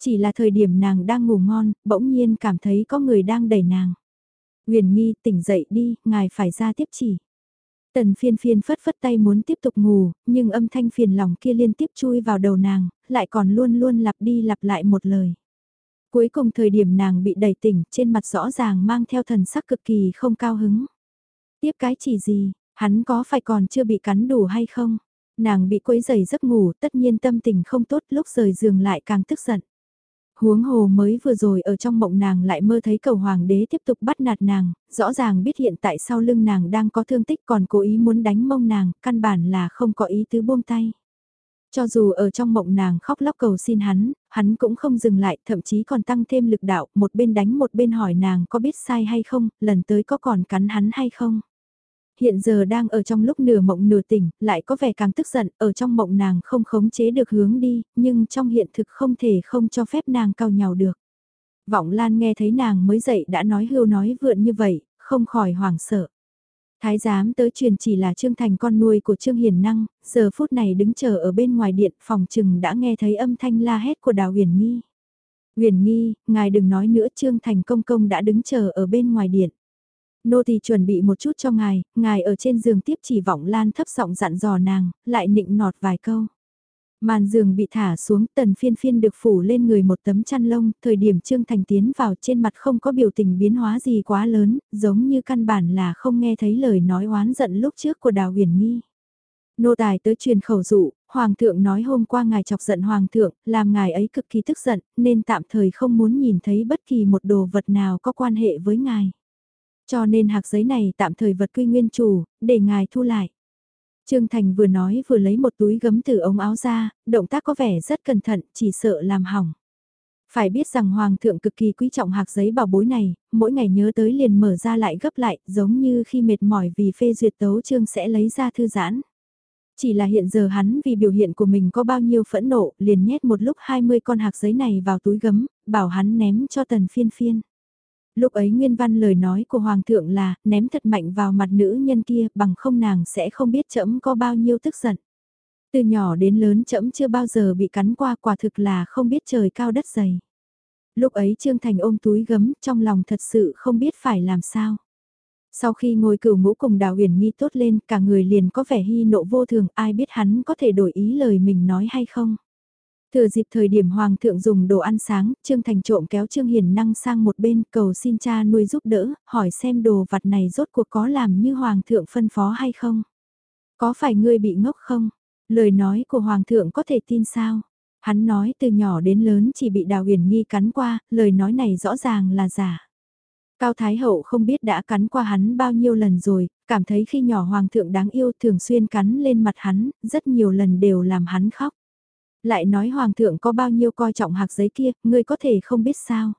Chỉ là thời điểm nàng đang ngủ ngon, bỗng nhiên cảm thấy có người đang đẩy nàng. Huyền nghi tỉnh dậy đi, ngài phải ra tiếp chỉ. Tần phiên phiên phất phất tay muốn tiếp tục ngủ, nhưng âm thanh phiền lòng kia liên tiếp chui vào đầu nàng, lại còn luôn luôn lặp đi lặp lại một lời. Cuối cùng thời điểm nàng bị đẩy tỉnh, trên mặt rõ ràng mang theo thần sắc cực kỳ không cao hứng. Tiếp cái chỉ gì, hắn có phải còn chưa bị cắn đủ hay không? Nàng bị quấy giày giấc ngủ, tất nhiên tâm tình không tốt, lúc rời giường lại càng tức giận. Huống hồ mới vừa rồi ở trong mộng nàng lại mơ thấy cầu hoàng đế tiếp tục bắt nạt nàng, rõ ràng biết hiện tại sau lưng nàng đang có thương tích còn cố ý muốn đánh mông nàng, căn bản là không có ý tứ buông tay. Cho dù ở trong mộng nàng khóc lóc cầu xin hắn, hắn cũng không dừng lại, thậm chí còn tăng thêm lực đạo, một bên đánh một bên hỏi nàng có biết sai hay không, lần tới có còn cắn hắn hay không. Hiện giờ đang ở trong lúc nửa mộng nửa tỉnh, lại có vẻ càng tức giận, ở trong mộng nàng không khống chế được hướng đi, nhưng trong hiện thực không thể không cho phép nàng cao nhào được. Vọng Lan nghe thấy nàng mới dậy đã nói hưu nói vượn như vậy, không khỏi hoảng sợ. Thái giám tới truyền chỉ là Trương Thành con nuôi của Trương Hiền Năng, giờ phút này đứng chờ ở bên ngoài điện phòng trừng đã nghe thấy âm thanh la hét của đào huyền nghi. Huyền nghi, ngài đừng nói nữa Trương Thành công công đã đứng chờ ở bên ngoài điện. Nô thì chuẩn bị một chút cho ngài, ngài ở trên giường tiếp chỉ vọng lan thấp giọng dặn dò nàng, lại nịnh nọt vài câu. Màn giường bị thả xuống tần phiên phiên được phủ lên người một tấm chăn lông, thời điểm Trương Thành tiến vào trên mặt không có biểu tình biến hóa gì quá lớn, giống như căn bản là không nghe thấy lời nói oán giận lúc trước của Đào Huyền Nghi. Nô tài tới truyền khẩu dụ, Hoàng thượng nói hôm qua ngài chọc giận Hoàng thượng, làm ngài ấy cực kỳ tức giận, nên tạm thời không muốn nhìn thấy bất kỳ một đồ vật nào có quan hệ với ngài. Cho nên hạc giấy này tạm thời vật quy nguyên chủ, để ngài thu lại. Trương Thành vừa nói vừa lấy một túi gấm từ ống áo ra, động tác có vẻ rất cẩn thận, chỉ sợ làm hỏng. Phải biết rằng Hoàng thượng cực kỳ quý trọng hạc giấy bảo bối này, mỗi ngày nhớ tới liền mở ra lại gấp lại, giống như khi mệt mỏi vì phê duyệt tấu trương sẽ lấy ra thư giãn. Chỉ là hiện giờ hắn vì biểu hiện của mình có bao nhiêu phẫn nộ, liền nhét một lúc 20 con hạc giấy này vào túi gấm, bảo hắn ném cho tần phiên phiên. Lúc ấy nguyên văn lời nói của Hoàng thượng là, ném thật mạnh vào mặt nữ nhân kia, bằng không nàng sẽ không biết trẫm có bao nhiêu tức giận. Từ nhỏ đến lớn trẫm chưa bao giờ bị cắn qua quả thực là không biết trời cao đất dày. Lúc ấy Trương Thành ôm túi gấm, trong lòng thật sự không biết phải làm sao. Sau khi ngồi cửu ngũ cùng đào huyền nghi tốt lên, cả người liền có vẻ hy nộ vô thường, ai biết hắn có thể đổi ý lời mình nói hay không. Thừa dịp thời điểm Hoàng thượng dùng đồ ăn sáng, Trương Thành trộm kéo Trương Hiền Năng sang một bên cầu xin cha nuôi giúp đỡ, hỏi xem đồ vặt này rốt cuộc có làm như Hoàng thượng phân phó hay không. Có phải ngươi bị ngốc không? Lời nói của Hoàng thượng có thể tin sao? Hắn nói từ nhỏ đến lớn chỉ bị đào huyền nghi cắn qua, lời nói này rõ ràng là giả. Cao Thái Hậu không biết đã cắn qua hắn bao nhiêu lần rồi, cảm thấy khi nhỏ Hoàng thượng đáng yêu thường xuyên cắn lên mặt hắn, rất nhiều lần đều làm hắn khóc. Lại nói hoàng thượng có bao nhiêu coi trọng hạc giấy kia, ngươi có thể không biết sao.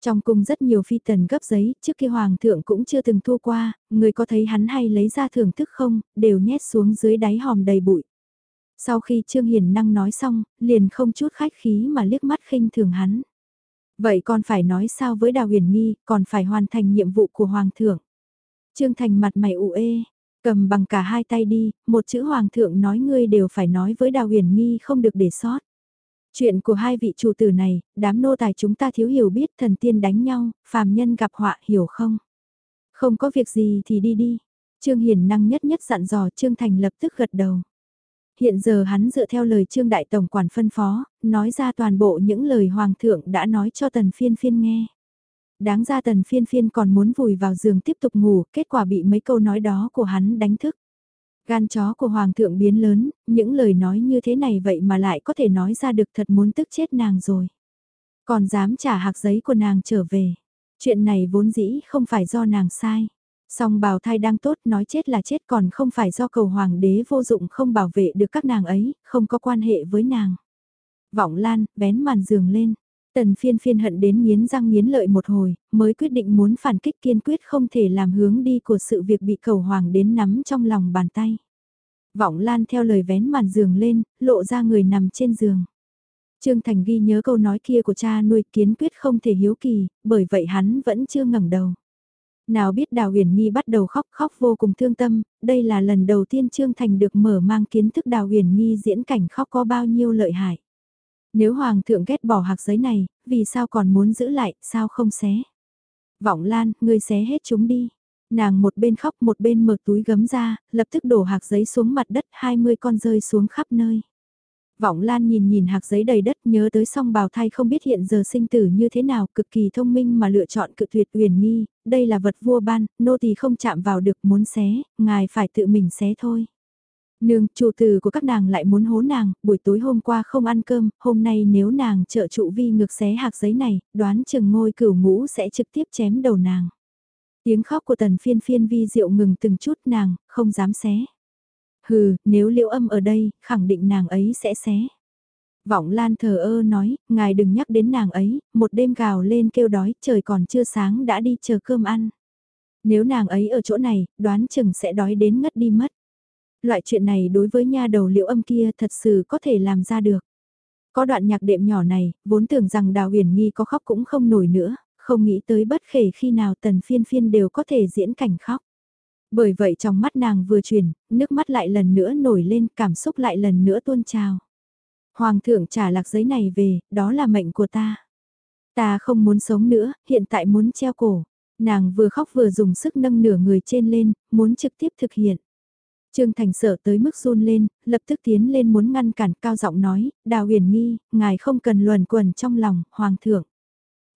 Trong cung rất nhiều phi tần gấp giấy, trước kia hoàng thượng cũng chưa từng thua qua, người có thấy hắn hay lấy ra thưởng thức không, đều nhét xuống dưới đáy hòm đầy bụi. Sau khi Trương Hiền Năng nói xong, liền không chút khách khí mà liếc mắt khinh thường hắn. Vậy còn phải nói sao với Đào Huyền Nghi, còn phải hoàn thành nhiệm vụ của Hoàng thượng. Trương Thành mặt mày ủ ê, Cầm bằng cả hai tay đi, một chữ hoàng thượng nói ngươi đều phải nói với đào huyền nghi không được để sót. Chuyện của hai vị chủ tử này, đám nô tài chúng ta thiếu hiểu biết thần tiên đánh nhau, phàm nhân gặp họa hiểu không? Không có việc gì thì đi đi. Trương Hiền năng nhất nhất dặn dò Trương Thành lập tức gật đầu. Hiện giờ hắn dựa theo lời Trương Đại Tổng quản phân phó, nói ra toàn bộ những lời Hoàng thượng đã nói cho tần phiên phiên nghe. Đáng ra tần phiên phiên còn muốn vùi vào giường tiếp tục ngủ, kết quả bị mấy câu nói đó của hắn đánh thức. Gan chó của Hoàng thượng biến lớn, những lời nói như thế này vậy mà lại có thể nói ra được thật muốn tức chết nàng rồi. Còn dám trả hạc giấy của nàng trở về. Chuyện này vốn dĩ không phải do nàng sai. Song bào thai đang tốt nói chết là chết còn không phải do cầu hoàng đế vô dụng không bảo vệ được các nàng ấy, không có quan hệ với nàng. Vọng lan, vén màn giường lên. Tần phiên phiên hận đến nghiến răng nghiến lợi một hồi, mới quyết định muốn phản kích kiên quyết không thể làm hướng đi của sự việc bị cầu hoàng đến nắm trong lòng bàn tay. Vọng lan theo lời vén màn giường lên, lộ ra người nằm trên giường. Trương Thành ghi nhớ câu nói kia của cha nuôi kiến quyết không thể hiếu kỳ, bởi vậy hắn vẫn chưa ngẩng đầu. Nào biết Đào Huyền Nhi bắt đầu khóc khóc vô cùng thương tâm, đây là lần đầu tiên Trương Thành được mở mang kiến thức Đào Huyền Nhi diễn cảnh khóc có bao nhiêu lợi hại. Nếu Hoàng thượng ghét bỏ hạc giấy này, vì sao còn muốn giữ lại, sao không xé? Vọng Lan, ngươi xé hết chúng đi. Nàng một bên khóc một bên mở túi gấm ra, lập tức đổ hạc giấy xuống mặt đất 20 con rơi xuống khắp nơi. Vọng Lan nhìn nhìn hạc giấy đầy đất nhớ tới song bào thai không biết hiện giờ sinh tử như thế nào cực kỳ thông minh mà lựa chọn cự tuyệt uyển nghi, đây là vật vua ban, nô tỳ không chạm vào được muốn xé, ngài phải tự mình xé thôi. Nương, chủ tử của các nàng lại muốn hố nàng, buổi tối hôm qua không ăn cơm, hôm nay nếu nàng trợ trụ vi ngược xé hạc giấy này, đoán chừng ngôi cửu ngũ sẽ trực tiếp chém đầu nàng. Tiếng khóc của tần phiên phiên vi diệu ngừng từng chút nàng, không dám xé. Hừ, nếu liễu âm ở đây, khẳng định nàng ấy sẽ xé. Vọng Lan thờ ơ nói, ngài đừng nhắc đến nàng ấy, một đêm gào lên kêu đói, trời còn chưa sáng đã đi chờ cơm ăn. Nếu nàng ấy ở chỗ này, đoán chừng sẽ đói đến ngất đi mất. Loại chuyện này đối với nha đầu liễu âm kia thật sự có thể làm ra được. Có đoạn nhạc đệm nhỏ này, vốn tưởng rằng Đào Huyền Nghi có khóc cũng không nổi nữa, không nghĩ tới bất khể khi nào tần phiên phiên đều có thể diễn cảnh khóc. Bởi vậy trong mắt nàng vừa chuyển, nước mắt lại lần nữa nổi lên, cảm xúc lại lần nữa tuôn trào. Hoàng thượng trả lạc giấy này về, đó là mệnh của ta. Ta không muốn sống nữa, hiện tại muốn treo cổ. Nàng vừa khóc vừa dùng sức nâng nửa người trên lên, muốn trực tiếp thực hiện. Trương Thành sợ tới mức run lên, lập tức tiến lên muốn ngăn cản cao giọng nói, Đào huyền nghi, ngài không cần luẩn quẩn trong lòng, Hoàng thượng.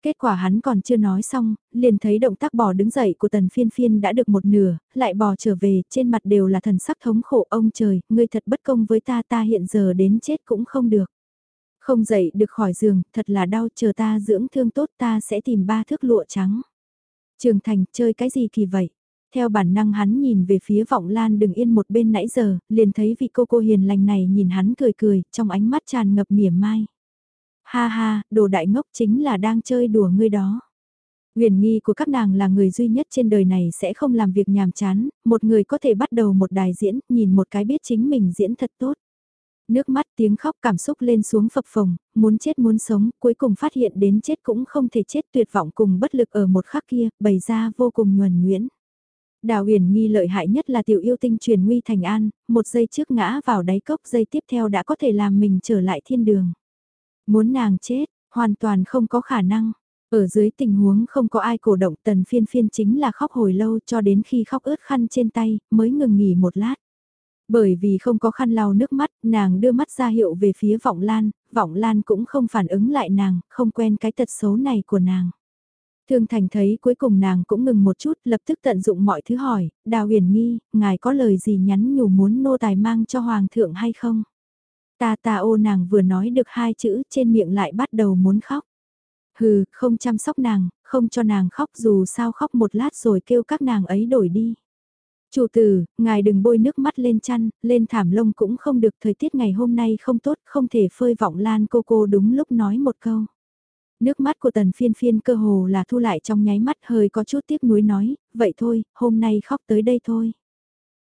Kết quả hắn còn chưa nói xong, liền thấy động tác bò đứng dậy của tần phiên phiên đã được một nửa, lại bò trở về, trên mặt đều là thần sắc thống khổ ông trời, ngươi thật bất công với ta ta hiện giờ đến chết cũng không được. Không dậy được khỏi giường, thật là đau chờ ta dưỡng thương tốt ta sẽ tìm ba thước lụa trắng. Trường thành chơi cái gì kỳ vậy? Theo bản năng hắn nhìn về phía vọng lan đừng yên một bên nãy giờ, liền thấy vị cô cô hiền lành này nhìn hắn cười cười, trong ánh mắt tràn ngập mỉa mai. Ha ha, đồ đại ngốc chính là đang chơi đùa ngươi đó. Huyền nghi của các nàng là người duy nhất trên đời này sẽ không làm việc nhàm chán, một người có thể bắt đầu một đài diễn, nhìn một cái biết chính mình diễn thật tốt. Nước mắt tiếng khóc cảm xúc lên xuống phập phồng, muốn chết muốn sống, cuối cùng phát hiện đến chết cũng không thể chết tuyệt vọng cùng bất lực ở một khắc kia, bày ra vô cùng nhuần nhuyễn. Đào huyền nghi lợi hại nhất là tiểu yêu tinh truyền nguy thành an, một giây trước ngã vào đáy cốc giây tiếp theo đã có thể làm mình trở lại thiên đường. Muốn nàng chết, hoàn toàn không có khả năng. Ở dưới tình huống không có ai cổ động tần phiên phiên chính là khóc hồi lâu cho đến khi khóc ướt khăn trên tay mới ngừng nghỉ một lát. Bởi vì không có khăn lau nước mắt, nàng đưa mắt ra hiệu về phía vọng lan, vọng lan cũng không phản ứng lại nàng, không quen cái tật xấu này của nàng. Thương Thành thấy cuối cùng nàng cũng ngừng một chút, lập tức tận dụng mọi thứ hỏi, Đào huyền nghi, ngài có lời gì nhắn nhủ muốn nô tài mang cho Hoàng thượng hay không? Ta ta ô nàng vừa nói được hai chữ trên miệng lại bắt đầu muốn khóc. Hừ, không chăm sóc nàng, không cho nàng khóc dù sao khóc một lát rồi kêu các nàng ấy đổi đi. Chủ tử, ngài đừng bôi nước mắt lên chăn, lên thảm lông cũng không được thời tiết ngày hôm nay không tốt, không thể phơi vọng lan cô cô đúng lúc nói một câu. Nước mắt của tần phiên phiên cơ hồ là thu lại trong nháy mắt hơi có chút tiếc nuối nói, vậy thôi, hôm nay khóc tới đây thôi.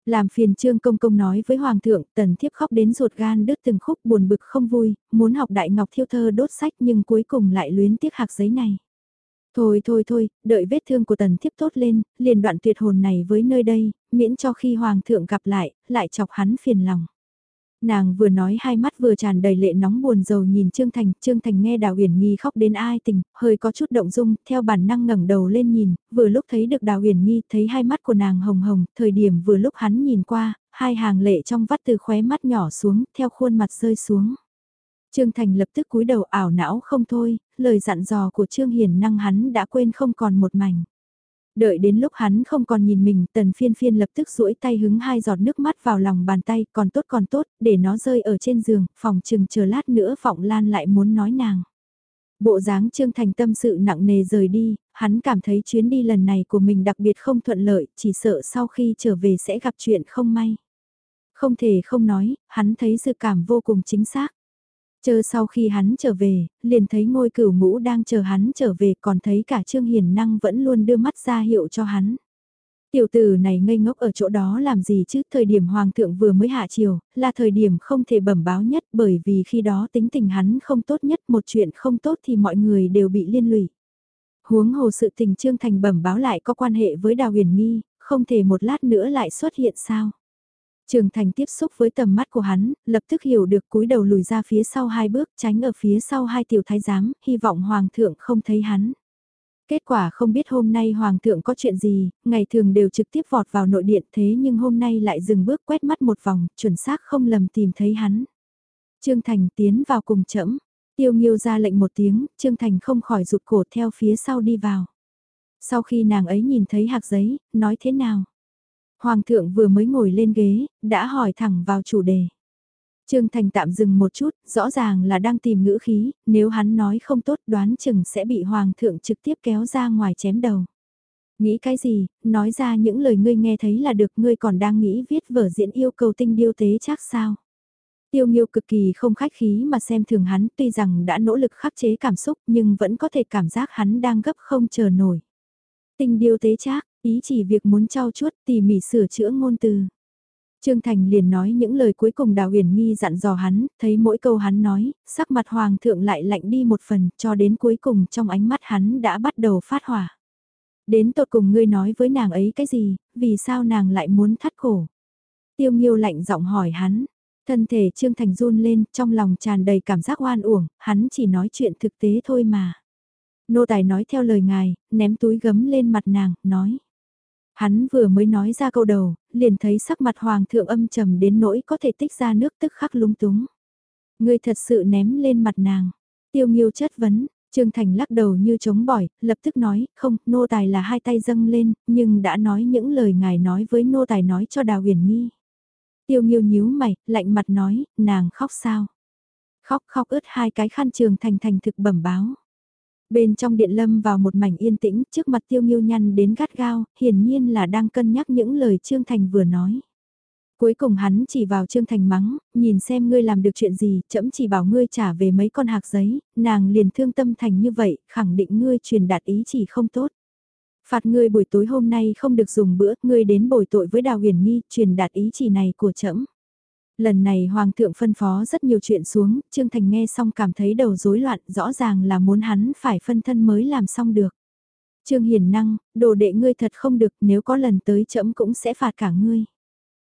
Làm phiền trương công công nói với hoàng thượng, tần thiếp khóc đến ruột gan đứt từng khúc buồn bực không vui, muốn học đại ngọc thiêu thơ đốt sách nhưng cuối cùng lại luyến tiếc hạc giấy này. Thôi thôi thôi, đợi vết thương của tần thiếp tốt lên, liền đoạn tuyệt hồn này với nơi đây, miễn cho khi hoàng thượng gặp lại, lại chọc hắn phiền lòng. Nàng vừa nói hai mắt vừa tràn đầy lệ nóng buồn rầu nhìn Trương Thành, Trương Thành nghe Đào uyển Nghi khóc đến ai tình, hơi có chút động dung, theo bản năng ngẩng đầu lên nhìn, vừa lúc thấy được Đào uyển Nghi, thấy hai mắt của nàng hồng hồng, thời điểm vừa lúc hắn nhìn qua, hai hàng lệ trong vắt từ khóe mắt nhỏ xuống, theo khuôn mặt rơi xuống. Trương Thành lập tức cúi đầu ảo não không thôi, lời dặn dò của Trương Hiền năng hắn đã quên không còn một mảnh. Đợi đến lúc hắn không còn nhìn mình, tần phiên phiên lập tức duỗi tay hứng hai giọt nước mắt vào lòng bàn tay, còn tốt còn tốt, để nó rơi ở trên giường, phòng chừng chờ lát nữa vọng lan lại muốn nói nàng. Bộ dáng Trương Thành tâm sự nặng nề rời đi, hắn cảm thấy chuyến đi lần này của mình đặc biệt không thuận lợi, chỉ sợ sau khi trở về sẽ gặp chuyện không may. Không thể không nói, hắn thấy dự cảm vô cùng chính xác. Chờ sau khi hắn trở về, liền thấy ngôi cửu ngũ đang chờ hắn trở về còn thấy cả Trương Hiền Năng vẫn luôn đưa mắt ra hiệu cho hắn. Tiểu tử này ngây ngốc ở chỗ đó làm gì chứ, thời điểm hoàng thượng vừa mới hạ chiều, là thời điểm không thể bẩm báo nhất bởi vì khi đó tính tình hắn không tốt nhất một chuyện không tốt thì mọi người đều bị liên lụy. Huống hồ sự tình Trương Thành bẩm báo lại có quan hệ với Đào Huyền Nghi, không thể một lát nữa lại xuất hiện sao. Trường Thành tiếp xúc với tầm mắt của hắn, lập tức hiểu được cúi đầu lùi ra phía sau hai bước tránh ở phía sau hai tiểu thái giám, hy vọng Hoàng thượng không thấy hắn. Kết quả không biết hôm nay Hoàng thượng có chuyện gì, ngày thường đều trực tiếp vọt vào nội điện thế nhưng hôm nay lại dừng bước quét mắt một vòng, chuẩn xác không lầm tìm thấy hắn. Trương Thành tiến vào cùng chẫm, tiêu nghiêu ra lệnh một tiếng, Trương Thành không khỏi rụt cổ theo phía sau đi vào. Sau khi nàng ấy nhìn thấy hạc giấy, nói thế nào? Hoàng thượng vừa mới ngồi lên ghế, đã hỏi thẳng vào chủ đề. Trương Thành tạm dừng một chút, rõ ràng là đang tìm ngữ khí, nếu hắn nói không tốt đoán chừng sẽ bị Hoàng thượng trực tiếp kéo ra ngoài chém đầu. Nghĩ cái gì, nói ra những lời ngươi nghe thấy là được ngươi còn đang nghĩ viết vở diễn yêu cầu tinh điêu tế chắc sao. Tiêu Nghiêu cực kỳ không khách khí mà xem thường hắn tuy rằng đã nỗ lực khắc chế cảm xúc nhưng vẫn có thể cảm giác hắn đang gấp không chờ nổi. Tinh điêu tế chắc, ý chỉ việc muốn trao chuốt tỉ mỉ sửa chữa ngôn từ. Trương Thành liền nói những lời cuối cùng Đào Huyền Nghi dặn dò hắn, thấy mỗi câu hắn nói, sắc mặt Hoàng thượng lại lạnh đi một phần, cho đến cuối cùng trong ánh mắt hắn đã bắt đầu phát hỏa. Đến tột cùng ngươi nói với nàng ấy cái gì, vì sao nàng lại muốn thắt cổ? Tiêu Nghiêu lạnh giọng hỏi hắn, thân thể Trương Thành run lên, trong lòng tràn đầy cảm giác oan uổng, hắn chỉ nói chuyện thực tế thôi mà. Nô tài nói theo lời ngài, ném túi gấm lên mặt nàng, nói. Hắn vừa mới nói ra câu đầu, liền thấy sắc mặt hoàng thượng âm trầm đến nỗi có thể tích ra nước tức khắc lúng túng. Ngươi thật sự ném lên mặt nàng. Tiêu nghiêu chất vấn, Trương Thành lắc đầu như chống bỏi, lập tức nói, không, nô tài là hai tay dâng lên, nhưng đã nói những lời ngài nói với nô tài nói cho đào huyền nghi. Tiêu nghiêu nhíu mày, lạnh mặt nói, nàng khóc sao? Khóc khóc ướt hai cái khăn trường thành thành thực bẩm báo. Bên trong điện lâm vào một mảnh yên tĩnh, trước mặt tiêu nghiêu nhăn đến gắt gao, hiển nhiên là đang cân nhắc những lời Trương Thành vừa nói. Cuối cùng hắn chỉ vào Trương Thành mắng, nhìn xem ngươi làm được chuyện gì, chậm chỉ bảo ngươi trả về mấy con hạc giấy, nàng liền thương tâm thành như vậy, khẳng định ngươi truyền đạt ý chỉ không tốt. Phạt ngươi buổi tối hôm nay không được dùng bữa, ngươi đến bồi tội với Đào Huyền Nghi, truyền đạt ý chỉ này của trẫm. Lần này Hoàng thượng phân phó rất nhiều chuyện xuống, Trương Thành nghe xong cảm thấy đầu rối loạn, rõ ràng là muốn hắn phải phân thân mới làm xong được. Trương Hiền Năng, đồ đệ ngươi thật không được, nếu có lần tới chậm cũng sẽ phạt cả ngươi.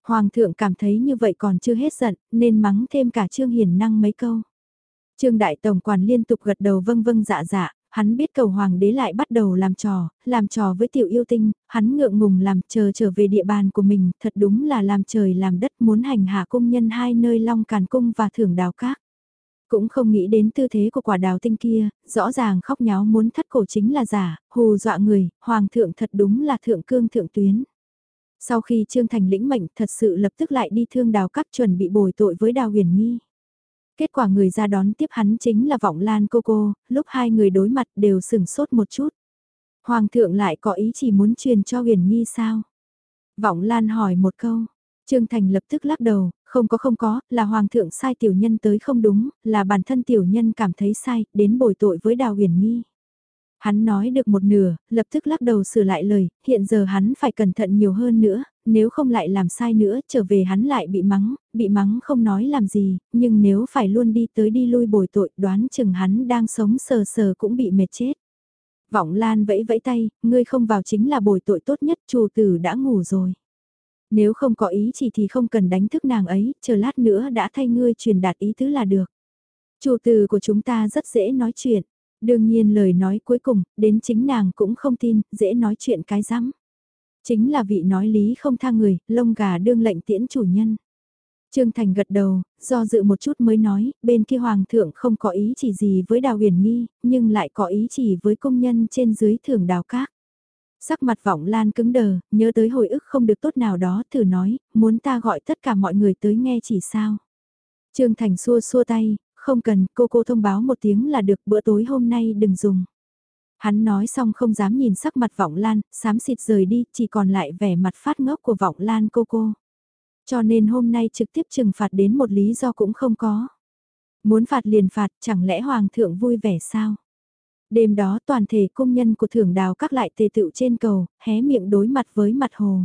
Hoàng thượng cảm thấy như vậy còn chưa hết giận, nên mắng thêm cả Trương Hiền Năng mấy câu. Trương Đại Tổng Quản liên tục gật đầu vâng vâng dạ dạ, hắn biết cầu hoàng đế lại bắt đầu làm trò, làm trò với tiểu yêu tinh, hắn ngượng ngùng làm chờ trở về địa bàn của mình, thật đúng là làm trời làm đất muốn hành hạ cung nhân hai nơi long càn cung và thưởng đào các. Cũng không nghĩ đến tư thế của quả đào tinh kia, rõ ràng khóc nháo muốn thắt cổ chính là giả, hù dọa người, hoàng thượng thật đúng là thượng cương thượng tuyến. Sau khi Trương Thành lĩnh mệnh thật sự lập tức lại đi thương đào các chuẩn bị bồi tội với đào huyền nghi. Kết quả người ra đón tiếp hắn chính là Vọng Lan cô cô, lúc hai người đối mặt đều sửng sốt một chút. Hoàng thượng lại có ý chỉ muốn truyền cho huyền nghi sao? Vọng Lan hỏi một câu, Trương Thành lập tức lắc đầu, không có không có, là Hoàng thượng sai tiểu nhân tới không đúng, là bản thân tiểu nhân cảm thấy sai, đến bồi tội với Đào huyền nghi. Hắn nói được một nửa, lập tức lắc đầu sửa lại lời, hiện giờ hắn phải cẩn thận nhiều hơn nữa, nếu không lại làm sai nữa, trở về hắn lại bị mắng, bị mắng không nói làm gì, nhưng nếu phải luôn đi tới đi lui bồi tội, đoán chừng hắn đang sống sờ sờ cũng bị mệt chết. Vọng Lan vẫy vẫy tay, ngươi không vào chính là bồi tội tốt nhất, chủ tử đã ngủ rồi. Nếu không có ý chỉ thì không cần đánh thức nàng ấy, chờ lát nữa đã thay ngươi truyền đạt ý tứ là được. Chủ tử của chúng ta rất dễ nói chuyện. Đương nhiên lời nói cuối cùng, đến chính nàng cũng không tin, dễ nói chuyện cái rắm. Chính là vị nói lý không tha người, lông gà đương lệnh tiễn chủ nhân. Trương Thành gật đầu, do dự một chút mới nói, bên kia hoàng thượng không có ý chỉ gì với đào huyền nghi, nhưng lại có ý chỉ với công nhân trên dưới thưởng đào các. Sắc mặt vọng lan cứng đờ, nhớ tới hồi ức không được tốt nào đó, thử nói, muốn ta gọi tất cả mọi người tới nghe chỉ sao. Trương Thành xua xua tay, không cần, cô cô thông báo một tiếng là được bữa tối hôm nay đừng dùng. Hắn nói xong không dám nhìn sắc mặt vọng lan, sám xịt rời đi, chỉ còn lại vẻ mặt phát ngốc của vọng lan cô cô. Cho nên hôm nay trực tiếp trừng phạt đến một lý do cũng không có. Muốn phạt liền phạt, chẳng lẽ hoàng thượng vui vẻ sao? Đêm đó toàn thể công nhân của thưởng đào các lại tề tựu trên cầu, hé miệng đối mặt với mặt hồ.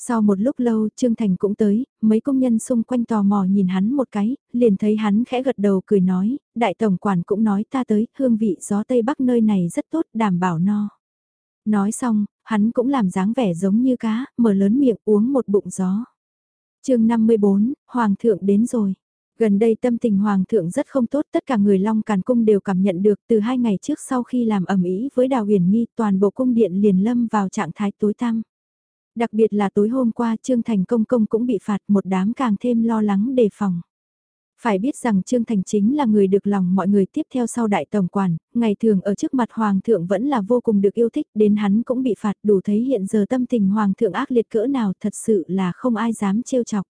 Sau một lúc lâu Trương Thành cũng tới, mấy công nhân xung quanh tò mò nhìn hắn một cái, liền thấy hắn khẽ gật đầu cười nói, đại tổng quản cũng nói ta tới, hương vị gió Tây Bắc nơi này rất tốt, đảm bảo no. Nói xong, hắn cũng làm dáng vẻ giống như cá, mở lớn miệng uống một bụng gió. chương 54, Hoàng thượng đến rồi. Gần đây tâm tình Hoàng thượng rất không tốt, tất cả người Long Càn Cung đều cảm nhận được từ hai ngày trước sau khi làm ẩm ý với Đào Huyền Nghi toàn bộ cung điện liền lâm vào trạng thái tối tăm. Đặc biệt là tối hôm qua Trương Thành Công Công cũng bị phạt một đám càng thêm lo lắng đề phòng. Phải biết rằng Trương Thành chính là người được lòng mọi người tiếp theo sau đại tổng quản, ngày thường ở trước mặt Hoàng thượng vẫn là vô cùng được yêu thích, đến hắn cũng bị phạt đủ thấy hiện giờ tâm tình Hoàng thượng ác liệt cỡ nào thật sự là không ai dám trêu chọc.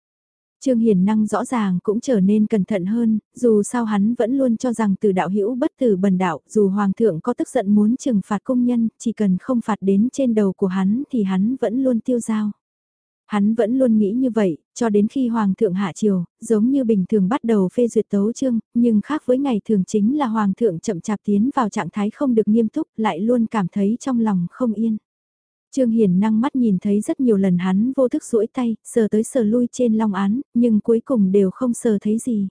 Trương Hiền Năng rõ ràng cũng trở nên cẩn thận hơn, dù sao hắn vẫn luôn cho rằng từ đạo hữu bất tử bần đạo, dù Hoàng thượng có tức giận muốn trừng phạt công nhân, chỉ cần không phạt đến trên đầu của hắn thì hắn vẫn luôn tiêu giao. Hắn vẫn luôn nghĩ như vậy, cho đến khi Hoàng thượng hạ triều, giống như bình thường bắt đầu phê duyệt tấu chương, nhưng khác với ngày thường chính là Hoàng thượng chậm chạp tiến vào trạng thái không được nghiêm túc, lại luôn cảm thấy trong lòng không yên. Trương Hiền năng mắt nhìn thấy rất nhiều lần hắn vô thức duỗi tay, sờ tới sờ lui trên long án, nhưng cuối cùng đều không sờ thấy gì.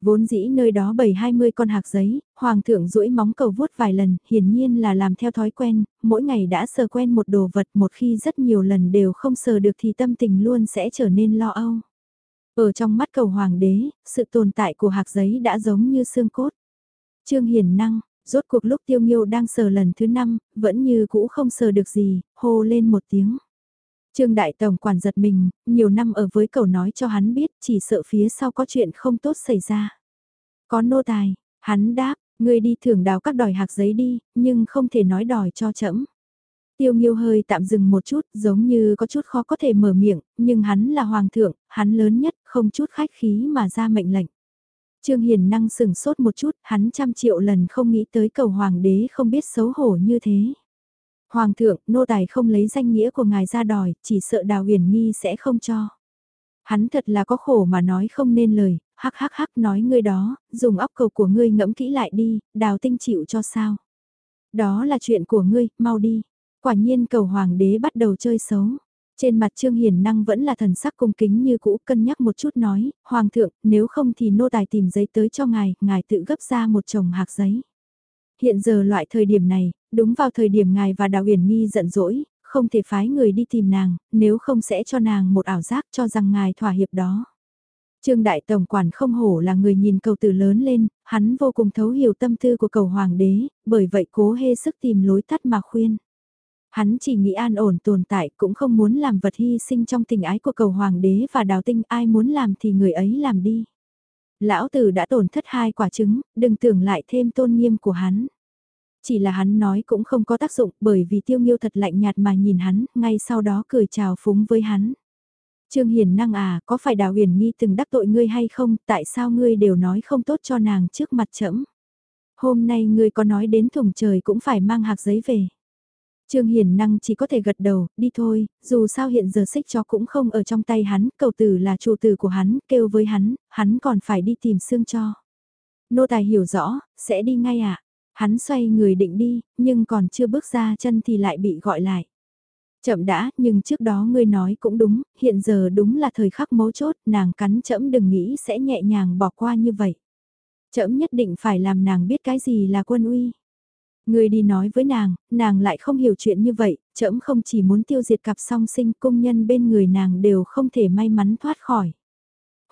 Vốn dĩ nơi đó bảy hai mươi con hạc giấy, hoàng thượng duỗi móng cầu vuốt vài lần, hiển nhiên là làm theo thói quen, mỗi ngày đã sờ quen một đồ vật một khi rất nhiều lần đều không sờ được thì tâm tình luôn sẽ trở nên lo âu. Ở trong mắt cầu hoàng đế, sự tồn tại của hạc giấy đã giống như xương cốt. Trương Hiền năng, Rốt cuộc lúc tiêu nghiêu đang sờ lần thứ năm, vẫn như cũ không sờ được gì, hô lên một tiếng. Trương Đại Tổng quản giật mình, nhiều năm ở với cầu nói cho hắn biết chỉ sợ phía sau có chuyện không tốt xảy ra. Có nô tài, hắn đáp, ngươi đi thưởng đào các đòi hạc giấy đi, nhưng không thể nói đòi cho chậm. Tiêu Nghiêu hơi tạm dừng một chút, giống như có chút khó có thể mở miệng, nhưng hắn là hoàng thượng, hắn lớn nhất, không chút khách khí mà ra mệnh lệnh. Trương Hiền năng sừng sốt một chút, hắn trăm triệu lần không nghĩ tới cầu hoàng đế không biết xấu hổ như thế. Hoàng thượng, nô tài không lấy danh nghĩa của ngài ra đòi, chỉ sợ đào huyền nghi sẽ không cho. Hắn thật là có khổ mà nói không nên lời, hắc hắc hắc nói ngươi đó, dùng óc cầu của ngươi ngẫm kỹ lại đi, đào tinh chịu cho sao. Đó là chuyện của ngươi, mau đi. Quả nhiên cầu hoàng đế bắt đầu chơi xấu. Trên mặt Trương Hiền Năng vẫn là thần sắc cung kính như cũ cân nhắc một chút nói, Hoàng thượng, nếu không thì nô tài tìm giấy tới cho ngài, ngài tự gấp ra một chồng hạc giấy. Hiện giờ loại thời điểm này, đúng vào thời điểm ngài và Đào Huyền Nghi giận dỗi, không thể phái người đi tìm nàng, nếu không sẽ cho nàng một ảo giác cho rằng ngài thỏa hiệp đó. Trương Đại Tổng Quản không hổ là người nhìn cầu tử lớn lên, hắn vô cùng thấu hiểu tâm tư của cầu hoàng đế, bởi vậy cố hê sức tìm lối tắt mà khuyên. Hắn chỉ nghĩ an ổn tồn tại cũng không muốn làm vật hy sinh trong tình ái của cầu hoàng đế và đào tinh ai muốn làm thì người ấy làm đi. Lão tử đã tổn thất hai quả trứng, đừng tưởng lại thêm tôn nghiêm của hắn. Chỉ là hắn nói cũng không có tác dụng bởi vì tiêu nghiêu thật lạnh nhạt mà nhìn hắn, ngay sau đó cười chào phúng với hắn. Trương Hiền năng à, có phải đào huyền nghi từng đắc tội ngươi hay không, tại sao ngươi đều nói không tốt cho nàng trước mặt trẫm Hôm nay ngươi có nói đến thùng trời cũng phải mang hạc giấy về. Trương Hiền Năng chỉ có thể gật đầu, đi thôi, dù sao hiện giờ xích cho cũng không ở trong tay hắn, cầu tử là chủ tử của hắn, kêu với hắn, hắn còn phải đi tìm xương cho. Nô tài hiểu rõ, sẽ đi ngay ạ. À? Hắn xoay người định đi, nhưng còn chưa bước ra chân thì lại bị gọi lại. Chậm đã, nhưng trước đó ngươi nói cũng đúng, hiện giờ đúng là thời khắc mấu chốt, nàng cắn chậm đừng nghĩ sẽ nhẹ nhàng bỏ qua như vậy. Chậm nhất định phải làm nàng biết cái gì là quân uy. Người đi nói với nàng, nàng lại không hiểu chuyện như vậy, trẫm không chỉ muốn tiêu diệt cặp song sinh công nhân bên người nàng đều không thể may mắn thoát khỏi.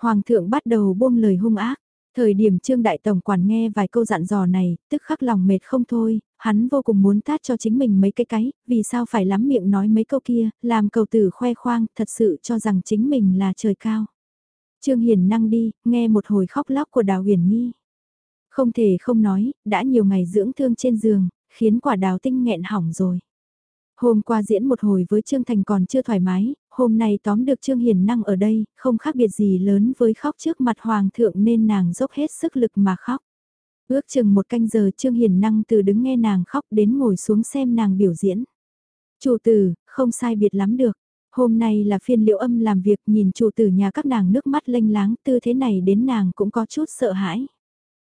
Hoàng thượng bắt đầu buông lời hung ác, thời điểm trương đại tổng quản nghe vài câu dặn dò này, tức khắc lòng mệt không thôi, hắn vô cùng muốn tát cho chính mình mấy cái cái, vì sao phải lắm miệng nói mấy câu kia, làm cầu tử khoe khoang, thật sự cho rằng chính mình là trời cao. Trương Hiền năng đi, nghe một hồi khóc lóc của Đào Huyền Nghi. Không thể không nói, đã nhiều ngày dưỡng thương trên giường, khiến quả đào tinh nghẹn hỏng rồi. Hôm qua diễn một hồi với Trương Thành còn chưa thoải mái, hôm nay tóm được Trương Hiền Năng ở đây, không khác biệt gì lớn với khóc trước mặt Hoàng thượng nên nàng dốc hết sức lực mà khóc. Ước chừng một canh giờ Trương Hiền Năng từ đứng nghe nàng khóc đến ngồi xuống xem nàng biểu diễn. Chủ tử, không sai biệt lắm được. Hôm nay là phiên liệu âm làm việc nhìn chủ tử nhà các nàng nước mắt lênh láng tư thế này đến nàng cũng có chút sợ hãi.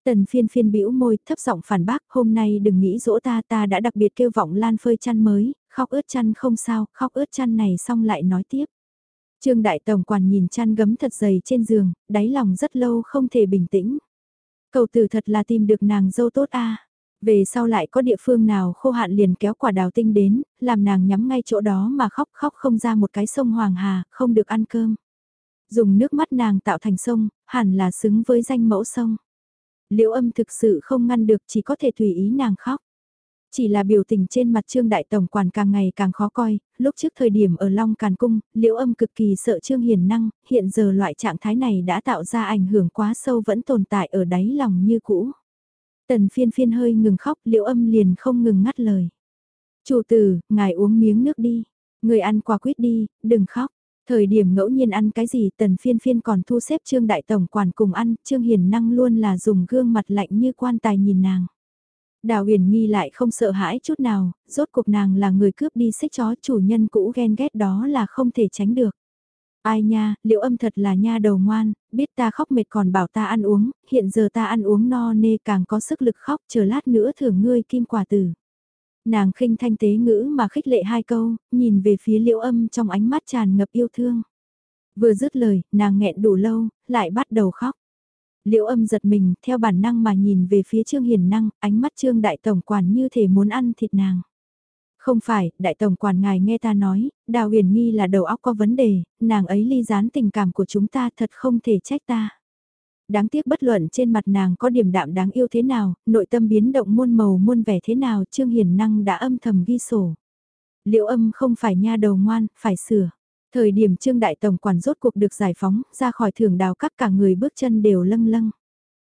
Tần phiên phiên bĩu môi thấp giọng phản bác hôm nay đừng nghĩ dỗ ta ta đã đặc biệt kêu vọng lan phơi chăn mới, khóc ướt chăn không sao, khóc ướt chăn này xong lại nói tiếp. Trương Đại Tổng quản nhìn chăn gấm thật dày trên giường, đáy lòng rất lâu không thể bình tĩnh. Cầu tử thật là tìm được nàng dâu tốt a. Về sau lại có địa phương nào khô hạn liền kéo quả đào tinh đến, làm nàng nhắm ngay chỗ đó mà khóc khóc không ra một cái sông Hoàng Hà, không được ăn cơm. Dùng nước mắt nàng tạo thành sông, hẳn là xứng với danh mẫu sông. Liễu âm thực sự không ngăn được chỉ có thể tùy ý nàng khóc. Chỉ là biểu tình trên mặt Trương Đại Tổng Quản càng ngày càng khó coi, lúc trước thời điểm ở Long Càn Cung, liễu âm cực kỳ sợ Trương Hiền Năng, hiện giờ loại trạng thái này đã tạo ra ảnh hưởng quá sâu vẫn tồn tại ở đáy lòng như cũ. Tần phiên phiên hơi ngừng khóc, liễu âm liền không ngừng ngắt lời. Chủ tử, ngài uống miếng nước đi, người ăn quả quyết đi, đừng khóc. Thời điểm ngẫu nhiên ăn cái gì tần phiên phiên còn thu xếp Trương Đại Tổng Quản cùng ăn, Trương Hiền Năng luôn là dùng gương mặt lạnh như quan tài nhìn nàng. Đào huyền nghi lại không sợ hãi chút nào, rốt cuộc nàng là người cướp đi xích chó chủ nhân cũ ghen ghét đó là không thể tránh được. Ai nha, liệu âm thật là nha đầu ngoan, biết ta khóc mệt còn bảo ta ăn uống, hiện giờ ta ăn uống no nê càng có sức lực khóc chờ lát nữa thưởng ngươi kim quả tử. Nàng khinh thanh tế ngữ mà khích lệ hai câu, nhìn về phía liễu âm trong ánh mắt tràn ngập yêu thương. Vừa dứt lời, nàng nghẹn đủ lâu, lại bắt đầu khóc. Liễu âm giật mình, theo bản năng mà nhìn về phía Trương Hiền Năng, ánh mắt Trương Đại Tổng Quản như thể muốn ăn thịt nàng. Không phải, Đại Tổng Quản ngài nghe ta nói, Đào huyền nghi là đầu óc có vấn đề, nàng ấy ly gián tình cảm của chúng ta thật không thể trách ta. Đáng tiếc bất luận trên mặt nàng có điểm đạm đáng yêu thế nào, nội tâm biến động muôn màu muôn vẻ thế nào, Trương Hiền Năng đã âm thầm ghi sổ. Liệu âm không phải nha đầu ngoan, phải sửa. Thời điểm Trương Đại Tổng quản rốt cuộc được giải phóng, ra khỏi thưởng đào các cả người bước chân đều lâng lâng.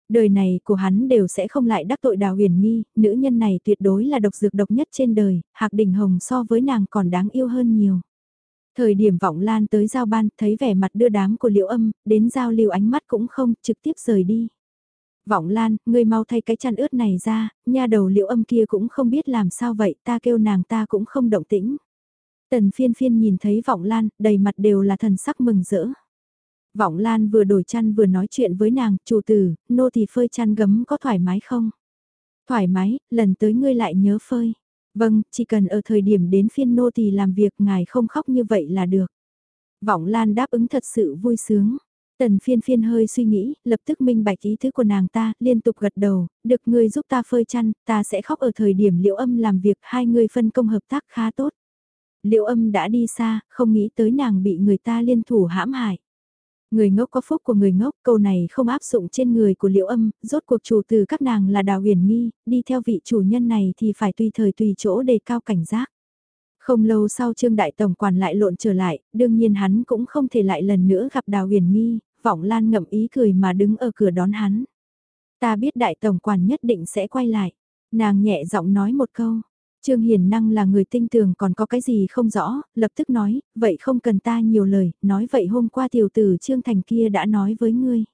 Đời này của hắn đều sẽ không lại đắc tội đào huyền nghi, nữ nhân này tuyệt đối là độc dược độc nhất trên đời, Hạc Đình Hồng so với nàng còn đáng yêu hơn nhiều. Thời điểm vọng lan tới giao ban, thấy vẻ mặt đưa đám của liễu âm, đến giao lưu ánh mắt cũng không, trực tiếp rời đi. Vọng lan, ngươi mau thay cái chăn ướt này ra, nha đầu liễu âm kia cũng không biết làm sao vậy, ta kêu nàng ta cũng không động tĩnh. Tần phiên phiên nhìn thấy vọng lan, đầy mặt đều là thần sắc mừng rỡ. Vọng lan vừa đổi chăn vừa nói chuyện với nàng, chủ tử, nô thì phơi chăn gấm có thoải mái không? Thoải mái, lần tới ngươi lại nhớ phơi. Vâng, chỉ cần ở thời điểm đến phiên nô thì làm việc ngài không khóc như vậy là được. Vọng Lan đáp ứng thật sự vui sướng. Tần phiên phiên hơi suy nghĩ, lập tức minh bạch ý thứ của nàng ta, liên tục gật đầu, được người giúp ta phơi chăn, ta sẽ khóc ở thời điểm liệu âm làm việc, hai người phân công hợp tác khá tốt. Liệu âm đã đi xa, không nghĩ tới nàng bị người ta liên thủ hãm hại. Người ngốc có phúc của người ngốc, câu này không áp dụng trên người của liệu âm, rốt cuộc chủ từ các nàng là đào huyền nghi, đi theo vị chủ nhân này thì phải tùy thời tùy chỗ đề cao cảnh giác. Không lâu sau Trương Đại Tổng quản lại lộn trở lại, đương nhiên hắn cũng không thể lại lần nữa gặp Đào Huyền Nghi, vọng lan ngậm ý cười mà đứng ở cửa đón hắn. Ta biết Đại Tổng quản nhất định sẽ quay lại. Nàng nhẹ giọng nói một câu, Trương Hiền Năng là người tinh tường còn có cái gì không rõ, lập tức nói, vậy không cần ta nhiều lời, nói vậy hôm qua tiểu tử Trương Thành kia đã nói với ngươi.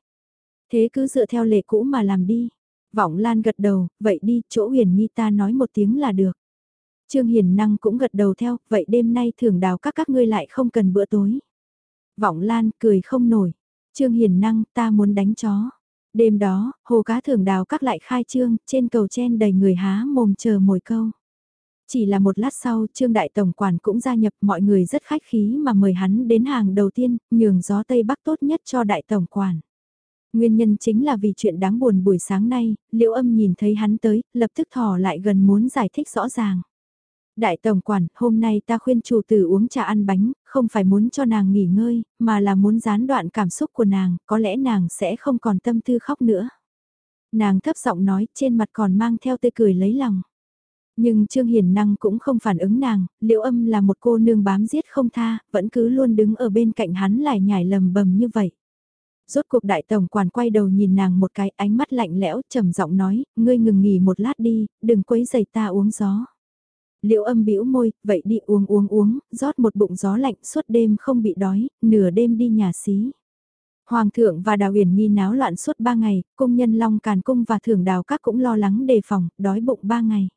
Thế cứ dựa theo lệ cũ mà làm đi. Vọng Lan gật đầu, vậy đi, chỗ huyền nghi ta nói một tiếng là được. Trương Hiền Năng cũng gật đầu theo, vậy đêm nay thưởng đào các các ngươi lại không cần bữa tối. Vọng Lan cười không nổi. Trương Hiền Năng ta muốn đánh chó. Đêm đó, hồ cá thưởng đào các lại khai trương, trên cầu chen đầy người há mồm chờ mồi câu. Chỉ là một lát sau, Trương Đại Tổng Quản cũng gia nhập mọi người rất khách khí mà mời hắn đến hàng đầu tiên, nhường gió Tây Bắc tốt nhất cho Đại Tổng Quản. Nguyên nhân chính là vì chuyện đáng buồn buổi sáng nay, Liễu Âm nhìn thấy hắn tới, lập tức thò lại gần muốn giải thích rõ ràng. Đại Tổng Quản, hôm nay ta khuyên chủ tử uống trà ăn bánh, không phải muốn cho nàng nghỉ ngơi, mà là muốn gián đoạn cảm xúc của nàng, có lẽ nàng sẽ không còn tâm tư khóc nữa. Nàng thấp giọng nói, trên mặt còn mang theo tươi cười lấy lòng. Nhưng Trương Hiền Năng cũng không phản ứng nàng, liễu âm là một cô nương bám giết không tha, vẫn cứ luôn đứng ở bên cạnh hắn lại nhảy lầm bầm như vậy. Rốt cuộc đại tổng quản quay đầu nhìn nàng một cái ánh mắt lạnh lẽo trầm giọng nói, ngươi ngừng nghỉ một lát đi, đừng quấy giày ta uống gió. Liễu âm bĩu môi, vậy đi uống uống uống, rót một bụng gió lạnh suốt đêm không bị đói, nửa đêm đi nhà xí. Hoàng thượng và Đào Huyền Nghi náo loạn suốt ba ngày, công nhân Long Càn Cung và thưởng Đào Các cũng lo lắng đề phòng, đói bụng ba ngày.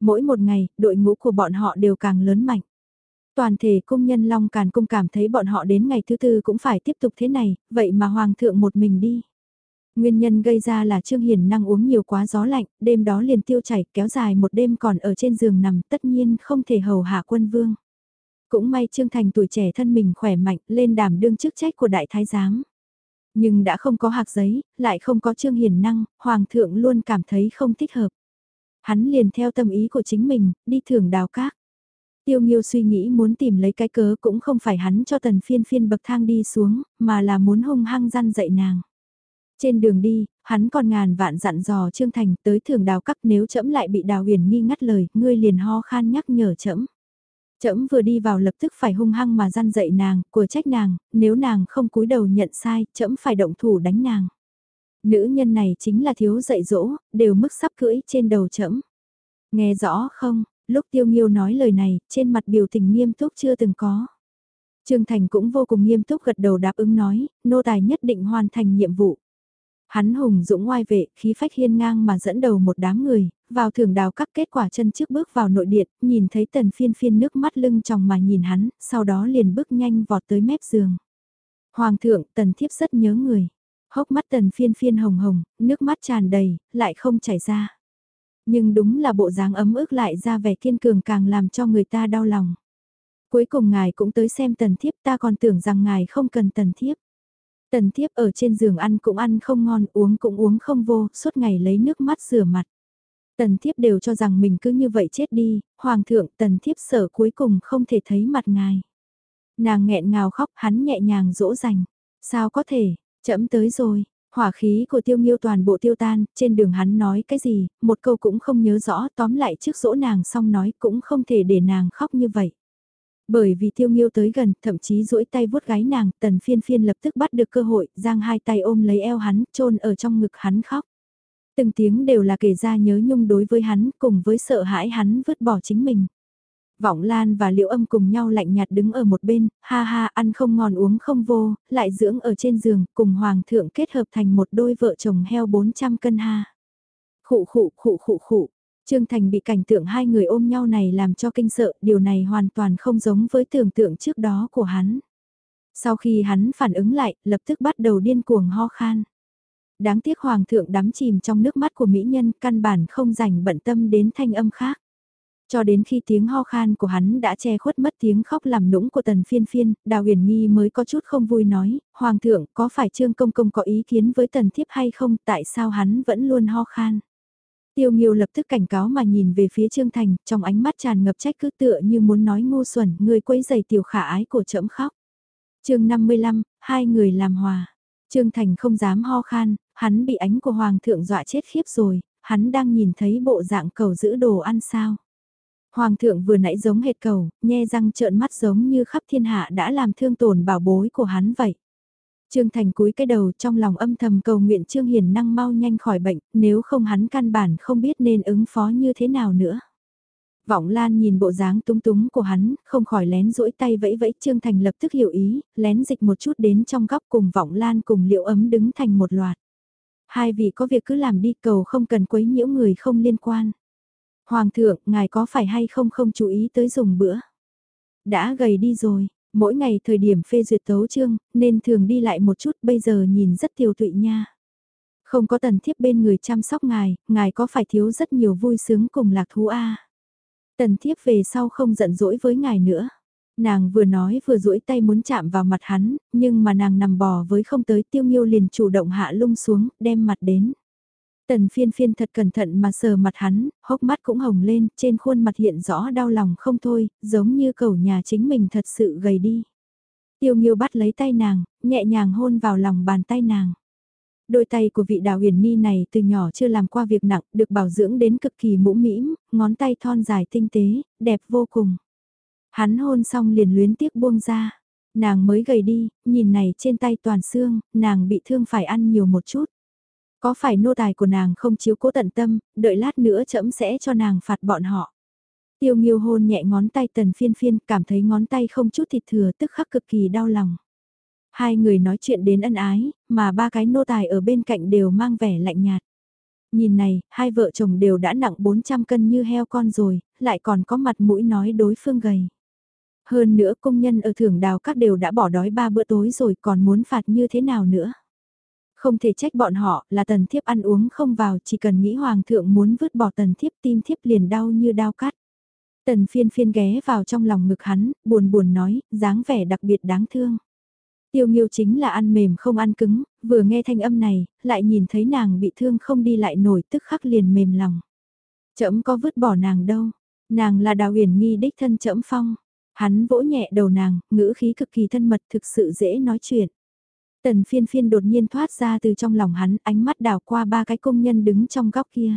Mỗi một ngày, đội ngũ của bọn họ đều càng lớn mạnh. Toàn thể công nhân Long Càn Cung cảm thấy bọn họ đến ngày thứ tư cũng phải tiếp tục thế này, vậy mà Hoàng thượng một mình đi. Nguyên nhân gây ra là Trương Hiền năng uống nhiều quá gió lạnh, đêm đó liền tiêu chảy kéo dài một đêm còn ở trên giường nằm tất nhiên không thể hầu hạ quân vương. Cũng may Trương Thành tuổi trẻ thân mình khỏe mạnh lên đảm đương chức trách của đại thái giám. Nhưng đã không có hạc giấy, lại không có Trương Hiền năng, Hoàng thượng luôn cảm thấy không thích hợp. Hắn liền theo tâm ý của chính mình, đi thưởng đào các. Tiêu Nghiêu suy nghĩ muốn tìm lấy cái cớ cũng không phải hắn cho tần phiên phiên bậc thang đi xuống, mà là muốn hung hăng răn dậy nàng. Trên đường đi, hắn còn ngàn vạn dặn dò Trương Thành tới thường đào các nếu chậm lại bị đào huyền nghi ngắt lời, ngươi liền ho khan nhắc nhở chậm. Chậm vừa đi vào lập tức phải hung hăng mà gian dậy nàng, của trách nàng, nếu nàng không cúi đầu nhận sai, chậm phải động thủ đánh nàng. Nữ nhân này chính là thiếu dạy dỗ, đều mức sắp cưỡi trên đầu chẫm. Nghe rõ không, lúc tiêu nghiêu nói lời này, trên mặt biểu tình nghiêm túc chưa từng có. Trương Thành cũng vô cùng nghiêm túc gật đầu đáp ứng nói, nô tài nhất định hoàn thành nhiệm vụ. Hắn hùng dũng ngoai vệ, khí phách hiên ngang mà dẫn đầu một đám người, vào thưởng đào các kết quả chân trước bước vào nội điện, nhìn thấy tần phiên phiên nước mắt lưng tròng mà nhìn hắn, sau đó liền bước nhanh vọt tới mép giường. Hoàng thượng, tần thiếp rất nhớ người. Hốc mắt tần phiên phiên hồng hồng, nước mắt tràn đầy, lại không chảy ra. Nhưng đúng là bộ dáng ấm ức lại ra vẻ kiên cường càng làm cho người ta đau lòng. Cuối cùng ngài cũng tới xem tần thiếp ta còn tưởng rằng ngài không cần tần thiếp. Tần thiếp ở trên giường ăn cũng ăn không ngon, uống cũng uống không vô, suốt ngày lấy nước mắt rửa mặt. Tần thiếp đều cho rằng mình cứ như vậy chết đi, hoàng thượng tần thiếp sợ cuối cùng không thể thấy mặt ngài. Nàng nghẹn ngào khóc hắn nhẹ nhàng dỗ dành. Sao có thể, chậm tới rồi, hỏa khí của tiêu nghiêu toàn bộ tiêu tan, trên đường hắn nói cái gì, một câu cũng không nhớ rõ, tóm lại trước dỗ nàng xong nói cũng không thể để nàng khóc như vậy. Bởi vì tiêu nghiêu tới gần, thậm chí duỗi tay vuốt gáy nàng, tần phiên phiên lập tức bắt được cơ hội, giang hai tay ôm lấy eo hắn, trôn ở trong ngực hắn khóc. Từng tiếng đều là kể ra nhớ nhung đối với hắn, cùng với sợ hãi hắn vứt bỏ chính mình. Vọng Lan và Liễu Âm cùng nhau lạnh nhạt đứng ở một bên, ha ha ăn không ngon uống không vô, lại dưỡng ở trên giường, cùng Hoàng thượng kết hợp thành một đôi vợ chồng heo 400 cân ha. Khụ khụ khụ khụ khụ, Trương Thành bị cảnh tượng hai người ôm nhau này làm cho kinh sợ, điều này hoàn toàn không giống với tưởng tượng trước đó của hắn. Sau khi hắn phản ứng lại, lập tức bắt đầu điên cuồng ho khan. Đáng tiếc hoàng thượng đắm chìm trong nước mắt của mỹ nhân, căn bản không dành bận tâm đến thanh âm khác. Cho đến khi tiếng ho khan của hắn đã che khuất mất tiếng khóc làm nũng của tần phiên phiên, đào huyền nghi mới có chút không vui nói, Hoàng thượng có phải Trương Công Công có ý kiến với tần thiếp hay không, tại sao hắn vẫn luôn ho khan. Tiêu Nghiêu lập tức cảnh cáo mà nhìn về phía Trương Thành, trong ánh mắt tràn ngập trách cứ tựa như muốn nói ngu xuẩn, người quấy giày tiểu khả ái của trẫm khóc. chương 55, hai người làm hòa. Trương Thành không dám ho khan, hắn bị ánh của Hoàng thượng dọa chết khiếp rồi, hắn đang nhìn thấy bộ dạng cầu giữ đồ ăn sao. Hoàng thượng vừa nãy giống hệt cầu, nhe răng trợn mắt giống như khắp thiên hạ đã làm thương tổn bảo bối của hắn vậy. Trương Thành cúi cái đầu trong lòng âm thầm cầu nguyện Trương Hiền năng mau nhanh khỏi bệnh, nếu không hắn căn bản không biết nên ứng phó như thế nào nữa. Vọng Lan nhìn bộ dáng túng túng của hắn, không khỏi lén rỗi tay vẫy vẫy Trương Thành lập tức hiểu ý, lén dịch một chút đến trong góc cùng Vọng Lan cùng Liệu ấm đứng thành một loạt. Hai vị có việc cứ làm đi cầu không cần quấy nhiễu người không liên quan. Hoàng thượng, ngài có phải hay không không chú ý tới dùng bữa? Đã gầy đi rồi, mỗi ngày thời điểm phê duyệt tấu chương, nên thường đi lại một chút bây giờ nhìn rất tiêu tụy nha. Không có tần thiếp bên người chăm sóc ngài, ngài có phải thiếu rất nhiều vui sướng cùng lạc thú a Tần thiếp về sau không giận dỗi với ngài nữa. Nàng vừa nói vừa duỗi tay muốn chạm vào mặt hắn, nhưng mà nàng nằm bò với không tới tiêu nghiêu liền chủ động hạ lung xuống, đem mặt đến. Tần phiên phiên thật cẩn thận mà sờ mặt hắn, hốc mắt cũng hồng lên, trên khuôn mặt hiện rõ đau lòng không thôi, giống như cầu nhà chính mình thật sự gầy đi. Tiêu Nghiêu bắt lấy tay nàng, nhẹ nhàng hôn vào lòng bàn tay nàng. Đôi tay của vị đào huyền ni này từ nhỏ chưa làm qua việc nặng, được bảo dưỡng đến cực kỳ mũ mĩm, ngón tay thon dài tinh tế, đẹp vô cùng. Hắn hôn xong liền luyến tiếc buông ra. Nàng mới gầy đi, nhìn này trên tay toàn xương, nàng bị thương phải ăn nhiều một chút. Có phải nô tài của nàng không chiếu cố tận tâm, đợi lát nữa trẫm sẽ cho nàng phạt bọn họ. Tiêu nghiêu hôn nhẹ ngón tay tần phiên phiên, cảm thấy ngón tay không chút thịt thừa tức khắc cực kỳ đau lòng. Hai người nói chuyện đến ân ái, mà ba cái nô tài ở bên cạnh đều mang vẻ lạnh nhạt. Nhìn này, hai vợ chồng đều đã nặng 400 cân như heo con rồi, lại còn có mặt mũi nói đối phương gầy. Hơn nữa công nhân ở thưởng đào các đều đã bỏ đói ba bữa tối rồi còn muốn phạt như thế nào nữa. Không thể trách bọn họ là tần thiếp ăn uống không vào chỉ cần nghĩ hoàng thượng muốn vứt bỏ tần thiếp tim thiếp liền đau như đau cắt. Tần phiên phiên ghé vào trong lòng ngực hắn, buồn buồn nói, dáng vẻ đặc biệt đáng thương. Tiêu nghiêu chính là ăn mềm không ăn cứng, vừa nghe thanh âm này, lại nhìn thấy nàng bị thương không đi lại nổi tức khắc liền mềm lòng. Chậm có vứt bỏ nàng đâu, nàng là đào huyền nghi đích thân chậm phong. Hắn vỗ nhẹ đầu nàng, ngữ khí cực kỳ thân mật thực sự dễ nói chuyện. Tần phiên phiên đột nhiên thoát ra từ trong lòng hắn, ánh mắt đào qua ba cái công nhân đứng trong góc kia.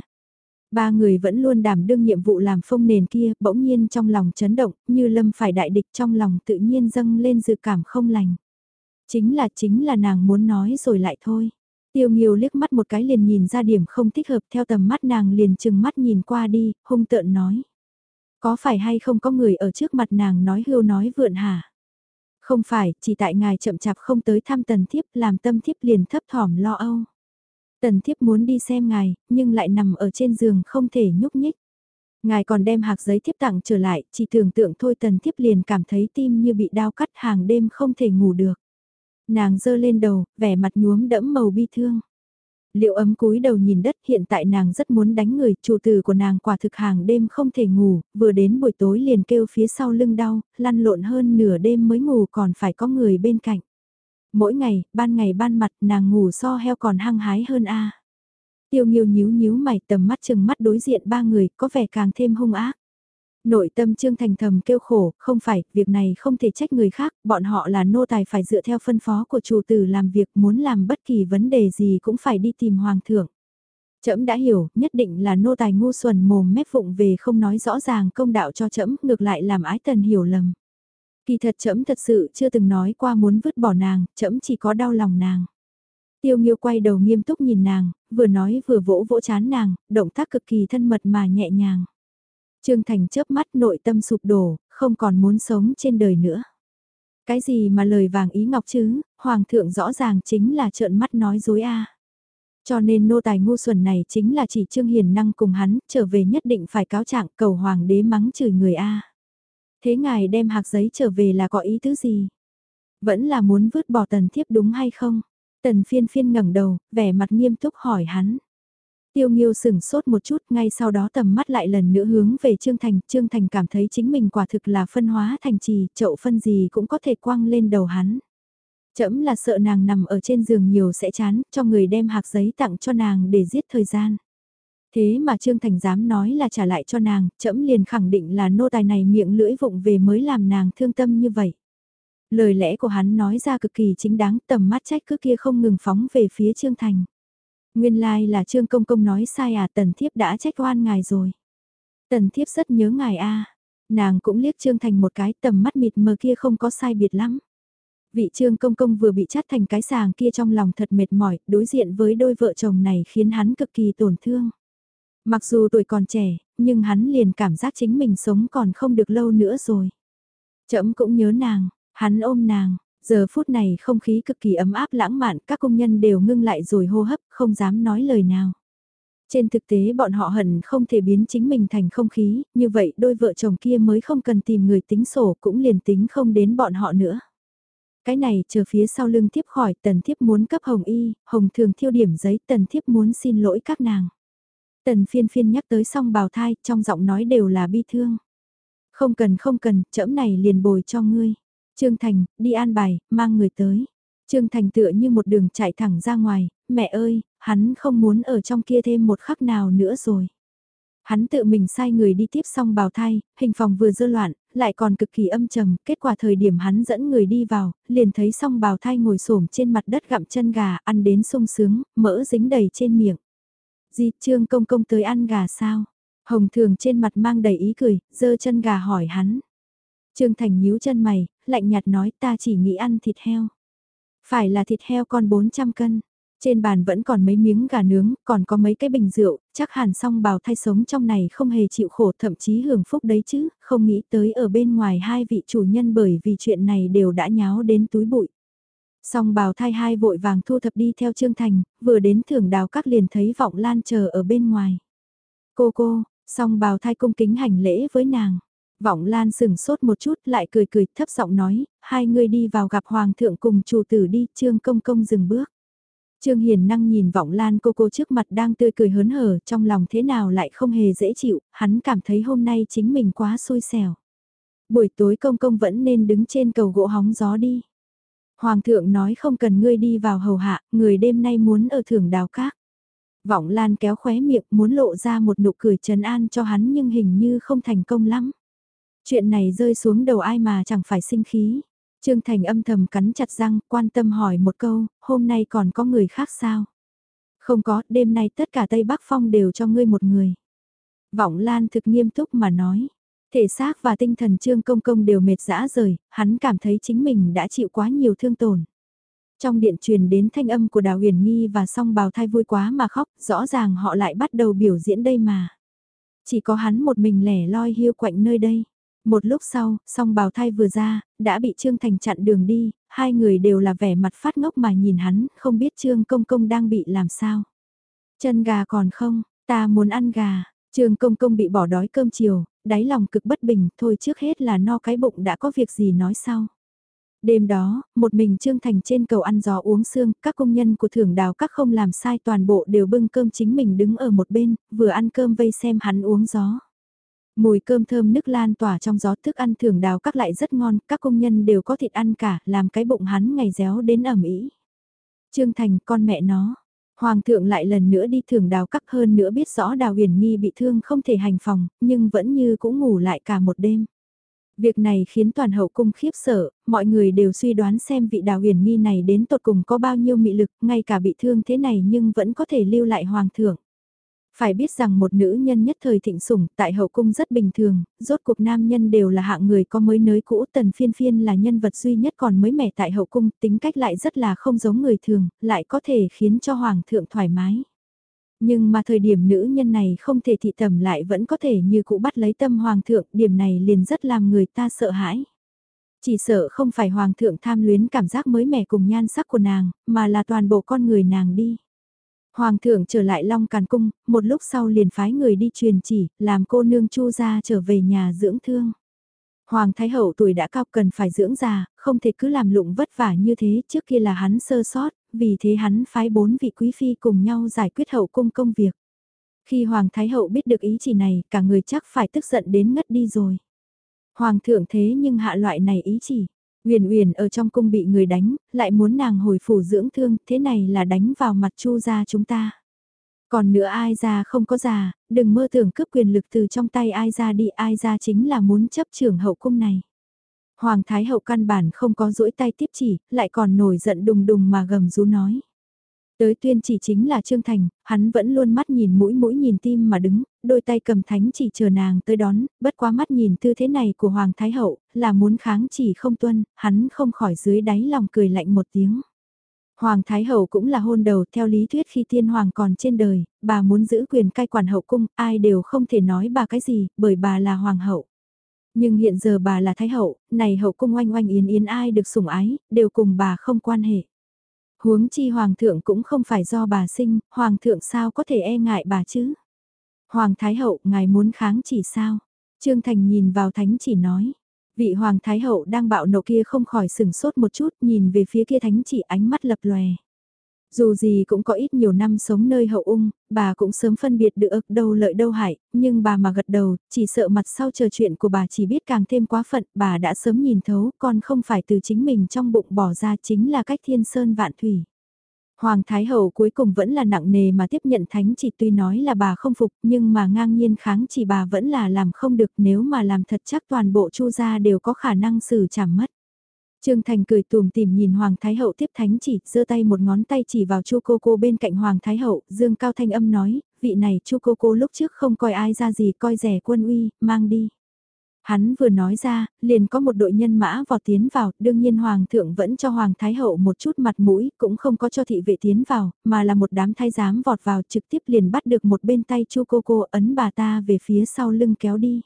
Ba người vẫn luôn đảm đương nhiệm vụ làm phông nền kia, bỗng nhiên trong lòng chấn động, như lâm phải đại địch trong lòng tự nhiên dâng lên dự cảm không lành. Chính là chính là nàng muốn nói rồi lại thôi. Tiêu Nghiêu liếc mắt một cái liền nhìn ra điểm không thích hợp theo tầm mắt nàng liền chừng mắt nhìn qua đi, hung tợn nói. Có phải hay không có người ở trước mặt nàng nói hưu nói vượn hả? Không phải, chỉ tại ngài chậm chạp không tới thăm tần thiếp làm tâm thiếp liền thấp thỏm lo âu. Tần thiếp muốn đi xem ngài, nhưng lại nằm ở trên giường không thể nhúc nhích. Ngài còn đem hạc giấy thiếp tặng trở lại, chỉ tưởng tượng thôi tần thiếp liền cảm thấy tim như bị đau cắt hàng đêm không thể ngủ được. Nàng giơ lên đầu, vẻ mặt nhuốm đẫm màu bi thương. Liệu ấm cúi đầu nhìn đất hiện tại nàng rất muốn đánh người, chủ tử của nàng quả thực hàng đêm không thể ngủ, vừa đến buổi tối liền kêu phía sau lưng đau, lăn lộn hơn nửa đêm mới ngủ còn phải có người bên cạnh. Mỗi ngày, ban ngày ban mặt nàng ngủ so heo còn hăng hái hơn a. Tiêu nghiêu nhíu nhíu mày tầm mắt chừng mắt đối diện ba người có vẻ càng thêm hung ác. Nội tâm Trương Thành thầm kêu khổ, không phải, việc này không thể trách người khác, bọn họ là nô tài phải dựa theo phân phó của chủ tử làm việc muốn làm bất kỳ vấn đề gì cũng phải đi tìm hoàng thượng. Trẫm đã hiểu, nhất định là nô tài ngu xuẩn mồm mép vụng về không nói rõ ràng công đạo cho trẫm, ngược lại làm ái tần hiểu lầm. Kỳ thật trẫm thật sự chưa từng nói qua muốn vứt bỏ nàng, trẫm chỉ có đau lòng nàng. Tiêu Nghiêu quay đầu nghiêm túc nhìn nàng, vừa nói vừa vỗ vỗ chán nàng, động tác cực kỳ thân mật mà nhẹ nhàng. Trương Thành chớp mắt nội tâm sụp đổ, không còn muốn sống trên đời nữa. Cái gì mà lời vàng ý ngọc chứ, Hoàng thượng rõ ràng chính là trợn mắt nói dối a. Cho nên nô tài ngu xuẩn này chính là chỉ Trương Hiền năng cùng hắn, trở về nhất định phải cáo trạng cầu Hoàng đế mắng chửi người a. Thế ngài đem hạc giấy trở về là có ý tứ gì? Vẫn là muốn vứt bỏ tần thiếp đúng hay không? Tần phiên phiên ngẩng đầu, vẻ mặt nghiêm túc hỏi hắn. Tiêu Nghiêu sừng sốt một chút, ngay sau đó tầm mắt lại lần nữa hướng về Trương Thành, Trương Thành cảm thấy chính mình quả thực là phân hóa thành trì, chậu phân gì cũng có thể quăng lên đầu hắn. Chậm là sợ nàng nằm ở trên giường nhiều sẽ chán, cho người đem hạc giấy tặng cho nàng để giết thời gian. Thế mà Trương Thành dám nói là trả lại cho nàng, chậm liền khẳng định là nô tài này miệng lưỡi vụng về mới làm nàng thương tâm như vậy. Lời lẽ của hắn nói ra cực kỳ chính đáng, tầm mắt trách cứ kia không ngừng phóng về phía Trương Thành. Nguyên lai like là Trương Công Công nói sai à tần thiếp đã trách oan ngài rồi. Tần thiếp rất nhớ ngài a Nàng cũng liếc Trương Thành một cái tầm mắt mịt mờ kia không có sai biệt lắm. Vị Trương Công Công vừa bị chát thành cái sàng kia trong lòng thật mệt mỏi, đối diện với đôi vợ chồng này khiến hắn cực kỳ tổn thương. Mặc dù tuổi còn trẻ, nhưng hắn liền cảm giác chính mình sống còn không được lâu nữa rồi. Chậm cũng nhớ nàng, hắn ôm nàng, Giờ phút này không khí cực kỳ ấm áp lãng mạn, các công nhân đều ngưng lại rồi hô hấp, không dám nói lời nào. Trên thực tế bọn họ hận không thể biến chính mình thành không khí, như vậy đôi vợ chồng kia mới không cần tìm người tính sổ cũng liền tính không đến bọn họ nữa. Cái này chờ phía sau lưng tiếp khỏi tần thiếp muốn cấp hồng y, hồng thường thiêu điểm giấy tần thiếp muốn xin lỗi các nàng. Tần phiên phiên nhắc tới song bào thai trong giọng nói đều là bi thương. Không cần không cần, chẫm này liền bồi cho ngươi. Trương Thành, đi an bài, mang người tới. Trương Thành tựa như một đường chạy thẳng ra ngoài, mẹ ơi, hắn không muốn ở trong kia thêm một khắc nào nữa rồi. Hắn tự mình sai người đi tiếp xong bào thai, hình phòng vừa dơ loạn, lại còn cực kỳ âm trầm, kết quả thời điểm hắn dẫn người đi vào, liền thấy xong bào thai ngồi xổm trên mặt đất gặm chân gà, ăn đến sung sướng, mỡ dính đầy trên miệng. Di trương công công tới ăn gà sao? Hồng thường trên mặt mang đầy ý cười, dơ chân gà hỏi hắn. Trương Thành nhíu chân mày, lạnh nhạt nói ta chỉ nghĩ ăn thịt heo. Phải là thịt heo con 400 cân. Trên bàn vẫn còn mấy miếng gà nướng, còn có mấy cái bình rượu, chắc hẳn song bào thai sống trong này không hề chịu khổ thậm chí hưởng phúc đấy chứ, không nghĩ tới ở bên ngoài hai vị chủ nhân bởi vì chuyện này đều đã nháo đến túi bụi. Song bào thai hai vội vàng thu thập đi theo Trương Thành, vừa đến thưởng đào các liền thấy vọng lan chờ ở bên ngoài. Cô cô, song bào thai cung kính hành lễ với nàng. Vọng Lan sừng sốt một chút lại cười cười thấp giọng nói, hai người đi vào gặp Hoàng thượng cùng chủ tử đi, Trương Công Công dừng bước. Trương Hiền năng nhìn Vọng Lan cô cô trước mặt đang tươi cười hớn hở, trong lòng thế nào lại không hề dễ chịu, hắn cảm thấy hôm nay chính mình quá xui xẻo. Buổi tối Công Công vẫn nên đứng trên cầu gỗ hóng gió đi. Hoàng thượng nói không cần ngươi đi vào hầu hạ, người đêm nay muốn ở thưởng đào các. Vọng Lan kéo khóe miệng muốn lộ ra một nụ cười trấn an cho hắn nhưng hình như không thành công lắm. Chuyện này rơi xuống đầu ai mà chẳng phải sinh khí. Trương Thành âm thầm cắn chặt răng, quan tâm hỏi một câu, hôm nay còn có người khác sao? Không có, đêm nay tất cả Tây Bắc Phong đều cho ngươi một người. Vọng Lan thực nghiêm túc mà nói. Thể xác và tinh thần Trương Công Công đều mệt dã rời, hắn cảm thấy chính mình đã chịu quá nhiều thương tổn. Trong điện truyền đến thanh âm của Đào Huyền Nghi và song bào thai vui quá mà khóc, rõ ràng họ lại bắt đầu biểu diễn đây mà. Chỉ có hắn một mình lẻ loi hiu quạnh nơi đây. Một lúc sau, song bào thai vừa ra, đã bị Trương Thành chặn đường đi, hai người đều là vẻ mặt phát ngốc mà nhìn hắn, không biết Trương Công Công đang bị làm sao. Chân gà còn không, ta muốn ăn gà, Trương Công Công bị bỏ đói cơm chiều, đáy lòng cực bất bình, thôi trước hết là no cái bụng đã có việc gì nói sau. Đêm đó, một mình Trương Thành trên cầu ăn gió uống sương, các công nhân của thưởng đào các không làm sai toàn bộ đều bưng cơm chính mình đứng ở một bên, vừa ăn cơm vây xem hắn uống gió. Mùi cơm thơm nước lan tỏa trong gió thức ăn thưởng đào các lại rất ngon, các công nhân đều có thịt ăn cả, làm cái bụng hắn ngày réo đến ẩm ý. Trương Thành, con mẹ nó. Hoàng thượng lại lần nữa đi thưởng đào các hơn nữa biết rõ đào huyền nghi bị thương không thể hành phòng, nhưng vẫn như cũng ngủ lại cả một đêm. Việc này khiến toàn hậu cung khiếp sợ, mọi người đều suy đoán xem vị đào huyền nghi này đến tột cùng có bao nhiêu mị lực, ngay cả bị thương thế này nhưng vẫn có thể lưu lại hoàng thượng. Phải biết rằng một nữ nhân nhất thời thịnh sủng tại hậu cung rất bình thường, rốt cuộc nam nhân đều là hạng người có mới nới cũ tần phiên phiên là nhân vật duy nhất còn mới mẻ tại hậu cung tính cách lại rất là không giống người thường, lại có thể khiến cho hoàng thượng thoải mái. Nhưng mà thời điểm nữ nhân này không thể thị tầm lại vẫn có thể như cũ bắt lấy tâm hoàng thượng, điểm này liền rất làm người ta sợ hãi. Chỉ sợ không phải hoàng thượng tham luyến cảm giác mới mẻ cùng nhan sắc của nàng, mà là toàn bộ con người nàng đi. Hoàng thượng trở lại Long Càn Cung, một lúc sau liền phái người đi truyền chỉ, làm cô nương chu ra trở về nhà dưỡng thương. Hoàng Thái Hậu tuổi đã cao cần phải dưỡng già, không thể cứ làm lụng vất vả như thế trước kia là hắn sơ sót, vì thế hắn phái bốn vị quý phi cùng nhau giải quyết hậu cung công việc. Khi Hoàng Thái Hậu biết được ý chỉ này, cả người chắc phải tức giận đến ngất đi rồi. Hoàng thượng thế nhưng hạ loại này ý chỉ. Uyển uyển ở trong cung bị người đánh, lại muốn nàng hồi phủ dưỡng thương, thế này là đánh vào mặt Chu gia chúng ta. Còn nữa ai ra không có già, đừng mơ tưởng cướp quyền lực từ trong tay ai ra đi, ai ra chính là muốn chấp trưởng hậu cung này. Hoàng Thái Hậu căn bản không có duỗi tay tiếp chỉ, lại còn nổi giận đùng đùng mà gầm rú nói. Tới tuyên chỉ chính là Trương Thành, hắn vẫn luôn mắt nhìn mũi mũi nhìn tim mà đứng, đôi tay cầm thánh chỉ chờ nàng tới đón, bất quá mắt nhìn tư thế này của Hoàng Thái Hậu, là muốn kháng chỉ không tuân, hắn không khỏi dưới đáy lòng cười lạnh một tiếng. Hoàng Thái Hậu cũng là hôn đầu theo lý thuyết khi tiên hoàng còn trên đời, bà muốn giữ quyền cai quản hậu cung, ai đều không thể nói bà cái gì, bởi bà là hoàng hậu. Nhưng hiện giờ bà là Thái Hậu, này hậu cung oanh oanh yến yến ai được sủng ái, đều cùng bà không quan hệ. Huống chi Hoàng thượng cũng không phải do bà sinh, Hoàng thượng sao có thể e ngại bà chứ? Hoàng Thái Hậu, ngài muốn kháng chỉ sao? Trương Thành nhìn vào thánh chỉ nói. Vị Hoàng Thái Hậu đang bạo nộ kia không khỏi sừng sốt một chút nhìn về phía kia thánh chỉ ánh mắt lập lòe. Dù gì cũng có ít nhiều năm sống nơi hậu ung, bà cũng sớm phân biệt được đâu lợi đâu hại, nhưng bà mà gật đầu, chỉ sợ mặt sau chờ chuyện của bà chỉ biết càng thêm quá phận, bà đã sớm nhìn thấu, con không phải từ chính mình trong bụng bỏ ra chính là cách thiên sơn vạn thủy. Hoàng Thái Hậu cuối cùng vẫn là nặng nề mà tiếp nhận thánh chỉ tuy nói là bà không phục nhưng mà ngang nhiên kháng chỉ bà vẫn là làm không được nếu mà làm thật chắc toàn bộ chu gia đều có khả năng xử chảm mất. Trương Thành cười tùm tìm nhìn Hoàng Thái Hậu tiếp thánh chỉ, giơ tay một ngón tay chỉ vào Chu Cô Cô bên cạnh Hoàng Thái Hậu, Dương Cao Thanh âm nói, vị này Chu Cô Cô lúc trước không coi ai ra gì coi rẻ quân uy, mang đi. Hắn vừa nói ra, liền có một đội nhân mã vọt tiến vào, đương nhiên Hoàng thượng vẫn cho Hoàng Thái Hậu một chút mặt mũi, cũng không có cho thị vệ tiến vào, mà là một đám thái giám vọt vào trực tiếp liền bắt được một bên tay Chu Cô Cô ấn bà ta về phía sau lưng kéo đi.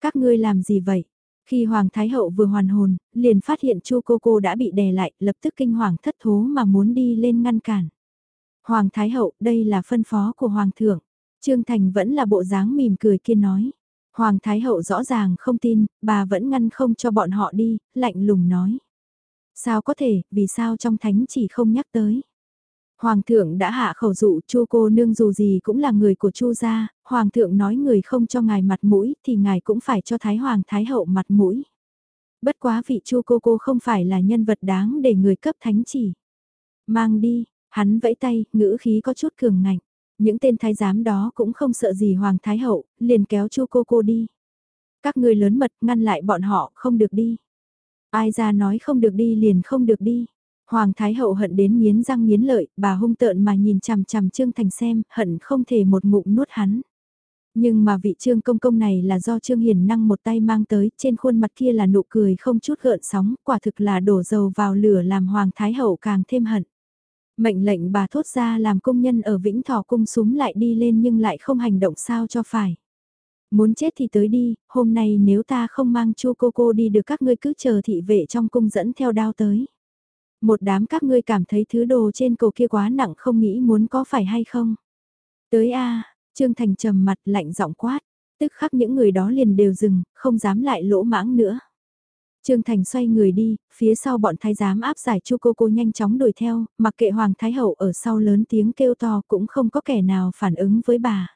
Các ngươi làm gì vậy? Khi Hoàng Thái Hậu vừa hoàn hồn, liền phát hiện Chu cô cô đã bị đè lại, lập tức kinh hoàng thất thố mà muốn đi lên ngăn cản. Hoàng Thái Hậu, đây là phân phó của Hoàng thượng. Trương Thành vẫn là bộ dáng mỉm cười kia nói. Hoàng Thái Hậu rõ ràng không tin, bà vẫn ngăn không cho bọn họ đi, lạnh lùng nói. Sao có thể, vì sao trong thánh chỉ không nhắc tới. Hoàng thượng đã hạ khẩu dụ chu cô nương dù gì cũng là người của chu gia, hoàng thượng nói người không cho ngài mặt mũi thì ngài cũng phải cho thái hoàng thái hậu mặt mũi. Bất quá vị chu cô cô không phải là nhân vật đáng để người cấp thánh chỉ. Mang đi, hắn vẫy tay, ngữ khí có chút cường ngạnh. Những tên thái giám đó cũng không sợ gì hoàng thái hậu, liền kéo chu cô cô đi. Các người lớn mật ngăn lại bọn họ không được đi. Ai ra nói không được đi liền không được đi. Hoàng Thái Hậu hận đến miến răng miến lợi, bà hung tợn mà nhìn chằm chằm Trương Thành xem, hận không thể một ngụm nuốt hắn. Nhưng mà vị Trương Công Công này là do Trương Hiền năng một tay mang tới, trên khuôn mặt kia là nụ cười không chút gợn sóng, quả thực là đổ dầu vào lửa làm Hoàng Thái Hậu càng thêm hận. Mệnh lệnh bà thốt ra làm công nhân ở Vĩnh Thọ Cung súng lại đi lên nhưng lại không hành động sao cho phải. Muốn chết thì tới đi, hôm nay nếu ta không mang chu cô cô đi được các ngươi cứ chờ thị vệ trong cung dẫn theo đao tới. Một đám các ngươi cảm thấy thứ đồ trên cổ kia quá nặng không nghĩ muốn có phải hay không. Tới a Trương Thành trầm mặt lạnh giọng quát, tức khắc những người đó liền đều dừng, không dám lại lỗ mãng nữa. Trương Thành xoay người đi, phía sau bọn thái giám áp giải chu cô cô nhanh chóng đuổi theo, mặc kệ Hoàng Thái Hậu ở sau lớn tiếng kêu to cũng không có kẻ nào phản ứng với bà.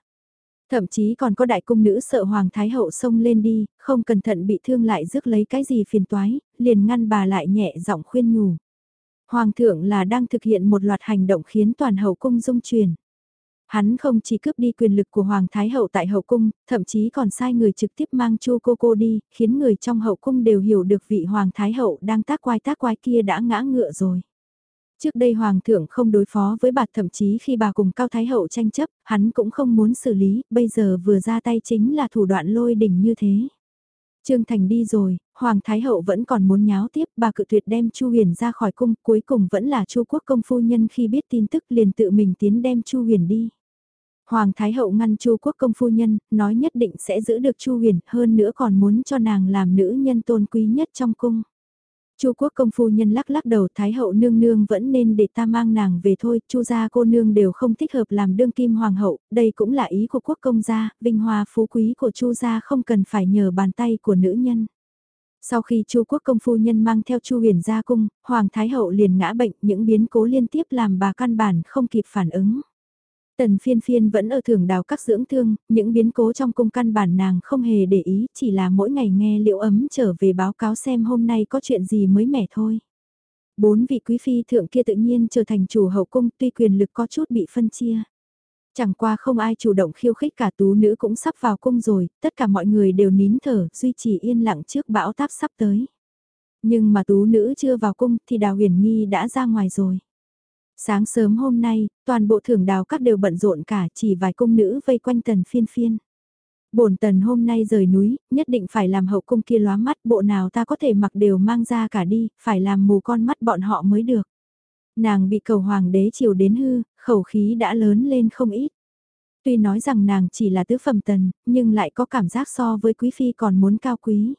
Thậm chí còn có đại cung nữ sợ Hoàng Thái Hậu xông lên đi, không cẩn thận bị thương lại rước lấy cái gì phiền toái, liền ngăn bà lại nhẹ giọng khuyên nhủ. Hoàng thượng là đang thực hiện một loạt hành động khiến toàn hậu cung dung truyền. Hắn không chỉ cướp đi quyền lực của Hoàng Thái Hậu tại hậu cung, thậm chí còn sai người trực tiếp mang chu cô cô đi, khiến người trong hậu cung đều hiểu được vị Hoàng Thái Hậu đang tác quái tác quái kia đã ngã ngựa rồi. Trước đây Hoàng thượng không đối phó với bà thậm chí khi bà cùng Cao Thái Hậu tranh chấp, hắn cũng không muốn xử lý, bây giờ vừa ra tay chính là thủ đoạn lôi đỉnh như thế. Trương Thành đi rồi, Hoàng Thái Hậu vẫn còn muốn nháo tiếp, bà cự tuyệt đem Chu Huyền ra khỏi cung, cuối cùng vẫn là Chu Quốc công phu nhân khi biết tin tức liền tự mình tiến đem Chu Huyền đi. Hoàng Thái Hậu ngăn Chu Quốc công phu nhân, nói nhất định sẽ giữ được Chu Huyền, hơn nữa còn muốn cho nàng làm nữ nhân tôn quý nhất trong cung. Chu quốc công phu nhân lắc lắc đầu thái hậu nương nương vẫn nên để ta mang nàng về thôi, chu gia cô nương đều không thích hợp làm đương kim hoàng hậu, đây cũng là ý của quốc công gia, vinh hoa phú quý của chu gia không cần phải nhờ bàn tay của nữ nhân. Sau khi Chu quốc công phu nhân mang theo Chu huyền ra cung, Hoàng Thái Hậu liền ngã bệnh, những biến cố liên tiếp làm bà căn bản không kịp phản ứng. Tần phiên phiên vẫn ở thưởng đào các dưỡng thương, những biến cố trong cung căn bản nàng không hề để ý, chỉ là mỗi ngày nghe liệu ấm trở về báo cáo xem hôm nay có chuyện gì mới mẻ thôi. Bốn vị quý phi thượng kia tự nhiên trở thành chủ hậu cung tuy quyền lực có chút bị phân chia. Chẳng qua không ai chủ động khiêu khích cả tú nữ cũng sắp vào cung rồi, tất cả mọi người đều nín thở, duy trì yên lặng trước bão táp sắp tới. Nhưng mà tú nữ chưa vào cung thì đào huyền nghi đã ra ngoài rồi. Sáng sớm hôm nay, toàn bộ thưởng đào các đều bận rộn cả chỉ vài cung nữ vây quanh tần phiên phiên. bổn tần hôm nay rời núi, nhất định phải làm hậu cung kia lóa mắt bộ nào ta có thể mặc đều mang ra cả đi, phải làm mù con mắt bọn họ mới được. Nàng bị cầu hoàng đế chiều đến hư, khẩu khí đã lớn lên không ít. Tuy nói rằng nàng chỉ là tứ phẩm tần, nhưng lại có cảm giác so với quý phi còn muốn cao quý.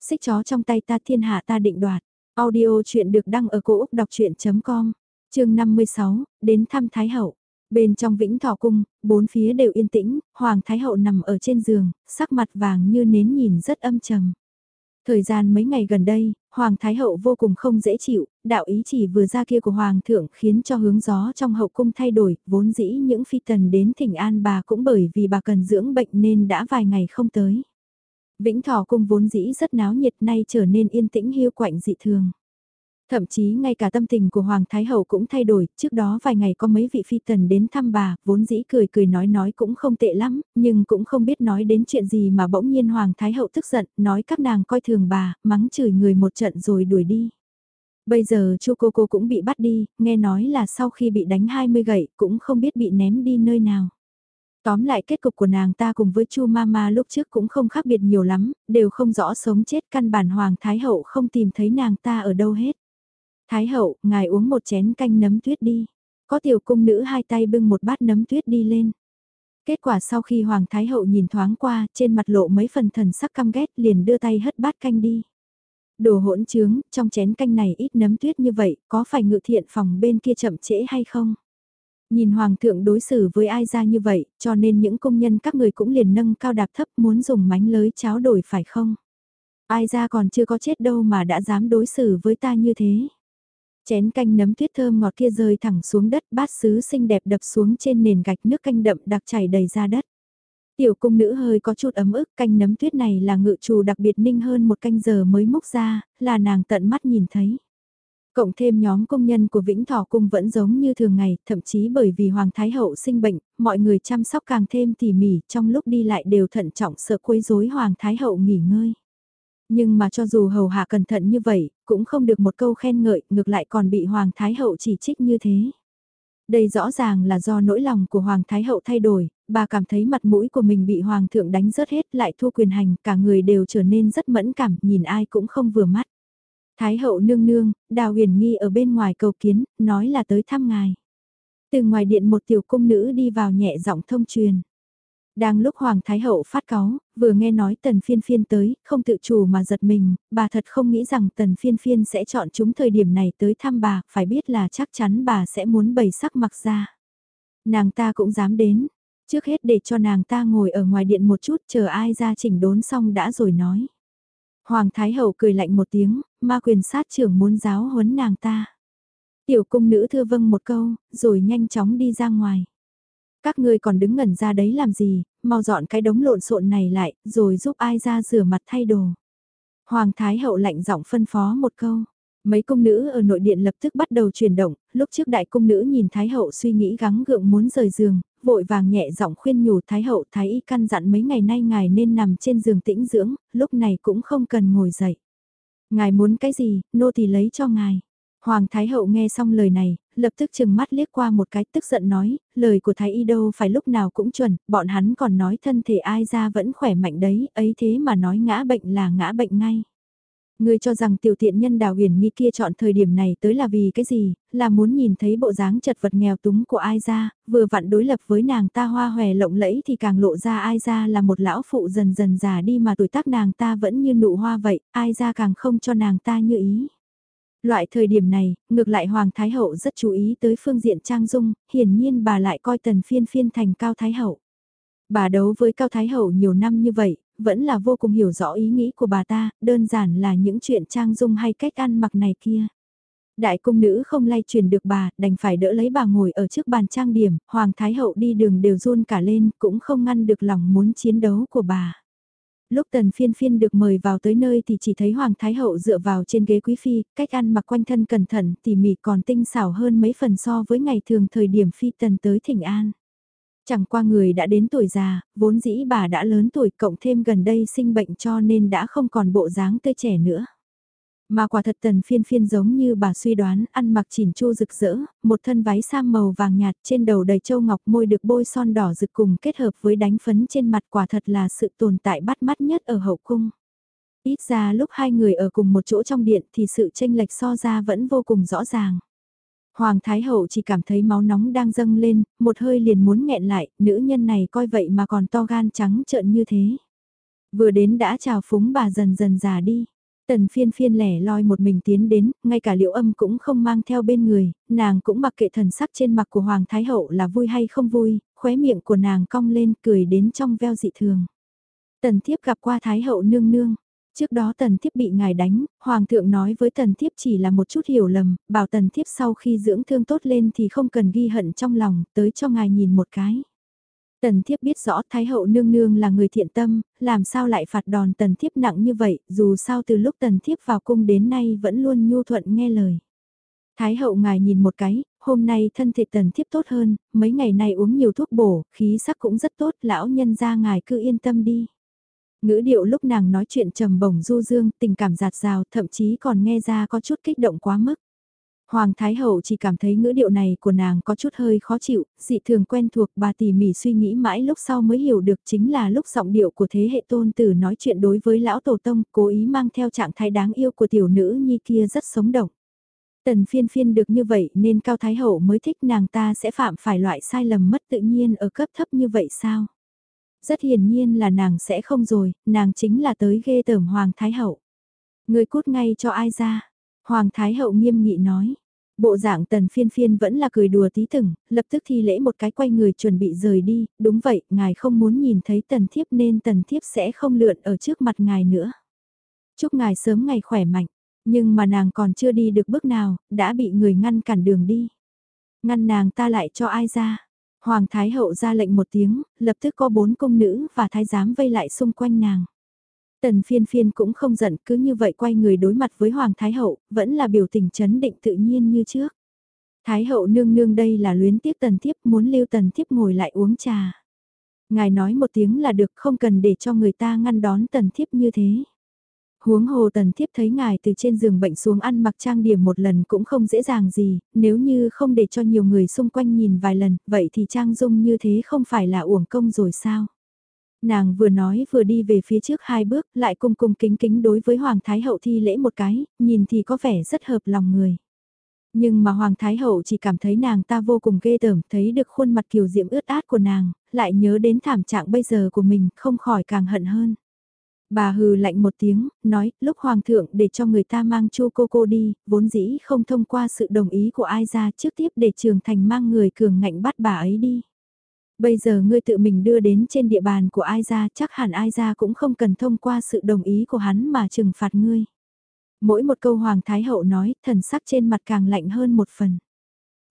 Xích chó trong tay ta thiên hạ ta định đoạt. Audio chuyện được đăng ở cổ Úc đọc chuyện.com chương 56, đến thăm Thái Hậu. Bên trong vĩnh thọ cung, bốn phía đều yên tĩnh, Hoàng Thái Hậu nằm ở trên giường, sắc mặt vàng như nến nhìn rất âm trầm. Thời gian mấy ngày gần đây, Hoàng Thái Hậu vô cùng không dễ chịu, đạo ý chỉ vừa ra kia của Hoàng thượng khiến cho hướng gió trong hậu cung thay đổi, vốn dĩ những phi tần đến thỉnh an bà cũng bởi vì bà cần dưỡng bệnh nên đã vài ngày không tới. Vĩnh Thọ cung vốn dĩ rất náo nhiệt nay trở nên yên tĩnh hiu quạnh dị thường. Thậm chí ngay cả tâm tình của Hoàng Thái Hậu cũng thay đổi, trước đó vài ngày có mấy vị phi tần đến thăm bà, vốn dĩ cười cười nói nói cũng không tệ lắm, nhưng cũng không biết nói đến chuyện gì mà bỗng nhiên Hoàng Thái Hậu tức giận, nói các nàng coi thường bà, mắng chửi người một trận rồi đuổi đi. Bây giờ chu cô cô cũng bị bắt đi, nghe nói là sau khi bị đánh 20 gậy cũng không biết bị ném đi nơi nào. Tóm lại kết cục của nàng ta cùng với chu mama lúc trước cũng không khác biệt nhiều lắm, đều không rõ sống chết căn bản Hoàng Thái Hậu không tìm thấy nàng ta ở đâu hết. Thái hậu, ngài uống một chén canh nấm tuyết đi. Có tiểu cung nữ hai tay bưng một bát nấm tuyết đi lên. Kết quả sau khi Hoàng Thái Hậu nhìn thoáng qua, trên mặt lộ mấy phần thần sắc căm ghét liền đưa tay hất bát canh đi. Đồ hỗn trướng, trong chén canh này ít nấm tuyết như vậy, có phải ngự thiện phòng bên kia chậm trễ hay không? Nhìn Hoàng thượng đối xử với ai ra như vậy, cho nên những công nhân các người cũng liền nâng cao đạp thấp muốn dùng mánh lới cháo đổi phải không? Ai ra còn chưa có chết đâu mà đã dám đối xử với ta như thế. Chén canh nấm tuyết thơm ngọt kia rơi thẳng xuống đất bát sứ xinh đẹp đập xuống trên nền gạch nước canh đậm đặc chảy đầy ra đất. Tiểu cung nữ hơi có chút ấm ức canh nấm tuyết này là ngự trù đặc biệt ninh hơn một canh giờ mới múc ra, là nàng tận mắt nhìn thấy. Cộng thêm nhóm công nhân của Vĩnh Thọ Cung vẫn giống như thường ngày, thậm chí bởi vì Hoàng Thái Hậu sinh bệnh, mọi người chăm sóc càng thêm tỉ mỉ, trong lúc đi lại đều thận trọng sợ quấy rối Hoàng Thái Hậu nghỉ ngơi. Nhưng mà cho dù hầu hạ cẩn thận như vậy, cũng không được một câu khen ngợi, ngược lại còn bị Hoàng Thái Hậu chỉ trích như thế. Đây rõ ràng là do nỗi lòng của Hoàng Thái Hậu thay đổi, bà cảm thấy mặt mũi của mình bị Hoàng thượng đánh rớt hết lại thua quyền hành, cả người đều trở nên rất mẫn cảm, nhìn ai cũng không vừa mắt. Thái hậu nương nương, đào huyền nghi ở bên ngoài cầu kiến, nói là tới thăm ngài. Từ ngoài điện một tiểu cung nữ đi vào nhẹ giọng thông truyền. Đang lúc Hoàng Thái Hậu phát cáu, vừa nghe nói tần phiên phiên tới, không tự chủ mà giật mình, bà thật không nghĩ rằng tần phiên phiên sẽ chọn chúng thời điểm này tới thăm bà, phải biết là chắc chắn bà sẽ muốn bày sắc mặc ra. Nàng ta cũng dám đến, trước hết để cho nàng ta ngồi ở ngoài điện một chút chờ ai ra chỉnh đốn xong đã rồi nói. Hoàng Thái Hậu cười lạnh một tiếng, ma quyền sát trưởng muốn giáo huấn nàng ta. Tiểu cung nữ thưa vâng một câu, rồi nhanh chóng đi ra ngoài. Các ngươi còn đứng ngẩn ra đấy làm gì, mau dọn cái đống lộn xộn này lại, rồi giúp ai ra rửa mặt thay đồ. Hoàng Thái Hậu lạnh giọng phân phó một câu. Mấy cung nữ ở nội điện lập tức bắt đầu chuyển động, lúc trước đại cung nữ nhìn Thái Hậu suy nghĩ gắng gượng muốn rời giường, vội vàng nhẹ giọng khuyên nhủ Thái Hậu Thái Y căn dặn mấy ngày nay ngài nên nằm trên giường tĩnh dưỡng, lúc này cũng không cần ngồi dậy. Ngài muốn cái gì, nô thì lấy cho ngài. Hoàng Thái Hậu nghe xong lời này, lập tức chừng mắt liếc qua một cái tức giận nói, lời của Thái Y đâu phải lúc nào cũng chuẩn, bọn hắn còn nói thân thể ai ra vẫn khỏe mạnh đấy, ấy thế mà nói ngã bệnh là ngã bệnh ngay. Ngươi cho rằng tiểu tiện nhân đào huyền nghi kia chọn thời điểm này tới là vì cái gì, là muốn nhìn thấy bộ dáng chật vật nghèo túng của ai ra, vừa vặn đối lập với nàng ta hoa hòe lộng lẫy thì càng lộ ra ai ra là một lão phụ dần dần già đi mà tuổi tác nàng ta vẫn như nụ hoa vậy, ai ra càng không cho nàng ta như ý. Loại thời điểm này, ngược lại Hoàng Thái Hậu rất chú ý tới phương diện trang dung, hiển nhiên bà lại coi tần phiên phiên thành Cao Thái Hậu. Bà đấu với Cao Thái Hậu nhiều năm như vậy, vẫn là vô cùng hiểu rõ ý nghĩ của bà ta, đơn giản là những chuyện trang dung hay cách ăn mặc này kia. Đại cung nữ không lay truyền được bà, đành phải đỡ lấy bà ngồi ở trước bàn trang điểm, Hoàng Thái Hậu đi đường đều run cả lên, cũng không ngăn được lòng muốn chiến đấu của bà. Lúc tần phiên phiên được mời vào tới nơi thì chỉ thấy Hoàng Thái Hậu dựa vào trên ghế quý phi, cách ăn mặc quanh thân cẩn thận, tỉ mỉ còn tinh xảo hơn mấy phần so với ngày thường thời điểm phi tần tới thỉnh an. Chẳng qua người đã đến tuổi già, vốn dĩ bà đã lớn tuổi cộng thêm gần đây sinh bệnh cho nên đã không còn bộ dáng tươi trẻ nữa. Mà quả thật tần phiên phiên giống như bà suy đoán, ăn mặc chỉn chu rực rỡ, một thân váy sam màu vàng nhạt trên đầu đầy châu ngọc môi được bôi son đỏ rực cùng kết hợp với đánh phấn trên mặt quả thật là sự tồn tại bắt mắt nhất ở hậu cung. Ít ra lúc hai người ở cùng một chỗ trong điện thì sự tranh lệch so ra vẫn vô cùng rõ ràng. Hoàng Thái Hậu chỉ cảm thấy máu nóng đang dâng lên, một hơi liền muốn nghẹn lại, nữ nhân này coi vậy mà còn to gan trắng trợn như thế. Vừa đến đã chào phúng bà dần dần già đi. Tần phiên phiên lẻ loi một mình tiến đến, ngay cả liệu âm cũng không mang theo bên người, nàng cũng mặc kệ thần sắc trên mặt của Hoàng Thái Hậu là vui hay không vui, khóe miệng của nàng cong lên cười đến trong veo dị thường. Tần thiếp gặp qua Thái Hậu nương nương, Trước đó tần thiếp bị ngài đánh, hoàng thượng nói với tần thiếp chỉ là một chút hiểu lầm, bảo tần thiếp sau khi dưỡng thương tốt lên thì không cần ghi hận trong lòng, tới cho ngài nhìn một cái. Tần thiếp biết rõ Thái hậu nương nương là người thiện tâm, làm sao lại phạt đòn tần thiếp nặng như vậy, dù sao từ lúc tần thiếp vào cung đến nay vẫn luôn nhu thuận nghe lời. Thái hậu ngài nhìn một cái, hôm nay thân thể tần thiếp tốt hơn, mấy ngày nay uống nhiều thuốc bổ, khí sắc cũng rất tốt, lão nhân ra ngài cứ yên tâm đi. Ngữ điệu lúc nàng nói chuyện trầm bổng du dương, tình cảm giạt rào, thậm chí còn nghe ra có chút kích động quá mức. Hoàng Thái Hậu chỉ cảm thấy ngữ điệu này của nàng có chút hơi khó chịu, dị thường quen thuộc bà tỉ mỉ suy nghĩ mãi lúc sau mới hiểu được chính là lúc giọng điệu của thế hệ tôn tử nói chuyện đối với lão tổ tông cố ý mang theo trạng thái đáng yêu của tiểu nữ nhi kia rất sống động. Tần phiên phiên được như vậy nên Cao Thái Hậu mới thích nàng ta sẽ phạm phải loại sai lầm mất tự nhiên ở cấp thấp như vậy sao? Rất hiển nhiên là nàng sẽ không rồi, nàng chính là tới ghê tởm Hoàng Thái Hậu. Người cút ngay cho ai ra? Hoàng Thái Hậu nghiêm nghị nói. Bộ dạng tần phiên phiên vẫn là cười đùa tí từng, lập tức thi lễ một cái quay người chuẩn bị rời đi, đúng vậy, ngài không muốn nhìn thấy tần thiếp nên tần thiếp sẽ không lượn ở trước mặt ngài nữa. Chúc ngài sớm ngày khỏe mạnh, nhưng mà nàng còn chưa đi được bước nào, đã bị người ngăn cản đường đi. Ngăn nàng ta lại cho ai ra? Hoàng Thái Hậu ra lệnh một tiếng, lập tức có bốn công nữ và thái giám vây lại xung quanh nàng. Tần phiên phiên cũng không giận cứ như vậy quay người đối mặt với Hoàng Thái Hậu, vẫn là biểu tình chấn định tự nhiên như trước. Thái Hậu nương nương đây là luyến tiếc tần thiếp muốn lưu tần thiếp ngồi lại uống trà. Ngài nói một tiếng là được không cần để cho người ta ngăn đón tần thiếp như thế. Huống hồ tần thiếp thấy ngài từ trên giường bệnh xuống ăn mặc trang điểm một lần cũng không dễ dàng gì, nếu như không để cho nhiều người xung quanh nhìn vài lần, vậy thì trang dung như thế không phải là uổng công rồi sao? Nàng vừa nói vừa đi về phía trước hai bước, lại cung cung kính kính đối với Hoàng Thái Hậu thi lễ một cái, nhìn thì có vẻ rất hợp lòng người. Nhưng mà Hoàng Thái Hậu chỉ cảm thấy nàng ta vô cùng ghê tởm, thấy được khuôn mặt kiều diễm ướt át của nàng, lại nhớ đến thảm trạng bây giờ của mình, không khỏi càng hận hơn. Bà hừ lạnh một tiếng, nói, lúc hoàng thượng để cho người ta mang chu cô cô đi, vốn dĩ không thông qua sự đồng ý của ai ra trước tiếp để trường thành mang người cường ngạnh bắt bà ấy đi. Bây giờ ngươi tự mình đưa đến trên địa bàn của ai ra chắc hẳn ai ra cũng không cần thông qua sự đồng ý của hắn mà trừng phạt ngươi. Mỗi một câu Hoàng Thái Hậu nói, thần sắc trên mặt càng lạnh hơn một phần.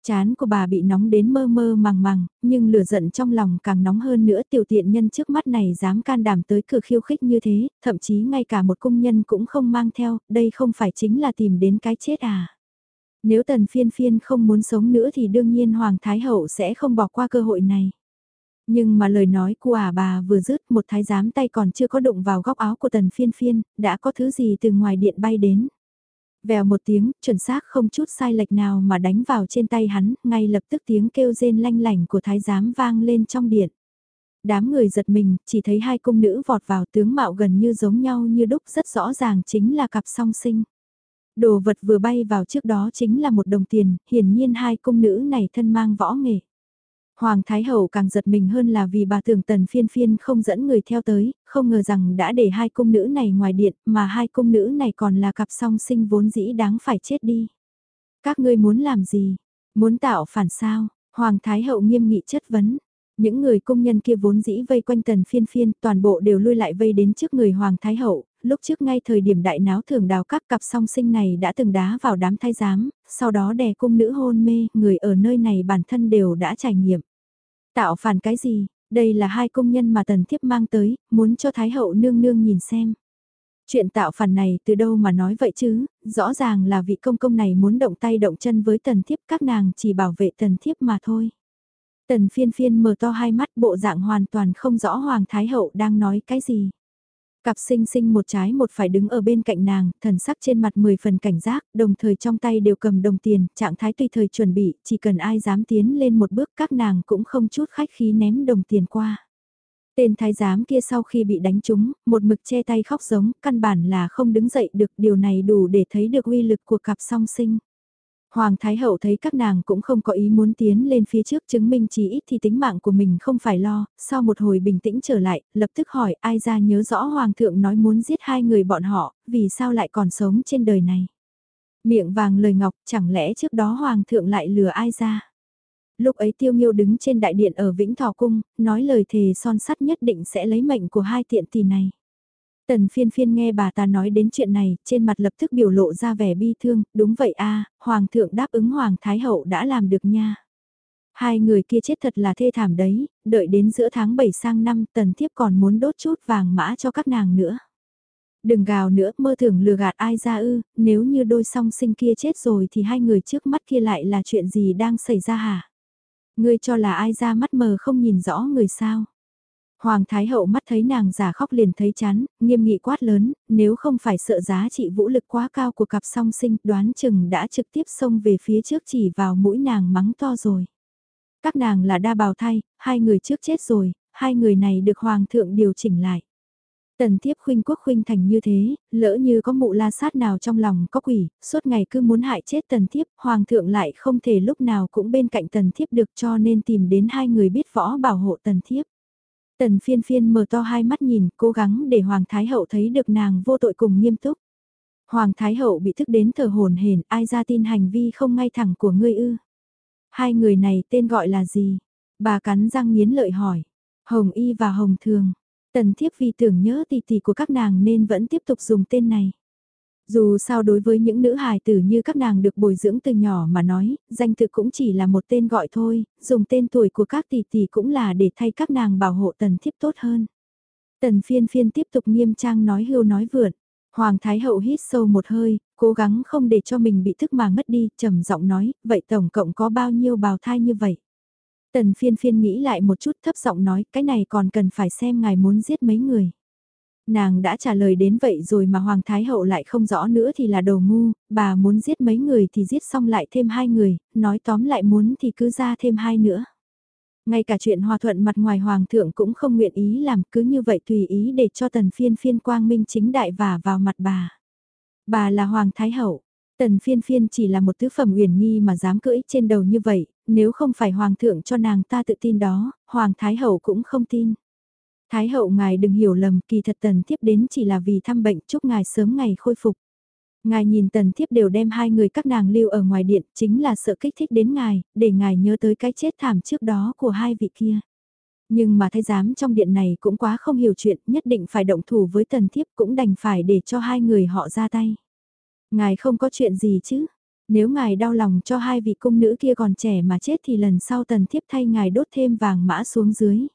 Chán của bà bị nóng đến mơ mơ màng màng, nhưng lửa giận trong lòng càng nóng hơn nữa tiểu tiện nhân trước mắt này dám can đảm tới cửa khiêu khích như thế, thậm chí ngay cả một cung nhân cũng không mang theo, đây không phải chính là tìm đến cái chết à. Nếu tần phiên phiên không muốn sống nữa thì đương nhiên Hoàng Thái Hậu sẽ không bỏ qua cơ hội này. Nhưng mà lời nói của ả bà vừa dứt một thái giám tay còn chưa có đụng vào góc áo của tần phiên phiên, đã có thứ gì từ ngoài điện bay đến. Vèo một tiếng, chuẩn xác không chút sai lệch nào mà đánh vào trên tay hắn, ngay lập tức tiếng kêu rên lanh lảnh của thái giám vang lên trong điện. Đám người giật mình, chỉ thấy hai cung nữ vọt vào tướng mạo gần như giống nhau như đúc rất rõ ràng chính là cặp song sinh. Đồ vật vừa bay vào trước đó chính là một đồng tiền, hiển nhiên hai cung nữ này thân mang võ nghệ. Hoàng Thái Hậu càng giật mình hơn là vì bà tưởng tần phiên phiên không dẫn người theo tới, không ngờ rằng đã để hai cung nữ này ngoài điện, mà hai cung nữ này còn là cặp song sinh vốn dĩ đáng phải chết đi. Các ngươi muốn làm gì? Muốn tạo phản sao? Hoàng Thái Hậu nghiêm nghị chất vấn. Những người công nhân kia vốn dĩ vây quanh tần phiên phiên, toàn bộ đều lui lại vây đến trước người Hoàng Thái Hậu, lúc trước ngay thời điểm đại náo thường đào các cặp song sinh này đã từng đá vào đám thai giám, sau đó đè cung nữ hôn mê, người ở nơi này bản thân đều đã trải nghiệm. Tạo phản cái gì, đây là hai công nhân mà tần thiếp mang tới, muốn cho Thái hậu nương nương nhìn xem. Chuyện tạo phản này từ đâu mà nói vậy chứ, rõ ràng là vị công công này muốn động tay động chân với tần thiếp các nàng chỉ bảo vệ tần thiếp mà thôi. Tần phiên phiên mở to hai mắt bộ dạng hoàn toàn không rõ Hoàng Thái Hậu đang nói cái gì. Cặp sinh sinh một trái một phải đứng ở bên cạnh nàng, thần sắc trên mặt 10 phần cảnh giác, đồng thời trong tay đều cầm đồng tiền, trạng thái tùy thời chuẩn bị, chỉ cần ai dám tiến lên một bước các nàng cũng không chút khách khí ném đồng tiền qua. Tên thái giám kia sau khi bị đánh trúng, một mực che tay khóc giống, căn bản là không đứng dậy được, điều này đủ để thấy được uy lực của cặp song sinh. Hoàng Thái Hậu thấy các nàng cũng không có ý muốn tiến lên phía trước chứng minh chí ít thì tính mạng của mình không phải lo, sau một hồi bình tĩnh trở lại, lập tức hỏi ai ra nhớ rõ Hoàng thượng nói muốn giết hai người bọn họ, vì sao lại còn sống trên đời này. Miệng vàng lời ngọc chẳng lẽ trước đó Hoàng thượng lại lừa ai ra. Lúc ấy tiêu nghiêu đứng trên đại điện ở Vĩnh Thọ Cung, nói lời thề son sắt nhất định sẽ lấy mệnh của hai tiện tỷ này. Tần phiên phiên nghe bà ta nói đến chuyện này, trên mặt lập tức biểu lộ ra vẻ bi thương, đúng vậy a Hoàng thượng đáp ứng Hoàng Thái Hậu đã làm được nha. Hai người kia chết thật là thê thảm đấy, đợi đến giữa tháng 7 sang năm tần thiếp còn muốn đốt chút vàng mã cho các nàng nữa. Đừng gào nữa, mơ tưởng lừa gạt ai ra ư, nếu như đôi song sinh kia chết rồi thì hai người trước mắt kia lại là chuyện gì đang xảy ra hả? Ngươi cho là ai ra mắt mờ không nhìn rõ người sao? Hoàng Thái Hậu mắt thấy nàng giả khóc liền thấy chán, nghiêm nghị quát lớn, nếu không phải sợ giá trị vũ lực quá cao của cặp song sinh đoán chừng đã trực tiếp xông về phía trước chỉ vào mũi nàng mắng to rồi. Các nàng là đa bào thai, hai người trước chết rồi, hai người này được Hoàng thượng điều chỉnh lại. Tần thiếp khuynh quốc khuynh thành như thế, lỡ như có mụ la sát nào trong lòng có quỷ, suốt ngày cứ muốn hại chết tần thiếp, hoàng thượng lại không thể lúc nào cũng bên cạnh tần thiếp được cho nên tìm đến hai người biết võ bảo hộ tần thiếp. Tần phiên phiên mở to hai mắt nhìn, cố gắng để Hoàng Thái Hậu thấy được nàng vô tội cùng nghiêm túc. Hoàng Thái Hậu bị thức đến thở hồn hển, ai ra tin hành vi không ngay thẳng của ngươi ư. Hai người này tên gọi là gì? Bà cắn răng nghiến lợi hỏi. Hồng Y và Hồng Thường. Tần thiếp vì tưởng nhớ tỷ tỷ của các nàng nên vẫn tiếp tục dùng tên này. Dù sao đối với những nữ hài tử như các nàng được bồi dưỡng từ nhỏ mà nói, danh tự cũng chỉ là một tên gọi thôi, dùng tên tuổi của các tỷ tỷ cũng là để thay các nàng bảo hộ tần thiếp tốt hơn. Tần phiên phiên tiếp tục nghiêm trang nói hưu nói vượn. Hoàng Thái Hậu hít sâu một hơi, cố gắng không để cho mình bị thức mà ngất đi, trầm giọng nói, vậy tổng cộng có bao nhiêu bào thai như vậy? Tần phiên phiên nghĩ lại một chút thấp giọng nói, cái này còn cần phải xem ngài muốn giết mấy người. Nàng đã trả lời đến vậy rồi mà Hoàng Thái Hậu lại không rõ nữa thì là đồ ngu, bà muốn giết mấy người thì giết xong lại thêm hai người, nói tóm lại muốn thì cứ ra thêm hai nữa. Ngay cả chuyện hòa thuận mặt ngoài Hoàng thượng cũng không nguyện ý làm cứ như vậy tùy ý để cho tần phiên phiên quang minh chính đại và vào mặt bà. Bà là Hoàng Thái Hậu, tần phiên phiên chỉ là một thứ phẩm uyển nghi mà dám cưỡi trên đầu như vậy, nếu không phải Hoàng thượng cho nàng ta tự tin đó, Hoàng Thái Hậu cũng không tin. Thái hậu ngài đừng hiểu lầm, kỳ thật tần thiếp đến chỉ là vì thăm bệnh chúc ngài sớm ngày khôi phục. Ngài nhìn tần thiếp đều đem hai người các nàng lưu ở ngoài điện, chính là sợ kích thích đến ngài, để ngài nhớ tới cái chết thảm trước đó của hai vị kia. Nhưng mà thái giám trong điện này cũng quá không hiểu chuyện, nhất định phải động thủ với tần thiếp cũng đành phải để cho hai người họ ra tay. Ngài không có chuyện gì chứ, nếu ngài đau lòng cho hai vị cung nữ kia còn trẻ mà chết thì lần sau tần thiếp thay ngài đốt thêm vàng mã xuống dưới.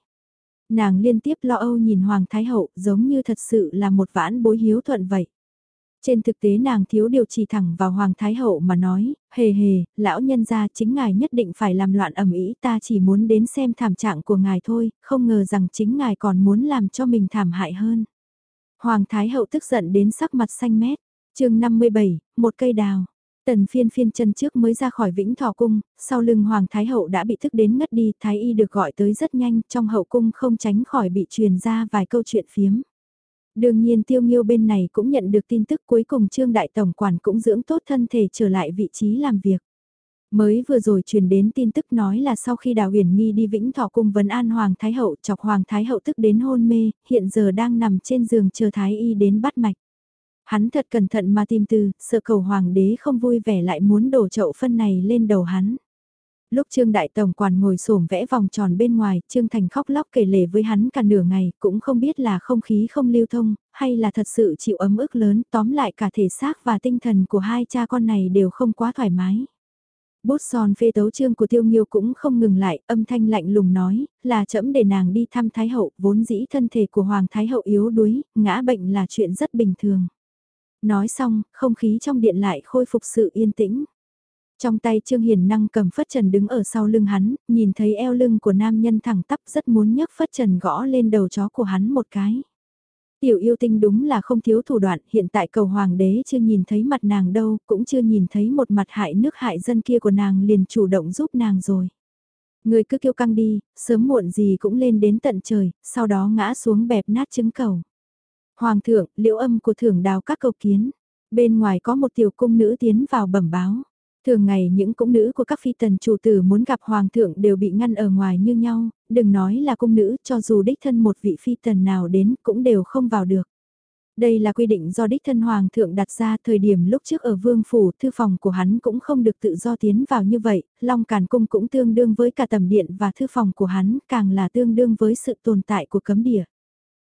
Nàng liên tiếp lo âu nhìn Hoàng Thái Hậu giống như thật sự là một vãn bối hiếu thuận vậy. Trên thực tế nàng thiếu điều chỉ thẳng vào Hoàng Thái Hậu mà nói, hề hề, lão nhân gia chính ngài nhất định phải làm loạn ẩm ý ta chỉ muốn đến xem thảm trạng của ngài thôi, không ngờ rằng chính ngài còn muốn làm cho mình thảm hại hơn. Hoàng Thái Hậu tức giận đến sắc mặt xanh mét, chương 57, một cây đào. Tần phiên phiên chân trước mới ra khỏi vĩnh thọ cung, sau lưng Hoàng Thái Hậu đã bị thức đến ngất đi, Thái Y được gọi tới rất nhanh, trong hậu cung không tránh khỏi bị truyền ra vài câu chuyện phiếm. Đương nhiên tiêu nghiêu bên này cũng nhận được tin tức cuối cùng Trương Đại Tổng Quản cũng dưỡng tốt thân thể trở lại vị trí làm việc. Mới vừa rồi truyền đến tin tức nói là sau khi Đào Huyền Nghi đi Vĩnh Thọ cung vấn an Hoàng Thái Hậu chọc Hoàng Thái Hậu tức đến hôn mê, hiện giờ đang nằm trên giường chờ Thái Y đến bắt mạch. Hắn thật cẩn thận mà tìm từ, sợ cầu hoàng đế không vui vẻ lại muốn đổ chậu phân này lên đầu hắn. Lúc Trương Đại Tổng quản ngồi xổm vẽ vòng tròn bên ngoài, Trương Thành khóc lóc kể lể với hắn cả nửa ngày, cũng không biết là không khí không lưu thông, hay là thật sự chịu ấm ức lớn, tóm lại cả thể xác và tinh thần của hai cha con này đều không quá thoải mái. Bút son phê tấu trương của tiêu nghiêu cũng không ngừng lại, âm thanh lạnh lùng nói, là chậm để nàng đi thăm Thái Hậu, vốn dĩ thân thể của Hoàng Thái Hậu yếu đuối, ngã bệnh là chuyện rất bình thường. Nói xong, không khí trong điện lại khôi phục sự yên tĩnh. Trong tay Trương Hiền Năng cầm phất trần đứng ở sau lưng hắn, nhìn thấy eo lưng của nam nhân thẳng tắp rất muốn nhấc phất trần gõ lên đầu chó của hắn một cái. Tiểu yêu tinh đúng là không thiếu thủ đoạn, hiện tại cầu hoàng đế chưa nhìn thấy mặt nàng đâu, cũng chưa nhìn thấy một mặt hại nước hại dân kia của nàng liền chủ động giúp nàng rồi. Người cứ kêu căng đi, sớm muộn gì cũng lên đến tận trời, sau đó ngã xuống bẹp nát trứng cầu. Hoàng thượng, liễu âm của thưởng đào các cầu kiến. Bên ngoài có một tiểu cung nữ tiến vào bẩm báo. Thường ngày những cung nữ của các phi tần chủ tử muốn gặp hoàng thượng đều bị ngăn ở ngoài như nhau, đừng nói là cung nữ cho dù đích thân một vị phi tần nào đến cũng đều không vào được. Đây là quy định do đích thân hoàng thượng đặt ra thời điểm lúc trước ở vương phủ thư phòng của hắn cũng không được tự do tiến vào như vậy, long càn cung cũng tương đương với cả tầm điện và thư phòng của hắn càng là tương đương với sự tồn tại của cấm địa.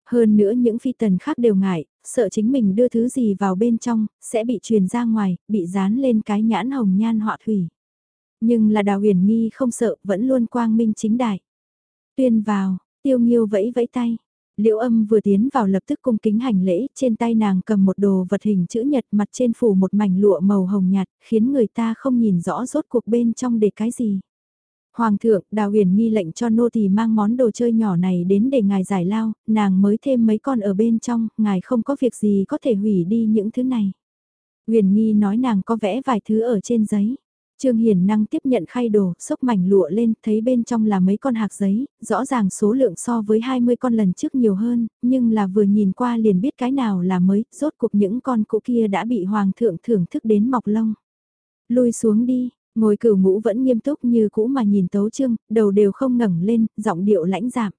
Hơn nữa những phi tần khác đều ngại, sợ chính mình đưa thứ gì vào bên trong, sẽ bị truyền ra ngoài, bị dán lên cái nhãn hồng nhan họa thủy. Nhưng là đào huyền nghi không sợ, vẫn luôn quang minh chính đại. Tuyên vào, tiêu nghiêu vẫy vẫy tay. Liễu âm vừa tiến vào lập tức cung kính hành lễ, trên tay nàng cầm một đồ vật hình chữ nhật mặt trên phủ một mảnh lụa màu hồng nhạt, khiến người ta không nhìn rõ rốt cuộc bên trong để cái gì. Hoàng thượng, Đào Huyền Nghi lệnh cho nô tỳ mang món đồ chơi nhỏ này đến để ngài giải lao, nàng mới thêm mấy con ở bên trong, ngài không có việc gì có thể hủy đi những thứ này. Huyền Nghi nói nàng có vẽ vài thứ ở trên giấy. Trương Hiền năng tiếp nhận khay đồ, xốc mảnh lụa lên, thấy bên trong là mấy con hạc giấy, rõ ràng số lượng so với 20 con lần trước nhiều hơn, nhưng là vừa nhìn qua liền biết cái nào là mới, rốt cuộc những con cũ kia đã bị hoàng thượng thưởng thức đến mọc lông. Lui xuống đi, ngồi cửu ngũ vẫn nghiêm túc như cũ mà nhìn tấu trương, đầu đều không ngẩng lên, giọng điệu lãnh giảm.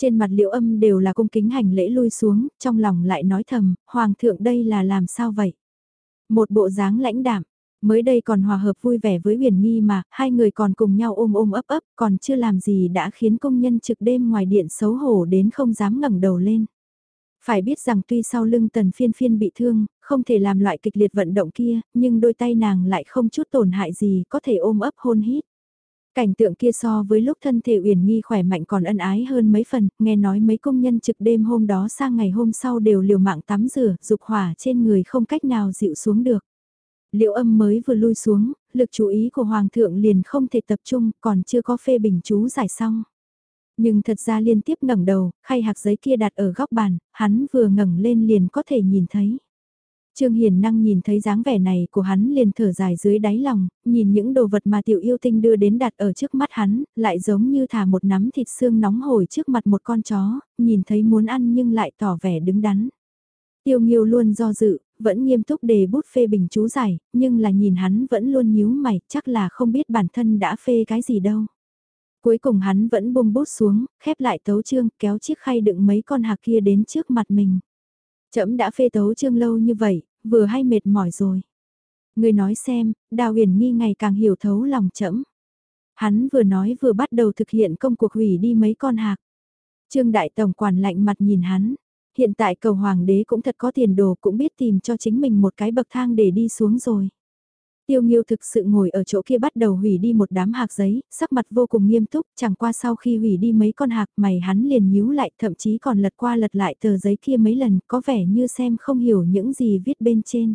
Trên mặt liệu âm đều là cung kính hành lễ lui xuống, trong lòng lại nói thầm, hoàng thượng đây là làm sao vậy? Một bộ dáng lãnh đạm, Mới đây còn hòa hợp vui vẻ với huyền nghi mà, hai người còn cùng nhau ôm ôm ấp ấp, còn chưa làm gì đã khiến công nhân trực đêm ngoài điện xấu hổ đến không dám ngẩng đầu lên. Phải biết rằng tuy sau lưng tần phiên phiên bị thương, không thể làm loại kịch liệt vận động kia, nhưng đôi tay nàng lại không chút tổn hại gì có thể ôm ấp hôn hít. Cảnh tượng kia so với lúc thân thể Uyển Nghi khỏe mạnh còn ân ái hơn mấy phần, nghe nói mấy công nhân trực đêm hôm đó sang ngày hôm sau đều liều mạng tắm rửa, dục hỏa trên người không cách nào dịu xuống được. Liệu âm mới vừa lui xuống, lực chú ý của Hoàng thượng liền không thể tập trung, còn chưa có phê bình chú giải xong. Nhưng thật ra liên tiếp ngẩng đầu, khay hạc giấy kia đặt ở góc bàn, hắn vừa ngẩng lên liền có thể nhìn thấy. Trương Hiền năng nhìn thấy dáng vẻ này của hắn liền thở dài dưới đáy lòng, nhìn những đồ vật mà tiểu yêu tinh đưa đến đặt ở trước mắt hắn, lại giống như thả một nắm thịt xương nóng hổi trước mặt một con chó, nhìn thấy muốn ăn nhưng lại tỏ vẻ đứng đắn. Tiêu Nghiêu luôn do dự, vẫn nghiêm túc đề bút phê bình chú giải, nhưng là nhìn hắn vẫn luôn nhíu mày, chắc là không biết bản thân đã phê cái gì đâu. Cuối cùng hắn vẫn buông bút xuống, khép lại tấu chương, kéo chiếc khay đựng mấy con hạc kia đến trước mặt mình. Trẫm đã phê tấu chương lâu như vậy, vừa hay mệt mỏi rồi. Người nói xem, Đào Huyền Nghi ngày càng hiểu thấu lòng trẫm. Hắn vừa nói vừa bắt đầu thực hiện công cuộc hủy đi mấy con hạc. Trương Đại Tổng quản lạnh mặt nhìn hắn, Hiện tại cầu hoàng đế cũng thật có tiền đồ cũng biết tìm cho chính mình một cái bậc thang để đi xuống rồi. Tiêu Nghiêu thực sự ngồi ở chỗ kia bắt đầu hủy đi một đám hạc giấy, sắc mặt vô cùng nghiêm túc, chẳng qua sau khi hủy đi mấy con hạc mày hắn liền nhíu lại, thậm chí còn lật qua lật lại tờ giấy kia mấy lần, có vẻ như xem không hiểu những gì viết bên trên.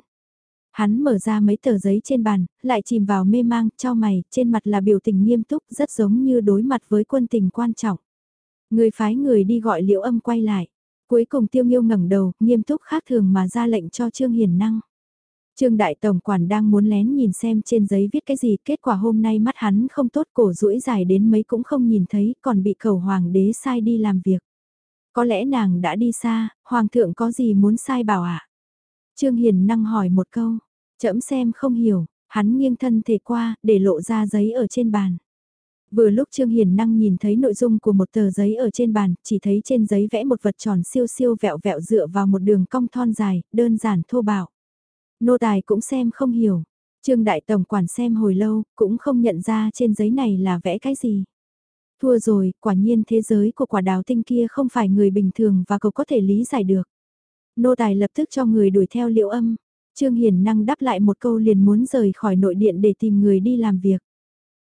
Hắn mở ra mấy tờ giấy trên bàn, lại chìm vào mê mang, cho mày, trên mặt là biểu tình nghiêm túc, rất giống như đối mặt với quân tình quan trọng. Người phái người đi gọi liễu âm quay lại. Cuối cùng tiêu nghiêu ngẩng đầu, nghiêm túc khác thường mà ra lệnh cho Trương Hiền Năng. Trương Đại Tổng Quản đang muốn lén nhìn xem trên giấy viết cái gì, kết quả hôm nay mắt hắn không tốt cổ rũi dài đến mấy cũng không nhìn thấy, còn bị cầu hoàng đế sai đi làm việc. Có lẽ nàng đã đi xa, hoàng thượng có gì muốn sai bảo ạ? À? Trương Hiền Năng hỏi một câu, chậm xem không hiểu, hắn nghiêng thân thể qua, để lộ ra giấy ở trên bàn. Vừa lúc Trương Hiền Năng nhìn thấy nội dung của một tờ giấy ở trên bàn, chỉ thấy trên giấy vẽ một vật tròn siêu siêu vẹo vẹo dựa vào một đường cong thon dài, đơn giản thô bạo. Nô tài cũng xem không hiểu. Trương Đại Tổng quản xem hồi lâu, cũng không nhận ra trên giấy này là vẽ cái gì. Thua rồi, quả nhiên thế giới của quả đào tinh kia không phải người bình thường và cậu có thể lý giải được. Nô tài lập tức cho người đuổi theo liệu âm. Trương Hiền Năng đáp lại một câu liền muốn rời khỏi nội điện để tìm người đi làm việc.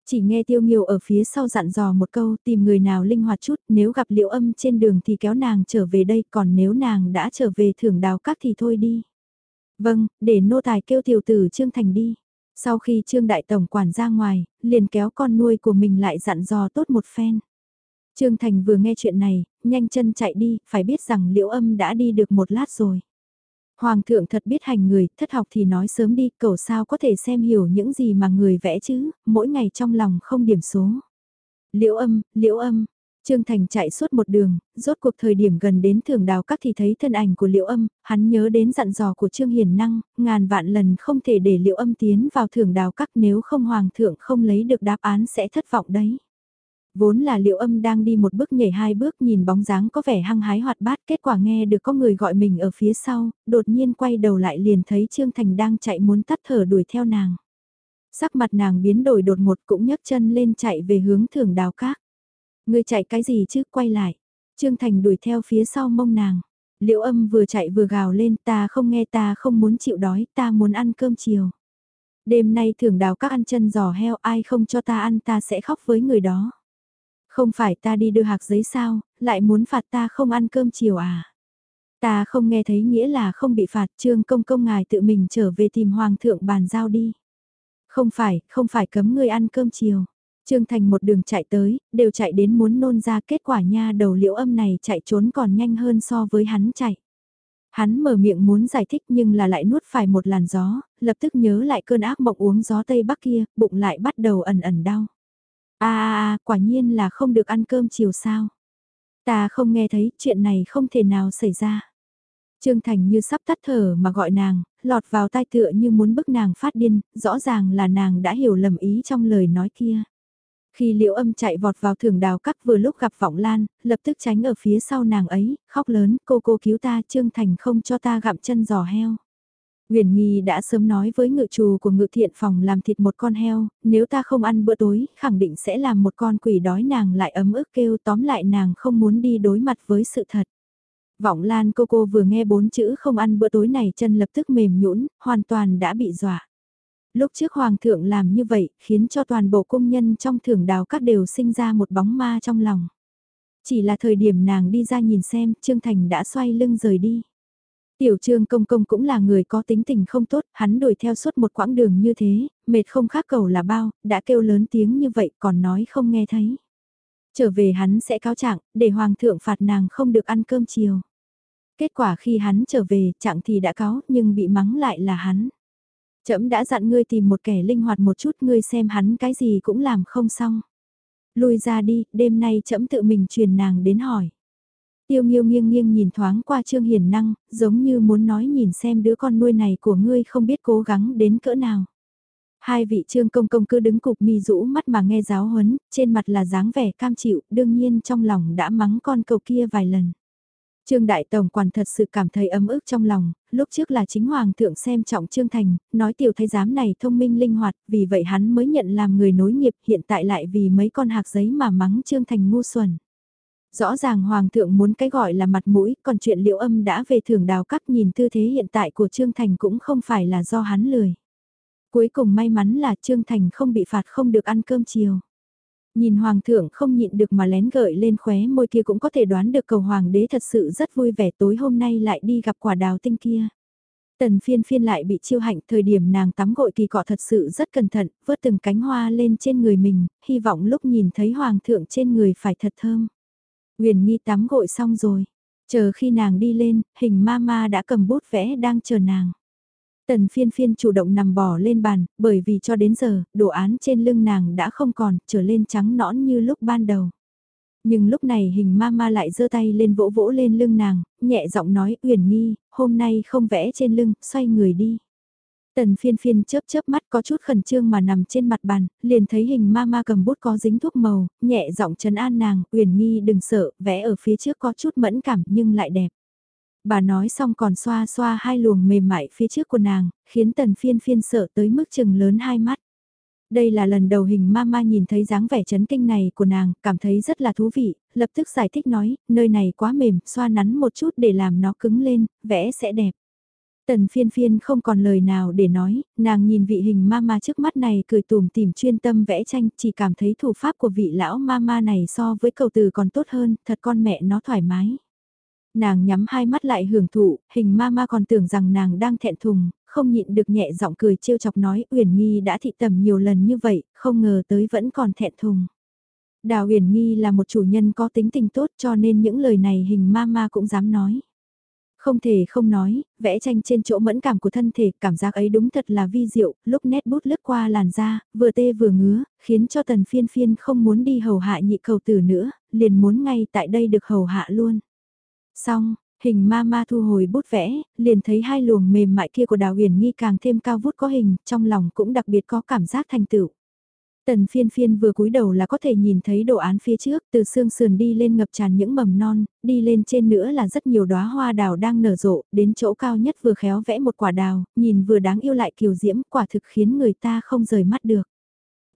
Chỉ nghe tiêu nghiêu ở phía sau dặn dò một câu tìm người nào linh hoạt chút, nếu gặp liệu âm trên đường thì kéo nàng trở về đây, còn nếu nàng đã trở về thưởng đào các thì thôi đi. Vâng, để nô tài kêu tiểu tử Trương Thành đi. Sau khi Trương Đại Tổng quản ra ngoài, liền kéo con nuôi của mình lại dặn dò tốt một phen. Trương Thành vừa nghe chuyện này, nhanh chân chạy đi, phải biết rằng liễu âm đã đi được một lát rồi. Hoàng thượng thật biết hành người, thất học thì nói sớm đi, cầu sao có thể xem hiểu những gì mà người vẽ chứ, mỗi ngày trong lòng không điểm số. Liễu âm, liễu âm, Trương Thành chạy suốt một đường, rốt cuộc thời điểm gần đến thưởng đào các thì thấy thân ảnh của liễu âm, hắn nhớ đến dặn dò của Trương Hiền Năng, ngàn vạn lần không thể để liễu âm tiến vào thưởng đào các nếu không hoàng thượng không lấy được đáp án sẽ thất vọng đấy. Vốn là Liễu âm đang đi một bước nhảy hai bước nhìn bóng dáng có vẻ hăng hái hoạt bát kết quả nghe được có người gọi mình ở phía sau, đột nhiên quay đầu lại liền thấy Trương Thành đang chạy muốn tắt thở đuổi theo nàng. Sắc mặt nàng biến đổi đột ngột cũng nhấc chân lên chạy về hướng thưởng đào cát ngươi chạy cái gì chứ quay lại. Trương Thành đuổi theo phía sau mông nàng. Liệu âm vừa chạy vừa gào lên ta không nghe ta không muốn chịu đói ta muốn ăn cơm chiều. Đêm nay thưởng đào các ăn chân giò heo ai không cho ta ăn ta sẽ khóc với người đó. Không phải ta đi đưa hạc giấy sao, lại muốn phạt ta không ăn cơm chiều à? Ta không nghe thấy nghĩa là không bị phạt trương công công ngài tự mình trở về tìm hoàng thượng bàn giao đi. Không phải, không phải cấm ngươi ăn cơm chiều. Trương Thành một đường chạy tới, đều chạy đến muốn nôn ra kết quả nha đầu liễu âm này chạy trốn còn nhanh hơn so với hắn chạy. Hắn mở miệng muốn giải thích nhưng là lại nuốt phải một làn gió, lập tức nhớ lại cơn ác mộng uống gió Tây Bắc kia, bụng lại bắt đầu ẩn ẩn đau. a à à, quả nhiên là không được ăn cơm chiều sao. Ta không nghe thấy, chuyện này không thể nào xảy ra. Trương Thành như sắp tắt thở mà gọi nàng, lọt vào tai tựa như muốn bức nàng phát điên, rõ ràng là nàng đã hiểu lầm ý trong lời nói kia. Khi liễu âm chạy vọt vào thưởng đào cắt vừa lúc gặp vọng lan, lập tức tránh ở phía sau nàng ấy, khóc lớn, cô cô cứu ta, Trương Thành không cho ta gặm chân giò heo. uyển Nghi đã sớm nói với ngự trù của ngự thiện phòng làm thịt một con heo, nếu ta không ăn bữa tối, khẳng định sẽ làm một con quỷ đói nàng lại ấm ức kêu tóm lại nàng không muốn đi đối mặt với sự thật. Vọng Lan cô cô vừa nghe bốn chữ không ăn bữa tối này chân lập tức mềm nhũn, hoàn toàn đã bị dọa. Lúc trước Hoàng thượng làm như vậy, khiến cho toàn bộ công nhân trong thưởng đào các đều sinh ra một bóng ma trong lòng. Chỉ là thời điểm nàng đi ra nhìn xem, Trương Thành đã xoay lưng rời đi. Tiểu trương công công cũng là người có tính tình không tốt, hắn đuổi theo suốt một quãng đường như thế, mệt không khác cầu là bao, đã kêu lớn tiếng như vậy còn nói không nghe thấy. Trở về hắn sẽ cáo trạng, để hoàng thượng phạt nàng không được ăn cơm chiều. Kết quả khi hắn trở về, trạng thì đã cáo, nhưng bị mắng lại là hắn. Trẫm đã dặn ngươi tìm một kẻ linh hoạt một chút, ngươi xem hắn cái gì cũng làm không xong. Lui ra đi, đêm nay trẫm tự mình truyền nàng đến hỏi. Tiêu nghiêu nghiêng nghiêng nhìn thoáng qua Trương Hiền Năng, giống như muốn nói nhìn xem đứa con nuôi này của ngươi không biết cố gắng đến cỡ nào. Hai vị trương công công cứ đứng cục mi rũ mắt mà nghe giáo huấn, trên mặt là dáng vẻ cam chịu, đương nhiên trong lòng đã mắng con cầu kia vài lần. Trương Đại Tổng quản thật sự cảm thấy ấm ức trong lòng, lúc trước là chính Hoàng thượng xem trọng Trương Thành, nói tiểu thái giám này thông minh linh hoạt, vì vậy hắn mới nhận làm người nối nghiệp hiện tại lại vì mấy con hạc giấy mà mắng Trương Thành ngu xuẩn. Rõ ràng Hoàng thượng muốn cái gọi là mặt mũi, còn chuyện liệu âm đã về thưởng đào cắt nhìn tư thế hiện tại của Trương Thành cũng không phải là do hắn lười. Cuối cùng may mắn là Trương Thành không bị phạt không được ăn cơm chiều. Nhìn Hoàng thượng không nhịn được mà lén gợi lên khóe môi kia cũng có thể đoán được cầu Hoàng đế thật sự rất vui vẻ tối hôm nay lại đi gặp quả đào tinh kia. Tần phiên phiên lại bị chiêu hạnh thời điểm nàng tắm gội kỳ cọ thật sự rất cẩn thận, vớt từng cánh hoa lên trên người mình, hy vọng lúc nhìn thấy Hoàng thượng trên người phải thật thơm. Huyền Nghi tắm gội xong rồi. Chờ khi nàng đi lên, hình ma ma đã cầm bút vẽ đang chờ nàng. Tần phiên phiên chủ động nằm bò lên bàn, bởi vì cho đến giờ, đồ án trên lưng nàng đã không còn, trở lên trắng nõn như lúc ban đầu. Nhưng lúc này hình ma ma lại giơ tay lên vỗ vỗ lên lưng nàng, nhẹ giọng nói uyển nghi, hôm nay không vẽ trên lưng, xoay người đi. Tần phiên phiên chớp chớp mắt có chút khẩn trương mà nằm trên mặt bàn, liền thấy hình ma ma cầm bút có dính thuốc màu, nhẹ giọng trấn an nàng, uyển nghi đừng sợ, vẽ ở phía trước có chút mẫn cảm nhưng lại đẹp. Bà nói xong còn xoa xoa hai luồng mềm mại phía trước của nàng, khiến tần phiên phiên sợ tới mức chừng lớn hai mắt. Đây là lần đầu hình mama nhìn thấy dáng vẻ chấn kinh này của nàng, cảm thấy rất là thú vị, lập tức giải thích nói, nơi này quá mềm, xoa nắn một chút để làm nó cứng lên, vẽ sẽ đẹp. Tần phiên phiên không còn lời nào để nói, nàng nhìn vị hình mama trước mắt này cười tùm tìm chuyên tâm vẽ tranh, chỉ cảm thấy thủ pháp của vị lão mama này so với cầu từ còn tốt hơn, thật con mẹ nó thoải mái. Nàng nhắm hai mắt lại hưởng thụ, hình ma ma còn tưởng rằng nàng đang thẹn thùng, không nhịn được nhẹ giọng cười trêu chọc nói Uyển Nghi đã thị tầm nhiều lần như vậy, không ngờ tới vẫn còn thẹn thùng. Đào Uyển Nghi là một chủ nhân có tính tình tốt cho nên những lời này hình ma ma cũng dám nói. Không thể không nói, vẽ tranh trên chỗ mẫn cảm của thân thể, cảm giác ấy đúng thật là vi diệu, lúc nét bút lướt qua làn da, vừa tê vừa ngứa, khiến cho tần phiên phiên không muốn đi hầu hạ nhị cầu tử nữa, liền muốn ngay tại đây được hầu hạ luôn. Xong, hình ma ma thu hồi bút vẽ, liền thấy hai luồng mềm mại kia của đào huyền nghi càng thêm cao vút có hình, trong lòng cũng đặc biệt có cảm giác thành tựu. Tần phiên phiên vừa cúi đầu là có thể nhìn thấy đồ án phía trước, từ xương sườn đi lên ngập tràn những mầm non, đi lên trên nữa là rất nhiều đóa hoa đào đang nở rộ, đến chỗ cao nhất vừa khéo vẽ một quả đào, nhìn vừa đáng yêu lại kiều diễm, quả thực khiến người ta không rời mắt được.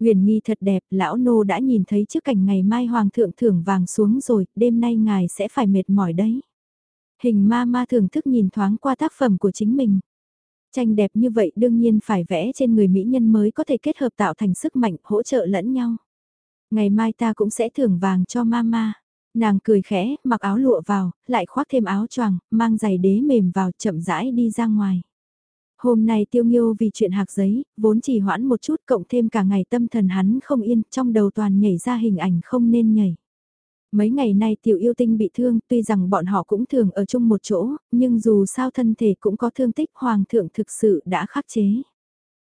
Huyền nghi thật đẹp, lão nô đã nhìn thấy trước cảnh ngày mai hoàng thượng thưởng vàng xuống rồi, đêm nay ngài sẽ phải mệt mỏi đấy. Hình ma ma thưởng thức nhìn thoáng qua tác phẩm của chính mình. Tranh đẹp như vậy đương nhiên phải vẽ trên người mỹ nhân mới có thể kết hợp tạo thành sức mạnh hỗ trợ lẫn nhau. Ngày mai ta cũng sẽ thưởng vàng cho mama. Nàng cười khẽ, mặc áo lụa vào, lại khoác thêm áo choàng, mang giày đế mềm vào chậm rãi đi ra ngoài. Hôm nay tiêu nghiêu vì chuyện hạc giấy, vốn chỉ hoãn một chút cộng thêm cả ngày tâm thần hắn không yên, trong đầu toàn nhảy ra hình ảnh không nên nhảy. Mấy ngày nay tiểu yêu tinh bị thương tuy rằng bọn họ cũng thường ở chung một chỗ, nhưng dù sao thân thể cũng có thương tích hoàng thượng thực sự đã khắc chế.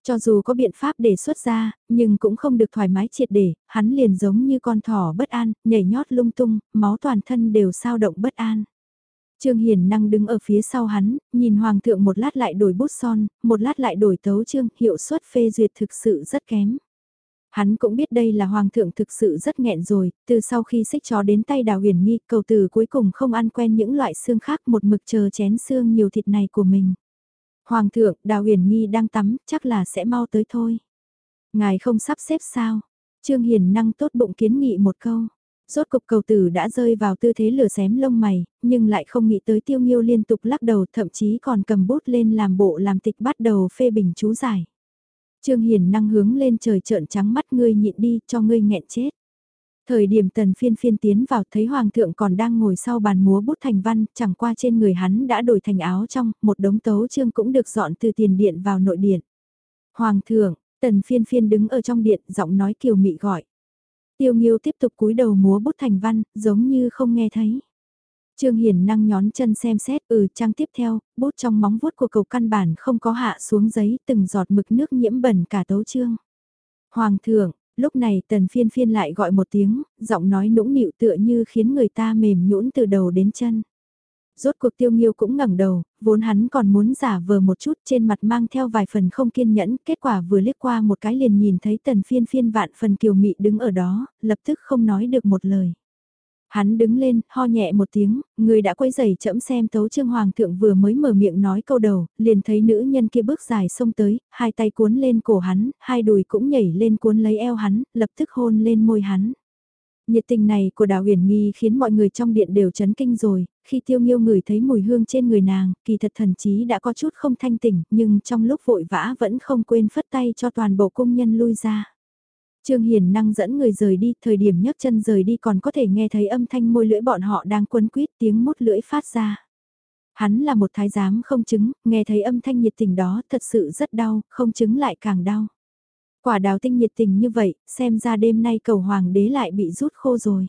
Cho dù có biện pháp đề xuất ra, nhưng cũng không được thoải mái triệt để, hắn liền giống như con thỏ bất an, nhảy nhót lung tung, máu toàn thân đều sao động bất an. Trương Hiền năng đứng ở phía sau hắn, nhìn Hoàng thượng một lát lại đổi bút son, một lát lại đổi tấu chương, hiệu suất phê duyệt thực sự rất kém. Hắn cũng biết đây là Hoàng thượng thực sự rất nghẹn rồi, từ sau khi xích chó đến tay đào huyền nghi, cầu từ cuối cùng không ăn quen những loại xương khác một mực chờ chén xương nhiều thịt này của mình. Hoàng thượng, đào huyền nghi đang tắm, chắc là sẽ mau tới thôi. Ngài không sắp xếp sao? Trương Hiền năng tốt bụng kiến nghị một câu. Rốt cục cầu tử đã rơi vào tư thế lửa xém lông mày, nhưng lại không nghĩ tới tiêu nghiêu liên tục lắc đầu thậm chí còn cầm bút lên làm bộ làm tịch bắt đầu phê bình chú giải. Trương Hiền năng hướng lên trời trợn trắng mắt ngươi nhịn đi cho ngươi nghẹn chết. Thời điểm tần phiên phiên tiến vào thấy hoàng thượng còn đang ngồi sau bàn múa bút thành văn, chẳng qua trên người hắn đã đổi thành áo trong, một đống tấu chương cũng được dọn từ tiền điện vào nội điện. Hoàng thượng, tần phiên phiên đứng ở trong điện, giọng nói kiều mị gọi. Tiêu Nghiêu tiếp tục cúi đầu múa bút thành văn, giống như không nghe thấy. Trương Hiền năng nhón chân xem xét, ừ trang tiếp theo, bút trong móng vuốt của cầu căn bản không có hạ xuống giấy, từng giọt mực nước nhiễm bẩn cả tấu chương. Hoàng thượng, lúc này tần phiên phiên lại gọi một tiếng, giọng nói nũng nịu tựa như khiến người ta mềm nhũn từ đầu đến chân. Rốt cuộc tiêu nghiêu cũng ngẩng đầu, vốn hắn còn muốn giả vờ một chút trên mặt mang theo vài phần không kiên nhẫn, kết quả vừa liếc qua một cái liền nhìn thấy tần phiên phiên vạn phần kiều mị đứng ở đó, lập tức không nói được một lời. Hắn đứng lên, ho nhẹ một tiếng, người đã quay giày chậm xem tấu trương hoàng thượng vừa mới mở miệng nói câu đầu, liền thấy nữ nhân kia bước dài xông tới, hai tay cuốn lên cổ hắn, hai đùi cũng nhảy lên cuốn lấy eo hắn, lập tức hôn lên môi hắn. Nhiệt tình này của đào huyền nghi khiến mọi người trong điện đều chấn kinh rồi, khi tiêu nghiêu ngửi thấy mùi hương trên người nàng, kỳ thật thần chí đã có chút không thanh tỉnh, nhưng trong lúc vội vã vẫn không quên phất tay cho toàn bộ cung nhân lui ra. Trương Hiền năng dẫn người rời đi, thời điểm nhấc chân rời đi còn có thể nghe thấy âm thanh môi lưỡi bọn họ đang quấn quýt tiếng mút lưỡi phát ra. Hắn là một thái giám không chứng, nghe thấy âm thanh nhiệt tình đó thật sự rất đau, không chứng lại càng đau. Quả đào tinh nhiệt tình như vậy, xem ra đêm nay cầu hoàng đế lại bị rút khô rồi.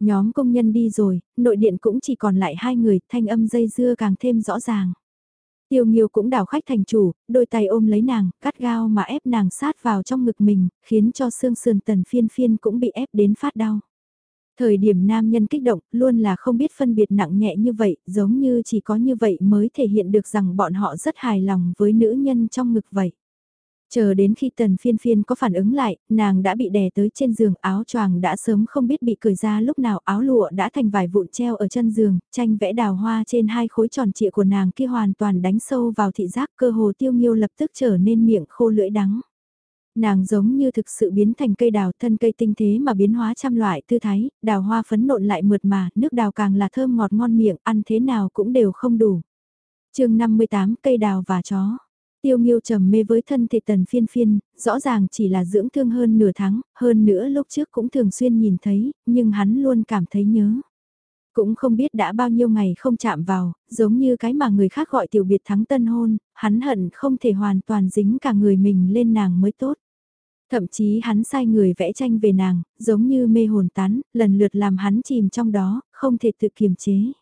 Nhóm công nhân đi rồi, nội điện cũng chỉ còn lại hai người, thanh âm dây dưa càng thêm rõ ràng. Tiêu Nghiêu cũng đảo khách thành chủ, đôi tay ôm lấy nàng, cắt gao mà ép nàng sát vào trong ngực mình, khiến cho xương sườn tần phiên phiên cũng bị ép đến phát đau. Thời điểm nam nhân kích động, luôn là không biết phân biệt nặng nhẹ như vậy, giống như chỉ có như vậy mới thể hiện được rằng bọn họ rất hài lòng với nữ nhân trong ngực vậy. Chờ đến khi tần phiên phiên có phản ứng lại, nàng đã bị đè tới trên giường, áo choàng đã sớm không biết bị cởi ra lúc nào áo lụa đã thành vài vụn treo ở chân giường, tranh vẽ đào hoa trên hai khối tròn trịa của nàng kia hoàn toàn đánh sâu vào thị giác cơ hồ tiêu nghiêu lập tức trở nên miệng khô lưỡi đắng. Nàng giống như thực sự biến thành cây đào thân cây tinh thế mà biến hóa trăm loại tư thái, đào hoa phấn nộn lại mượt mà, nước đào càng là thơm ngọt ngon miệng, ăn thế nào cũng đều không đủ. chương 58 cây đào và chó Tiêu Nghiêu trầm mê với thân thể tần phiên phiên, rõ ràng chỉ là dưỡng thương hơn nửa tháng, hơn nữa lúc trước cũng thường xuyên nhìn thấy, nhưng hắn luôn cảm thấy nhớ. Cũng không biết đã bao nhiêu ngày không chạm vào, giống như cái mà người khác gọi tiểu biệt thắng tân hôn, hắn hận không thể hoàn toàn dính cả người mình lên nàng mới tốt. Thậm chí hắn sai người vẽ tranh về nàng, giống như mê hồn tán, lần lượt làm hắn chìm trong đó, không thể tự kiềm chế.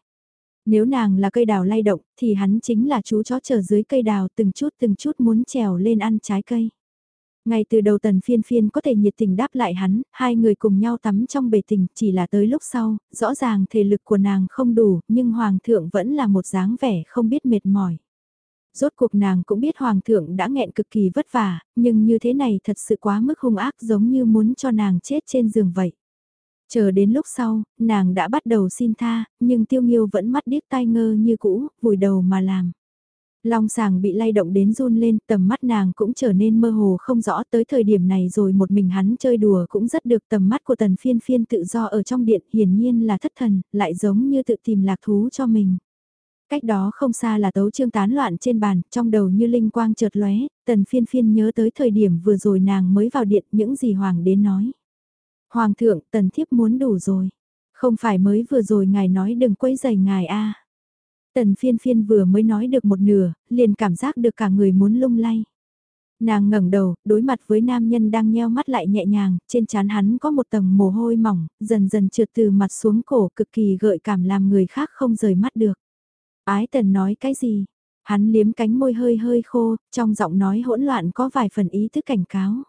Nếu nàng là cây đào lay động, thì hắn chính là chú chó chờ dưới cây đào từng chút từng chút muốn trèo lên ăn trái cây. Ngay từ đầu tần phiên phiên có thể nhiệt tình đáp lại hắn, hai người cùng nhau tắm trong bể tình, chỉ là tới lúc sau, rõ ràng thể lực của nàng không đủ, nhưng hoàng thượng vẫn là một dáng vẻ không biết mệt mỏi. Rốt cuộc nàng cũng biết hoàng thượng đã nghẹn cực kỳ vất vả, nhưng như thế này thật sự quá mức hung ác giống như muốn cho nàng chết trên giường vậy. Chờ đến lúc sau, nàng đã bắt đầu xin tha, nhưng tiêu nghiêu vẫn mắt điếc tai ngơ như cũ, vùi đầu mà làm. Long sàng bị lay động đến run lên, tầm mắt nàng cũng trở nên mơ hồ không rõ tới thời điểm này rồi một mình hắn chơi đùa cũng rất được tầm mắt của tần phiên phiên tự do ở trong điện hiển nhiên là thất thần, lại giống như tự tìm lạc thú cho mình. Cách đó không xa là tấu trương tán loạn trên bàn, trong đầu như linh quang chợt lóe, tần phiên phiên nhớ tới thời điểm vừa rồi nàng mới vào điện những gì hoàng đến nói. Hoàng thượng, tần thiếp muốn đủ rồi. Không phải mới vừa rồi ngài nói đừng quấy giày ngài a. Tần phiên phiên vừa mới nói được một nửa, liền cảm giác được cả người muốn lung lay. Nàng ngẩng đầu, đối mặt với nam nhân đang nheo mắt lại nhẹ nhàng, trên trán hắn có một tầng mồ hôi mỏng, dần dần trượt từ mặt xuống cổ cực kỳ gợi cảm làm người khác không rời mắt được. Ái tần nói cái gì? Hắn liếm cánh môi hơi hơi khô, trong giọng nói hỗn loạn có vài phần ý thức cảnh cáo.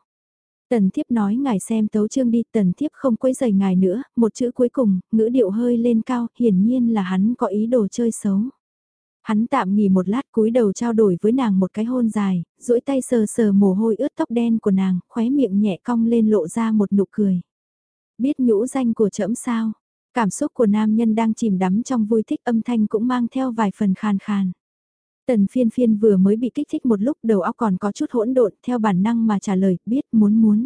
Tần thiếp nói ngài xem tấu chương đi, tần thiếp không quấy giày ngài nữa, một chữ cuối cùng, ngữ điệu hơi lên cao, hiển nhiên là hắn có ý đồ chơi xấu. Hắn tạm nghỉ một lát cúi đầu trao đổi với nàng một cái hôn dài, duỗi tay sờ sờ mồ hôi ướt tóc đen của nàng, khóe miệng nhẹ cong lên lộ ra một nụ cười. Biết nhũ danh của trẫm sao? Cảm xúc của nam nhân đang chìm đắm trong vui thích âm thanh cũng mang theo vài phần khàn khàn. Tần phiên phiên vừa mới bị kích thích một lúc đầu óc còn có chút hỗn độn theo bản năng mà trả lời biết muốn muốn.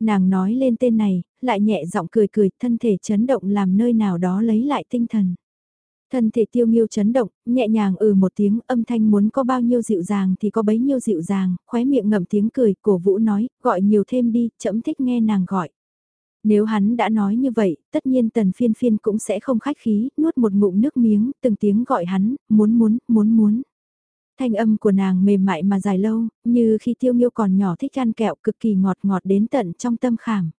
Nàng nói lên tên này, lại nhẹ giọng cười cười thân thể chấn động làm nơi nào đó lấy lại tinh thần. Thân thể tiêu nghiêu chấn động, nhẹ nhàng ừ một tiếng âm thanh muốn có bao nhiêu dịu dàng thì có bấy nhiêu dịu dàng, khóe miệng ngậm tiếng cười, cổ vũ nói, gọi nhiều thêm đi, chậm thích nghe nàng gọi. Nếu hắn đã nói như vậy, tất nhiên tần phiên phiên cũng sẽ không khách khí, nuốt một ngụm nước miếng, từng tiếng gọi hắn, muốn muốn, muốn muốn. Thanh âm của nàng mềm mại mà dài lâu, như khi tiêu nghiêu còn nhỏ thích ăn kẹo cực kỳ ngọt ngọt đến tận trong tâm khảm.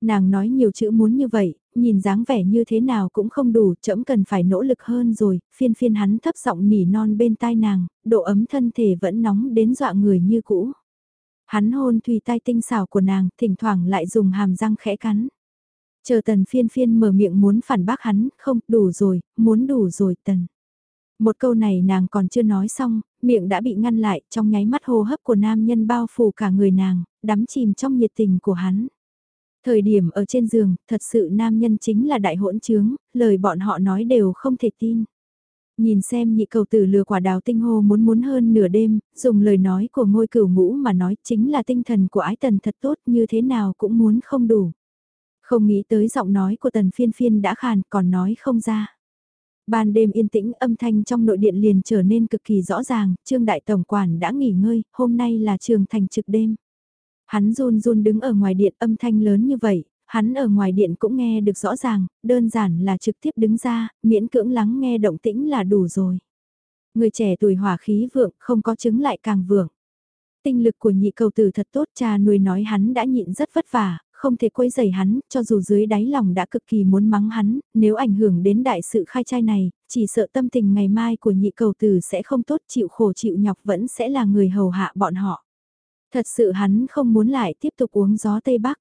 Nàng nói nhiều chữ muốn như vậy, nhìn dáng vẻ như thế nào cũng không đủ, trẫm cần phải nỗ lực hơn rồi, phiên phiên hắn thấp giọng nỉ non bên tai nàng, độ ấm thân thể vẫn nóng đến dọa người như cũ. Hắn hôn thùy tai tinh xảo của nàng, thỉnh thoảng lại dùng hàm răng khẽ cắn. Chờ tần phiên phiên mở miệng muốn phản bác hắn, không, đủ rồi, muốn đủ rồi tần. Một câu này nàng còn chưa nói xong, miệng đã bị ngăn lại trong nháy mắt hô hấp của nam nhân bao phủ cả người nàng, đắm chìm trong nhiệt tình của hắn. Thời điểm ở trên giường, thật sự nam nhân chính là đại hỗn trướng, lời bọn họ nói đều không thể tin. Nhìn xem nhị cầu tử lừa quả đào tinh hô muốn muốn hơn nửa đêm, dùng lời nói của ngôi cửu ngũ mà nói chính là tinh thần của ái tần thật tốt như thế nào cũng muốn không đủ. Không nghĩ tới giọng nói của tần phiên phiên đã khàn còn nói không ra. Ban đêm yên tĩnh âm thanh trong nội điện liền trở nên cực kỳ rõ ràng, Trương Đại Tổng Quản đã nghỉ ngơi, hôm nay là trường thành trực đêm. Hắn run run đứng ở ngoài điện âm thanh lớn như vậy, hắn ở ngoài điện cũng nghe được rõ ràng, đơn giản là trực tiếp đứng ra, miễn cưỡng lắng nghe động tĩnh là đủ rồi. Người trẻ tuổi hỏa khí vượng, không có chứng lại càng vượng. Tinh lực của nhị cầu tử thật tốt cha nuôi nói hắn đã nhịn rất vất vả, không thể quấy rầy hắn, cho dù dưới đáy lòng đã cực kỳ muốn mắng hắn, nếu ảnh hưởng đến đại sự khai trai này, chỉ sợ tâm tình ngày mai của nhị cầu tử sẽ không tốt chịu khổ chịu nhọc vẫn sẽ là người hầu hạ bọn họ. Thật sự hắn không muốn lại tiếp tục uống gió Tây Bắc.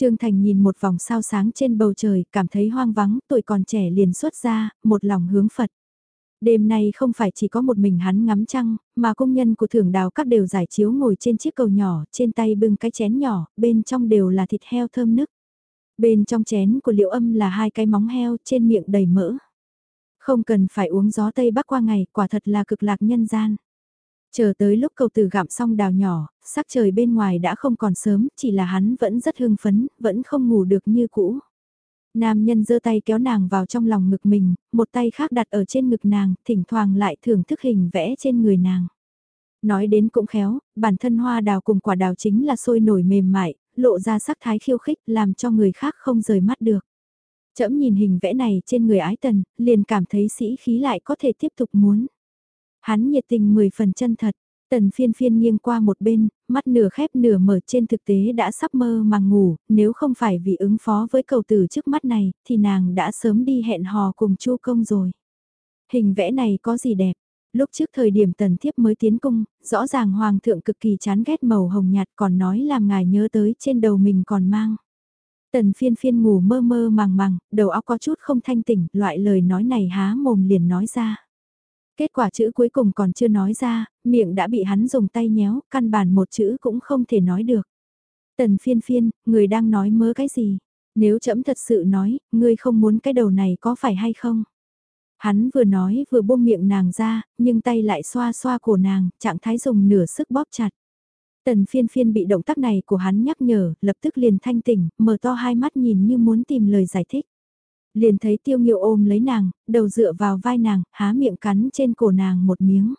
Trương Thành nhìn một vòng sao sáng trên bầu trời, cảm thấy hoang vắng, tuổi còn trẻ liền xuất ra, một lòng hướng Phật. Đêm nay không phải chỉ có một mình hắn ngắm trăng, mà công nhân của thưởng đào các đều giải chiếu ngồi trên chiếc cầu nhỏ, trên tay bưng cái chén nhỏ, bên trong đều là thịt heo thơm nức. Bên trong chén của liệu âm là hai cái móng heo trên miệng đầy mỡ. Không cần phải uống gió Tây Bắc qua ngày, quả thật là cực lạc nhân gian. Chờ tới lúc cầu tử gặm xong đào nhỏ, sắc trời bên ngoài đã không còn sớm, chỉ là hắn vẫn rất hưng phấn, vẫn không ngủ được như cũ. Nam nhân giơ tay kéo nàng vào trong lòng ngực mình, một tay khác đặt ở trên ngực nàng, thỉnh thoảng lại thưởng thức hình vẽ trên người nàng. Nói đến cũng khéo, bản thân hoa đào cùng quả đào chính là sôi nổi mềm mại, lộ ra sắc thái khiêu khích làm cho người khác không rời mắt được. Chậm nhìn hình vẽ này trên người ái tần, liền cảm thấy sĩ khí lại có thể tiếp tục muốn. Hắn nhiệt tình mười phần chân thật, Tần phiên phiên nghiêng qua một bên, mắt nửa khép nửa mở trên thực tế đã sắp mơ mà ngủ, nếu không phải vì ứng phó với cầu tử trước mắt này, thì nàng đã sớm đi hẹn hò cùng chu công rồi. Hình vẽ này có gì đẹp? Lúc trước thời điểm tần thiếp mới tiến cung, rõ ràng hoàng thượng cực kỳ chán ghét màu hồng nhạt còn nói làm ngài nhớ tới trên đầu mình còn mang. Tần phiên phiên ngủ mơ mơ màng màng, đầu óc có chút không thanh tỉnh, loại lời nói này há mồm liền nói ra. Kết quả chữ cuối cùng còn chưa nói ra, miệng đã bị hắn dùng tay nhéo, căn bản một chữ cũng không thể nói được. Tần phiên phiên, người đang nói mớ cái gì? Nếu trẫm thật sự nói, ngươi không muốn cái đầu này có phải hay không? Hắn vừa nói vừa buông miệng nàng ra, nhưng tay lại xoa xoa cổ nàng, trạng thái dùng nửa sức bóp chặt. Tần phiên phiên bị động tác này của hắn nhắc nhở, lập tức liền thanh tỉnh, mở to hai mắt nhìn như muốn tìm lời giải thích. Liền thấy tiêu nghiệu ôm lấy nàng, đầu dựa vào vai nàng, há miệng cắn trên cổ nàng một miếng.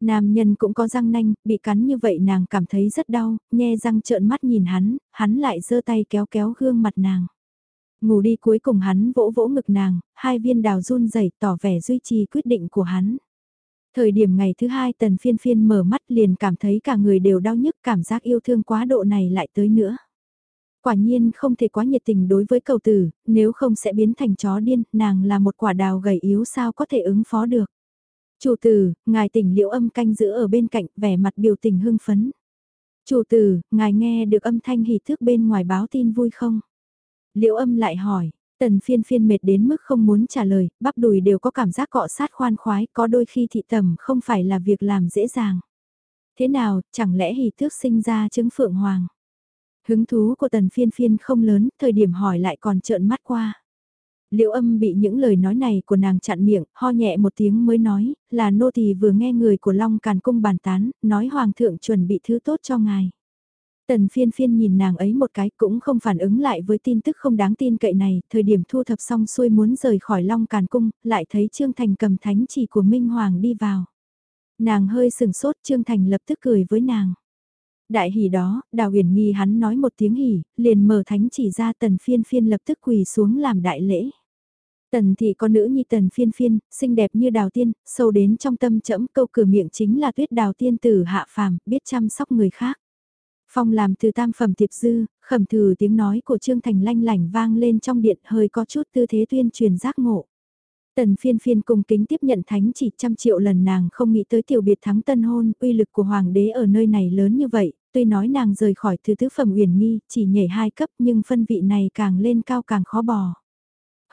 Nam nhân cũng có răng nanh, bị cắn như vậy nàng cảm thấy rất đau, nhe răng trợn mắt nhìn hắn, hắn lại giơ tay kéo kéo gương mặt nàng. Ngủ đi cuối cùng hắn vỗ vỗ ngực nàng, hai viên đào run rẩy tỏ vẻ duy trì quyết định của hắn. Thời điểm ngày thứ hai tần phiên phiên mở mắt liền cảm thấy cả người đều đau nhức cảm giác yêu thương quá độ này lại tới nữa. Quả nhiên không thể quá nhiệt tình đối với cầu tử, nếu không sẽ biến thành chó điên, nàng là một quả đào gầy yếu sao có thể ứng phó được. Chủ tử, ngài tỉnh liễu âm canh giữ ở bên cạnh, vẻ mặt biểu tình hưng phấn. Chủ tử, ngài nghe được âm thanh hỉ thức bên ngoài báo tin vui không? Liễu âm lại hỏi, tần phiên phiên mệt đến mức không muốn trả lời, bắp đùi đều có cảm giác cọ sát khoan khoái, có đôi khi thị tầm không phải là việc làm dễ dàng. Thế nào, chẳng lẽ hỉ thức sinh ra chứng phượng hoàng? Hứng thú của tần phiên phiên không lớn, thời điểm hỏi lại còn trợn mắt qua. Liễu âm bị những lời nói này của nàng chặn miệng, ho nhẹ một tiếng mới nói, là nô tỳ vừa nghe người của Long Càn Cung bàn tán, nói Hoàng thượng chuẩn bị thứ tốt cho ngài. Tần phiên phiên nhìn nàng ấy một cái cũng không phản ứng lại với tin tức không đáng tin cậy này, thời điểm thu thập xong xuôi muốn rời khỏi Long Càn Cung, lại thấy Trương Thành cầm thánh chỉ của Minh Hoàng đi vào. Nàng hơi sừng sốt Trương Thành lập tức cười với nàng. Đại hỉ đó, đào huyền nghi hắn nói một tiếng hỉ, liền mở thánh chỉ ra tần phiên phiên lập tức quỳ xuống làm đại lễ. Tần thị con nữ nhi tần phiên phiên, xinh đẹp như đào tiên, sâu đến trong tâm trẫm câu cửa miệng chính là tuyết đào tiên tử hạ phàm, biết chăm sóc người khác. Phong làm từ tam phẩm tiệp dư, khẩm thử tiếng nói của Trương Thành lanh lảnh vang lên trong điện hơi có chút tư thế tuyên truyền giác ngộ. Tần phiên phiên cung kính tiếp nhận thánh chỉ trăm triệu lần nàng không nghĩ tới tiểu biệt thắng tân hôn, uy lực của hoàng đế ở nơi này lớn như vậy, tuy nói nàng rời khỏi thứ tứ phẩm uyển nghi, chỉ nhảy hai cấp nhưng phân vị này càng lên cao càng khó bò.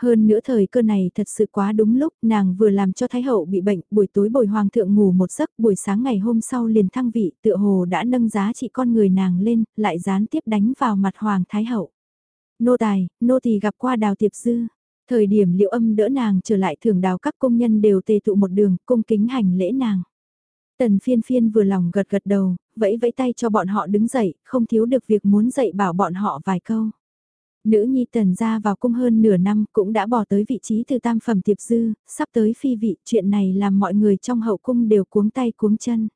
Hơn nữa thời cơ này thật sự quá đúng lúc, nàng vừa làm cho Thái Hậu bị bệnh, buổi tối bồi Hoàng thượng ngủ một giấc, buổi sáng ngày hôm sau liền thăng vị, tựa hồ đã nâng giá trị con người nàng lên, lại gián tiếp đánh vào mặt Hoàng Thái Hậu. Nô tài, nô tỳ gặp qua đào tiệp dư. Thời điểm liệu âm đỡ nàng trở lại thường đào các công nhân đều tề tụ một đường, cung kính hành lễ nàng. Tần phiên phiên vừa lòng gật gật đầu, vẫy vẫy tay cho bọn họ đứng dậy, không thiếu được việc muốn dạy bảo bọn họ vài câu. Nữ nhi tần ra vào cung hơn nửa năm cũng đã bỏ tới vị trí từ tam phẩm tiệp dư, sắp tới phi vị, chuyện này làm mọi người trong hậu cung đều cuống tay cuống chân.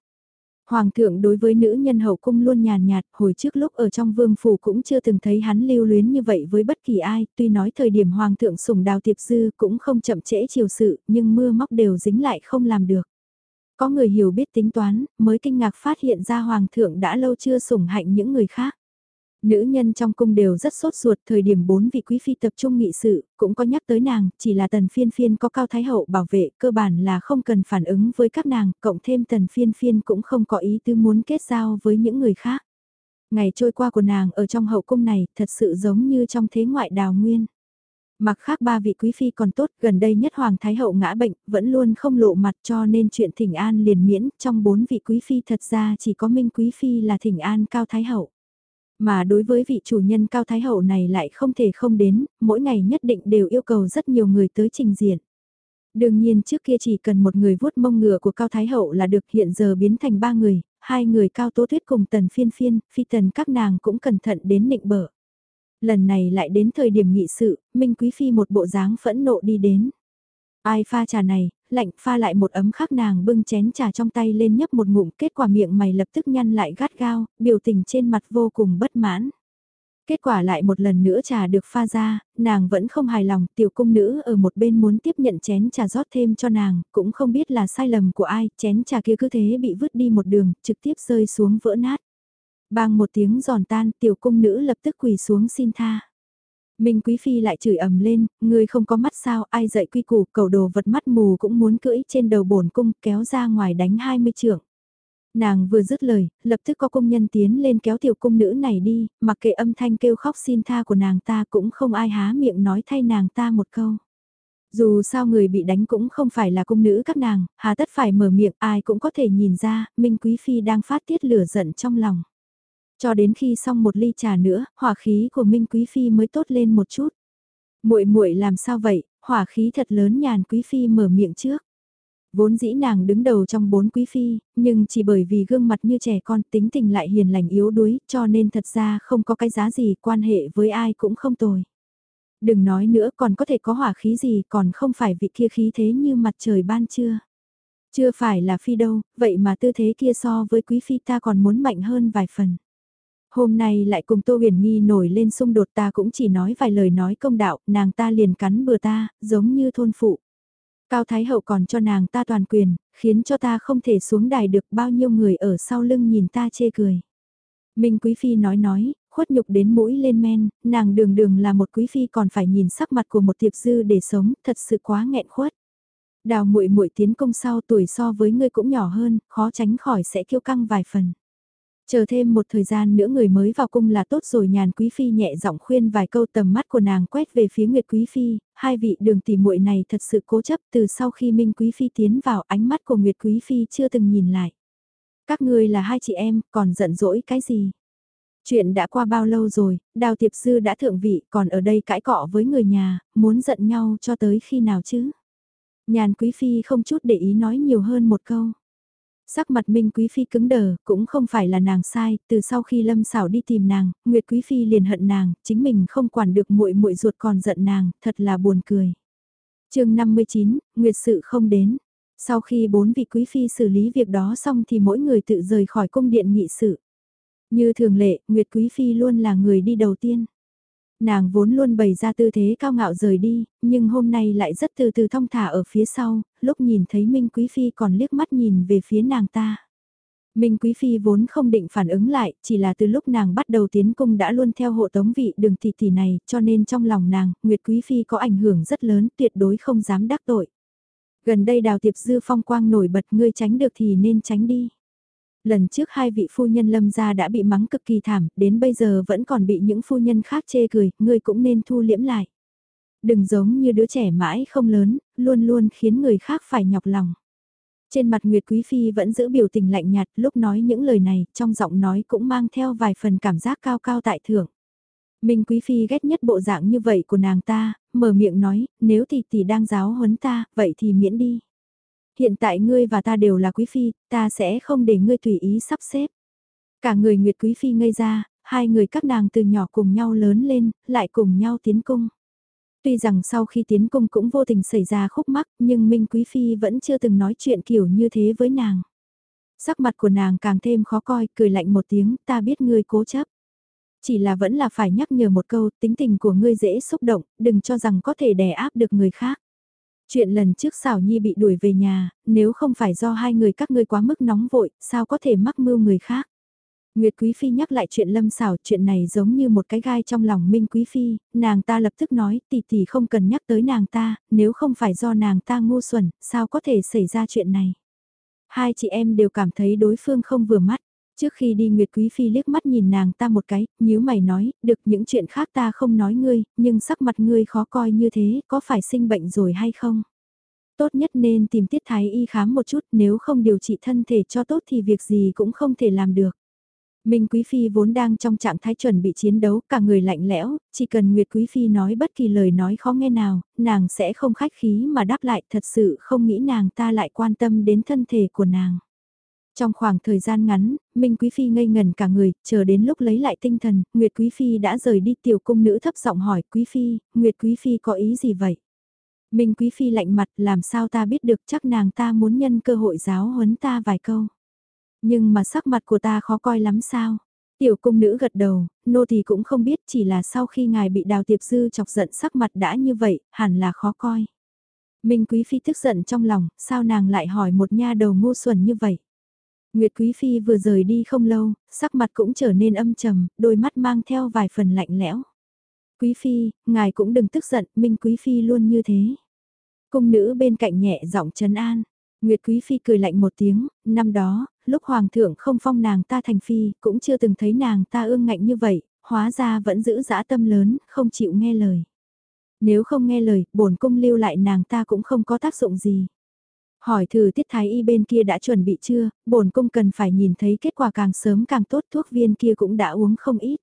Hoàng thượng đối với nữ nhân hậu cung luôn nhàn nhạt, hồi trước lúc ở trong vương phủ cũng chưa từng thấy hắn lưu luyến như vậy với bất kỳ ai, tuy nói thời điểm hoàng thượng sủng đào tiệp dư cũng không chậm trễ chiều sự, nhưng mưa móc đều dính lại không làm được. Có người hiểu biết tính toán, mới kinh ngạc phát hiện ra hoàng thượng đã lâu chưa sủng hạnh những người khác. Nữ nhân trong cung đều rất sốt ruột, thời điểm bốn vị quý phi tập trung nghị sự, cũng có nhắc tới nàng, chỉ là tần phiên phiên có cao thái hậu bảo vệ, cơ bản là không cần phản ứng với các nàng, cộng thêm tần phiên phiên cũng không có ý tư muốn kết giao với những người khác. Ngày trôi qua của nàng ở trong hậu cung này thật sự giống như trong thế ngoại đào nguyên. Mặc khác ba vị quý phi còn tốt, gần đây nhất Hoàng Thái Hậu ngã bệnh, vẫn luôn không lộ mặt cho nên chuyện thỉnh an liền miễn, trong bốn vị quý phi thật ra chỉ có Minh Quý Phi là thỉnh an Cao Thái Hậu. Mà đối với vị chủ nhân Cao Thái Hậu này lại không thể không đến, mỗi ngày nhất định đều yêu cầu rất nhiều người tới trình diện. Đương nhiên trước kia chỉ cần một người vuốt mông ngựa của Cao Thái Hậu là được hiện giờ biến thành ba người, hai người Cao Tố Tuyết cùng Tần Phiên Phiên, phi tần các nàng cũng cẩn thận đến nịnh bở. Lần này lại đến thời điểm nghị sự, Minh Quý Phi một bộ dáng phẫn nộ đi đến. Ai pha trà này, lạnh pha lại một ấm khác nàng bưng chén trà trong tay lên nhấp một ngụm kết quả miệng mày lập tức nhăn lại gắt gao, biểu tình trên mặt vô cùng bất mãn. Kết quả lại một lần nữa trà được pha ra, nàng vẫn không hài lòng, tiểu cung nữ ở một bên muốn tiếp nhận chén trà rót thêm cho nàng, cũng không biết là sai lầm của ai, chén trà kia cứ thế bị vứt đi một đường, trực tiếp rơi xuống vỡ nát. Bang một tiếng giòn tan, tiểu cung nữ lập tức quỳ xuống xin tha. Minh Quý Phi lại chửi ầm lên, người không có mắt sao, ai dạy quy củ, cầu đồ vật mắt mù cũng muốn cưỡi trên đầu bổn cung, kéo ra ngoài đánh 20 trưởng. Nàng vừa dứt lời, lập tức có công nhân tiến lên kéo tiểu cung nữ này đi, mặc kệ âm thanh kêu khóc xin tha của nàng ta cũng không ai há miệng nói thay nàng ta một câu. Dù sao người bị đánh cũng không phải là cung nữ các nàng, hà tất phải mở miệng ai cũng có thể nhìn ra, Minh Quý Phi đang phát tiết lửa giận trong lòng. Cho đến khi xong một ly trà nữa, hỏa khí của Minh Quý Phi mới tốt lên một chút. muội muội làm sao vậy, hỏa khí thật lớn nhàn Quý Phi mở miệng trước. Vốn dĩ nàng đứng đầu trong bốn quý phi, nhưng chỉ bởi vì gương mặt như trẻ con tính tình lại hiền lành yếu đuối cho nên thật ra không có cái giá gì quan hệ với ai cũng không tồi. Đừng nói nữa còn có thể có hỏa khí gì còn không phải vị kia khí thế như mặt trời ban trưa. Chưa phải là phi đâu, vậy mà tư thế kia so với quý phi ta còn muốn mạnh hơn vài phần. Hôm nay lại cùng Tô Huyền Nghi nổi lên xung đột ta cũng chỉ nói vài lời nói công đạo, nàng ta liền cắn bừa ta, giống như thôn phụ. Cao Thái Hậu còn cho nàng ta toàn quyền, khiến cho ta không thể xuống đài được bao nhiêu người ở sau lưng nhìn ta chê cười. Minh Quý Phi nói nói, khuất nhục đến mũi lên men, nàng đường đường là một Quý Phi còn phải nhìn sắc mặt của một tiệp dư để sống, thật sự quá nghẹn khuất. Đào muội muội tiến công sau tuổi so với ngươi cũng nhỏ hơn, khó tránh khỏi sẽ kiêu căng vài phần. Chờ thêm một thời gian nữa người mới vào cung là tốt rồi nhàn quý phi nhẹ giọng khuyên vài câu tầm mắt của nàng quét về phía Nguyệt quý phi, hai vị đường tỷ muội này thật sự cố chấp từ sau khi Minh quý phi tiến vào ánh mắt của Nguyệt quý phi chưa từng nhìn lại. Các ngươi là hai chị em, còn giận dỗi cái gì? Chuyện đã qua bao lâu rồi, đào tiệp sư đã thượng vị còn ở đây cãi cọ với người nhà, muốn giận nhau cho tới khi nào chứ? Nhàn quý phi không chút để ý nói nhiều hơn một câu. Sắc mặt Minh Quý Phi cứng đờ, cũng không phải là nàng sai, từ sau khi Lâm Sảo đi tìm nàng, Nguyệt Quý Phi liền hận nàng, chính mình không quản được muội muội ruột còn giận nàng, thật là buồn cười. chương 59, Nguyệt sự không đến. Sau khi bốn vị Quý Phi xử lý việc đó xong thì mỗi người tự rời khỏi cung điện nghị sự. Như thường lệ, Nguyệt Quý Phi luôn là người đi đầu tiên. Nàng vốn luôn bày ra tư thế cao ngạo rời đi, nhưng hôm nay lại rất từ từ thong thả ở phía sau, lúc nhìn thấy Minh Quý Phi còn liếc mắt nhìn về phía nàng ta. Minh Quý Phi vốn không định phản ứng lại, chỉ là từ lúc nàng bắt đầu tiến cung đã luôn theo hộ tống vị đường tỷ tỷ này, cho nên trong lòng nàng, Nguyệt Quý Phi có ảnh hưởng rất lớn, tuyệt đối không dám đắc tội. Gần đây đào tiệp dư phong quang nổi bật ngươi tránh được thì nên tránh đi. Lần trước hai vị phu nhân lâm gia đã bị mắng cực kỳ thảm, đến bây giờ vẫn còn bị những phu nhân khác chê cười, ngươi cũng nên thu liễm lại. Đừng giống như đứa trẻ mãi không lớn, luôn luôn khiến người khác phải nhọc lòng. Trên mặt Nguyệt Quý Phi vẫn giữ biểu tình lạnh nhạt lúc nói những lời này, trong giọng nói cũng mang theo vài phần cảm giác cao cao tại thượng. Minh Quý Phi ghét nhất bộ dạng như vậy của nàng ta, mở miệng nói, nếu thì tỷ đang giáo huấn ta, vậy thì miễn đi. Hiện tại ngươi và ta đều là quý phi, ta sẽ không để ngươi tùy ý sắp xếp. Cả người Nguyệt quý phi ngây ra, hai người các nàng từ nhỏ cùng nhau lớn lên, lại cùng nhau tiến cung. Tuy rằng sau khi tiến cung cũng vô tình xảy ra khúc mắc, nhưng Minh Quý Phi vẫn chưa từng nói chuyện kiểu như thế với nàng. Sắc mặt của nàng càng thêm khó coi, cười lạnh một tiếng, ta biết ngươi cố chấp. Chỉ là vẫn là phải nhắc nhở một câu, tính tình của ngươi dễ xúc động, đừng cho rằng có thể đè áp được người khác. Chuyện lần trước xảo nhi bị đuổi về nhà, nếu không phải do hai người các ngươi quá mức nóng vội, sao có thể mắc mưu người khác. Nguyệt Quý Phi nhắc lại chuyện lâm xảo, chuyện này giống như một cái gai trong lòng Minh Quý Phi, nàng ta lập tức nói tỷ tỷ không cần nhắc tới nàng ta, nếu không phải do nàng ta ngu xuẩn, sao có thể xảy ra chuyện này. Hai chị em đều cảm thấy đối phương không vừa mắt. Trước khi đi Nguyệt Quý Phi liếc mắt nhìn nàng ta một cái, nếu mày nói, được những chuyện khác ta không nói ngươi, nhưng sắc mặt ngươi khó coi như thế, có phải sinh bệnh rồi hay không? Tốt nhất nên tìm tiết thái y khám một chút, nếu không điều trị thân thể cho tốt thì việc gì cũng không thể làm được. Minh Quý Phi vốn đang trong trạng thái chuẩn bị chiến đấu, cả người lạnh lẽo, chỉ cần Nguyệt Quý Phi nói bất kỳ lời nói khó nghe nào, nàng sẽ không khách khí mà đáp lại, thật sự không nghĩ nàng ta lại quan tâm đến thân thể của nàng. Trong khoảng thời gian ngắn, Minh Quý Phi ngây ngần cả người, chờ đến lúc lấy lại tinh thần, Nguyệt Quý Phi đã rời đi tiểu cung nữ thấp giọng hỏi Quý Phi, Nguyệt Quý Phi có ý gì vậy? Minh Quý Phi lạnh mặt làm sao ta biết được chắc nàng ta muốn nhân cơ hội giáo huấn ta vài câu. Nhưng mà sắc mặt của ta khó coi lắm sao? Tiểu cung nữ gật đầu, nô thì cũng không biết chỉ là sau khi ngài bị đào tiệp dư chọc giận sắc mặt đã như vậy, hẳn là khó coi. Minh Quý Phi tức giận trong lòng, sao nàng lại hỏi một nha đầu ngu xuẩn như vậy? Nguyệt Quý Phi vừa rời đi không lâu, sắc mặt cũng trở nên âm trầm, đôi mắt mang theo vài phần lạnh lẽo. Quý Phi, ngài cũng đừng tức giận, Minh Quý Phi luôn như thế. Cung nữ bên cạnh nhẹ giọng trấn an. Nguyệt Quý Phi cười lạnh một tiếng, năm đó, lúc Hoàng thượng không phong nàng ta thành Phi, cũng chưa từng thấy nàng ta ương ngạnh như vậy, hóa ra vẫn giữ dã tâm lớn, không chịu nghe lời. Nếu không nghe lời, bổn cung lưu lại nàng ta cũng không có tác dụng gì. Hỏi thử tiết thái y bên kia đã chuẩn bị chưa, bổn cung cần phải nhìn thấy kết quả càng sớm càng tốt thuốc viên kia cũng đã uống không ít.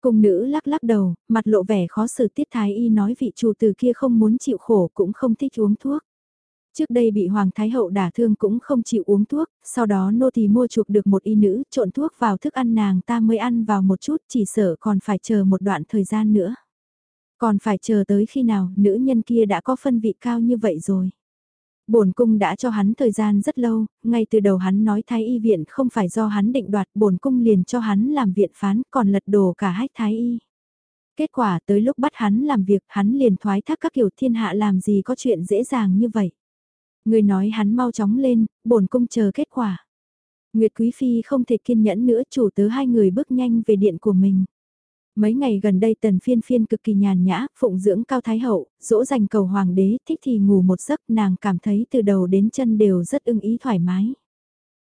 Cung nữ lắc lắc đầu, mặt lộ vẻ khó xử tiết thái y nói vị chủ từ kia không muốn chịu khổ cũng không thích uống thuốc. Trước đây bị Hoàng Thái Hậu đả thương cũng không chịu uống thuốc, sau đó nô thì mua chuộc được một y nữ trộn thuốc vào thức ăn nàng ta mới ăn vào một chút chỉ sợ còn phải chờ một đoạn thời gian nữa. Còn phải chờ tới khi nào nữ nhân kia đã có phân vị cao như vậy rồi. Bổn cung đã cho hắn thời gian rất lâu, ngay từ đầu hắn nói thái y viện không phải do hắn định đoạt, bổn cung liền cho hắn làm viện phán, còn lật đổ cả hách thái y. Kết quả tới lúc bắt hắn làm việc, hắn liền thoái thác các kiểu thiên hạ làm gì có chuyện dễ dàng như vậy. Người nói hắn mau chóng lên, bổn cung chờ kết quả. Nguyệt Quý Phi không thể kiên nhẫn nữa chủ tớ hai người bước nhanh về điện của mình. Mấy ngày gần đây tần phiên phiên cực kỳ nhàn nhã, phụng dưỡng cao thái hậu, dỗ dành cầu hoàng đế, thích thì ngủ một giấc nàng cảm thấy từ đầu đến chân đều rất ưng ý thoải mái.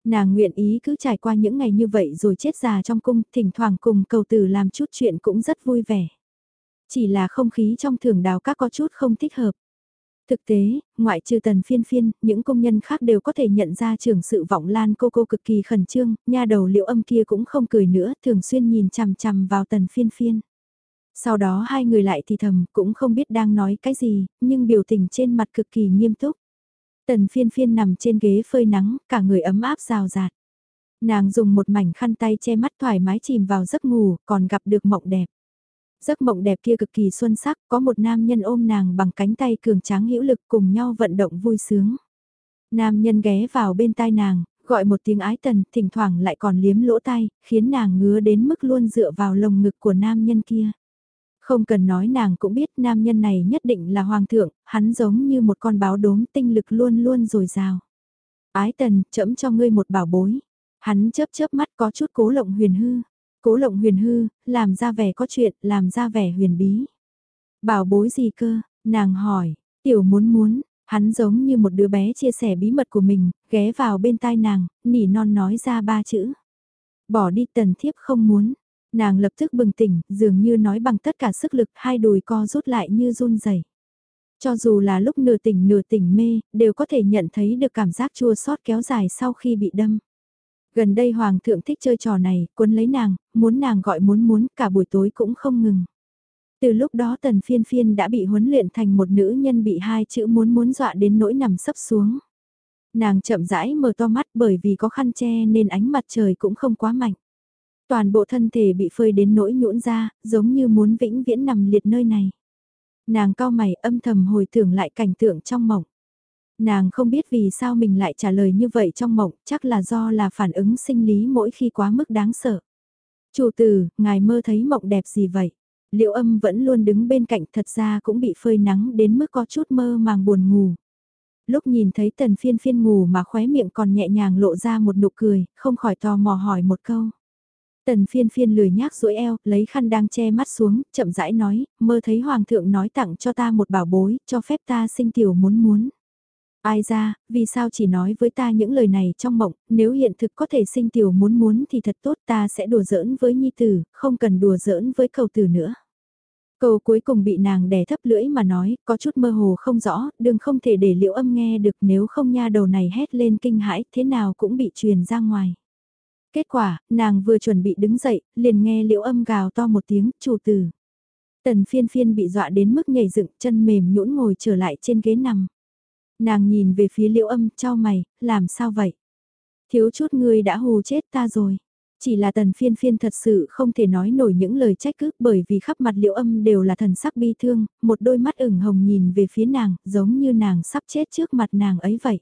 Nàng nguyện ý cứ trải qua những ngày như vậy rồi chết già trong cung, thỉnh thoảng cùng cầu tử làm chút chuyện cũng rất vui vẻ. Chỉ là không khí trong thường đào các có chút không thích hợp. Thực tế, ngoại trừ tần phiên phiên, những công nhân khác đều có thể nhận ra trưởng sự vọng lan cô cô cực kỳ khẩn trương, nha đầu liệu âm kia cũng không cười nữa, thường xuyên nhìn chằm chằm vào tần phiên phiên. Sau đó hai người lại thì thầm, cũng không biết đang nói cái gì, nhưng biểu tình trên mặt cực kỳ nghiêm túc. Tần phiên phiên nằm trên ghế phơi nắng, cả người ấm áp rào rạt. Nàng dùng một mảnh khăn tay che mắt thoải mái chìm vào giấc ngủ, còn gặp được mộng đẹp. Giấc mộng đẹp kia cực kỳ xuân sắc, có một nam nhân ôm nàng bằng cánh tay cường tráng hữu lực cùng nhau vận động vui sướng. Nam nhân ghé vào bên tai nàng, gọi một tiếng ái tần, thỉnh thoảng lại còn liếm lỗ tai, khiến nàng ngứa đến mức luôn dựa vào lồng ngực của nam nhân kia. Không cần nói nàng cũng biết nam nhân này nhất định là hoàng thượng, hắn giống như một con báo đốm tinh lực luôn luôn dồi dào. Ái tần, chẫm cho ngươi một bảo bối. Hắn chớp chớp mắt có chút cố lộng huyền hư. Cố lộng huyền hư, làm ra vẻ có chuyện, làm ra vẻ huyền bí. Bảo bối gì cơ, nàng hỏi, tiểu muốn muốn, hắn giống như một đứa bé chia sẻ bí mật của mình, ghé vào bên tai nàng, nỉ non nói ra ba chữ. Bỏ đi tần thiếp không muốn, nàng lập tức bừng tỉnh, dường như nói bằng tất cả sức lực hai đùi co rút lại như run rẩy. Cho dù là lúc nửa tỉnh nửa tỉnh mê, đều có thể nhận thấy được cảm giác chua xót kéo dài sau khi bị đâm. Gần đây Hoàng thượng thích chơi trò này, cuốn lấy nàng, muốn nàng gọi muốn muốn, cả buổi tối cũng không ngừng. Từ lúc đó tần phiên phiên đã bị huấn luyện thành một nữ nhân bị hai chữ muốn muốn dọa đến nỗi nằm sấp xuống. Nàng chậm rãi mở to mắt bởi vì có khăn che nên ánh mặt trời cũng không quá mạnh. Toàn bộ thân thể bị phơi đến nỗi nhũn ra, giống như muốn vĩnh viễn nằm liệt nơi này. Nàng cao mày âm thầm hồi tưởng lại cảnh tượng trong mộng. Nàng không biết vì sao mình lại trả lời như vậy trong mộng, chắc là do là phản ứng sinh lý mỗi khi quá mức đáng sợ. Chủ tử, ngài mơ thấy mộng đẹp gì vậy? Liệu âm vẫn luôn đứng bên cạnh thật ra cũng bị phơi nắng đến mức có chút mơ màng buồn ngủ. Lúc nhìn thấy tần phiên phiên ngủ mà khóe miệng còn nhẹ nhàng lộ ra một nụ cười, không khỏi tò mò hỏi một câu. Tần phiên phiên lười nhác duỗi eo, lấy khăn đang che mắt xuống, chậm rãi nói, mơ thấy hoàng thượng nói tặng cho ta một bảo bối, cho phép ta sinh tiểu muốn muốn. Ai ra, vì sao chỉ nói với ta những lời này trong mộng, nếu hiện thực có thể sinh tiểu muốn muốn thì thật tốt ta sẽ đùa giỡn với nhi tử, không cần đùa giỡn với cầu tử nữa. Câu cuối cùng bị nàng đè thấp lưỡi mà nói, có chút mơ hồ không rõ, đừng không thể để liệu âm nghe được nếu không nha đầu này hét lên kinh hãi thế nào cũng bị truyền ra ngoài. Kết quả, nàng vừa chuẩn bị đứng dậy, liền nghe liệu âm gào to một tiếng, chủ tử. Tần phiên phiên bị dọa đến mức nhảy dựng chân mềm nhũn ngồi trở lại trên ghế nằm. Nàng nhìn về phía liễu âm, cho mày, làm sao vậy? Thiếu chút ngươi đã hù chết ta rồi. Chỉ là tần phiên phiên thật sự không thể nói nổi những lời trách cứ bởi vì khắp mặt liễu âm đều là thần sắc bi thương, một đôi mắt ửng hồng nhìn về phía nàng, giống như nàng sắp chết trước mặt nàng ấy vậy.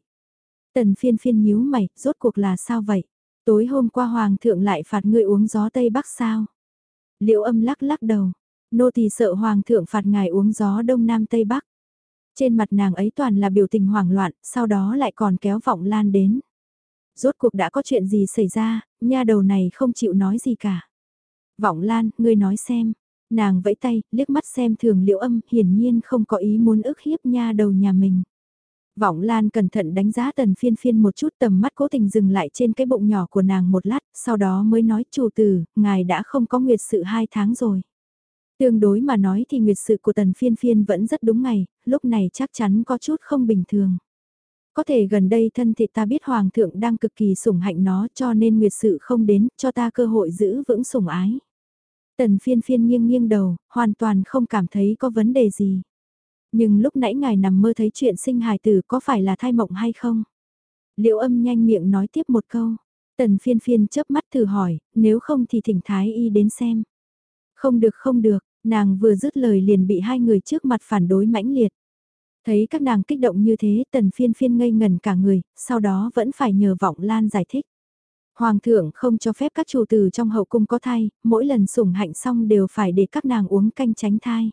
Tần phiên phiên nhíu mày, rốt cuộc là sao vậy? Tối hôm qua hoàng thượng lại phạt ngươi uống gió Tây Bắc sao? Liễu âm lắc lắc đầu, nô tỳ sợ hoàng thượng phạt ngài uống gió Đông Nam Tây Bắc. Trên mặt nàng ấy toàn là biểu tình hoảng loạn, sau đó lại còn kéo vọng lan đến. Rốt cuộc đã có chuyện gì xảy ra, nha đầu này không chịu nói gì cả. Vọng lan, ngươi nói xem. Nàng vẫy tay, liếc mắt xem thường liệu âm, hiển nhiên không có ý muốn ức hiếp nha đầu nhà mình. Vọng Lan cẩn thận đánh giá tần phiên phiên một chút tầm mắt cố tình dừng lại trên cái bụng nhỏ của nàng một lát, sau đó mới nói chủ tử, ngài đã không có nguyệt sự hai tháng rồi. Tương đối mà nói thì nguyệt sự của tần phiên phiên vẫn rất đúng ngày, lúc này chắc chắn có chút không bình thường. Có thể gần đây thân thị ta biết hoàng thượng đang cực kỳ sủng hạnh nó cho nên nguyệt sự không đến, cho ta cơ hội giữ vững sủng ái. Tần phiên phiên nghiêng nghiêng đầu, hoàn toàn không cảm thấy có vấn đề gì. Nhưng lúc nãy ngài nằm mơ thấy chuyện sinh hài tử có phải là thai mộng hay không? Liệu âm nhanh miệng nói tiếp một câu. Tần phiên phiên chớp mắt thử hỏi, nếu không thì thỉnh thái y đến xem. Không được không được, nàng vừa dứt lời liền bị hai người trước mặt phản đối mãnh liệt. Thấy các nàng kích động như thế tần phiên phiên ngây ngần cả người, sau đó vẫn phải nhờ vọng lan giải thích. Hoàng thượng không cho phép các chủ tử trong hậu cung có thai, mỗi lần sủng hạnh xong đều phải để các nàng uống canh tránh thai.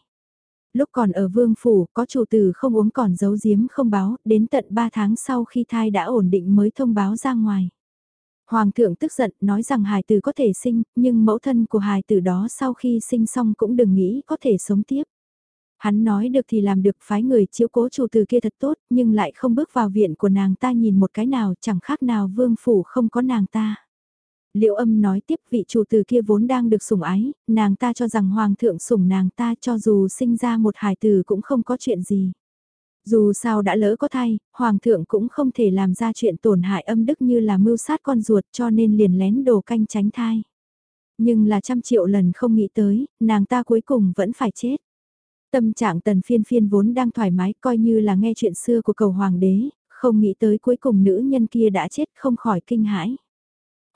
Lúc còn ở vương phủ, có chủ tử không uống còn giấu giếm không báo, đến tận 3 tháng sau khi thai đã ổn định mới thông báo ra ngoài. Hoàng thượng tức giận nói rằng hài tử có thể sinh, nhưng mẫu thân của hài tử đó sau khi sinh xong cũng đừng nghĩ có thể sống tiếp. Hắn nói được thì làm được phái người chiếu cố chủ tử kia thật tốt, nhưng lại không bước vào viện của nàng ta nhìn một cái nào chẳng khác nào vương phủ không có nàng ta. Liệu âm nói tiếp vị chủ tử kia vốn đang được sủng ái, nàng ta cho rằng hoàng thượng sủng nàng ta cho dù sinh ra một hài tử cũng không có chuyện gì. Dù sao đã lỡ có thai, hoàng thượng cũng không thể làm ra chuyện tổn hại âm đức như là mưu sát con ruột cho nên liền lén đồ canh tránh thai. Nhưng là trăm triệu lần không nghĩ tới, nàng ta cuối cùng vẫn phải chết. Tâm trạng tần phiên phiên vốn đang thoải mái coi như là nghe chuyện xưa của cầu hoàng đế, không nghĩ tới cuối cùng nữ nhân kia đã chết không khỏi kinh hãi.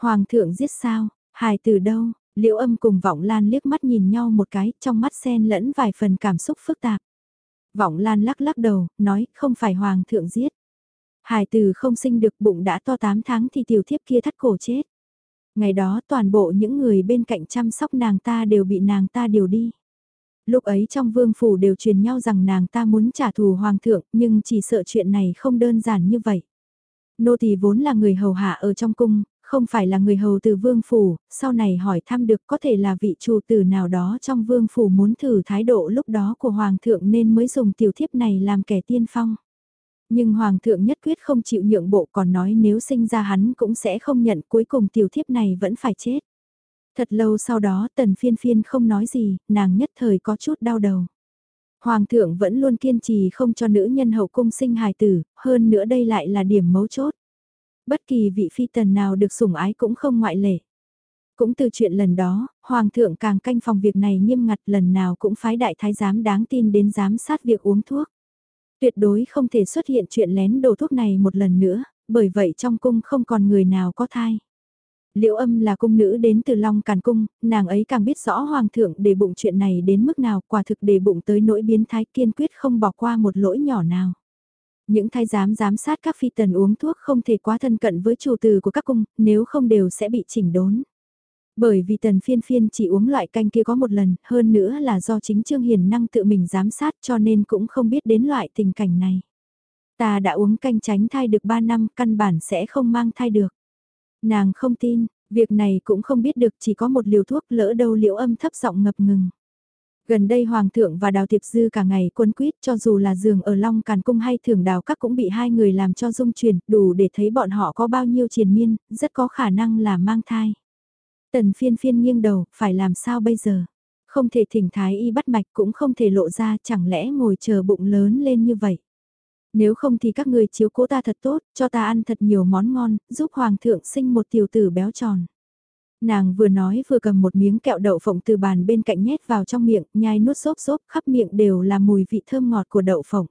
Hoàng thượng giết sao, hài từ đâu, liễu âm cùng vọng lan liếc mắt nhìn nhau một cái trong mắt xen lẫn vài phần cảm xúc phức tạp. Vọng lan lắc lắc đầu, nói không phải hoàng thượng giết. Hài từ không sinh được bụng đã to 8 tháng thì tiểu thiếp kia thắt cổ chết. Ngày đó toàn bộ những người bên cạnh chăm sóc nàng ta đều bị nàng ta điều đi. Lúc ấy trong vương phủ đều truyền nhau rằng nàng ta muốn trả thù hoàng thượng nhưng chỉ sợ chuyện này không đơn giản như vậy. Nô tỳ vốn là người hầu hạ ở trong cung, không phải là người hầu từ vương phủ, sau này hỏi thăm được có thể là vị chủ tử nào đó trong vương phủ muốn thử thái độ lúc đó của hoàng thượng nên mới dùng tiểu thiếp này làm kẻ tiên phong. Nhưng hoàng thượng nhất quyết không chịu nhượng bộ còn nói nếu sinh ra hắn cũng sẽ không nhận cuối cùng tiểu thiếp này vẫn phải chết. Thật lâu sau đó tần phiên phiên không nói gì, nàng nhất thời có chút đau đầu. Hoàng thượng vẫn luôn kiên trì không cho nữ nhân hậu cung sinh hài tử, hơn nữa đây lại là điểm mấu chốt. Bất kỳ vị phi tần nào được sủng ái cũng không ngoại lệ. Cũng từ chuyện lần đó, Hoàng thượng càng canh phòng việc này nghiêm ngặt lần nào cũng phái đại thái giám đáng tin đến giám sát việc uống thuốc. Tuyệt đối không thể xuất hiện chuyện lén đồ thuốc này một lần nữa, bởi vậy trong cung không còn người nào có thai. Liễu âm là cung nữ đến từ Long Càn Cung, nàng ấy càng biết rõ Hoàng thượng để bụng chuyện này đến mức nào quả thực để bụng tới nỗi biến thái kiên quyết không bỏ qua một lỗi nhỏ nào. Những thái giám giám sát các phi tần uống thuốc không thể quá thân cận với chủ từ của các cung, nếu không đều sẽ bị chỉnh đốn. Bởi vì tần phiên phiên chỉ uống loại canh kia có một lần, hơn nữa là do chính Trương Hiền năng tự mình giám sát cho nên cũng không biết đến loại tình cảnh này. Ta đã uống canh tránh thai được 3 năm, căn bản sẽ không mang thai được. Nàng không tin, việc này cũng không biết được chỉ có một liều thuốc lỡ đâu liễu âm thấp giọng ngập ngừng. Gần đây Hoàng thượng và Đào Tiệp Dư cả ngày quân quyết cho dù là giường ở Long Càn Cung hay thưởng đào các cũng bị hai người làm cho dung truyền, đủ để thấy bọn họ có bao nhiêu triền miên, rất có khả năng là mang thai. Tần phiên phiên nghiêng đầu, phải làm sao bây giờ? Không thể thỉnh thái y bắt mạch cũng không thể lộ ra chẳng lẽ ngồi chờ bụng lớn lên như vậy. Nếu không thì các người chiếu cố ta thật tốt, cho ta ăn thật nhiều món ngon, giúp hoàng thượng sinh một tiểu tử béo tròn. Nàng vừa nói vừa cầm một miếng kẹo đậu phộng từ bàn bên cạnh nhét vào trong miệng, nhai nuốt xốp xốp, khắp miệng đều là mùi vị thơm ngọt của đậu phộng.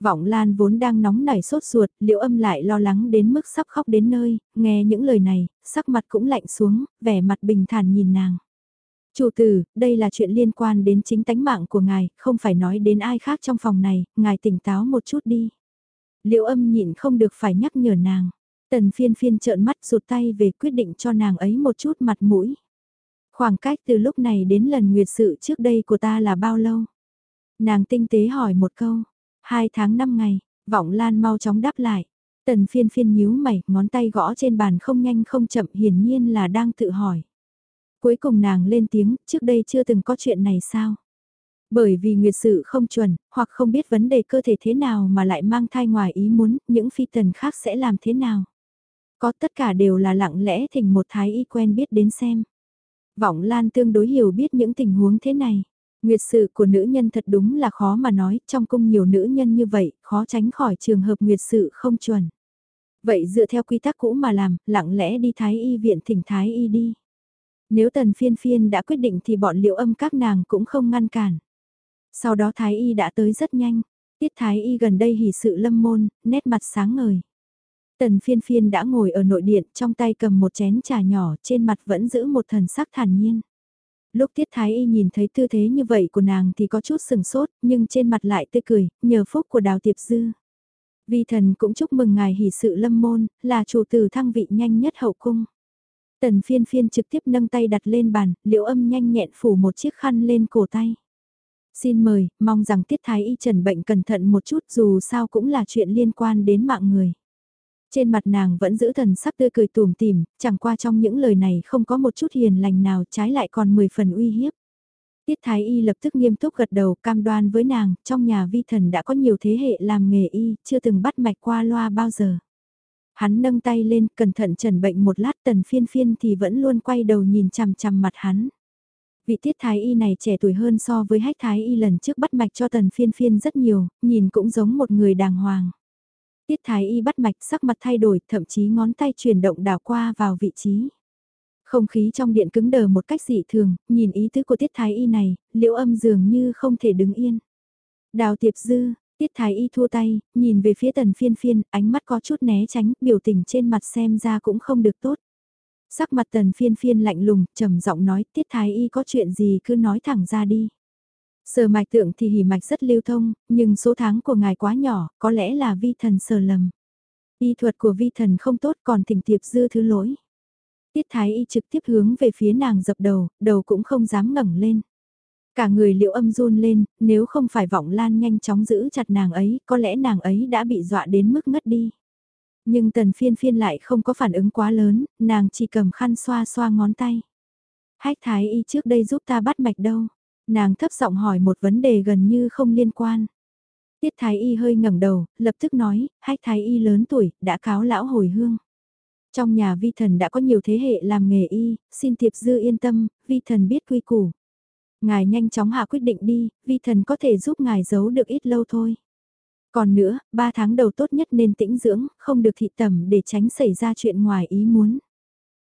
Vọng Lan vốn đang nóng nảy sốt ruột, liệu âm lại lo lắng đến mức sắp khóc đến nơi, nghe những lời này, sắc mặt cũng lạnh xuống, vẻ mặt bình thản nhìn nàng. Chủ tử, đây là chuyện liên quan đến chính tánh mạng của ngài, không phải nói đến ai khác trong phòng này, ngài tỉnh táo một chút đi. Liệu âm nhịn không được phải nhắc nhở nàng. Tần phiên phiên trợn mắt rụt tay về quyết định cho nàng ấy một chút mặt mũi. Khoảng cách từ lúc này đến lần nguyệt sự trước đây của ta là bao lâu? Nàng tinh tế hỏi một câu. Hai tháng năm ngày, vọng lan mau chóng đáp lại. Tần phiên phiên nhíu mày, ngón tay gõ trên bàn không nhanh không chậm hiển nhiên là đang tự hỏi. Cuối cùng nàng lên tiếng, trước đây chưa từng có chuyện này sao? Bởi vì nguyệt sự không chuẩn, hoặc không biết vấn đề cơ thể thế nào mà lại mang thai ngoài ý muốn, những phi tần khác sẽ làm thế nào? Có tất cả đều là lặng lẽ thỉnh một thái y quen biết đến xem. Vọng Lan tương đối hiểu biết những tình huống thế này. Nguyệt sự của nữ nhân thật đúng là khó mà nói, trong cung nhiều nữ nhân như vậy, khó tránh khỏi trường hợp nguyệt sự không chuẩn. Vậy dựa theo quy tắc cũ mà làm, lặng lẽ đi thái y viện thỉnh thái y đi. Nếu tần phiên phiên đã quyết định thì bọn liệu âm các nàng cũng không ngăn cản. Sau đó thái y đã tới rất nhanh, tiết thái y gần đây hỉ sự lâm môn, nét mặt sáng ngời. Tần phiên phiên đã ngồi ở nội điện trong tay cầm một chén trà nhỏ trên mặt vẫn giữ một thần sắc thản nhiên. Lúc Tiết Thái Y nhìn thấy tư thế như vậy của nàng thì có chút sừng sốt nhưng trên mặt lại tươi cười, nhờ phúc của đào tiệp dư. Vi thần cũng chúc mừng ngài hỷ sự lâm môn, là chủ tử thăng vị nhanh nhất hậu cung. Tần phiên phiên trực tiếp nâng tay đặt lên bàn, liễu âm nhanh nhẹn phủ một chiếc khăn lên cổ tay. Xin mời, mong rằng Tiết Thái Y trần bệnh cẩn thận một chút dù sao cũng là chuyện liên quan đến mạng người. Trên mặt nàng vẫn giữ thần sắc tươi cười tùm tìm, chẳng qua trong những lời này không có một chút hiền lành nào trái lại còn 10 phần uy hiếp. Tiết Thái Y lập tức nghiêm túc gật đầu cam đoan với nàng, trong nhà vi thần đã có nhiều thế hệ làm nghề y, chưa từng bắt mạch qua loa bao giờ. Hắn nâng tay lên, cẩn thận trần bệnh một lát tần phiên phiên thì vẫn luôn quay đầu nhìn chằm chằm mặt hắn. Vị tiết thái y này trẻ tuổi hơn so với hách thái y lần trước bắt mạch cho tần phiên phiên rất nhiều, nhìn cũng giống một người đàng hoàng. Tiết thái y bắt mạch sắc mặt thay đổi, thậm chí ngón tay chuyển động đảo qua vào vị trí. Không khí trong điện cứng đờ một cách dị thường, nhìn ý tứ của tiết thái y này, liễu âm dường như không thể đứng yên. Đào tiệp dư, tiết thái y thua tay, nhìn về phía tần phiên phiên, ánh mắt có chút né tránh, biểu tình trên mặt xem ra cũng không được tốt. Sắc mặt tần phiên phiên lạnh lùng, trầm giọng nói, tiết thái y có chuyện gì cứ nói thẳng ra đi. Sờ mạch tượng thì hỉ mạch rất lưu thông, nhưng số tháng của ngài quá nhỏ, có lẽ là vi thần sờ lầm. Y thuật của vi thần không tốt còn thỉnh tiệp dư thứ lỗi. Tiết thái y trực tiếp hướng về phía nàng dập đầu, đầu cũng không dám ngẩng lên. Cả người liệu âm run lên, nếu không phải vọng lan nhanh chóng giữ chặt nàng ấy, có lẽ nàng ấy đã bị dọa đến mức ngất đi. Nhưng tần phiên phiên lại không có phản ứng quá lớn, nàng chỉ cầm khăn xoa xoa ngón tay. Hách thái y trước đây giúp ta bắt mạch đâu. Nàng thấp giọng hỏi một vấn đề gần như không liên quan. Tiết thái y hơi ngẩng đầu, lập tức nói, hách thái y lớn tuổi, đã cáo lão hồi hương. Trong nhà vi thần đã có nhiều thế hệ làm nghề y, xin tiệp dư yên tâm, vi thần biết quy củ. Ngài nhanh chóng hạ quyết định đi, vi thần có thể giúp ngài giấu được ít lâu thôi. Còn nữa, ba tháng đầu tốt nhất nên tĩnh dưỡng, không được thị tầm để tránh xảy ra chuyện ngoài ý muốn.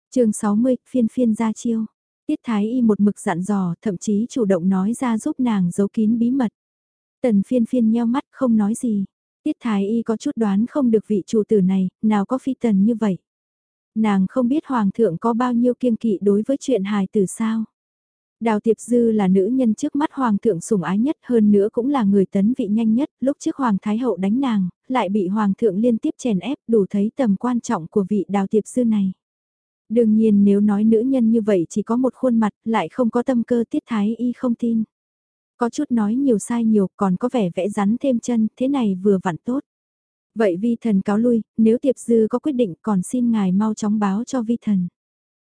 chương 60, phiên phiên ra chiêu. Tiết Thái Y một mực dặn dò, thậm chí chủ động nói ra giúp nàng giấu kín bí mật. Tần phiên phiên nheo mắt không nói gì. Tiết Thái Y có chút đoán không được vị chủ tử này, nào có phi tần như vậy. Nàng không biết Hoàng thượng có bao nhiêu kiêng kỵ đối với chuyện hài tử sao. Đào Tiệp Dư là nữ nhân trước mắt Hoàng thượng sủng ái nhất hơn nữa cũng là người tấn vị nhanh nhất, lúc trước Hoàng Thái Hậu đánh nàng, lại bị Hoàng thượng liên tiếp chèn ép đủ thấy tầm quan trọng của vị Đào Tiệp Dư này. Đương nhiên nếu nói nữ nhân như vậy chỉ có một khuôn mặt, lại không có tâm cơ tiết thái y không tin. Có chút nói nhiều sai nhiều còn có vẻ vẽ rắn thêm chân, thế này vừa vặn tốt. Vậy vi thần cáo lui, nếu tiệp dư có quyết định còn xin ngài mau chóng báo cho vi thần.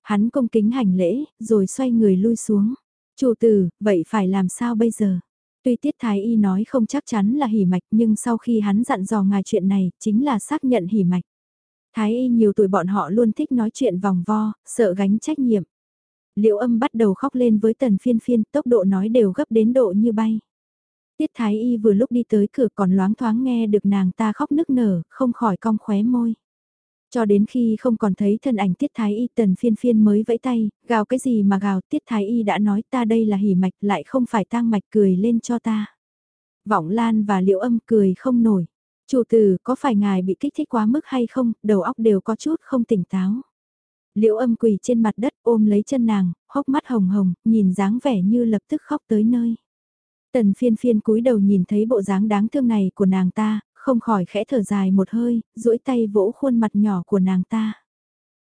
Hắn công kính hành lễ, rồi xoay người lui xuống. Chủ tử, vậy phải làm sao bây giờ? Tuy Tiết Thái Y nói không chắc chắn là hỉ mạch nhưng sau khi hắn dặn dò ngài chuyện này, chính là xác nhận hỉ mạch. Thái Y nhiều tuổi bọn họ luôn thích nói chuyện vòng vo, sợ gánh trách nhiệm. Liệu âm bắt đầu khóc lên với tần phiên phiên, tốc độ nói đều gấp đến độ như bay. Tiết Thái Y vừa lúc đi tới cửa còn loáng thoáng nghe được nàng ta khóc nức nở, không khỏi cong khóe môi. Cho đến khi không còn thấy thân ảnh Tiết Thái Y tần phiên phiên mới vẫy tay, gào cái gì mà gào Tiết Thái Y đã nói ta đây là hỉ mạch lại không phải tang mạch cười lên cho ta. Vọng Lan và Liệu âm cười không nổi. Chủ tử có phải ngài bị kích thích quá mức hay không, đầu óc đều có chút không tỉnh táo. liễu âm quỳ trên mặt đất ôm lấy chân nàng, hốc mắt hồng hồng, nhìn dáng vẻ như lập tức khóc tới nơi. Tần phiên phiên cúi đầu nhìn thấy bộ dáng đáng thương này của nàng ta, không khỏi khẽ thở dài một hơi, duỗi tay vỗ khuôn mặt nhỏ của nàng ta.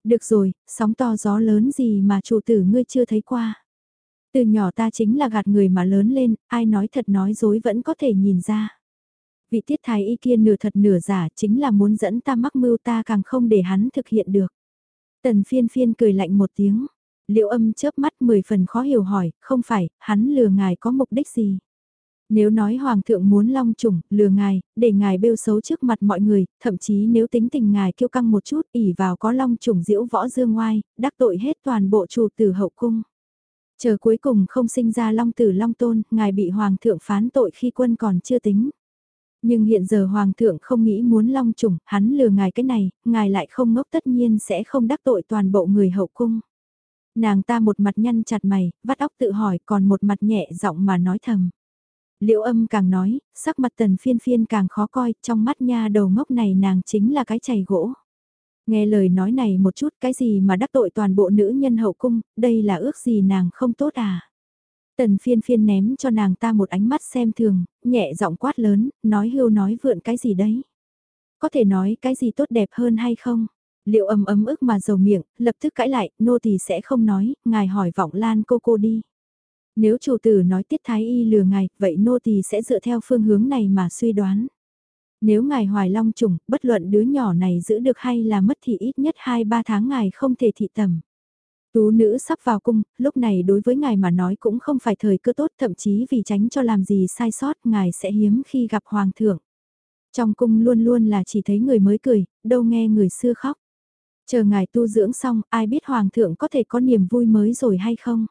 Được rồi, sóng to gió lớn gì mà chủ tử ngươi chưa thấy qua. Từ nhỏ ta chính là gạt người mà lớn lên, ai nói thật nói dối vẫn có thể nhìn ra. Vị tiết thái y kia nửa thật nửa giả chính là muốn dẫn ta mắc mưu ta càng không để hắn thực hiện được. Tần phiên phiên cười lạnh một tiếng. Liệu âm chớp mắt mười phần khó hiểu hỏi, không phải, hắn lừa ngài có mục đích gì? Nếu nói hoàng thượng muốn long trùng, lừa ngài, để ngài bêu xấu trước mặt mọi người, thậm chí nếu tính tình ngài kiêu căng một chút, ỉ vào có long trùng diễu võ dương ngoai, đắc tội hết toàn bộ chủ tử hậu cung. Chờ cuối cùng không sinh ra long tử long tôn, ngài bị hoàng thượng phán tội khi quân còn chưa tính. Nhưng hiện giờ hoàng thượng không nghĩ muốn long trùng, hắn lừa ngài cái này, ngài lại không ngốc tất nhiên sẽ không đắc tội toàn bộ người hậu cung. Nàng ta một mặt nhăn chặt mày, vắt óc tự hỏi còn một mặt nhẹ giọng mà nói thầm. Liễu âm càng nói, sắc mặt tần phiên phiên càng khó coi, trong mắt nha đầu ngốc này nàng chính là cái chày gỗ. Nghe lời nói này một chút cái gì mà đắc tội toàn bộ nữ nhân hậu cung, đây là ước gì nàng không tốt à. Tần phiên phiên ném cho nàng ta một ánh mắt xem thường, nhẹ giọng quát lớn, nói hưu nói vượn cái gì đấy. Có thể nói cái gì tốt đẹp hơn hay không? Liệu ấm ấm ức mà dầu miệng, lập tức cãi lại, nô tỳ sẽ không nói, ngài hỏi vọng lan cô cô đi. Nếu chủ tử nói tiết thái y lừa ngài, vậy nô tỳ sẽ dựa theo phương hướng này mà suy đoán. Nếu ngài hoài long trùng, bất luận đứa nhỏ này giữ được hay là mất thì ít nhất 2-3 tháng ngài không thể thị tầm. Tú nữ sắp vào cung, lúc này đối với ngài mà nói cũng không phải thời cơ tốt thậm chí vì tránh cho làm gì sai sót ngài sẽ hiếm khi gặp hoàng thượng. Trong cung luôn luôn là chỉ thấy người mới cười, đâu nghe người xưa khóc. Chờ ngài tu dưỡng xong, ai biết hoàng thượng có thể có niềm vui mới rồi hay không?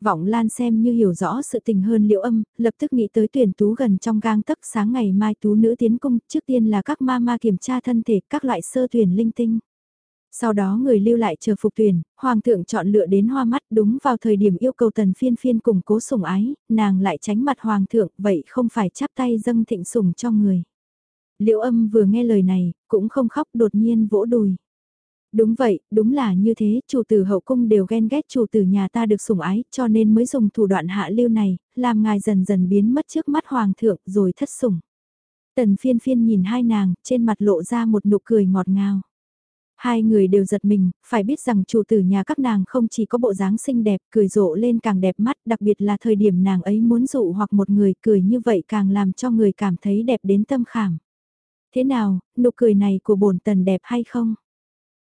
Vọng Lan xem như hiểu rõ sự tình hơn liễu âm, lập tức nghĩ tới tuyển tú gần trong gang tấc sáng ngày mai tú nữ tiến cung, trước tiên là các ma ma kiểm tra thân thể các loại sơ tuyển linh tinh. Sau đó người lưu lại chờ phục tuyển, hoàng thượng chọn lựa đến hoa mắt đúng vào thời điểm yêu cầu tần phiên phiên cùng cố sủng ái, nàng lại tránh mặt hoàng thượng, vậy không phải chắp tay dâng thịnh sủng cho người. Liễu âm vừa nghe lời này, cũng không khóc đột nhiên vỗ đùi. Đúng vậy, đúng là như thế, chủ tử hậu cung đều ghen ghét chủ tử nhà ta được sủng ái, cho nên mới dùng thủ đoạn hạ lưu này, làm ngài dần dần biến mất trước mắt hoàng thượng rồi thất sủng. Tần phiên phiên nhìn hai nàng, trên mặt lộ ra một nụ cười ngọt ngào. Hai người đều giật mình, phải biết rằng chủ tử nhà các nàng không chỉ có bộ dáng xinh đẹp, cười rộ lên càng đẹp mắt, đặc biệt là thời điểm nàng ấy muốn dụ hoặc một người cười như vậy càng làm cho người cảm thấy đẹp đến tâm khảm. Thế nào, nụ cười này của bổn tần đẹp hay không?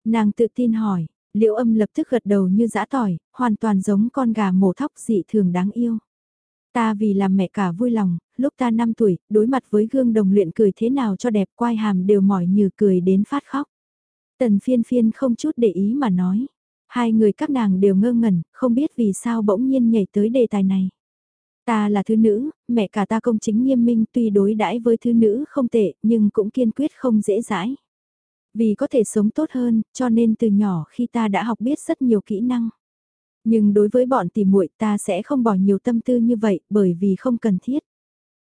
Nàng tự tin hỏi, liễu âm lập tức gật đầu như dã tỏi, hoàn toàn giống con gà mổ thóc dị thường đáng yêu. Ta vì làm mẹ cả vui lòng, lúc ta 5 tuổi, đối mặt với gương đồng luyện cười thế nào cho đẹp quai hàm đều mỏi như cười đến phát khóc. Tần phiên phiên không chút để ý mà nói. Hai người các nàng đều ngơ ngẩn, không biết vì sao bỗng nhiên nhảy tới đề tài này. Ta là thứ nữ, mẹ cả ta công chính nghiêm minh tuy đối đãi với thứ nữ không tệ, nhưng cũng kiên quyết không dễ dãi. Vì có thể sống tốt hơn, cho nên từ nhỏ khi ta đã học biết rất nhiều kỹ năng. Nhưng đối với bọn tỉ muội ta sẽ không bỏ nhiều tâm tư như vậy bởi vì không cần thiết.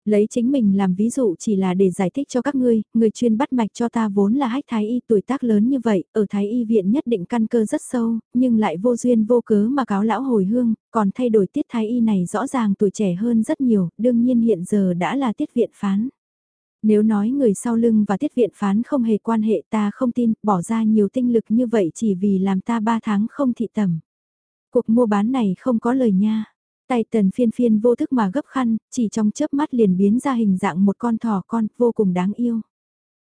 Lấy chính mình làm ví dụ chỉ là để giải thích cho các ngươi, người chuyên bắt mạch cho ta vốn là hách thái y tuổi tác lớn như vậy, ở thái y viện nhất định căn cơ rất sâu, nhưng lại vô duyên vô cớ mà cáo lão hồi hương, còn thay đổi tiết thái y này rõ ràng tuổi trẻ hơn rất nhiều, đương nhiên hiện giờ đã là tiết viện phán. Nếu nói người sau lưng và tiết viện phán không hề quan hệ ta không tin, bỏ ra nhiều tinh lực như vậy chỉ vì làm ta ba tháng không thị tầm. Cuộc mua bán này không có lời nha. Tay tần phiên phiên vô thức mà gấp khăn, chỉ trong chớp mắt liền biến ra hình dạng một con thỏ con, vô cùng đáng yêu.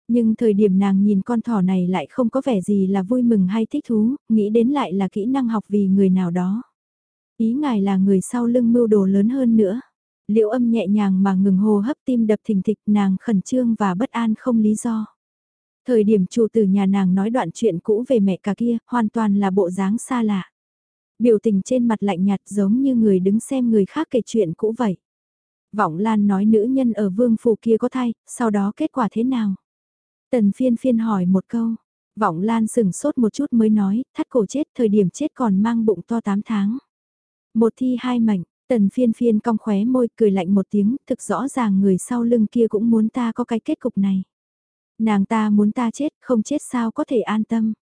Nhưng thời điểm nàng nhìn con thỏ này lại không có vẻ gì là vui mừng hay thích thú, nghĩ đến lại là kỹ năng học vì người nào đó. Ý ngài là người sau lưng mưu đồ lớn hơn nữa. Liệu âm nhẹ nhàng mà ngừng hô hấp tim đập thình thịch nàng khẩn trương và bất an không lý do. Thời điểm chủ tử nhà nàng nói đoạn chuyện cũ về mẹ cả kia, hoàn toàn là bộ dáng xa lạ. Biểu tình trên mặt lạnh nhạt giống như người đứng xem người khác kể chuyện cũ vậy. Vọng Lan nói nữ nhân ở vương phủ kia có thai, sau đó kết quả thế nào? Tần phiên phiên hỏi một câu. Vọng Lan sừng sốt một chút mới nói, thắt cổ chết thời điểm chết còn mang bụng to 8 tháng. Một thi hai mảnh, tần phiên phiên cong khóe môi cười lạnh một tiếng, thực rõ ràng người sau lưng kia cũng muốn ta có cái kết cục này. Nàng ta muốn ta chết, không chết sao có thể an tâm.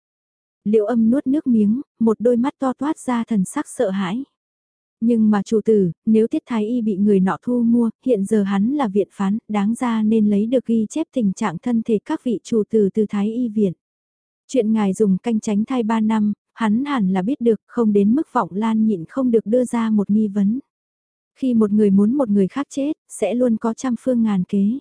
Liệu âm nuốt nước miếng, một đôi mắt to toát ra thần sắc sợ hãi. Nhưng mà chủ tử, nếu Tiết Thái Y bị người nọ thu mua, hiện giờ hắn là viện phán, đáng ra nên lấy được ghi chép tình trạng thân thể các vị chủ tử từ Thái Y viện. Chuyện ngài dùng canh tránh thai 3 năm, hắn hẳn là biết được, không đến mức vọng lan nhịn không được đưa ra một nghi vấn. Khi một người muốn một người khác chết, sẽ luôn có trăm phương ngàn kế.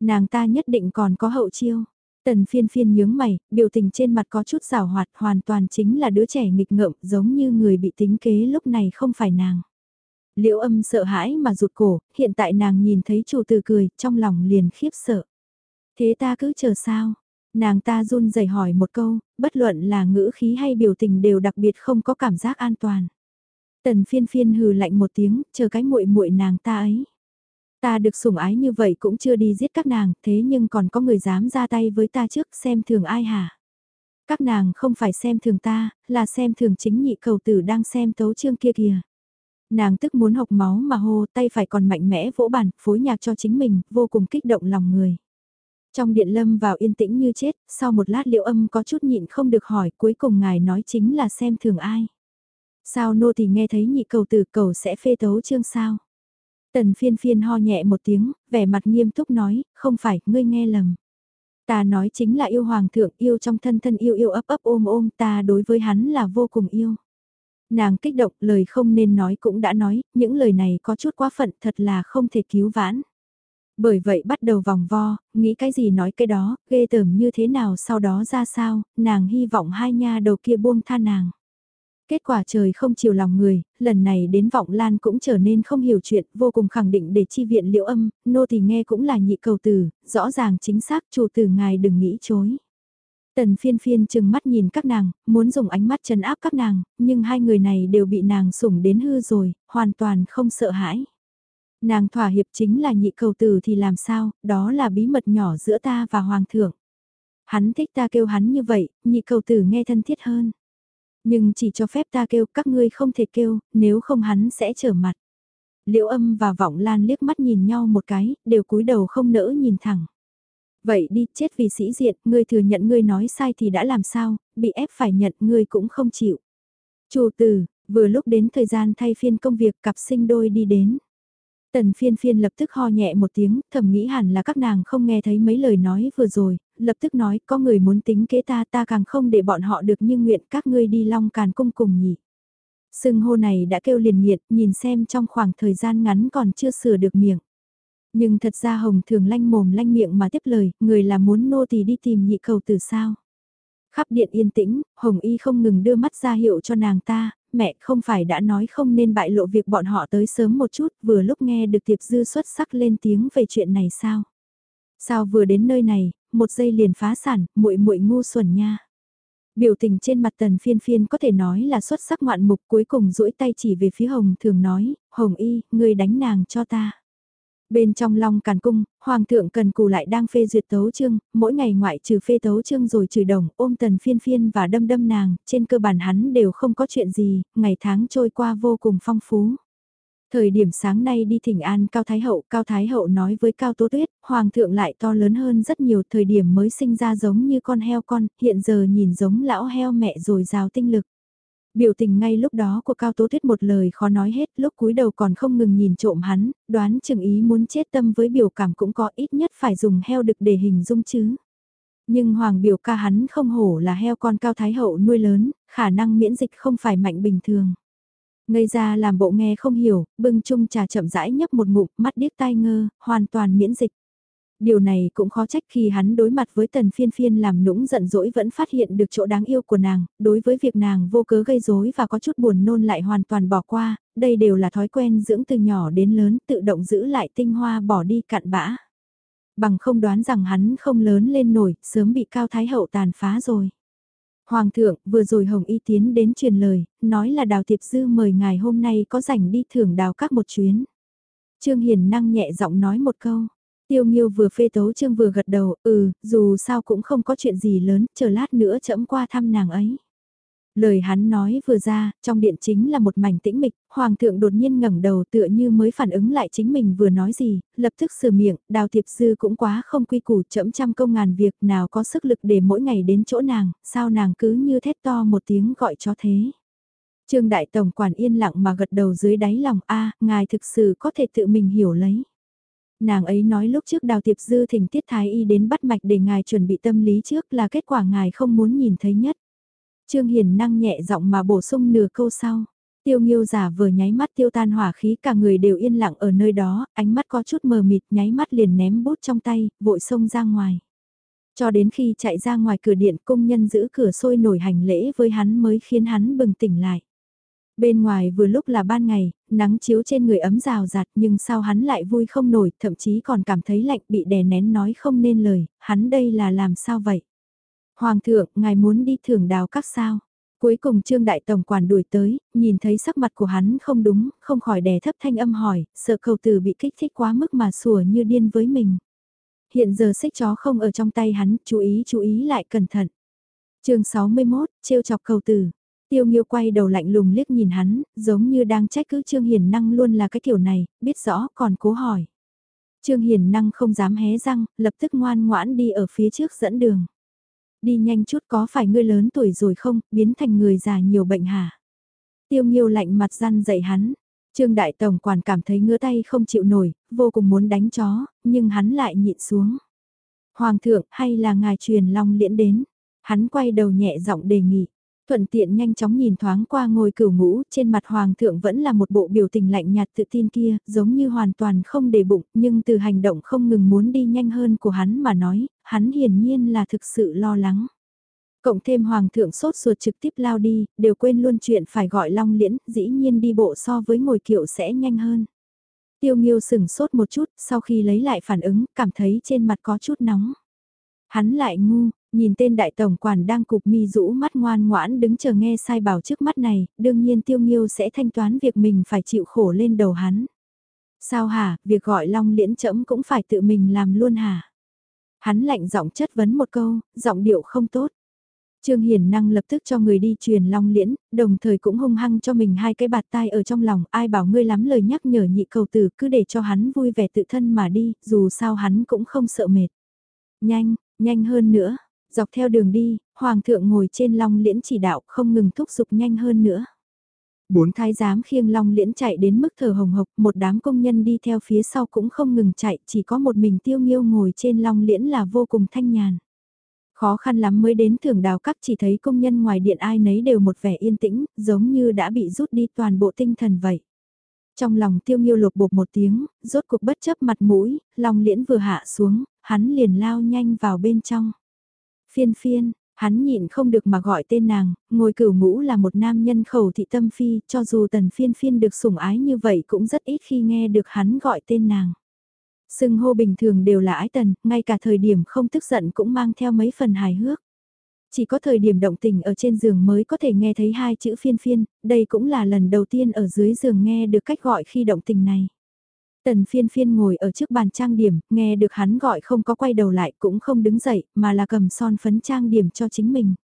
Nàng ta nhất định còn có hậu chiêu. Tần phiên phiên nhướng mày, biểu tình trên mặt có chút rào hoạt hoàn toàn chính là đứa trẻ nghịch ngợm giống như người bị tính kế lúc này không phải nàng. Liễu âm sợ hãi mà rụt cổ, hiện tại nàng nhìn thấy chủ tử cười, trong lòng liền khiếp sợ. Thế ta cứ chờ sao? Nàng ta run rẩy hỏi một câu, bất luận là ngữ khí hay biểu tình đều đặc biệt không có cảm giác an toàn. Tần phiên phiên hừ lạnh một tiếng, chờ cái muội muội nàng ta ấy. Ta được sủng ái như vậy cũng chưa đi giết các nàng, thế nhưng còn có người dám ra tay với ta trước xem thường ai hả? Các nàng không phải xem thường ta, là xem thường chính nhị cầu tử đang xem tấu chương kia kìa. Nàng tức muốn hộc máu mà hô tay phải còn mạnh mẽ vỗ bàn, phối nhạc cho chính mình, vô cùng kích động lòng người. Trong điện lâm vào yên tĩnh như chết, sau một lát liệu âm có chút nhịn không được hỏi cuối cùng ngài nói chính là xem thường ai. Sao nô thì nghe thấy nhị cầu tử cầu sẽ phê tấu chương sao? Tần phiên phiên ho nhẹ một tiếng, vẻ mặt nghiêm túc nói, không phải, ngươi nghe lầm. Ta nói chính là yêu hoàng thượng, yêu trong thân thân yêu yêu ấp ấp ôm ôm, ta đối với hắn là vô cùng yêu. Nàng kích động lời không nên nói cũng đã nói, những lời này có chút quá phận thật là không thể cứu vãn. Bởi vậy bắt đầu vòng vo, nghĩ cái gì nói cái đó, ghê tởm như thế nào sau đó ra sao, nàng hy vọng hai nha đầu kia buông tha nàng. Kết quả trời không chiều lòng người, lần này đến vọng lan cũng trở nên không hiểu chuyện, vô cùng khẳng định để chi viện liễu âm, nô thì nghe cũng là nhị cầu tử, rõ ràng chính xác chủ tử ngài đừng nghĩ chối. Tần phiên phiên chừng mắt nhìn các nàng, muốn dùng ánh mắt trấn áp các nàng, nhưng hai người này đều bị nàng sủng đến hư rồi, hoàn toàn không sợ hãi. Nàng thỏa hiệp chính là nhị cầu tử thì làm sao, đó là bí mật nhỏ giữa ta và hoàng thượng. Hắn thích ta kêu hắn như vậy, nhị cầu tử nghe thân thiết hơn. Nhưng chỉ cho phép ta kêu các ngươi không thể kêu, nếu không hắn sẽ trở mặt. Liễu âm và vọng lan liếc mắt nhìn nhau một cái, đều cúi đầu không nỡ nhìn thẳng. Vậy đi, chết vì sĩ diện, ngươi thừa nhận ngươi nói sai thì đã làm sao, bị ép phải nhận ngươi cũng không chịu. Chủ tử, vừa lúc đến thời gian thay phiên công việc cặp sinh đôi đi đến. Tần phiên phiên lập tức ho nhẹ một tiếng, thầm nghĩ hẳn là các nàng không nghe thấy mấy lời nói vừa rồi, lập tức nói có người muốn tính kế ta ta càng không để bọn họ được như nguyện các ngươi đi long càn cung cùng nhỉ. Sưng hô này đã kêu liền nhiệt, nhìn xem trong khoảng thời gian ngắn còn chưa sửa được miệng. Nhưng thật ra Hồng thường lanh mồm lanh miệng mà tiếp lời, người là muốn nô tỳ đi tìm nhị cầu từ sao. Khắp điện yên tĩnh, Hồng Y không ngừng đưa mắt ra hiệu cho nàng ta, mẹ không phải đã nói không nên bại lộ việc bọn họ tới sớm một chút, vừa lúc nghe được Tiệp Dư xuất sắc lên tiếng về chuyện này sao? Sao vừa đến nơi này, một giây liền phá sản, muội muội ngu xuẩn nha. Biểu tình trên mặt tần phiên phiên có thể nói là xuất sắc ngoạn mục cuối cùng duỗi tay chỉ về phía Hồng thường nói, Hồng Y, ngươi đánh nàng cho ta. Bên trong long càn cung, Hoàng thượng cần cù lại đang phê duyệt tấu chương, mỗi ngày ngoại trừ phê tấu chương rồi trừ đồng, ôm tần phiên phiên và đâm đâm nàng, trên cơ bản hắn đều không có chuyện gì, ngày tháng trôi qua vô cùng phong phú. Thời điểm sáng nay đi thỉnh an Cao Thái Hậu, Cao Thái Hậu nói với Cao Tố Tuyết, Hoàng thượng lại to lớn hơn rất nhiều thời điểm mới sinh ra giống như con heo con, hiện giờ nhìn giống lão heo mẹ rồi rào tinh lực. Biểu tình ngay lúc đó của Cao Tố Tuyết một lời khó nói hết, lúc cúi đầu còn không ngừng nhìn trộm hắn, đoán chừng ý muốn chết tâm với biểu cảm cũng có ít nhất phải dùng heo đực để hình dung chứ. Nhưng hoàng biểu ca hắn không hổ là heo con Cao Thái Hậu nuôi lớn, khả năng miễn dịch không phải mạnh bình thường. Ngây ra làm bộ nghe không hiểu, bưng chung trà chậm rãi nhấp một ngụm, mắt điếc tai ngơ, hoàn toàn miễn dịch. Điều này cũng khó trách khi hắn đối mặt với tần phiên phiên làm nũng giận dỗi vẫn phát hiện được chỗ đáng yêu của nàng, đối với việc nàng vô cớ gây rối và có chút buồn nôn lại hoàn toàn bỏ qua, đây đều là thói quen dưỡng từ nhỏ đến lớn tự động giữ lại tinh hoa bỏ đi cạn bã. Bằng không đoán rằng hắn không lớn lên nổi, sớm bị Cao Thái Hậu tàn phá rồi. Hoàng thượng, vừa rồi Hồng Y tiến đến truyền lời, nói là Đào Tiệp Dư mời ngài hôm nay có rảnh đi thưởng đào các một chuyến. Trương Hiền năng nhẹ giọng nói một câu. Tiêu Nghiêu vừa phê tấu trương vừa gật đầu, ừ, dù sao cũng không có chuyện gì lớn, chờ lát nữa chậm qua thăm nàng ấy. Lời hắn nói vừa ra, trong điện chính là một mảnh tĩnh mịch, hoàng thượng đột nhiên ngẩng đầu tựa như mới phản ứng lại chính mình vừa nói gì, lập tức sửa miệng, đào tiệp sư cũng quá không quy củ chậm trăm công ngàn việc nào có sức lực để mỗi ngày đến chỗ nàng, sao nàng cứ như thét to một tiếng gọi cho thế. Trương Đại Tổng quản yên lặng mà gật đầu dưới đáy lòng a ngài thực sự có thể tự mình hiểu lấy. Nàng ấy nói lúc trước đào tiệp dư thỉnh tiết thái y đến bắt mạch để ngài chuẩn bị tâm lý trước là kết quả ngài không muốn nhìn thấy nhất. Trương Hiền năng nhẹ giọng mà bổ sung nửa câu sau. Tiêu nghiêu giả vừa nháy mắt tiêu tan hỏa khí cả người đều yên lặng ở nơi đó, ánh mắt có chút mờ mịt nháy mắt liền ném bút trong tay, vội xông ra ngoài. Cho đến khi chạy ra ngoài cửa điện công nhân giữ cửa sôi nổi hành lễ với hắn mới khiến hắn bừng tỉnh lại. Bên ngoài vừa lúc là ban ngày, nắng chiếu trên người ấm rào rạt nhưng sao hắn lại vui không nổi, thậm chí còn cảm thấy lạnh bị đè nén nói không nên lời, hắn đây là làm sao vậy? Hoàng thượng, ngài muốn đi thưởng đào các sao? Cuối cùng Trương Đại Tổng quản đuổi tới, nhìn thấy sắc mặt của hắn không đúng, không khỏi đè thấp thanh âm hỏi, sợ cầu tử bị kích thích quá mức mà sủa như điên với mình. Hiện giờ xích chó không ở trong tay hắn, chú ý chú ý lại cẩn thận. chương 61, trêu chọc cầu tử. Tiêu Nghiêu quay đầu lạnh lùng liếc nhìn hắn, giống như đang trách cứ Trương Hiền Năng luôn là cái kiểu này, biết rõ còn cố hỏi. Trương Hiền Năng không dám hé răng, lập tức ngoan ngoãn đi ở phía trước dẫn đường. Đi nhanh chút có phải ngươi lớn tuổi rồi không, biến thành người già nhiều bệnh hả? Tiêu Nghiêu lạnh mặt răn dạy hắn. Trương Đại Tổng quản cảm thấy ngứa tay không chịu nổi, vô cùng muốn đánh chó, nhưng hắn lại nhịn xuống. Hoàng thượng hay là ngài truyền long liễn đến? Hắn quay đầu nhẹ giọng đề nghị. Thuận tiện nhanh chóng nhìn thoáng qua ngồi cửu ngũ, trên mặt hoàng thượng vẫn là một bộ biểu tình lạnh nhạt tự tin kia, giống như hoàn toàn không để bụng, nhưng từ hành động không ngừng muốn đi nhanh hơn của hắn mà nói, hắn hiển nhiên là thực sự lo lắng. Cộng thêm hoàng thượng sốt ruột trực tiếp lao đi, đều quên luôn chuyện phải gọi long liễn, dĩ nhiên đi bộ so với ngồi kiệu sẽ nhanh hơn. Tiêu nghiêu sừng sốt một chút, sau khi lấy lại phản ứng, cảm thấy trên mặt có chút nóng. Hắn lại ngu, nhìn tên đại tổng quản đang cục mi rũ mắt ngoan ngoãn đứng chờ nghe sai bảo trước mắt này, đương nhiên tiêu nghiêu sẽ thanh toán việc mình phải chịu khổ lên đầu hắn. Sao hả, việc gọi long liễn chẫm cũng phải tự mình làm luôn hả? Hắn lạnh giọng chất vấn một câu, giọng điệu không tốt. Trương hiển năng lập tức cho người đi truyền long liễn, đồng thời cũng hung hăng cho mình hai cái bạt tai ở trong lòng, ai bảo ngươi lắm lời nhắc nhở nhị cầu tử cứ để cho hắn vui vẻ tự thân mà đi, dù sao hắn cũng không sợ mệt. Nhanh, nhanh hơn nữa, dọc theo đường đi, Hoàng thượng ngồi trên long liễn chỉ đạo không ngừng thúc giục nhanh hơn nữa. Bốn thái giám khiêng long liễn chạy đến mức thở hồng hộc, một đám công nhân đi theo phía sau cũng không ngừng chạy, chỉ có một mình tiêu nghiêu ngồi trên long liễn là vô cùng thanh nhàn. Khó khăn lắm mới đến thưởng đào các chỉ thấy công nhân ngoài điện ai nấy đều một vẻ yên tĩnh, giống như đã bị rút đi toàn bộ tinh thần vậy. Trong lòng tiêu nghiêu lột bột một tiếng, rốt cuộc bất chấp mặt mũi, long liễn vừa hạ xuống, hắn liền lao nhanh vào bên trong. Phiên phiên, hắn nhịn không được mà gọi tên nàng, ngồi cửu ngũ là một nam nhân khẩu thị tâm phi, cho dù tần phiên phiên được sủng ái như vậy cũng rất ít khi nghe được hắn gọi tên nàng. Sưng hô bình thường đều là ái tần, ngay cả thời điểm không tức giận cũng mang theo mấy phần hài hước. Chỉ có thời điểm động tình ở trên giường mới có thể nghe thấy hai chữ phiên phiên, đây cũng là lần đầu tiên ở dưới giường nghe được cách gọi khi động tình này. Tần phiên phiên ngồi ở trước bàn trang điểm, nghe được hắn gọi không có quay đầu lại cũng không đứng dậy, mà là cầm son phấn trang điểm cho chính mình.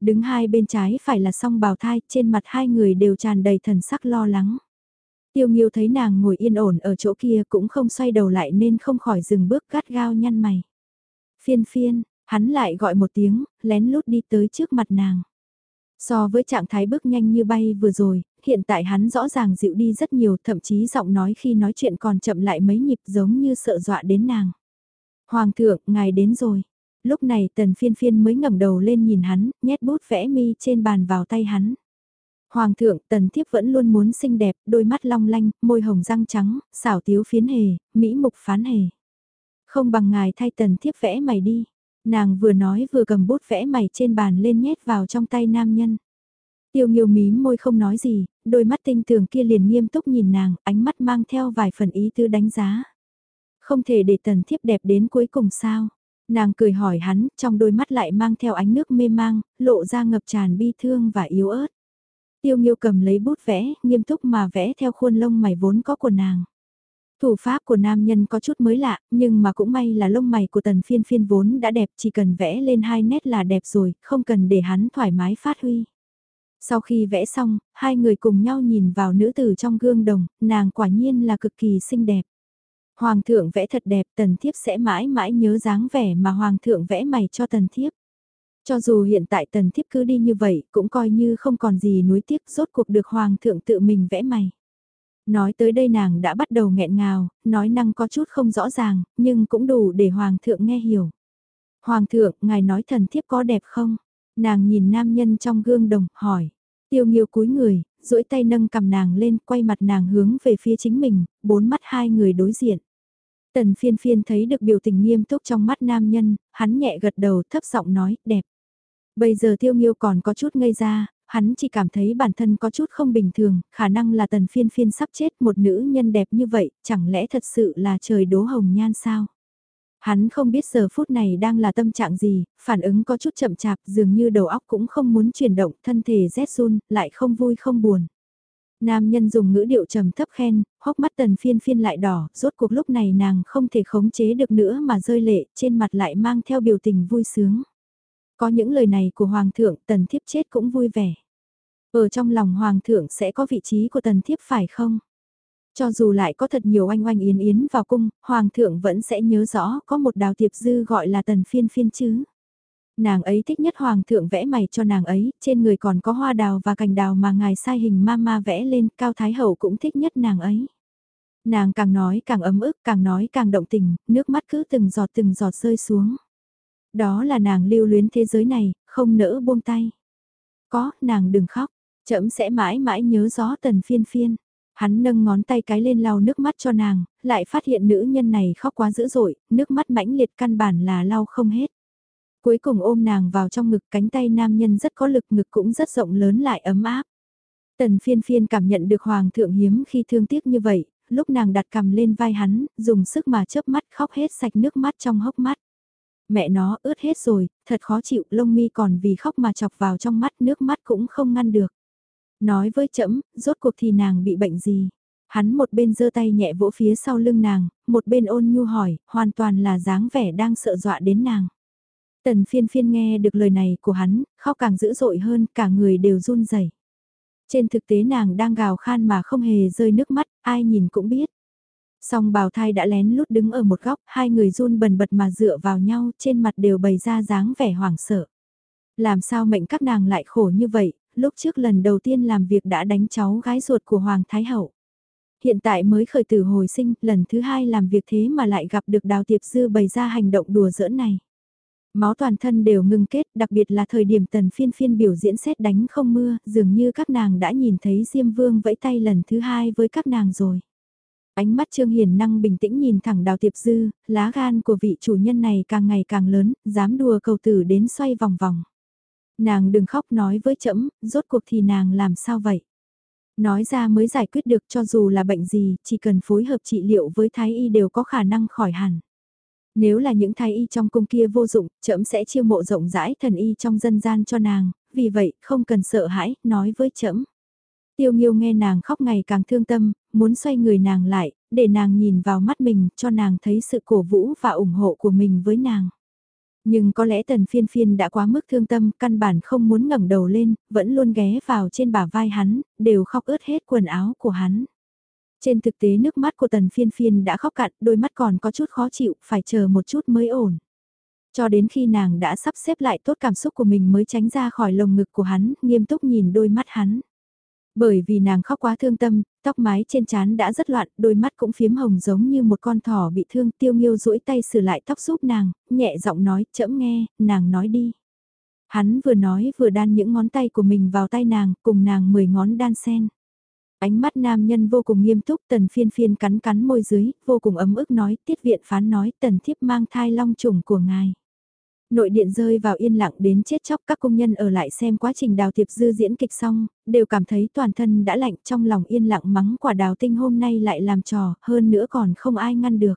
Đứng hai bên trái phải là song bào thai, trên mặt hai người đều tràn đầy thần sắc lo lắng. Tiêu Nghiêu thấy nàng ngồi yên ổn ở chỗ kia cũng không xoay đầu lại nên không khỏi dừng bước gắt gao nhăn mày. Phiên phiên, hắn lại gọi một tiếng, lén lút đi tới trước mặt nàng. So với trạng thái bước nhanh như bay vừa rồi, hiện tại hắn rõ ràng dịu đi rất nhiều, thậm chí giọng nói khi nói chuyện còn chậm lại mấy nhịp giống như sợ dọa đến nàng. Hoàng thượng, ngài đến rồi. Lúc này tần phiên phiên mới ngẩng đầu lên nhìn hắn, nhét bút vẽ mi trên bàn vào tay hắn. Hoàng thượng, tần thiếp vẫn luôn muốn xinh đẹp, đôi mắt long lanh, môi hồng răng trắng, xảo tiếu phiến hề, mỹ mục phán hề. Không bằng ngài thay tần thiếp vẽ mày đi. Nàng vừa nói vừa cầm bút vẽ mày trên bàn lên nhét vào trong tay nam nhân. Tiêu nghiêu mím môi không nói gì, đôi mắt tinh tường kia liền nghiêm túc nhìn nàng, ánh mắt mang theo vài phần ý tư đánh giá. Không thể để tần thiếp đẹp đến cuối cùng sao? Nàng cười hỏi hắn, trong đôi mắt lại mang theo ánh nước mê mang, lộ ra ngập tràn bi thương và yếu ớt. Tiêu Nghiêu cầm lấy bút vẽ, nghiêm túc mà vẽ theo khuôn lông mày vốn có của nàng. Thủ pháp của nam nhân có chút mới lạ, nhưng mà cũng may là lông mày của tần phiên phiên vốn đã đẹp, chỉ cần vẽ lên hai nét là đẹp rồi, không cần để hắn thoải mái phát huy. Sau khi vẽ xong, hai người cùng nhau nhìn vào nữ tử trong gương đồng, nàng quả nhiên là cực kỳ xinh đẹp. Hoàng thượng vẽ thật đẹp, tần thiếp sẽ mãi mãi nhớ dáng vẻ mà hoàng thượng vẽ mày cho tần thiếp. Cho dù hiện tại tần thiếp cứ đi như vậy, cũng coi như không còn gì nuối tiếc rốt cuộc được hoàng thượng tự mình vẽ mày. Nói tới đây nàng đã bắt đầu nghẹn ngào, nói năng có chút không rõ ràng, nhưng cũng đủ để hoàng thượng nghe hiểu. Hoàng thượng, ngài nói thần thiếp có đẹp không? Nàng nhìn nam nhân trong gương đồng, hỏi. Tiêu nghiêu cúi người, duỗi tay nâng cầm nàng lên, quay mặt nàng hướng về phía chính mình, bốn mắt hai người đối diện. Tần phiên phiên thấy được biểu tình nghiêm túc trong mắt nam nhân, hắn nhẹ gật đầu thấp giọng nói, đẹp. Bây giờ tiêu nghiêu còn có chút ngây ra, hắn chỉ cảm thấy bản thân có chút không bình thường, khả năng là tần phiên phiên sắp chết một nữ nhân đẹp như vậy, chẳng lẽ thật sự là trời đố hồng nhan sao? Hắn không biết giờ phút này đang là tâm trạng gì, phản ứng có chút chậm chạp dường như đầu óc cũng không muốn chuyển động, thân thể rét run, lại không vui không buồn. Nam nhân dùng ngữ điệu trầm thấp khen, hốc mắt tần phiên phiên lại đỏ, rốt cuộc lúc này nàng không thể khống chế được nữa mà rơi lệ, trên mặt lại mang theo biểu tình vui sướng. Có những lời này của Hoàng thượng tần thiếp chết cũng vui vẻ. Ở trong lòng Hoàng thượng sẽ có vị trí của tần thiếp phải không? Cho dù lại có thật nhiều oanh oanh yến yến vào cung, Hoàng thượng vẫn sẽ nhớ rõ có một đào tiệp dư gọi là tần phiên phiên chứ. Nàng ấy thích nhất Hoàng thượng vẽ mày cho nàng ấy, trên người còn có hoa đào và cành đào mà ngài sai hình ma ma vẽ lên, Cao Thái Hậu cũng thích nhất nàng ấy. Nàng càng nói càng ấm ức, càng nói càng động tình, nước mắt cứ từng giọt từng giọt rơi xuống. Đó là nàng lưu luyến thế giới này, không nỡ buông tay. Có, nàng đừng khóc, trẫm sẽ mãi mãi nhớ gió tần phiên phiên. Hắn nâng ngón tay cái lên lau nước mắt cho nàng, lại phát hiện nữ nhân này khóc quá dữ dội, nước mắt mãnh liệt căn bản là lau không hết. Cuối cùng ôm nàng vào trong ngực cánh tay nam nhân rất có lực ngực cũng rất rộng lớn lại ấm áp. Tần phiên phiên cảm nhận được hoàng thượng hiếm khi thương tiếc như vậy, lúc nàng đặt cầm lên vai hắn, dùng sức mà chớp mắt khóc hết sạch nước mắt trong hốc mắt. Mẹ nó ướt hết rồi, thật khó chịu, lông mi còn vì khóc mà chọc vào trong mắt nước mắt cũng không ngăn được. Nói với trẫm rốt cuộc thì nàng bị bệnh gì? Hắn một bên giơ tay nhẹ vỗ phía sau lưng nàng, một bên ôn nhu hỏi, hoàn toàn là dáng vẻ đang sợ dọa đến nàng. Tần phiên phiên nghe được lời này của hắn, khóc càng dữ dội hơn, cả người đều run rẩy. Trên thực tế nàng đang gào khan mà không hề rơi nước mắt, ai nhìn cũng biết. Song bào thai đã lén lút đứng ở một góc, hai người run bần bật mà dựa vào nhau, trên mặt đều bày ra dáng vẻ hoảng sợ. Làm sao mệnh các nàng lại khổ như vậy, lúc trước lần đầu tiên làm việc đã đánh cháu gái ruột của Hoàng Thái Hậu. Hiện tại mới khởi tử hồi sinh, lần thứ hai làm việc thế mà lại gặp được Đào Tiệp Dư bày ra hành động đùa giỡn này. Máu toàn thân đều ngưng kết, đặc biệt là thời điểm tần phiên phiên biểu diễn xét đánh không mưa, dường như các nàng đã nhìn thấy Diêm Vương vẫy tay lần thứ hai với các nàng rồi. Ánh mắt Trương Hiền năng bình tĩnh nhìn thẳng Đào Tiệp Dư, lá gan của vị chủ nhân này càng ngày càng lớn, dám đùa cầu tử đến xoay vòng vòng. Nàng đừng khóc nói với trẫm rốt cuộc thì nàng làm sao vậy? Nói ra mới giải quyết được cho dù là bệnh gì, chỉ cần phối hợp trị liệu với thái y đều có khả năng khỏi hẳn. Nếu là những thái y trong cung kia vô dụng, trẫm sẽ chiêu mộ rộng rãi thần y trong dân gian cho nàng, vì vậy không cần sợ hãi, nói với trẫm. Tiêu Nghiêu nghe nàng khóc ngày càng thương tâm, muốn xoay người nàng lại, để nàng nhìn vào mắt mình, cho nàng thấy sự cổ vũ và ủng hộ của mình với nàng. Nhưng có lẽ tần phiên phiên đã quá mức thương tâm, căn bản không muốn ngẩng đầu lên, vẫn luôn ghé vào trên bả vai hắn, đều khóc ướt hết quần áo của hắn. Trên thực tế nước mắt của tần phiên phiên đã khóc cạn, đôi mắt còn có chút khó chịu, phải chờ một chút mới ổn. Cho đến khi nàng đã sắp xếp lại tốt cảm xúc của mình mới tránh ra khỏi lồng ngực của hắn, nghiêm túc nhìn đôi mắt hắn. Bởi vì nàng khóc quá thương tâm, tóc mái trên trán đã rất loạn, đôi mắt cũng phiếm hồng giống như một con thỏ bị thương tiêu nghiêu duỗi tay sửa lại tóc giúp nàng, nhẹ giọng nói, chậm nghe, nàng nói đi. Hắn vừa nói vừa đan những ngón tay của mình vào tay nàng, cùng nàng mười ngón đan sen. Ánh mắt nam nhân vô cùng nghiêm túc tần phiên phiên cắn cắn môi dưới, vô cùng ấm ức nói, tiết viện phán nói tần thiếp mang thai long trùng của ngài. Nội điện rơi vào yên lặng đến chết chóc các công nhân ở lại xem quá trình đào tiệp dư diễn kịch xong, đều cảm thấy toàn thân đã lạnh trong lòng yên lặng mắng quả đào tinh hôm nay lại làm trò, hơn nữa còn không ai ngăn được.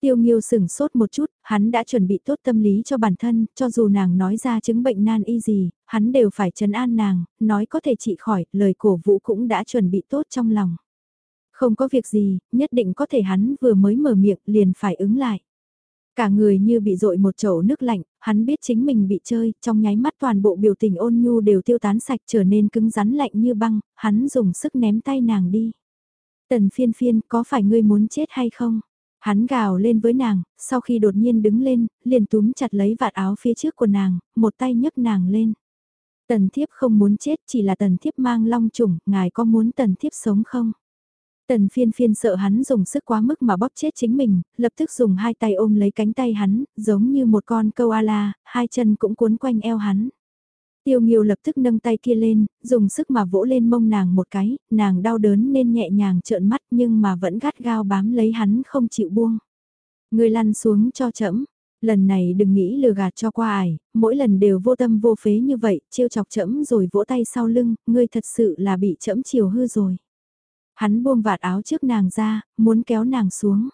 Tiêu Nghiêu sửng sốt một chút, hắn đã chuẩn bị tốt tâm lý cho bản thân, cho dù nàng nói ra chứng bệnh nan y gì, hắn đều phải trấn an nàng, nói có thể trị khỏi, lời cổ vũ cũng đã chuẩn bị tốt trong lòng. Không có việc gì, nhất định có thể hắn vừa mới mở miệng liền phải ứng lại. Cả người như bị dội một chậu nước lạnh, hắn biết chính mình bị chơi, trong nháy mắt toàn bộ biểu tình ôn nhu đều tiêu tán sạch trở nên cứng rắn lạnh như băng, hắn dùng sức ném tay nàng đi. Tần phiên phiên, có phải ngươi muốn chết hay không? Hắn gào lên với nàng, sau khi đột nhiên đứng lên, liền túm chặt lấy vạt áo phía trước của nàng, một tay nhấc nàng lên. Tần thiếp không muốn chết chỉ là tần thiếp mang long trùng, ngài có muốn tần thiếp sống không? Tần phiên phiên sợ hắn dùng sức quá mức mà bóp chết chính mình, lập tức dùng hai tay ôm lấy cánh tay hắn, giống như một con câu ala, hai chân cũng cuốn quanh eo hắn. Tiêu Nghiêu lập tức nâng tay kia lên, dùng sức mà vỗ lên mông nàng một cái, nàng đau đớn nên nhẹ nhàng trợn mắt nhưng mà vẫn gắt gao bám lấy hắn không chịu buông. Người lăn xuống cho chậm, lần này đừng nghĩ lừa gạt cho qua ải, mỗi lần đều vô tâm vô phế như vậy, chiêu chọc chẫm rồi vỗ tay sau lưng, ngươi thật sự là bị chẫm chiều hư rồi. Hắn buông vạt áo trước nàng ra, muốn kéo nàng xuống.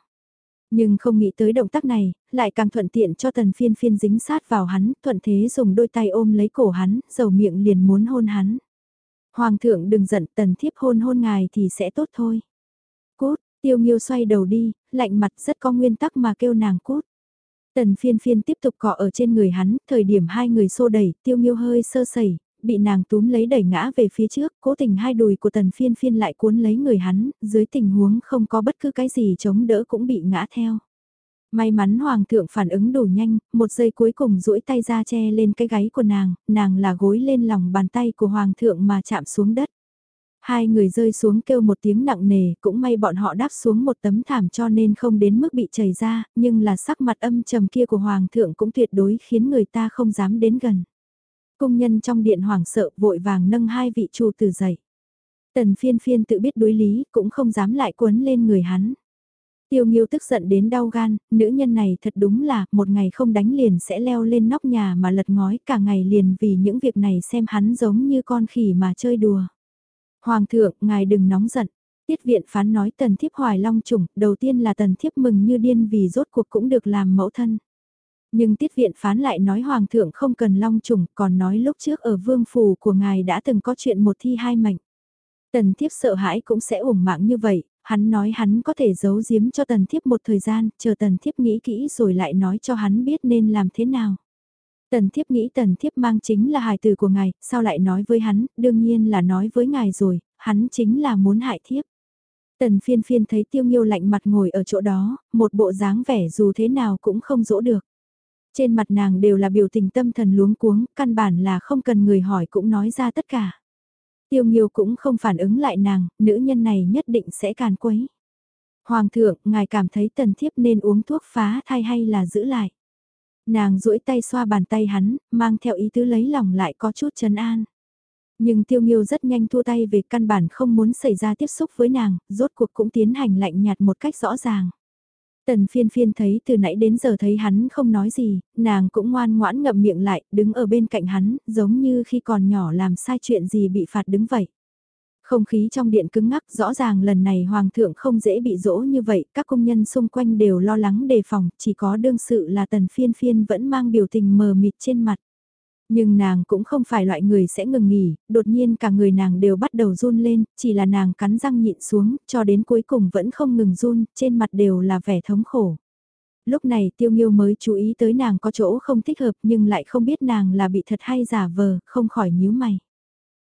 Nhưng không nghĩ tới động tác này, lại càng thuận tiện cho tần phiên phiên dính sát vào hắn, thuận thế dùng đôi tay ôm lấy cổ hắn, dầu miệng liền muốn hôn hắn. Hoàng thượng đừng giận tần thiếp hôn hôn ngài thì sẽ tốt thôi. Cút, tiêu nghiêu xoay đầu đi, lạnh mặt rất có nguyên tắc mà kêu nàng cút. Tần phiên phiên tiếp tục cọ ở trên người hắn, thời điểm hai người xô đẩy, tiêu nghiêu hơi sơ sẩy, bị nàng túm lấy đẩy ngã về phía trước, cố tình hai đùi của tần phiên phiên lại cuốn lấy người hắn, dưới tình huống không có bất cứ cái gì chống đỡ cũng bị ngã theo. May mắn hoàng thượng phản ứng đủ nhanh, một giây cuối cùng duỗi tay ra che lên cái gáy của nàng, nàng là gối lên lòng bàn tay của hoàng thượng mà chạm xuống đất. Hai người rơi xuống kêu một tiếng nặng nề, cũng may bọn họ đáp xuống một tấm thảm cho nên không đến mức bị chảy ra, nhưng là sắc mặt âm trầm kia của hoàng thượng cũng tuyệt đối khiến người ta không dám đến gần. Công nhân trong điện hoảng sợ vội vàng nâng hai vị chủ tử dậy. Tần phiên phiên tự biết đối lý cũng không dám lại quấn lên người hắn. Tiêu Nghiêu tức giận đến đau gan, nữ nhân này thật đúng là một ngày không đánh liền sẽ leo lên nóc nhà mà lật ngói cả ngày liền vì những việc này xem hắn giống như con khỉ mà chơi đùa. Hoàng thượng, ngài đừng nóng giận. Tiết viện phán nói tần thiếp hoài long trùng, đầu tiên là tần thiếp mừng như điên vì rốt cuộc cũng được làm mẫu thân. Nhưng tiết viện phán lại nói hoàng thượng không cần long trùng, còn nói lúc trước ở vương phủ của ngài đã từng có chuyện một thi hai mệnh. Tần thiếp sợ hãi cũng sẽ ủng mạng như vậy, hắn nói hắn có thể giấu giếm cho tần thiếp một thời gian, chờ tần thiếp nghĩ kỹ rồi lại nói cho hắn biết nên làm thế nào. Tần thiếp nghĩ tần thiếp mang chính là hài tử của ngài, sao lại nói với hắn, đương nhiên là nói với ngài rồi, hắn chính là muốn hại thiếp. Tần phiên phiên thấy tiêu nghiêu lạnh mặt ngồi ở chỗ đó, một bộ dáng vẻ dù thế nào cũng không dỗ được. Trên mặt nàng đều là biểu tình tâm thần luống cuống, căn bản là không cần người hỏi cũng nói ra tất cả. Tiêu nghiêu cũng không phản ứng lại nàng, nữ nhân này nhất định sẽ càn quấy. Hoàng thượng, ngài cảm thấy tần thiếp nên uống thuốc phá thai hay là giữ lại. Nàng duỗi tay xoa bàn tay hắn, mang theo ý tứ lấy lòng lại có chút trấn an. Nhưng tiêu nghiêu rất nhanh thua tay về căn bản không muốn xảy ra tiếp xúc với nàng, rốt cuộc cũng tiến hành lạnh nhạt một cách rõ ràng. Tần phiên phiên thấy từ nãy đến giờ thấy hắn không nói gì, nàng cũng ngoan ngoãn ngậm miệng lại, đứng ở bên cạnh hắn, giống như khi còn nhỏ làm sai chuyện gì bị phạt đứng vậy. Không khí trong điện cứng ngắc rõ ràng lần này hoàng thượng không dễ bị dỗ như vậy, các công nhân xung quanh đều lo lắng đề phòng, chỉ có đương sự là tần phiên phiên vẫn mang biểu tình mờ mịt trên mặt. Nhưng nàng cũng không phải loại người sẽ ngừng nghỉ, đột nhiên cả người nàng đều bắt đầu run lên, chỉ là nàng cắn răng nhịn xuống, cho đến cuối cùng vẫn không ngừng run, trên mặt đều là vẻ thống khổ. Lúc này tiêu nghiêu mới chú ý tới nàng có chỗ không thích hợp nhưng lại không biết nàng là bị thật hay giả vờ, không khỏi nhíu mày.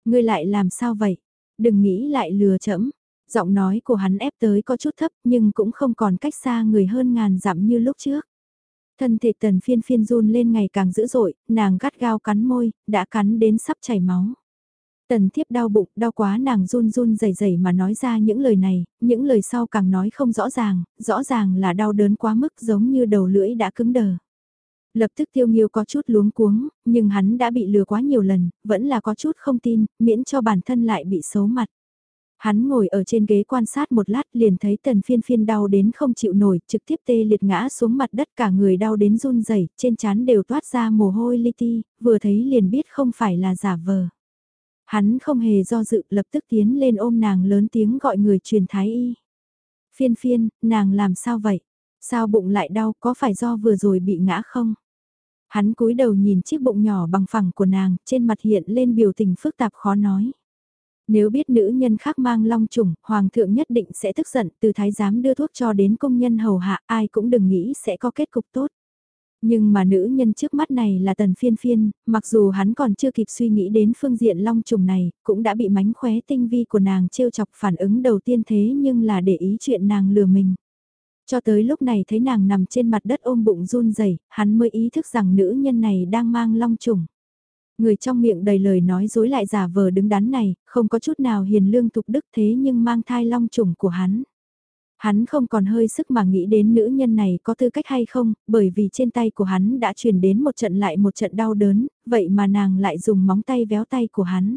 Ngươi lại làm sao vậy? Đừng nghĩ lại lừa chẫm. Giọng nói của hắn ép tới có chút thấp nhưng cũng không còn cách xa người hơn ngàn dặm như lúc trước. Thân thể tần phiên phiên run lên ngày càng dữ dội, nàng gắt gao cắn môi, đã cắn đến sắp chảy máu. Tần thiếp đau bụng, đau quá nàng run run rẩy rẩy mà nói ra những lời này, những lời sau càng nói không rõ ràng, rõ ràng là đau đớn quá mức giống như đầu lưỡi đã cứng đờ. Lập tức tiêu nghiêu có chút luống cuống, nhưng hắn đã bị lừa quá nhiều lần, vẫn là có chút không tin, miễn cho bản thân lại bị xấu mặt. Hắn ngồi ở trên ghế quan sát một lát liền thấy tần phiên phiên đau đến không chịu nổi, trực tiếp tê liệt ngã xuống mặt đất cả người đau đến run rẩy trên trán đều toát ra mồ hôi li ti, vừa thấy liền biết không phải là giả vờ. Hắn không hề do dự lập tức tiến lên ôm nàng lớn tiếng gọi người truyền thái y. Phiên phiên, nàng làm sao vậy? Sao bụng lại đau có phải do vừa rồi bị ngã không? Hắn cúi đầu nhìn chiếc bụng nhỏ bằng phẳng của nàng, trên mặt hiện lên biểu tình phức tạp khó nói. Nếu biết nữ nhân khác mang long trùng, hoàng thượng nhất định sẽ tức giận, từ thái giám đưa thuốc cho đến công nhân hầu hạ, ai cũng đừng nghĩ sẽ có kết cục tốt. Nhưng mà nữ nhân trước mắt này là tần phiên phiên, mặc dù hắn còn chưa kịp suy nghĩ đến phương diện long trùng này, cũng đã bị mánh khóe tinh vi của nàng trêu chọc phản ứng đầu tiên thế nhưng là để ý chuyện nàng lừa mình. Cho tới lúc này thấy nàng nằm trên mặt đất ôm bụng run rẩy hắn mới ý thức rằng nữ nhân này đang mang long trùng. Người trong miệng đầy lời nói dối lại giả vờ đứng đắn này, không có chút nào hiền lương thục đức thế nhưng mang thai long trùng của hắn. Hắn không còn hơi sức mà nghĩ đến nữ nhân này có tư cách hay không, bởi vì trên tay của hắn đã truyền đến một trận lại một trận đau đớn, vậy mà nàng lại dùng móng tay véo tay của hắn.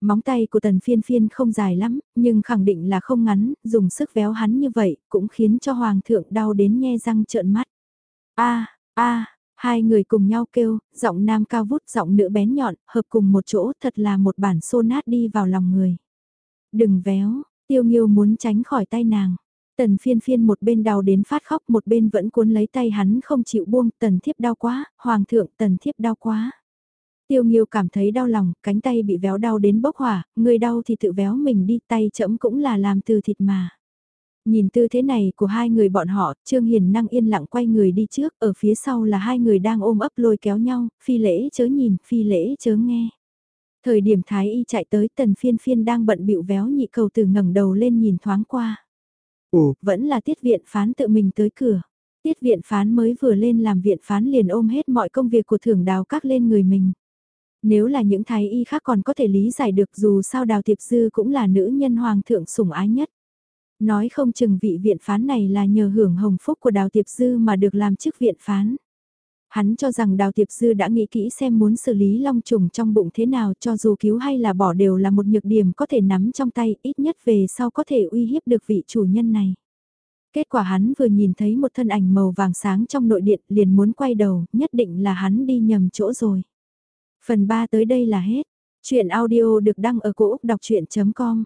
Móng tay của tần phiên phiên không dài lắm, nhưng khẳng định là không ngắn, dùng sức véo hắn như vậy, cũng khiến cho hoàng thượng đau đến nhe răng trợn mắt. a a Hai người cùng nhau kêu, giọng nam cao vút giọng nữ bén nhọn, hợp cùng một chỗ thật là một bản xô nát đi vào lòng người. Đừng véo, tiêu nghiêu muốn tránh khỏi tay nàng. Tần phiên phiên một bên đau đến phát khóc một bên vẫn cuốn lấy tay hắn không chịu buông, tần thiếp đau quá, hoàng thượng tần thiếp đau quá. Tiêu nghiêu cảm thấy đau lòng, cánh tay bị véo đau đến bốc hỏa, người đau thì tự véo mình đi, tay chậm cũng là làm từ thịt mà. Nhìn tư thế này của hai người bọn họ, Trương Hiền năng yên lặng quay người đi trước, ở phía sau là hai người đang ôm ấp lôi kéo nhau, phi lễ chớ nhìn, phi lễ chớ nghe. Thời điểm Thái Y chạy tới tần phiên phiên đang bận bịu véo nhị cầu từ ngẩng đầu lên nhìn thoáng qua. Ồ, vẫn là tiết viện phán tự mình tới cửa. Tiết viện phán mới vừa lên làm viện phán liền ôm hết mọi công việc của thưởng đào các lên người mình. Nếu là những thái y khác còn có thể lý giải được dù sao đào tiệp dư cũng là nữ nhân hoàng thượng sủng ái nhất. Nói không chừng vị viện phán này là nhờ hưởng hồng phúc của đào tiệp dư mà được làm chức viện phán. Hắn cho rằng Đào Tiệp Dư đã nghĩ kỹ xem muốn xử lý long trùng trong bụng thế nào cho dù cứu hay là bỏ đều là một nhược điểm có thể nắm trong tay ít nhất về sau có thể uy hiếp được vị chủ nhân này. Kết quả hắn vừa nhìn thấy một thân ảnh màu vàng sáng trong nội điện liền muốn quay đầu, nhất định là hắn đi nhầm chỗ rồi. Phần 3 tới đây là hết. Chuyện audio được đăng ở cổ Úc đọc chuyện.com